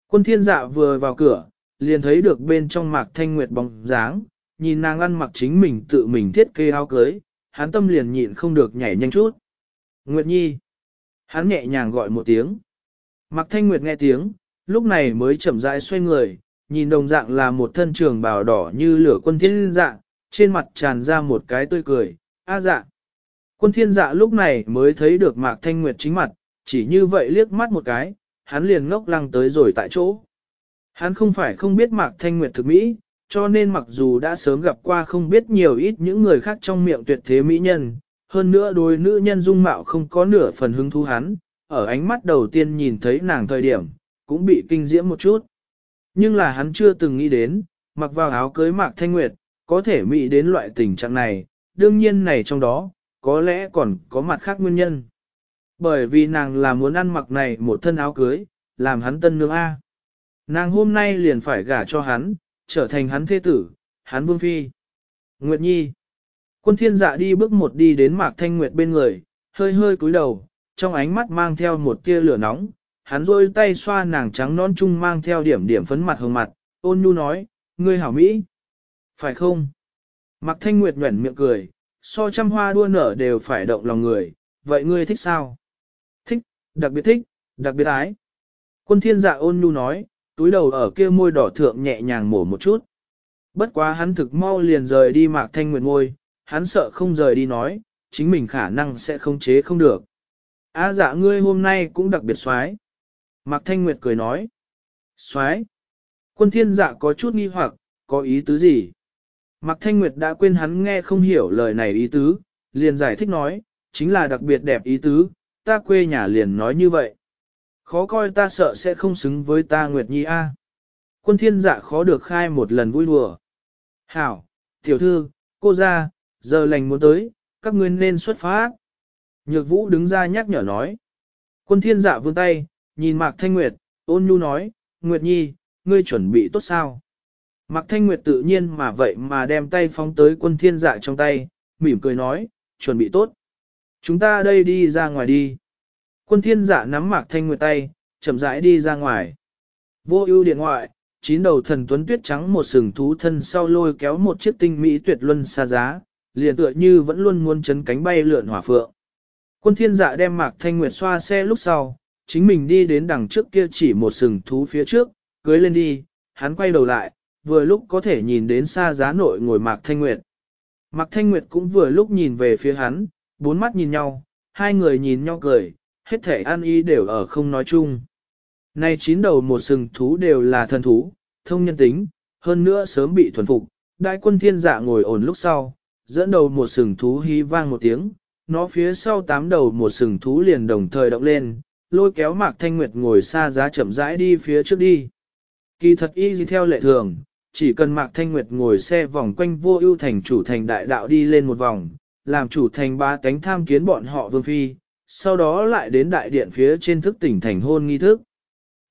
Quân thiên dạ vừa vào cửa, liền thấy được bên trong mạc thanh nguyệt bóng dáng, nhìn nàng ăn mặc chính mình tự mình thiết kế áo cưới, hắn tâm liền nhịn không được nhảy nhanh chút. Nguyệt Nhi. Hắn nhẹ nhàng gọi một tiếng. Mạc Thanh Nguyệt nghe tiếng, lúc này mới chậm rãi xoay người, nhìn đồng dạng là một thân trường bào đỏ như lửa quân thiên dạ, trên mặt tràn ra một cái tươi cười, a dạ. Quân thiên dạ lúc này mới thấy được Mạc Thanh Nguyệt chính mặt, chỉ như vậy liếc mắt một cái, hắn liền ngốc lăng tới rồi tại chỗ. Hắn không phải không biết Mạc Thanh Nguyệt thực mỹ, cho nên mặc dù đã sớm gặp qua không biết nhiều ít những người khác trong miệng tuyệt thế mỹ nhân, hơn nữa đôi nữ nhân dung mạo không có nửa phần hứng thú hắn, ở ánh mắt đầu tiên nhìn thấy nàng thời điểm, cũng bị kinh diễm một chút. Nhưng là hắn chưa từng nghĩ đến, mặc vào áo cưới Mạc Thanh Nguyệt, có thể mỹ đến loại tình trạng này, đương nhiên này trong đó, có lẽ còn có mặt khác nguyên nhân. Bởi vì nàng là muốn ăn mặc này một thân áo cưới, làm hắn tân nương A. Nàng hôm nay liền phải gả cho hắn, trở thành hắn thế tử, hắn vương phi. Nguyệt Nhi. Quân thiên dạ đi bước một đi đến Mạc Thanh Nguyệt bên người, hơi hơi cúi đầu, trong ánh mắt mang theo một tia lửa nóng, hắn rôi tay xoa nàng trắng non trung mang theo điểm điểm phấn mặt hồng mặt, ôn nhu nói, ngươi hảo Mỹ. Phải không? Mạc Thanh Nguyệt nhuẩn miệng cười, so trăm hoa đua nở đều phải động lòng người, vậy ngươi thích sao? Thích, đặc biệt thích, đặc biệt ái. Quân thiên dạ ôn nhu nói, túi đầu ở kia môi đỏ thượng nhẹ nhàng mổ một chút. Bất quá hắn thực mau liền rời đi Mạc Thanh Nguyệt ngôi, hắn sợ không rời đi nói, chính mình khả năng sẽ không chế không được. Á dạ ngươi hôm nay cũng đặc biệt xoái. Mạc Thanh Nguyệt cười nói. Xoái. Quân thiên dạ có chút nghi hoặc, có ý tứ gì? Mạc Thanh Nguyệt đã quên hắn nghe không hiểu lời này ý tứ, liền giải thích nói, chính là đặc biệt đẹp ý tứ, ta quê nhà liền nói như vậy. Khó coi ta sợ sẽ không xứng với ta Nguyệt Nhi A. Quân thiên dạ khó được khai một lần vui đùa. Hảo, tiểu thư, cô ra, giờ lành muốn tới, các ngươi nên xuất phát. Nhược vũ đứng ra nhắc nhở nói. Quân thiên dạ vươn tay, nhìn Mạc Thanh Nguyệt, ôn nhu nói, Nguyệt Nhi, ngươi chuẩn bị tốt sao? Mạc Thanh Nguyệt tự nhiên mà vậy mà đem tay phóng tới quân thiên dạ trong tay, mỉm cười nói, chuẩn bị tốt. Chúng ta đây đi ra ngoài đi. Quân thiên dạ nắm Mạc Thanh Nguyệt tay, chậm rãi đi ra ngoài. Vô ưu điện ngoại, chín đầu thần tuấn tuyết trắng một sừng thú thân sau lôi kéo một chiếc tinh mỹ tuyệt luân xa giá, liền tựa như vẫn luôn muốn chấn cánh bay lượn hỏa phượng. Quân thiên dạ đem Mạc Thanh Nguyệt xoa xe lúc sau, chính mình đi đến đằng trước kia chỉ một sừng thú phía trước, cưới lên đi, hắn quay đầu lại, vừa lúc có thể nhìn đến xa giá nội ngồi Mạc Thanh Nguyệt. Mạc Thanh Nguyệt cũng vừa lúc nhìn về phía hắn, bốn mắt nhìn nhau, hai người nhìn nhau cười, hết thể an y đều ở không nói chung. Nay chín đầu một sừng thú đều là thần thú, thông nhân tính, hơn nữa sớm bị thuần phục, đại quân thiên dạ ngồi ổn lúc sau, dẫn đầu một sừng thú hí vang một tiếng, nó phía sau tám đầu một sừng thú liền đồng thời động lên, lôi kéo Mạc Thanh Nguyệt ngồi xa giá chậm rãi đi phía trước đi. Kỳ thật y gì theo lệ thường, chỉ cần Mạc Thanh Nguyệt ngồi xe vòng quanh vô ưu thành chủ thành đại đạo đi lên một vòng, làm chủ thành ba cánh tham kiến bọn họ vương phi, sau đó lại đến đại điện phía trên thức tỉnh thành hôn nghi thức.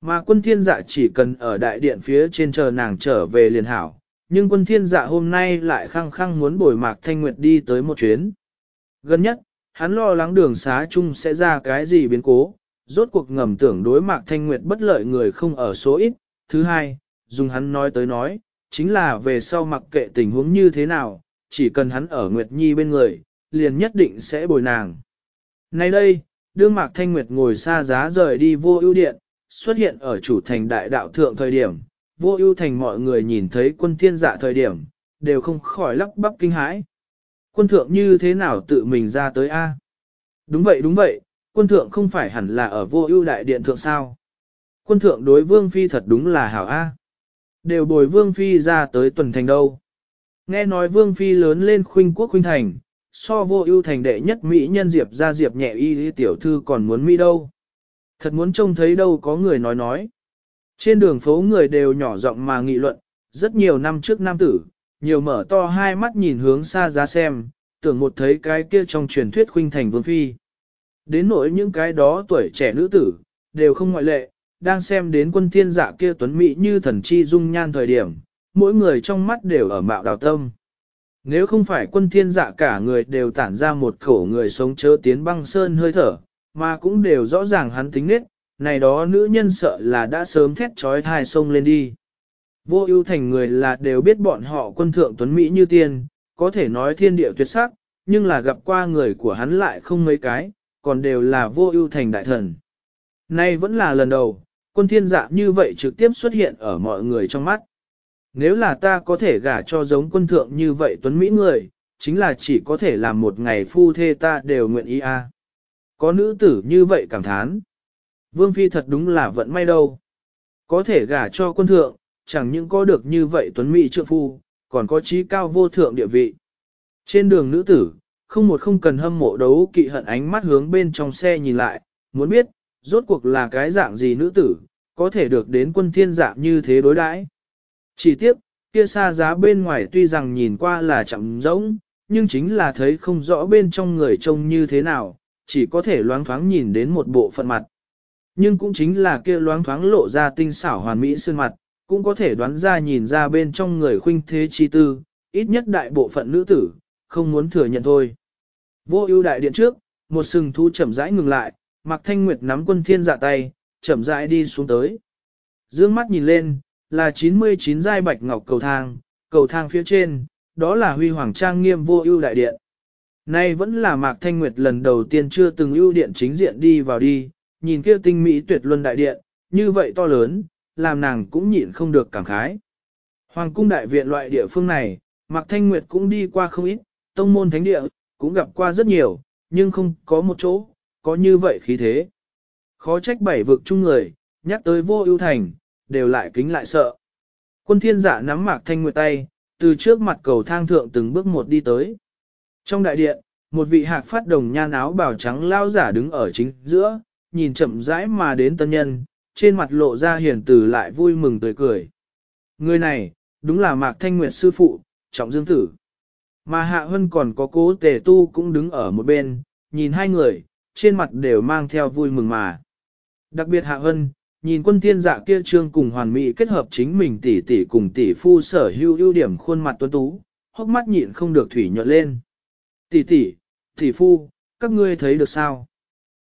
Mà quân thiên dạ chỉ cần ở đại điện phía trên chờ nàng trở về liền hảo, nhưng quân thiên dạ hôm nay lại khăng khăng muốn bồi Mạc Thanh Nguyệt đi tới một chuyến. Gần nhất, hắn lo lắng đường xá chung sẽ ra cái gì biến cố, rốt cuộc ngầm tưởng đối Mạc Thanh Nguyệt bất lợi người không ở số ít. Thứ hai, dùng hắn nói tới nói, chính là về sau mặc kệ tình huống như thế nào, chỉ cần hắn ở Nguyệt Nhi bên người, liền nhất định sẽ bồi nàng. Nay đây, đương Mạc Thanh Nguyệt ngồi xa giá rời đi vô ưu điện, xuất hiện ở chủ thành đại đạo thượng thời điểm, vô ưu thành mọi người nhìn thấy quân thiên dạ thời điểm, đều không khỏi lắp bắp kinh hãi. Quân thượng như thế nào tự mình ra tới A? Đúng vậy đúng vậy, quân thượng không phải hẳn là ở vô ưu đại điện thượng sao? Quân thượng đối vương phi thật đúng là hảo A. Đều bồi vương phi ra tới tuần thành đâu. Nghe nói vương phi lớn lên khuynh quốc khuynh thành, so vô ưu thành đệ nhất Mỹ nhân diệp ra diệp nhẹ y tiểu thư còn muốn Mỹ đâu. Thật muốn trông thấy đâu có người nói nói. Trên đường phố người đều nhỏ giọng mà nghị luận, rất nhiều năm trước nam tử, nhiều mở to hai mắt nhìn hướng xa giá xem, tưởng một thấy cái kia trong truyền thuyết khuynh thành vương phi. Đến nỗi những cái đó tuổi trẻ nữ tử, đều không ngoại lệ, đang xem đến quân thiên dạ kia tuấn mỹ như thần chi dung nhan thời điểm, mỗi người trong mắt đều ở mạo đào tâm. Nếu không phải quân thiên dạ cả người đều tản ra một khẩu người sống chớ tiến băng sơn hơi thở, mà cũng đều rõ ràng hắn tính nết, này đó nữ nhân sợ là đã sớm thét trói thai sông lên đi. Vô ưu thành người là đều biết bọn họ quân thượng tuấn Mỹ như tiên, có thể nói thiên địa tuyệt sắc, nhưng là gặp qua người của hắn lại không mấy cái, còn đều là vô ưu thành đại thần. Nay vẫn là lần đầu, quân thiên dạ như vậy trực tiếp xuất hiện ở mọi người trong mắt. Nếu là ta có thể gả cho giống quân thượng như vậy tuấn Mỹ người, chính là chỉ có thể làm một ngày phu thê ta đều nguyện ý a. Có nữ tử như vậy cảm thán. Vương Phi thật đúng là vận may đâu. Có thể gả cho quân thượng, chẳng những có được như vậy tuấn Mỹ trượng phu, còn có trí cao vô thượng địa vị. Trên đường nữ tử, không một không cần hâm mộ đấu kỵ hận ánh mắt hướng bên trong xe nhìn lại, muốn biết, rốt cuộc là cái dạng gì nữ tử, có thể được đến quân thiên dạng như thế đối đãi. Chỉ tiếc, kia xa giá bên ngoài tuy rằng nhìn qua là chậm rỗng, nhưng chính là thấy không rõ bên trong người trông như thế nào, chỉ có thể loáng thoáng nhìn đến một bộ phận mặt. Nhưng cũng chính là kia loáng thoáng lộ ra tinh xảo hoàn mỹ sơn mặt, cũng có thể đoán ra nhìn ra bên trong người khuynh thế chi tư, ít nhất đại bộ phận nữ tử, không muốn thừa nhận thôi. Vô ưu đại điện trước, một sừng thu chậm rãi ngừng lại, Mạc Thanh Nguyệt nắm quân thiên dạ tay, chậm rãi đi xuống tới. Dương mắt nhìn lên, là 99 giai bạch ngọc cầu thang, cầu thang phía trên, đó là huy hoàng trang nghiêm vô ưu đại điện. Nay vẫn là Mạc Thanh Nguyệt lần đầu tiên chưa từng ưu điện chính diện đi vào đi, nhìn kia tinh mỹ tuyệt luân đại điện, như vậy to lớn, làm nàng cũng nhịn không được cảm khái. Hoàng cung đại viện loại địa phương này, Mạc Thanh Nguyệt cũng đi qua không ít, tông môn thánh địa, cũng gặp qua rất nhiều, nhưng không có một chỗ, có như vậy khí thế. Khó trách bảy vực chung người, nhắc tới vô ưu thành, đều lại kính lại sợ. Quân thiên giả nắm Mạc Thanh Nguyệt tay, từ trước mặt cầu thang thượng từng bước một đi tới. Trong đại điện, một vị hạc phát đồng nhan áo bào trắng lao giả đứng ở chính giữa, nhìn chậm rãi mà đến tân nhân, trên mặt lộ ra hiền từ lại vui mừng tươi cười. Người này, đúng là Mạc Thanh Nguyệt sư phụ, trọng dương tử. Mà Hạ Hân còn có cố tề tu cũng đứng ở một bên, nhìn hai người, trên mặt đều mang theo vui mừng mà. Đặc biệt Hạ Hân, nhìn quân thiên dạ kia trương cùng hoàn mỹ kết hợp chính mình tỷ tỷ cùng tỷ phu sở hữu ưu điểm khuôn mặt tuấn tú, hốc mắt nhịn không được thủy nhuận lên. Tỷ tỷ, tỷ phu, các ngươi thấy được sao?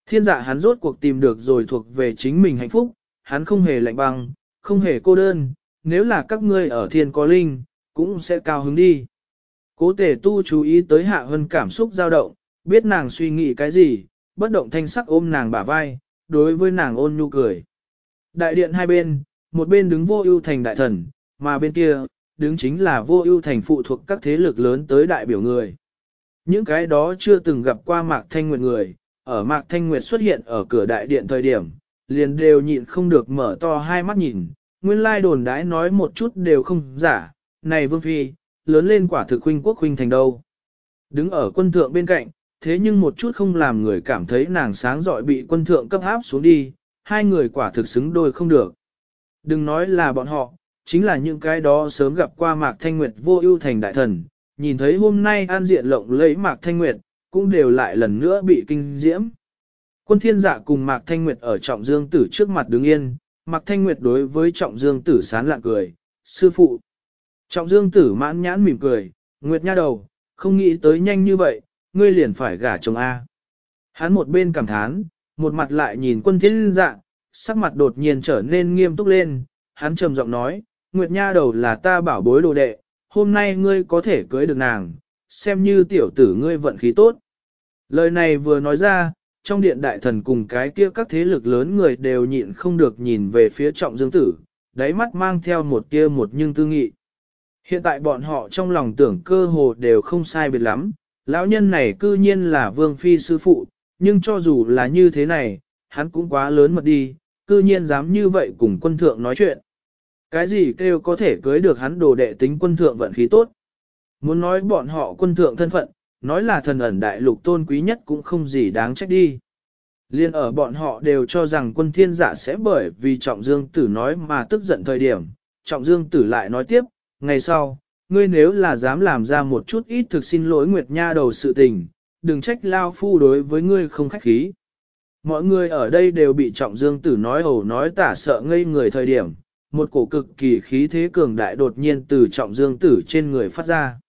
Thiên dạ hắn rốt cuộc tìm được rồi thuộc về chính mình hạnh phúc, hắn không hề lạnh băng, không hề cô đơn, nếu là các ngươi ở thiên có linh, cũng sẽ cao hứng đi. Cố tể tu chú ý tới hạ hân cảm xúc dao động, biết nàng suy nghĩ cái gì, bất động thanh sắc ôm nàng bả vai, đối với nàng ôn nhu cười. Đại điện hai bên, một bên đứng vô ưu thành đại thần, mà bên kia, đứng chính là vô ưu thành phụ thuộc các thế lực lớn tới đại biểu người. Những cái đó chưa từng gặp qua Mạc Thanh Nguyệt người, ở Mạc Thanh Nguyệt xuất hiện ở cửa đại điện thời điểm, liền đều nhịn không được mở to hai mắt nhìn, nguyên lai đồn đãi nói một chút đều không giả, này Vương Phi, lớn lên quả thực huynh quốc huynh thành đâu. Đứng ở quân thượng bên cạnh, thế nhưng một chút không làm người cảm thấy nàng sáng giỏi bị quân thượng cấp áp xuống đi, hai người quả thực xứng đôi không được. Đừng nói là bọn họ, chính là những cái đó sớm gặp qua Mạc Thanh Nguyệt vô ưu thành đại thần, nhìn thấy hôm nay an diện lộng lấy Mạc Thanh Nguyệt, cũng đều lại lần nữa bị kinh diễm. Quân thiên dạ cùng Mạc Thanh Nguyệt ở trọng dương tử trước mặt đứng yên, Mạc Thanh Nguyệt đối với trọng dương tử sán lạng cười, sư phụ. Trọng dương tử mãn nhãn mỉm cười, Nguyệt nha đầu, không nghĩ tới nhanh như vậy, ngươi liền phải gả chồng A. Hắn một bên cảm thán, một mặt lại nhìn quân thiên dạ, sắc mặt đột nhiên trở nên nghiêm túc lên, hắn trầm giọng nói, Nguyệt nha đầu là ta bảo bối đồ đệ, hôm nay ngươi có thể cưới được nàng, xem như tiểu tử ngươi vận khí tốt. Lời này vừa nói ra, trong điện đại thần cùng cái kia các thế lực lớn người đều nhịn không được nhìn về phía trọng dương tử, đáy mắt mang theo một tia một nhưng tư nghị. Hiện tại bọn họ trong lòng tưởng cơ hồ đều không sai biệt lắm, lão nhân này cư nhiên là vương phi sư phụ, nhưng cho dù là như thế này, hắn cũng quá lớn mật đi, cư nhiên dám như vậy cùng quân thượng nói chuyện. Cái gì kêu có thể cưới được hắn đồ đệ tính quân thượng vận khí tốt. Muốn nói bọn họ quân thượng thân phận, nói là thần ẩn đại lục tôn quý nhất cũng không gì đáng trách đi. Liên ở bọn họ đều cho rằng quân thiên giả sẽ bởi vì trọng dương tử nói mà tức giận thời điểm, trọng dương tử lại nói tiếp, ngày sau, ngươi nếu là dám làm ra một chút ít thực xin lỗi Nguyệt Nha đầu sự tình, đừng trách lao phu đối với ngươi không khách khí. Mọi người ở đây đều bị trọng dương tử nói hầu nói tả sợ ngây người thời điểm, một cổ cực kỳ khí thế cường đại đột nhiên từ trọng dương tử trên người phát ra.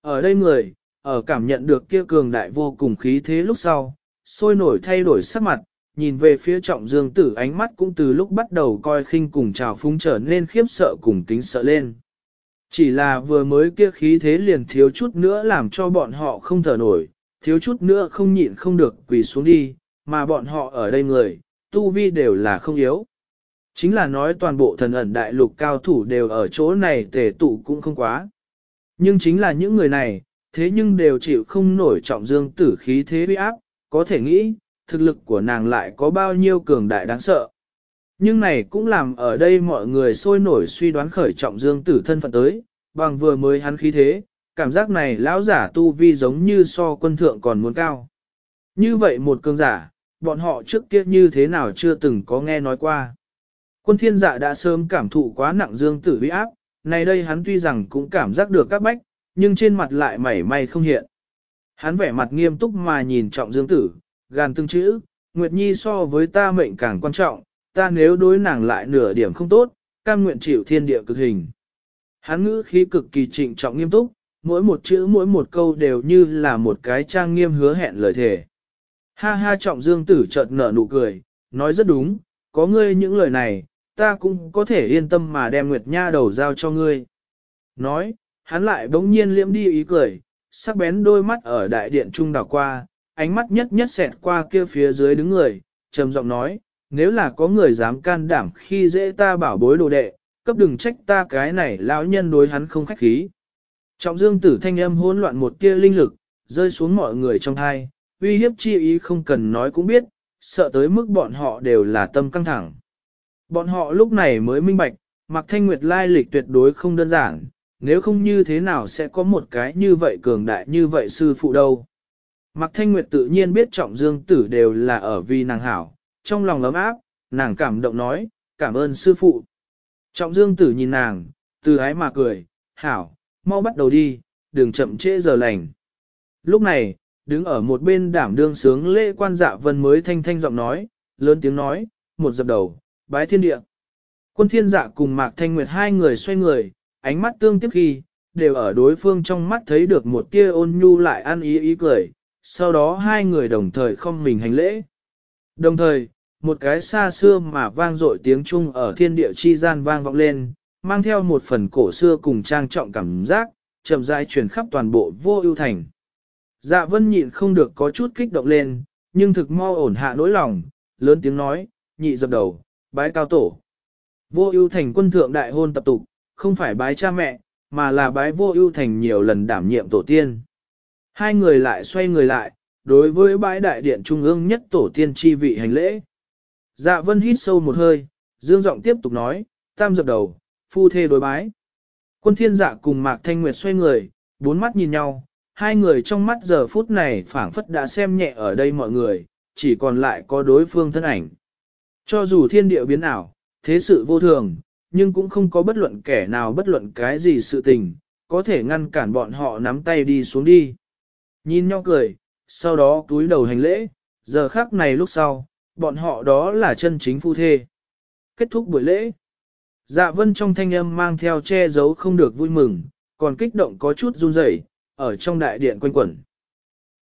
Ở đây người, ở cảm nhận được kia cường đại vô cùng khí thế lúc sau, sôi nổi thay đổi sắc mặt, nhìn về phía trọng dương tử ánh mắt cũng từ lúc bắt đầu coi khinh cùng trào phúng trở nên khiếp sợ cùng kính sợ lên. Chỉ là vừa mới kia khí thế liền thiếu chút nữa làm cho bọn họ không thở nổi, thiếu chút nữa không nhịn không được quỳ xuống đi, mà bọn họ ở đây người, tu vi đều là không yếu. Chính là nói toàn bộ thần ẩn đại lục cao thủ đều ở chỗ này tề tụ cũng không quá. Nhưng chính là những người này, thế nhưng đều chịu không nổi trọng dương tử khí thế bị áp, có thể nghĩ, thực lực của nàng lại có bao nhiêu cường đại đáng sợ. Nhưng này cũng làm ở đây mọi người sôi nổi suy đoán khởi trọng dương tử thân phận tới, bằng vừa mới hắn khí thế, cảm giác này lão giả tu vi giống như so quân thượng còn muốn cao. Như vậy một cường giả, bọn họ trước kia như thế nào chưa từng có nghe nói qua. Quân thiên dạ đã sớm cảm thụ quá nặng dương tử uy áp, này đây hắn tuy rằng cũng cảm giác được các bách, nhưng trên mặt lại mảy may không hiện. Hắn vẻ mặt nghiêm túc mà nhìn trọng dương tử, gàn tương chữ, Nguyệt Nhi so với ta mệnh càng quan trọng, ta nếu đối nàng lại nửa điểm không tốt, cam nguyện chịu thiên địa cực hình. Hắn ngữ khí cực kỳ trịnh trọng nghiêm túc, mỗi một chữ mỗi một câu đều như là một cái trang nghiêm hứa hẹn lời thề. Ha ha trọng dương tử chợt nở nụ cười, nói rất đúng, có ngươi những lời này, ta cũng có thể yên tâm mà đem Nguyệt Nha đầu giao cho ngươi. Nói, hắn lại bỗng nhiên liễm đi ý cười, sắc bén đôi mắt ở đại điện trung đảo qua, ánh mắt nhất nhất xẹt qua kia phía dưới đứng người, trầm giọng nói, nếu là có người dám can đảm khi dễ ta bảo bối đồ đệ, cấp đừng trách ta cái này lão nhân đối hắn không khách khí. Trọng dương tử thanh âm hỗn loạn một tia linh lực, rơi xuống mọi người trong thai, uy hiếp chi ý không cần nói cũng biết, sợ tới mức bọn họ đều là tâm căng thẳng. Bọn họ lúc này mới minh bạch, Mạc Thanh Nguyệt lai lịch tuyệt đối không đơn giản, nếu không như thế nào sẽ có một cái như vậy cường đại như vậy sư phụ đâu. Mạc Thanh Nguyệt tự nhiên biết trọng dương tử đều là ở vì nàng hảo, trong lòng ấm áp, nàng cảm động nói, cảm ơn sư phụ. Trọng dương tử nhìn nàng, từ ái mà cười, hảo, mau bắt đầu đi, đừng chậm trễ giờ lành. Lúc này, đứng ở một bên đảm đương sướng lễ quan dạ vân mới thanh thanh giọng nói, lớn tiếng nói, một dập đầu, bái thiên địa. Quân thiên dạ cùng Mạc Thanh Nguyệt hai người xoay người, ánh mắt tương tiếp khi, đều ở đối phương trong mắt thấy được một tia ôn nhu lại ăn ý ý cười, sau đó hai người đồng thời không mình hành lễ. Đồng thời, một cái xa xưa mà vang dội tiếng Trung ở thiên địa chi gian vang vọng lên, mang theo một phần cổ xưa cùng trang trọng cảm giác, chậm rãi truyền khắp toàn bộ vô ưu thành. Dạ vân nhịn không được có chút kích động lên, nhưng thực mo ổn hạ nỗi lòng, lớn tiếng nói, nhị dập đầu, bái cao tổ. Vô ưu thành quân thượng đại hôn tập tục, không phải bái cha mẹ, mà là bái vô ưu thành nhiều lần đảm nhiệm tổ tiên. Hai người lại xoay người lại, đối với bái đại điện trung ương nhất tổ tiên chi vị hành lễ. Dạ vân hít sâu một hơi, dương giọng tiếp tục nói, tam dập đầu, phu thê đối bái. Quân thiên dạ cùng Mạc Thanh Nguyệt xoay người, bốn mắt nhìn nhau, hai người trong mắt giờ phút này phảng phất đã xem nhẹ ở đây mọi người, chỉ còn lại có đối phương thân ảnh. Cho dù thiên địa biến ảo, thế sự vô thường, nhưng cũng không có bất luận kẻ nào bất luận cái gì sự tình, có thể ngăn cản bọn họ nắm tay đi xuống đi. Nhìn nhau cười, sau đó túi đầu hành lễ, giờ khắc này lúc sau, bọn họ đó là chân chính phu thê. Kết thúc buổi lễ. Dạ vân trong thanh âm mang theo che giấu không được vui mừng, còn kích động có chút run rẩy, ở trong đại điện quanh quẩn.